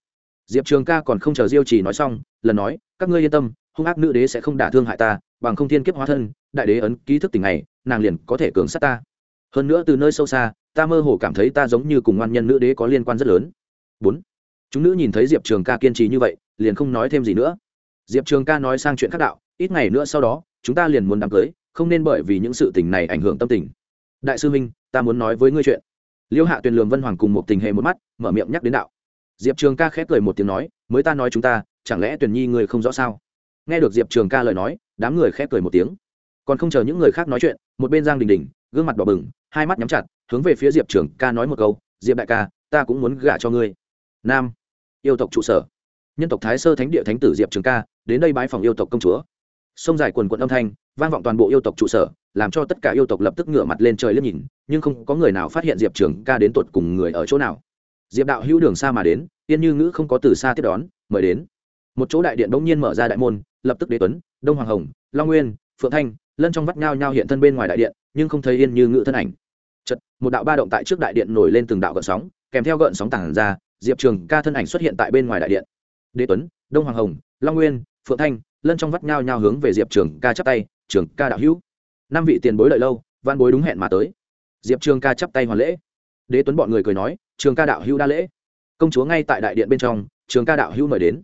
Diệp trường ca còn không chờ diêu chỉ nói xong lần nói các ngươi yên tâm hung ác nữ đế sẽ không đả thương hại ta bằng không thiên kiếp hóa thân đại đế ấn ký thức tỉnh này nàng liền có thể cường sát ta. Hơn nữa từ nơi sâu xa ta mơ hồ cảm thấy ta giống như cùng ngoan nhân nữ đế có liên quan rất lớn. Bốn, chúng nữ nhìn thấy diệp trường ca kiên trì như vậy, liền không nói thêm gì nữa. Diệp trường ca nói sang chuyện khác đạo, ít ngày nữa sau đó, chúng ta liền muốn đám cưới, không nên bởi vì những sự tình này ảnh hưởng tâm tình. Đại sư minh, ta muốn nói với ngươi chuyện. Liêu hạ tuyền lường vân hoàng cùng một tình hệ một mắt, mở miệng nhắc đến đạo. Diệp trường ca khép cười một tiếng nói, mới ta nói chúng ta, chẳng lẽ tuyền nhi ngươi không rõ sao? Nghe được diệp trường ca lời nói, đám người khép cười một tiếng. Còn không chờ những người khác nói chuyện, một bên giang đình đình, gương mặt đỏ bừng, hai mắt nhắm chặt hướng về phía diệp trường ca nói một câu, diệp đại ca, ta cũng muốn gả cho ngươi. Nam, yêu tộc trụ sở. Nhân tộc thái sơ thánh địa thánh tử diệp trường ca, đến đây bái phòng yêu tộc công chúa. Sông dài quần quận âm thanh, vang vọng toàn bộ yêu tộc trụ sở, làm cho tất cả yêu tộc lập tức ngửa mặt lên trời liếc nhìn, nhưng không có người nào phát hiện diệp trường ca đến tột cùng người ở chỗ nào. Diệp đạo hữu đường xa mà đến, yên như ngữ không có từ xa tiếp đón, mời đến. Một chỗ đại điện bỗng nhiên mở ra đại môn, lập tức đế tuấn, đông hoàng hồng, long nguyên, phượng thanh, lân trong vắt nhao nhao hiện thân bên ngoài đại điện, nhưng không thấy yên như ngữ thân ảnh một đạo ba động tại trước đại điện nổi lên từng đạo gợn sóng, kèm theo gợn sóng tảng ra, diệp trường ca thân ảnh xuất hiện tại bên ngoài đại điện. Đế tuấn, đông hoàng hồng, long nguyên, phượng thanh, lân trong vắt nhao nhao hướng về diệp trường ca chắp tay, trường ca đạo hữu. Năm vị tiền bối lợi lâu, văn bối đúng hẹn mà tới. Diệp trường ca chắp tay hoàn lễ. Đế tuấn bọn người cười nói, trường ca đạo hữu đa lễ. Công chúa ngay tại đại điện bên trong, trường ca đạo hữu mời đến.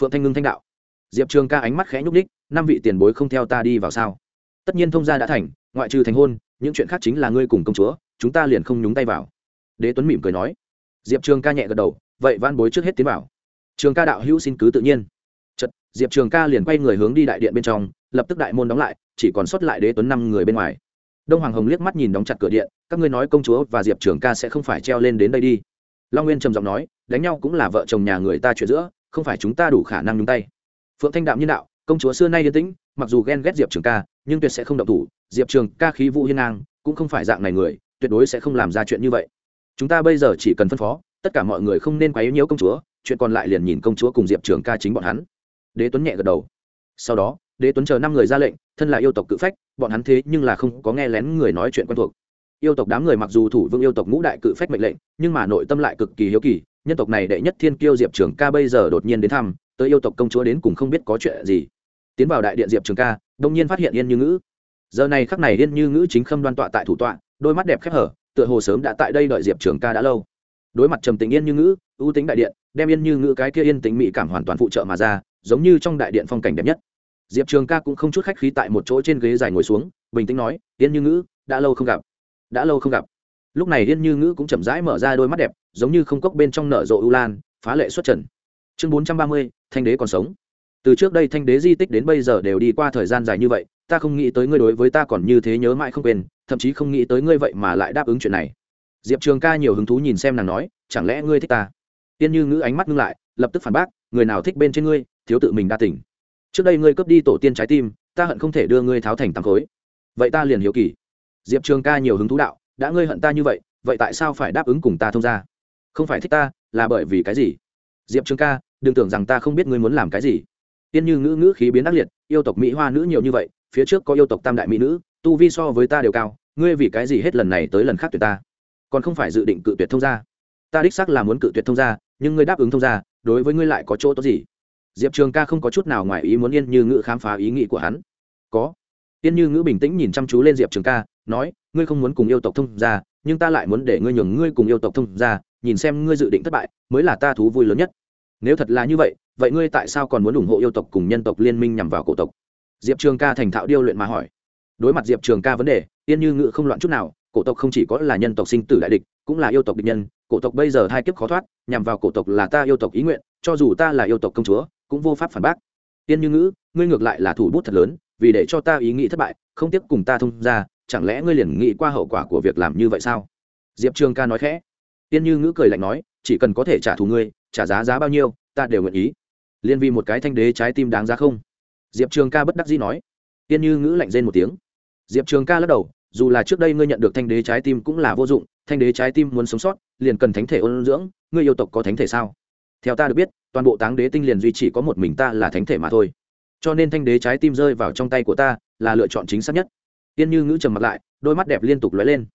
Phượng thanh ngưng thanh đạo. Diệp trường ca ánh mắt khẽ nhúc ních năm vị tiền bối không theo ta đi vào sao? Tất nhiên thông gia đã thành, ngoại trừ thành hôn, những chuyện khác chính là ngươi cùng công chúa chúng ta liền không nhúng tay vào. Đế tuấn mỉm cười nói. Diệp trường ca nhẹ gật đầu, vậy van bối trước hết tiến vào. Trường ca đạo hữu xin cứ tự nhiên. Chật diệp trường ca liền quay người hướng đi đại điện bên trong, lập tức đại môn đóng lại, chỉ còn sót lại đế tuấn năm người bên ngoài. Đông hoàng hồng liếc mắt nhìn đóng chặt cửa điện, các ngươi nói công chúa và diệp trường ca sẽ không phải treo lên đến đây đi. Long nguyên trầm giọng nói, đánh nhau cũng là vợ chồng nhà người ta chuyện giữa, không phải chúng ta đủ khả năng nhúng tay. Phượng thanh đạm nhân đạo, công chúa xưa nay yên tĩnh, mặc dù ghen ghét diệp trường ca, nhưng tuyệt sẽ không động thủ. Diệp trường ca khí vũ hiên ngang, cũng không phải dạng này người tuyệt đối sẽ không làm ra chuyện như vậy. Chúng ta bây giờ chỉ cần phân phó, tất cả mọi người không nên quấy nhiễu công chúa, chuyện còn lại liền nhìn công chúa cùng diệp trường ca chính bọn hắn. Đế tuấn nhẹ gật đầu. Sau đó, đế tuấn chờ năm người ra lệnh, thân là yêu tộc cự phách, bọn hắn thế nhưng là không có nghe lén người nói chuyện quen thuộc. Yêu tộc đám người mặc dù thủ vương yêu tộc ngũ đại cự phách mệnh lệnh, nhưng mà nội tâm lại cực kỳ hiếu kỳ, nhân tộc này đệ nhất thiên kiêu diệp trường ca bây giờ đột nhiên đến thăm, tới yêu tộc công chúa đến cùng không biết có chuyện gì. Tiến vào đại điện diệp trường ca, đông nhiên phát hiện yên như ngữ. Giờ này khắc này yên như ngữ chính khâm đoan tọa tại thủ tọa đôi mắt đẹp khép hở, tựa hồ sớm đã tại đây đợi diệp trường ca đã lâu. Đối mặt trầm tình yên như ngữ, ưu tính đại điện, đem yên như ngữ cái kia yên tính mỹ cảm hoàn toàn phụ trợ mà ra, giống như trong đại điện phong cảnh đẹp nhất. Diệp trường ca cũng không chút khách khí tại một chỗ trên ghế dài ngồi xuống, bình tĩnh nói, yên như ngữ, đã lâu không gặp. Đã lâu không gặp. Lúc này yên như ngữ cũng chậm rãi mở ra đôi mắt đẹp, giống như không cốc bên trong nở rộ ưu lan, phá lệ xuất trần. Chương bốn trăm ba mươi, thanh đế còn sống. Từ trước đây thanh đế di tích đến bây giờ đều đi qua thời gian dài như vậy ta không nghĩ tới ngươi đối với ta còn như thế nhớ mãi không quên, thậm chí không nghĩ tới ngươi vậy mà lại đáp ứng chuyện này. Diệp trường ca nhiều hứng thú nhìn xem nàng nói, chẳng lẽ ngươi thích ta? Tiên như ngữ ánh mắt ngưng lại, lập tức phản bác, người nào thích bên trên ngươi, thiếu tự mình đa tỉnh trước đây ngươi cướp đi tổ tiên trái tim, ta hận không thể đưa ngươi tháo thành tắm khối. Vậy ta liền hiếu kỳ. Diệp trường ca nhiều hứng thú đạo, đã ngươi hận ta như vậy vậy tại sao phải đáp ứng cùng ta thông ra không phải thích ta, là bởi vì cái gì? Diệp trường ca, đừng tưởng rằng ta không biết ngươi muốn làm cái gì. Tiên như ngữ ngữ khí biến ác liệt, yêu tộc mỹ hoa nữ nhiều như vậy phía trước có yêu tộc tam đại mỹ nữ, tu vi so với ta đều cao, ngươi vì cái gì hết lần này tới lần khác tuyệt ta? Còn không phải dự định cự tuyệt thông gia. Ta đích xác là muốn cự tuyệt thông gia, nhưng ngươi đáp ứng thông gia, đối với ngươi lại có chỗ tốt gì? Diệp trường ca không có chút nào ngoài ý muốn yên như ngữ khám phá ý nghĩ của hắn. Có. Yên như ngữ bình tĩnh nhìn chăm chú lên diệp trường ca, nói, ngươi không muốn cùng yêu tộc thông gia, nhưng ta lại muốn để ngươi nhường ngươi cùng yêu tộc thông gia, nhìn xem ngươi dự định thất bại, mới là ta thú vui lớn nhất. Nếu thật là như vậy vậy ngươi tại sao còn muốn ủng hộ yêu tộc cùng nhân tộc liên minh nhằm vào cổ tộc? Diệp trường ca thành thạo điêu luyện mà hỏi. Đối mặt diệp trường ca vấn đề, yên như ngự không loạn chút nào, cổ tộc không chỉ có là nhân tộc sinh tử đại địch, cũng là yêu tộc địch nhân, cổ tộc bây giờ hai kiếp khó thoát, nhằm vào cổ tộc là ta yêu tộc ý nguyện, cho dù ta là yêu tộc công chúa, cũng vô pháp phản bác. Tiên như ngữ ngươi ngược lại là thủ bút thật lớn, vì để cho ta ý nghĩ thất bại, không tiếp cùng ta thông ra chẳng lẽ ngươi liền nghĩ qua hậu quả của việc làm như vậy sao? Diệp trường ca nói khẽ. Tiên như ngữ cười lạnh nói, chỉ cần có thể trả thù ngươi, trả giá giá bao nhiêu, ta đều nguyện ý. Liên vì một cái thanh đế trái tim đáng giá không? Diệp trường ca bất đắc dĩ nói. Tiên như ngữ lạnh rên một tiếng. Diệp trường ca lắc đầu, dù là trước đây ngươi nhận được thanh đế trái tim cũng là vô dụng thanh đế trái tim muốn sống sót, liền cần thánh thể ôn dưỡng, ngươi yêu tộc có thánh thể sao? Theo ta được biết, toàn bộ táng đế tinh liền duy chỉ có một mình ta là thánh thể mà thôi. Cho nên thanh đế trái tim rơi vào trong tay của ta là lựa chọn chính xác nhất. Tiên như ngữ trầm mặt lại, đôi mắt đẹp liên tục lóe lên.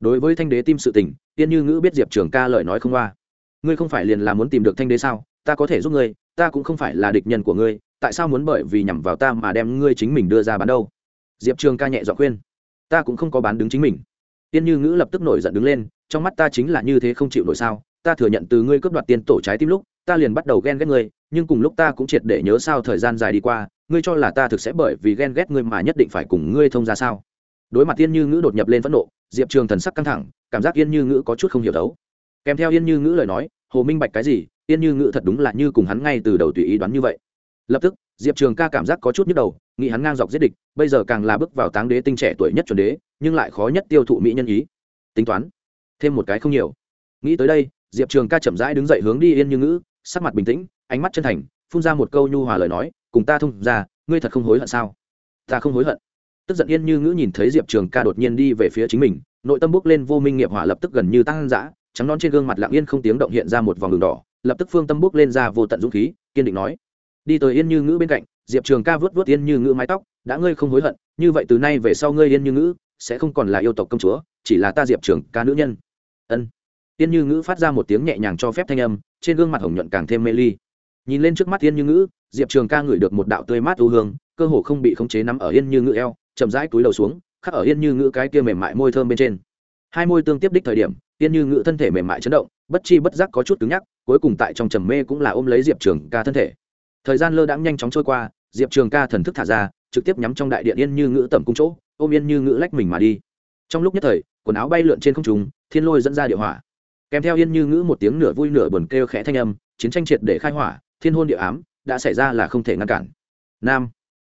Đối với thanh đế tim sự tình, tiên như ngữ biết diệp trường ca lời nói không qua. Ngươi không phải liền là muốn tìm được thanh đế sao? Ta có thể giúp ngươi, ta cũng không phải là địch nhân của ngươi tại sao muốn bởi vì nhằm vào ta mà đem ngươi chính mình đưa ra bán đâu? Diệp trường ca nhẹ dọa khuyên. Ta cũng không có bán đứng chính mình. Tiên như ngữ lập tức nổi giận đứng lên, trong mắt ta chính là như thế không chịu nổi sao? Ta thừa nhận từ ngươi cướp đoạt tiền tổ trái tim lúc, ta liền bắt đầu ghen ghét ngươi, nhưng cùng lúc ta cũng triệt để nhớ sao thời gian dài đi qua, ngươi cho là ta thực sẽ bởi vì ghen ghét ngươi mà nhất định phải cùng ngươi thông ra sao? Đối mặt tiên như ngữ đột nhập lên phẫn nộ, diệp trường thần sắc căng thẳng, cảm giác yên như ngữ có chút không hiểu đấu. Kèm theo yên như ngữ lời nói, hồ minh bạch cái gì? Yên như ngữ thật đúng là như cùng hắn ngay từ đầu tùy ý đoán như vậy lập tức, diệp trường ca cảm giác có chút nhức đầu, nghĩ hắn ngang dọc giết địch, bây giờ càng là bước vào táng đế tinh trẻ tuổi nhất chuẩn đế, nhưng lại khó nhất tiêu thụ mỹ nhân ý. Tính toán, thêm một cái không nhiều. Nghĩ tới đây, diệp trường ca chậm rãi đứng dậy hướng đi yên như ngữ, sắc mặt bình tĩnh, ánh mắt chân thành, phun ra một câu nhu hòa lời nói, cùng ta thông ra ngươi thật không hối hận sao? Ta không hối hận. Tức giận yên như ngữ nhìn thấy diệp trường ca đột nhiên đi về phía chính mình, nội tâm bước lên vô minh nghiệp hỏa lập tức gần như tăng dã, trắng non trên gương mặt lặng yên không tiếng động hiện ra một vòng đường đỏ, lập tức phương tâm bước lên ra vô tận dũng khí, kiên định nói đi tới yên như ngữ bên cạnh, diệp trường ca vớt vớt yên như ngữ mái tóc, đã ngươi không hối hận, như vậy từ nay về sau ngươi yên như ngữ sẽ không còn là yêu tộc công chúa, chỉ là ta diệp trường ca nữ nhân. Ân. Yên như ngữ phát ra một tiếng nhẹ nhàng cho phép thanh âm, trên gương mặt hồng nhuận càng thêm mê ly. Nhìn lên trước mắt yên như ngữ, diệp trường ca ngửi được một đạo tươi mát ưu hương, cơ hồ không bị khống chế nắm ở yên như ngữ eo, chậm rãi túi đầu xuống, khắc ở yên như ngữ cái kia mềm mại môi thơm bên trên. Hai môi tương tiếp đích thời điểm, yên như ngữ thân thể mềm mại chấn động, bất chi bất giác có chút cứng nhắc, cuối cùng tại trong trầm mê cũng là ôm lấy diệp trường ca thân thể thời gian lơ đãng nhanh chóng trôi qua, diệp trường ca thần thức thả ra, trực tiếp nhắm trong đại điện yên như ngữ tầm cung chỗ, ôm yên như ngữ lách mình mà đi. Trong lúc nhất thời, quần áo bay lượn trên không trùng thiên lôi dẫn ra địa hỏa. Kèm theo yên như ngữ một tiếng nửa vui nửa buồn kêu khẽ thanh âm, chiến tranh triệt để khai hỏa, thiên hôn địa ám, đã xảy ra là không thể ngăn cản. Nam.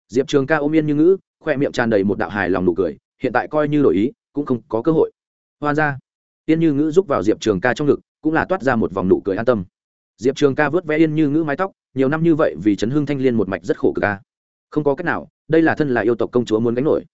Diệp trường ca ôm yên như ngữ, khoe miệng tràn đầy một đạo hài lòng nụ cười, hiện tại coi như đổi ý, cũng không có cơ hội. Hoan ra yên như ngữ giúp vào diệp trường ca trong ngực, cũng là toát ra một vòng nụ cười an tâm diệp trường ca vớt vẽ yên như ngữ mái tóc, nhiều năm như vậy vì chấn hương thanh liên một mạch rất khổ cực ca không có cách nào, đây là thân là yêu tộc công chúa muốn gánh nổi.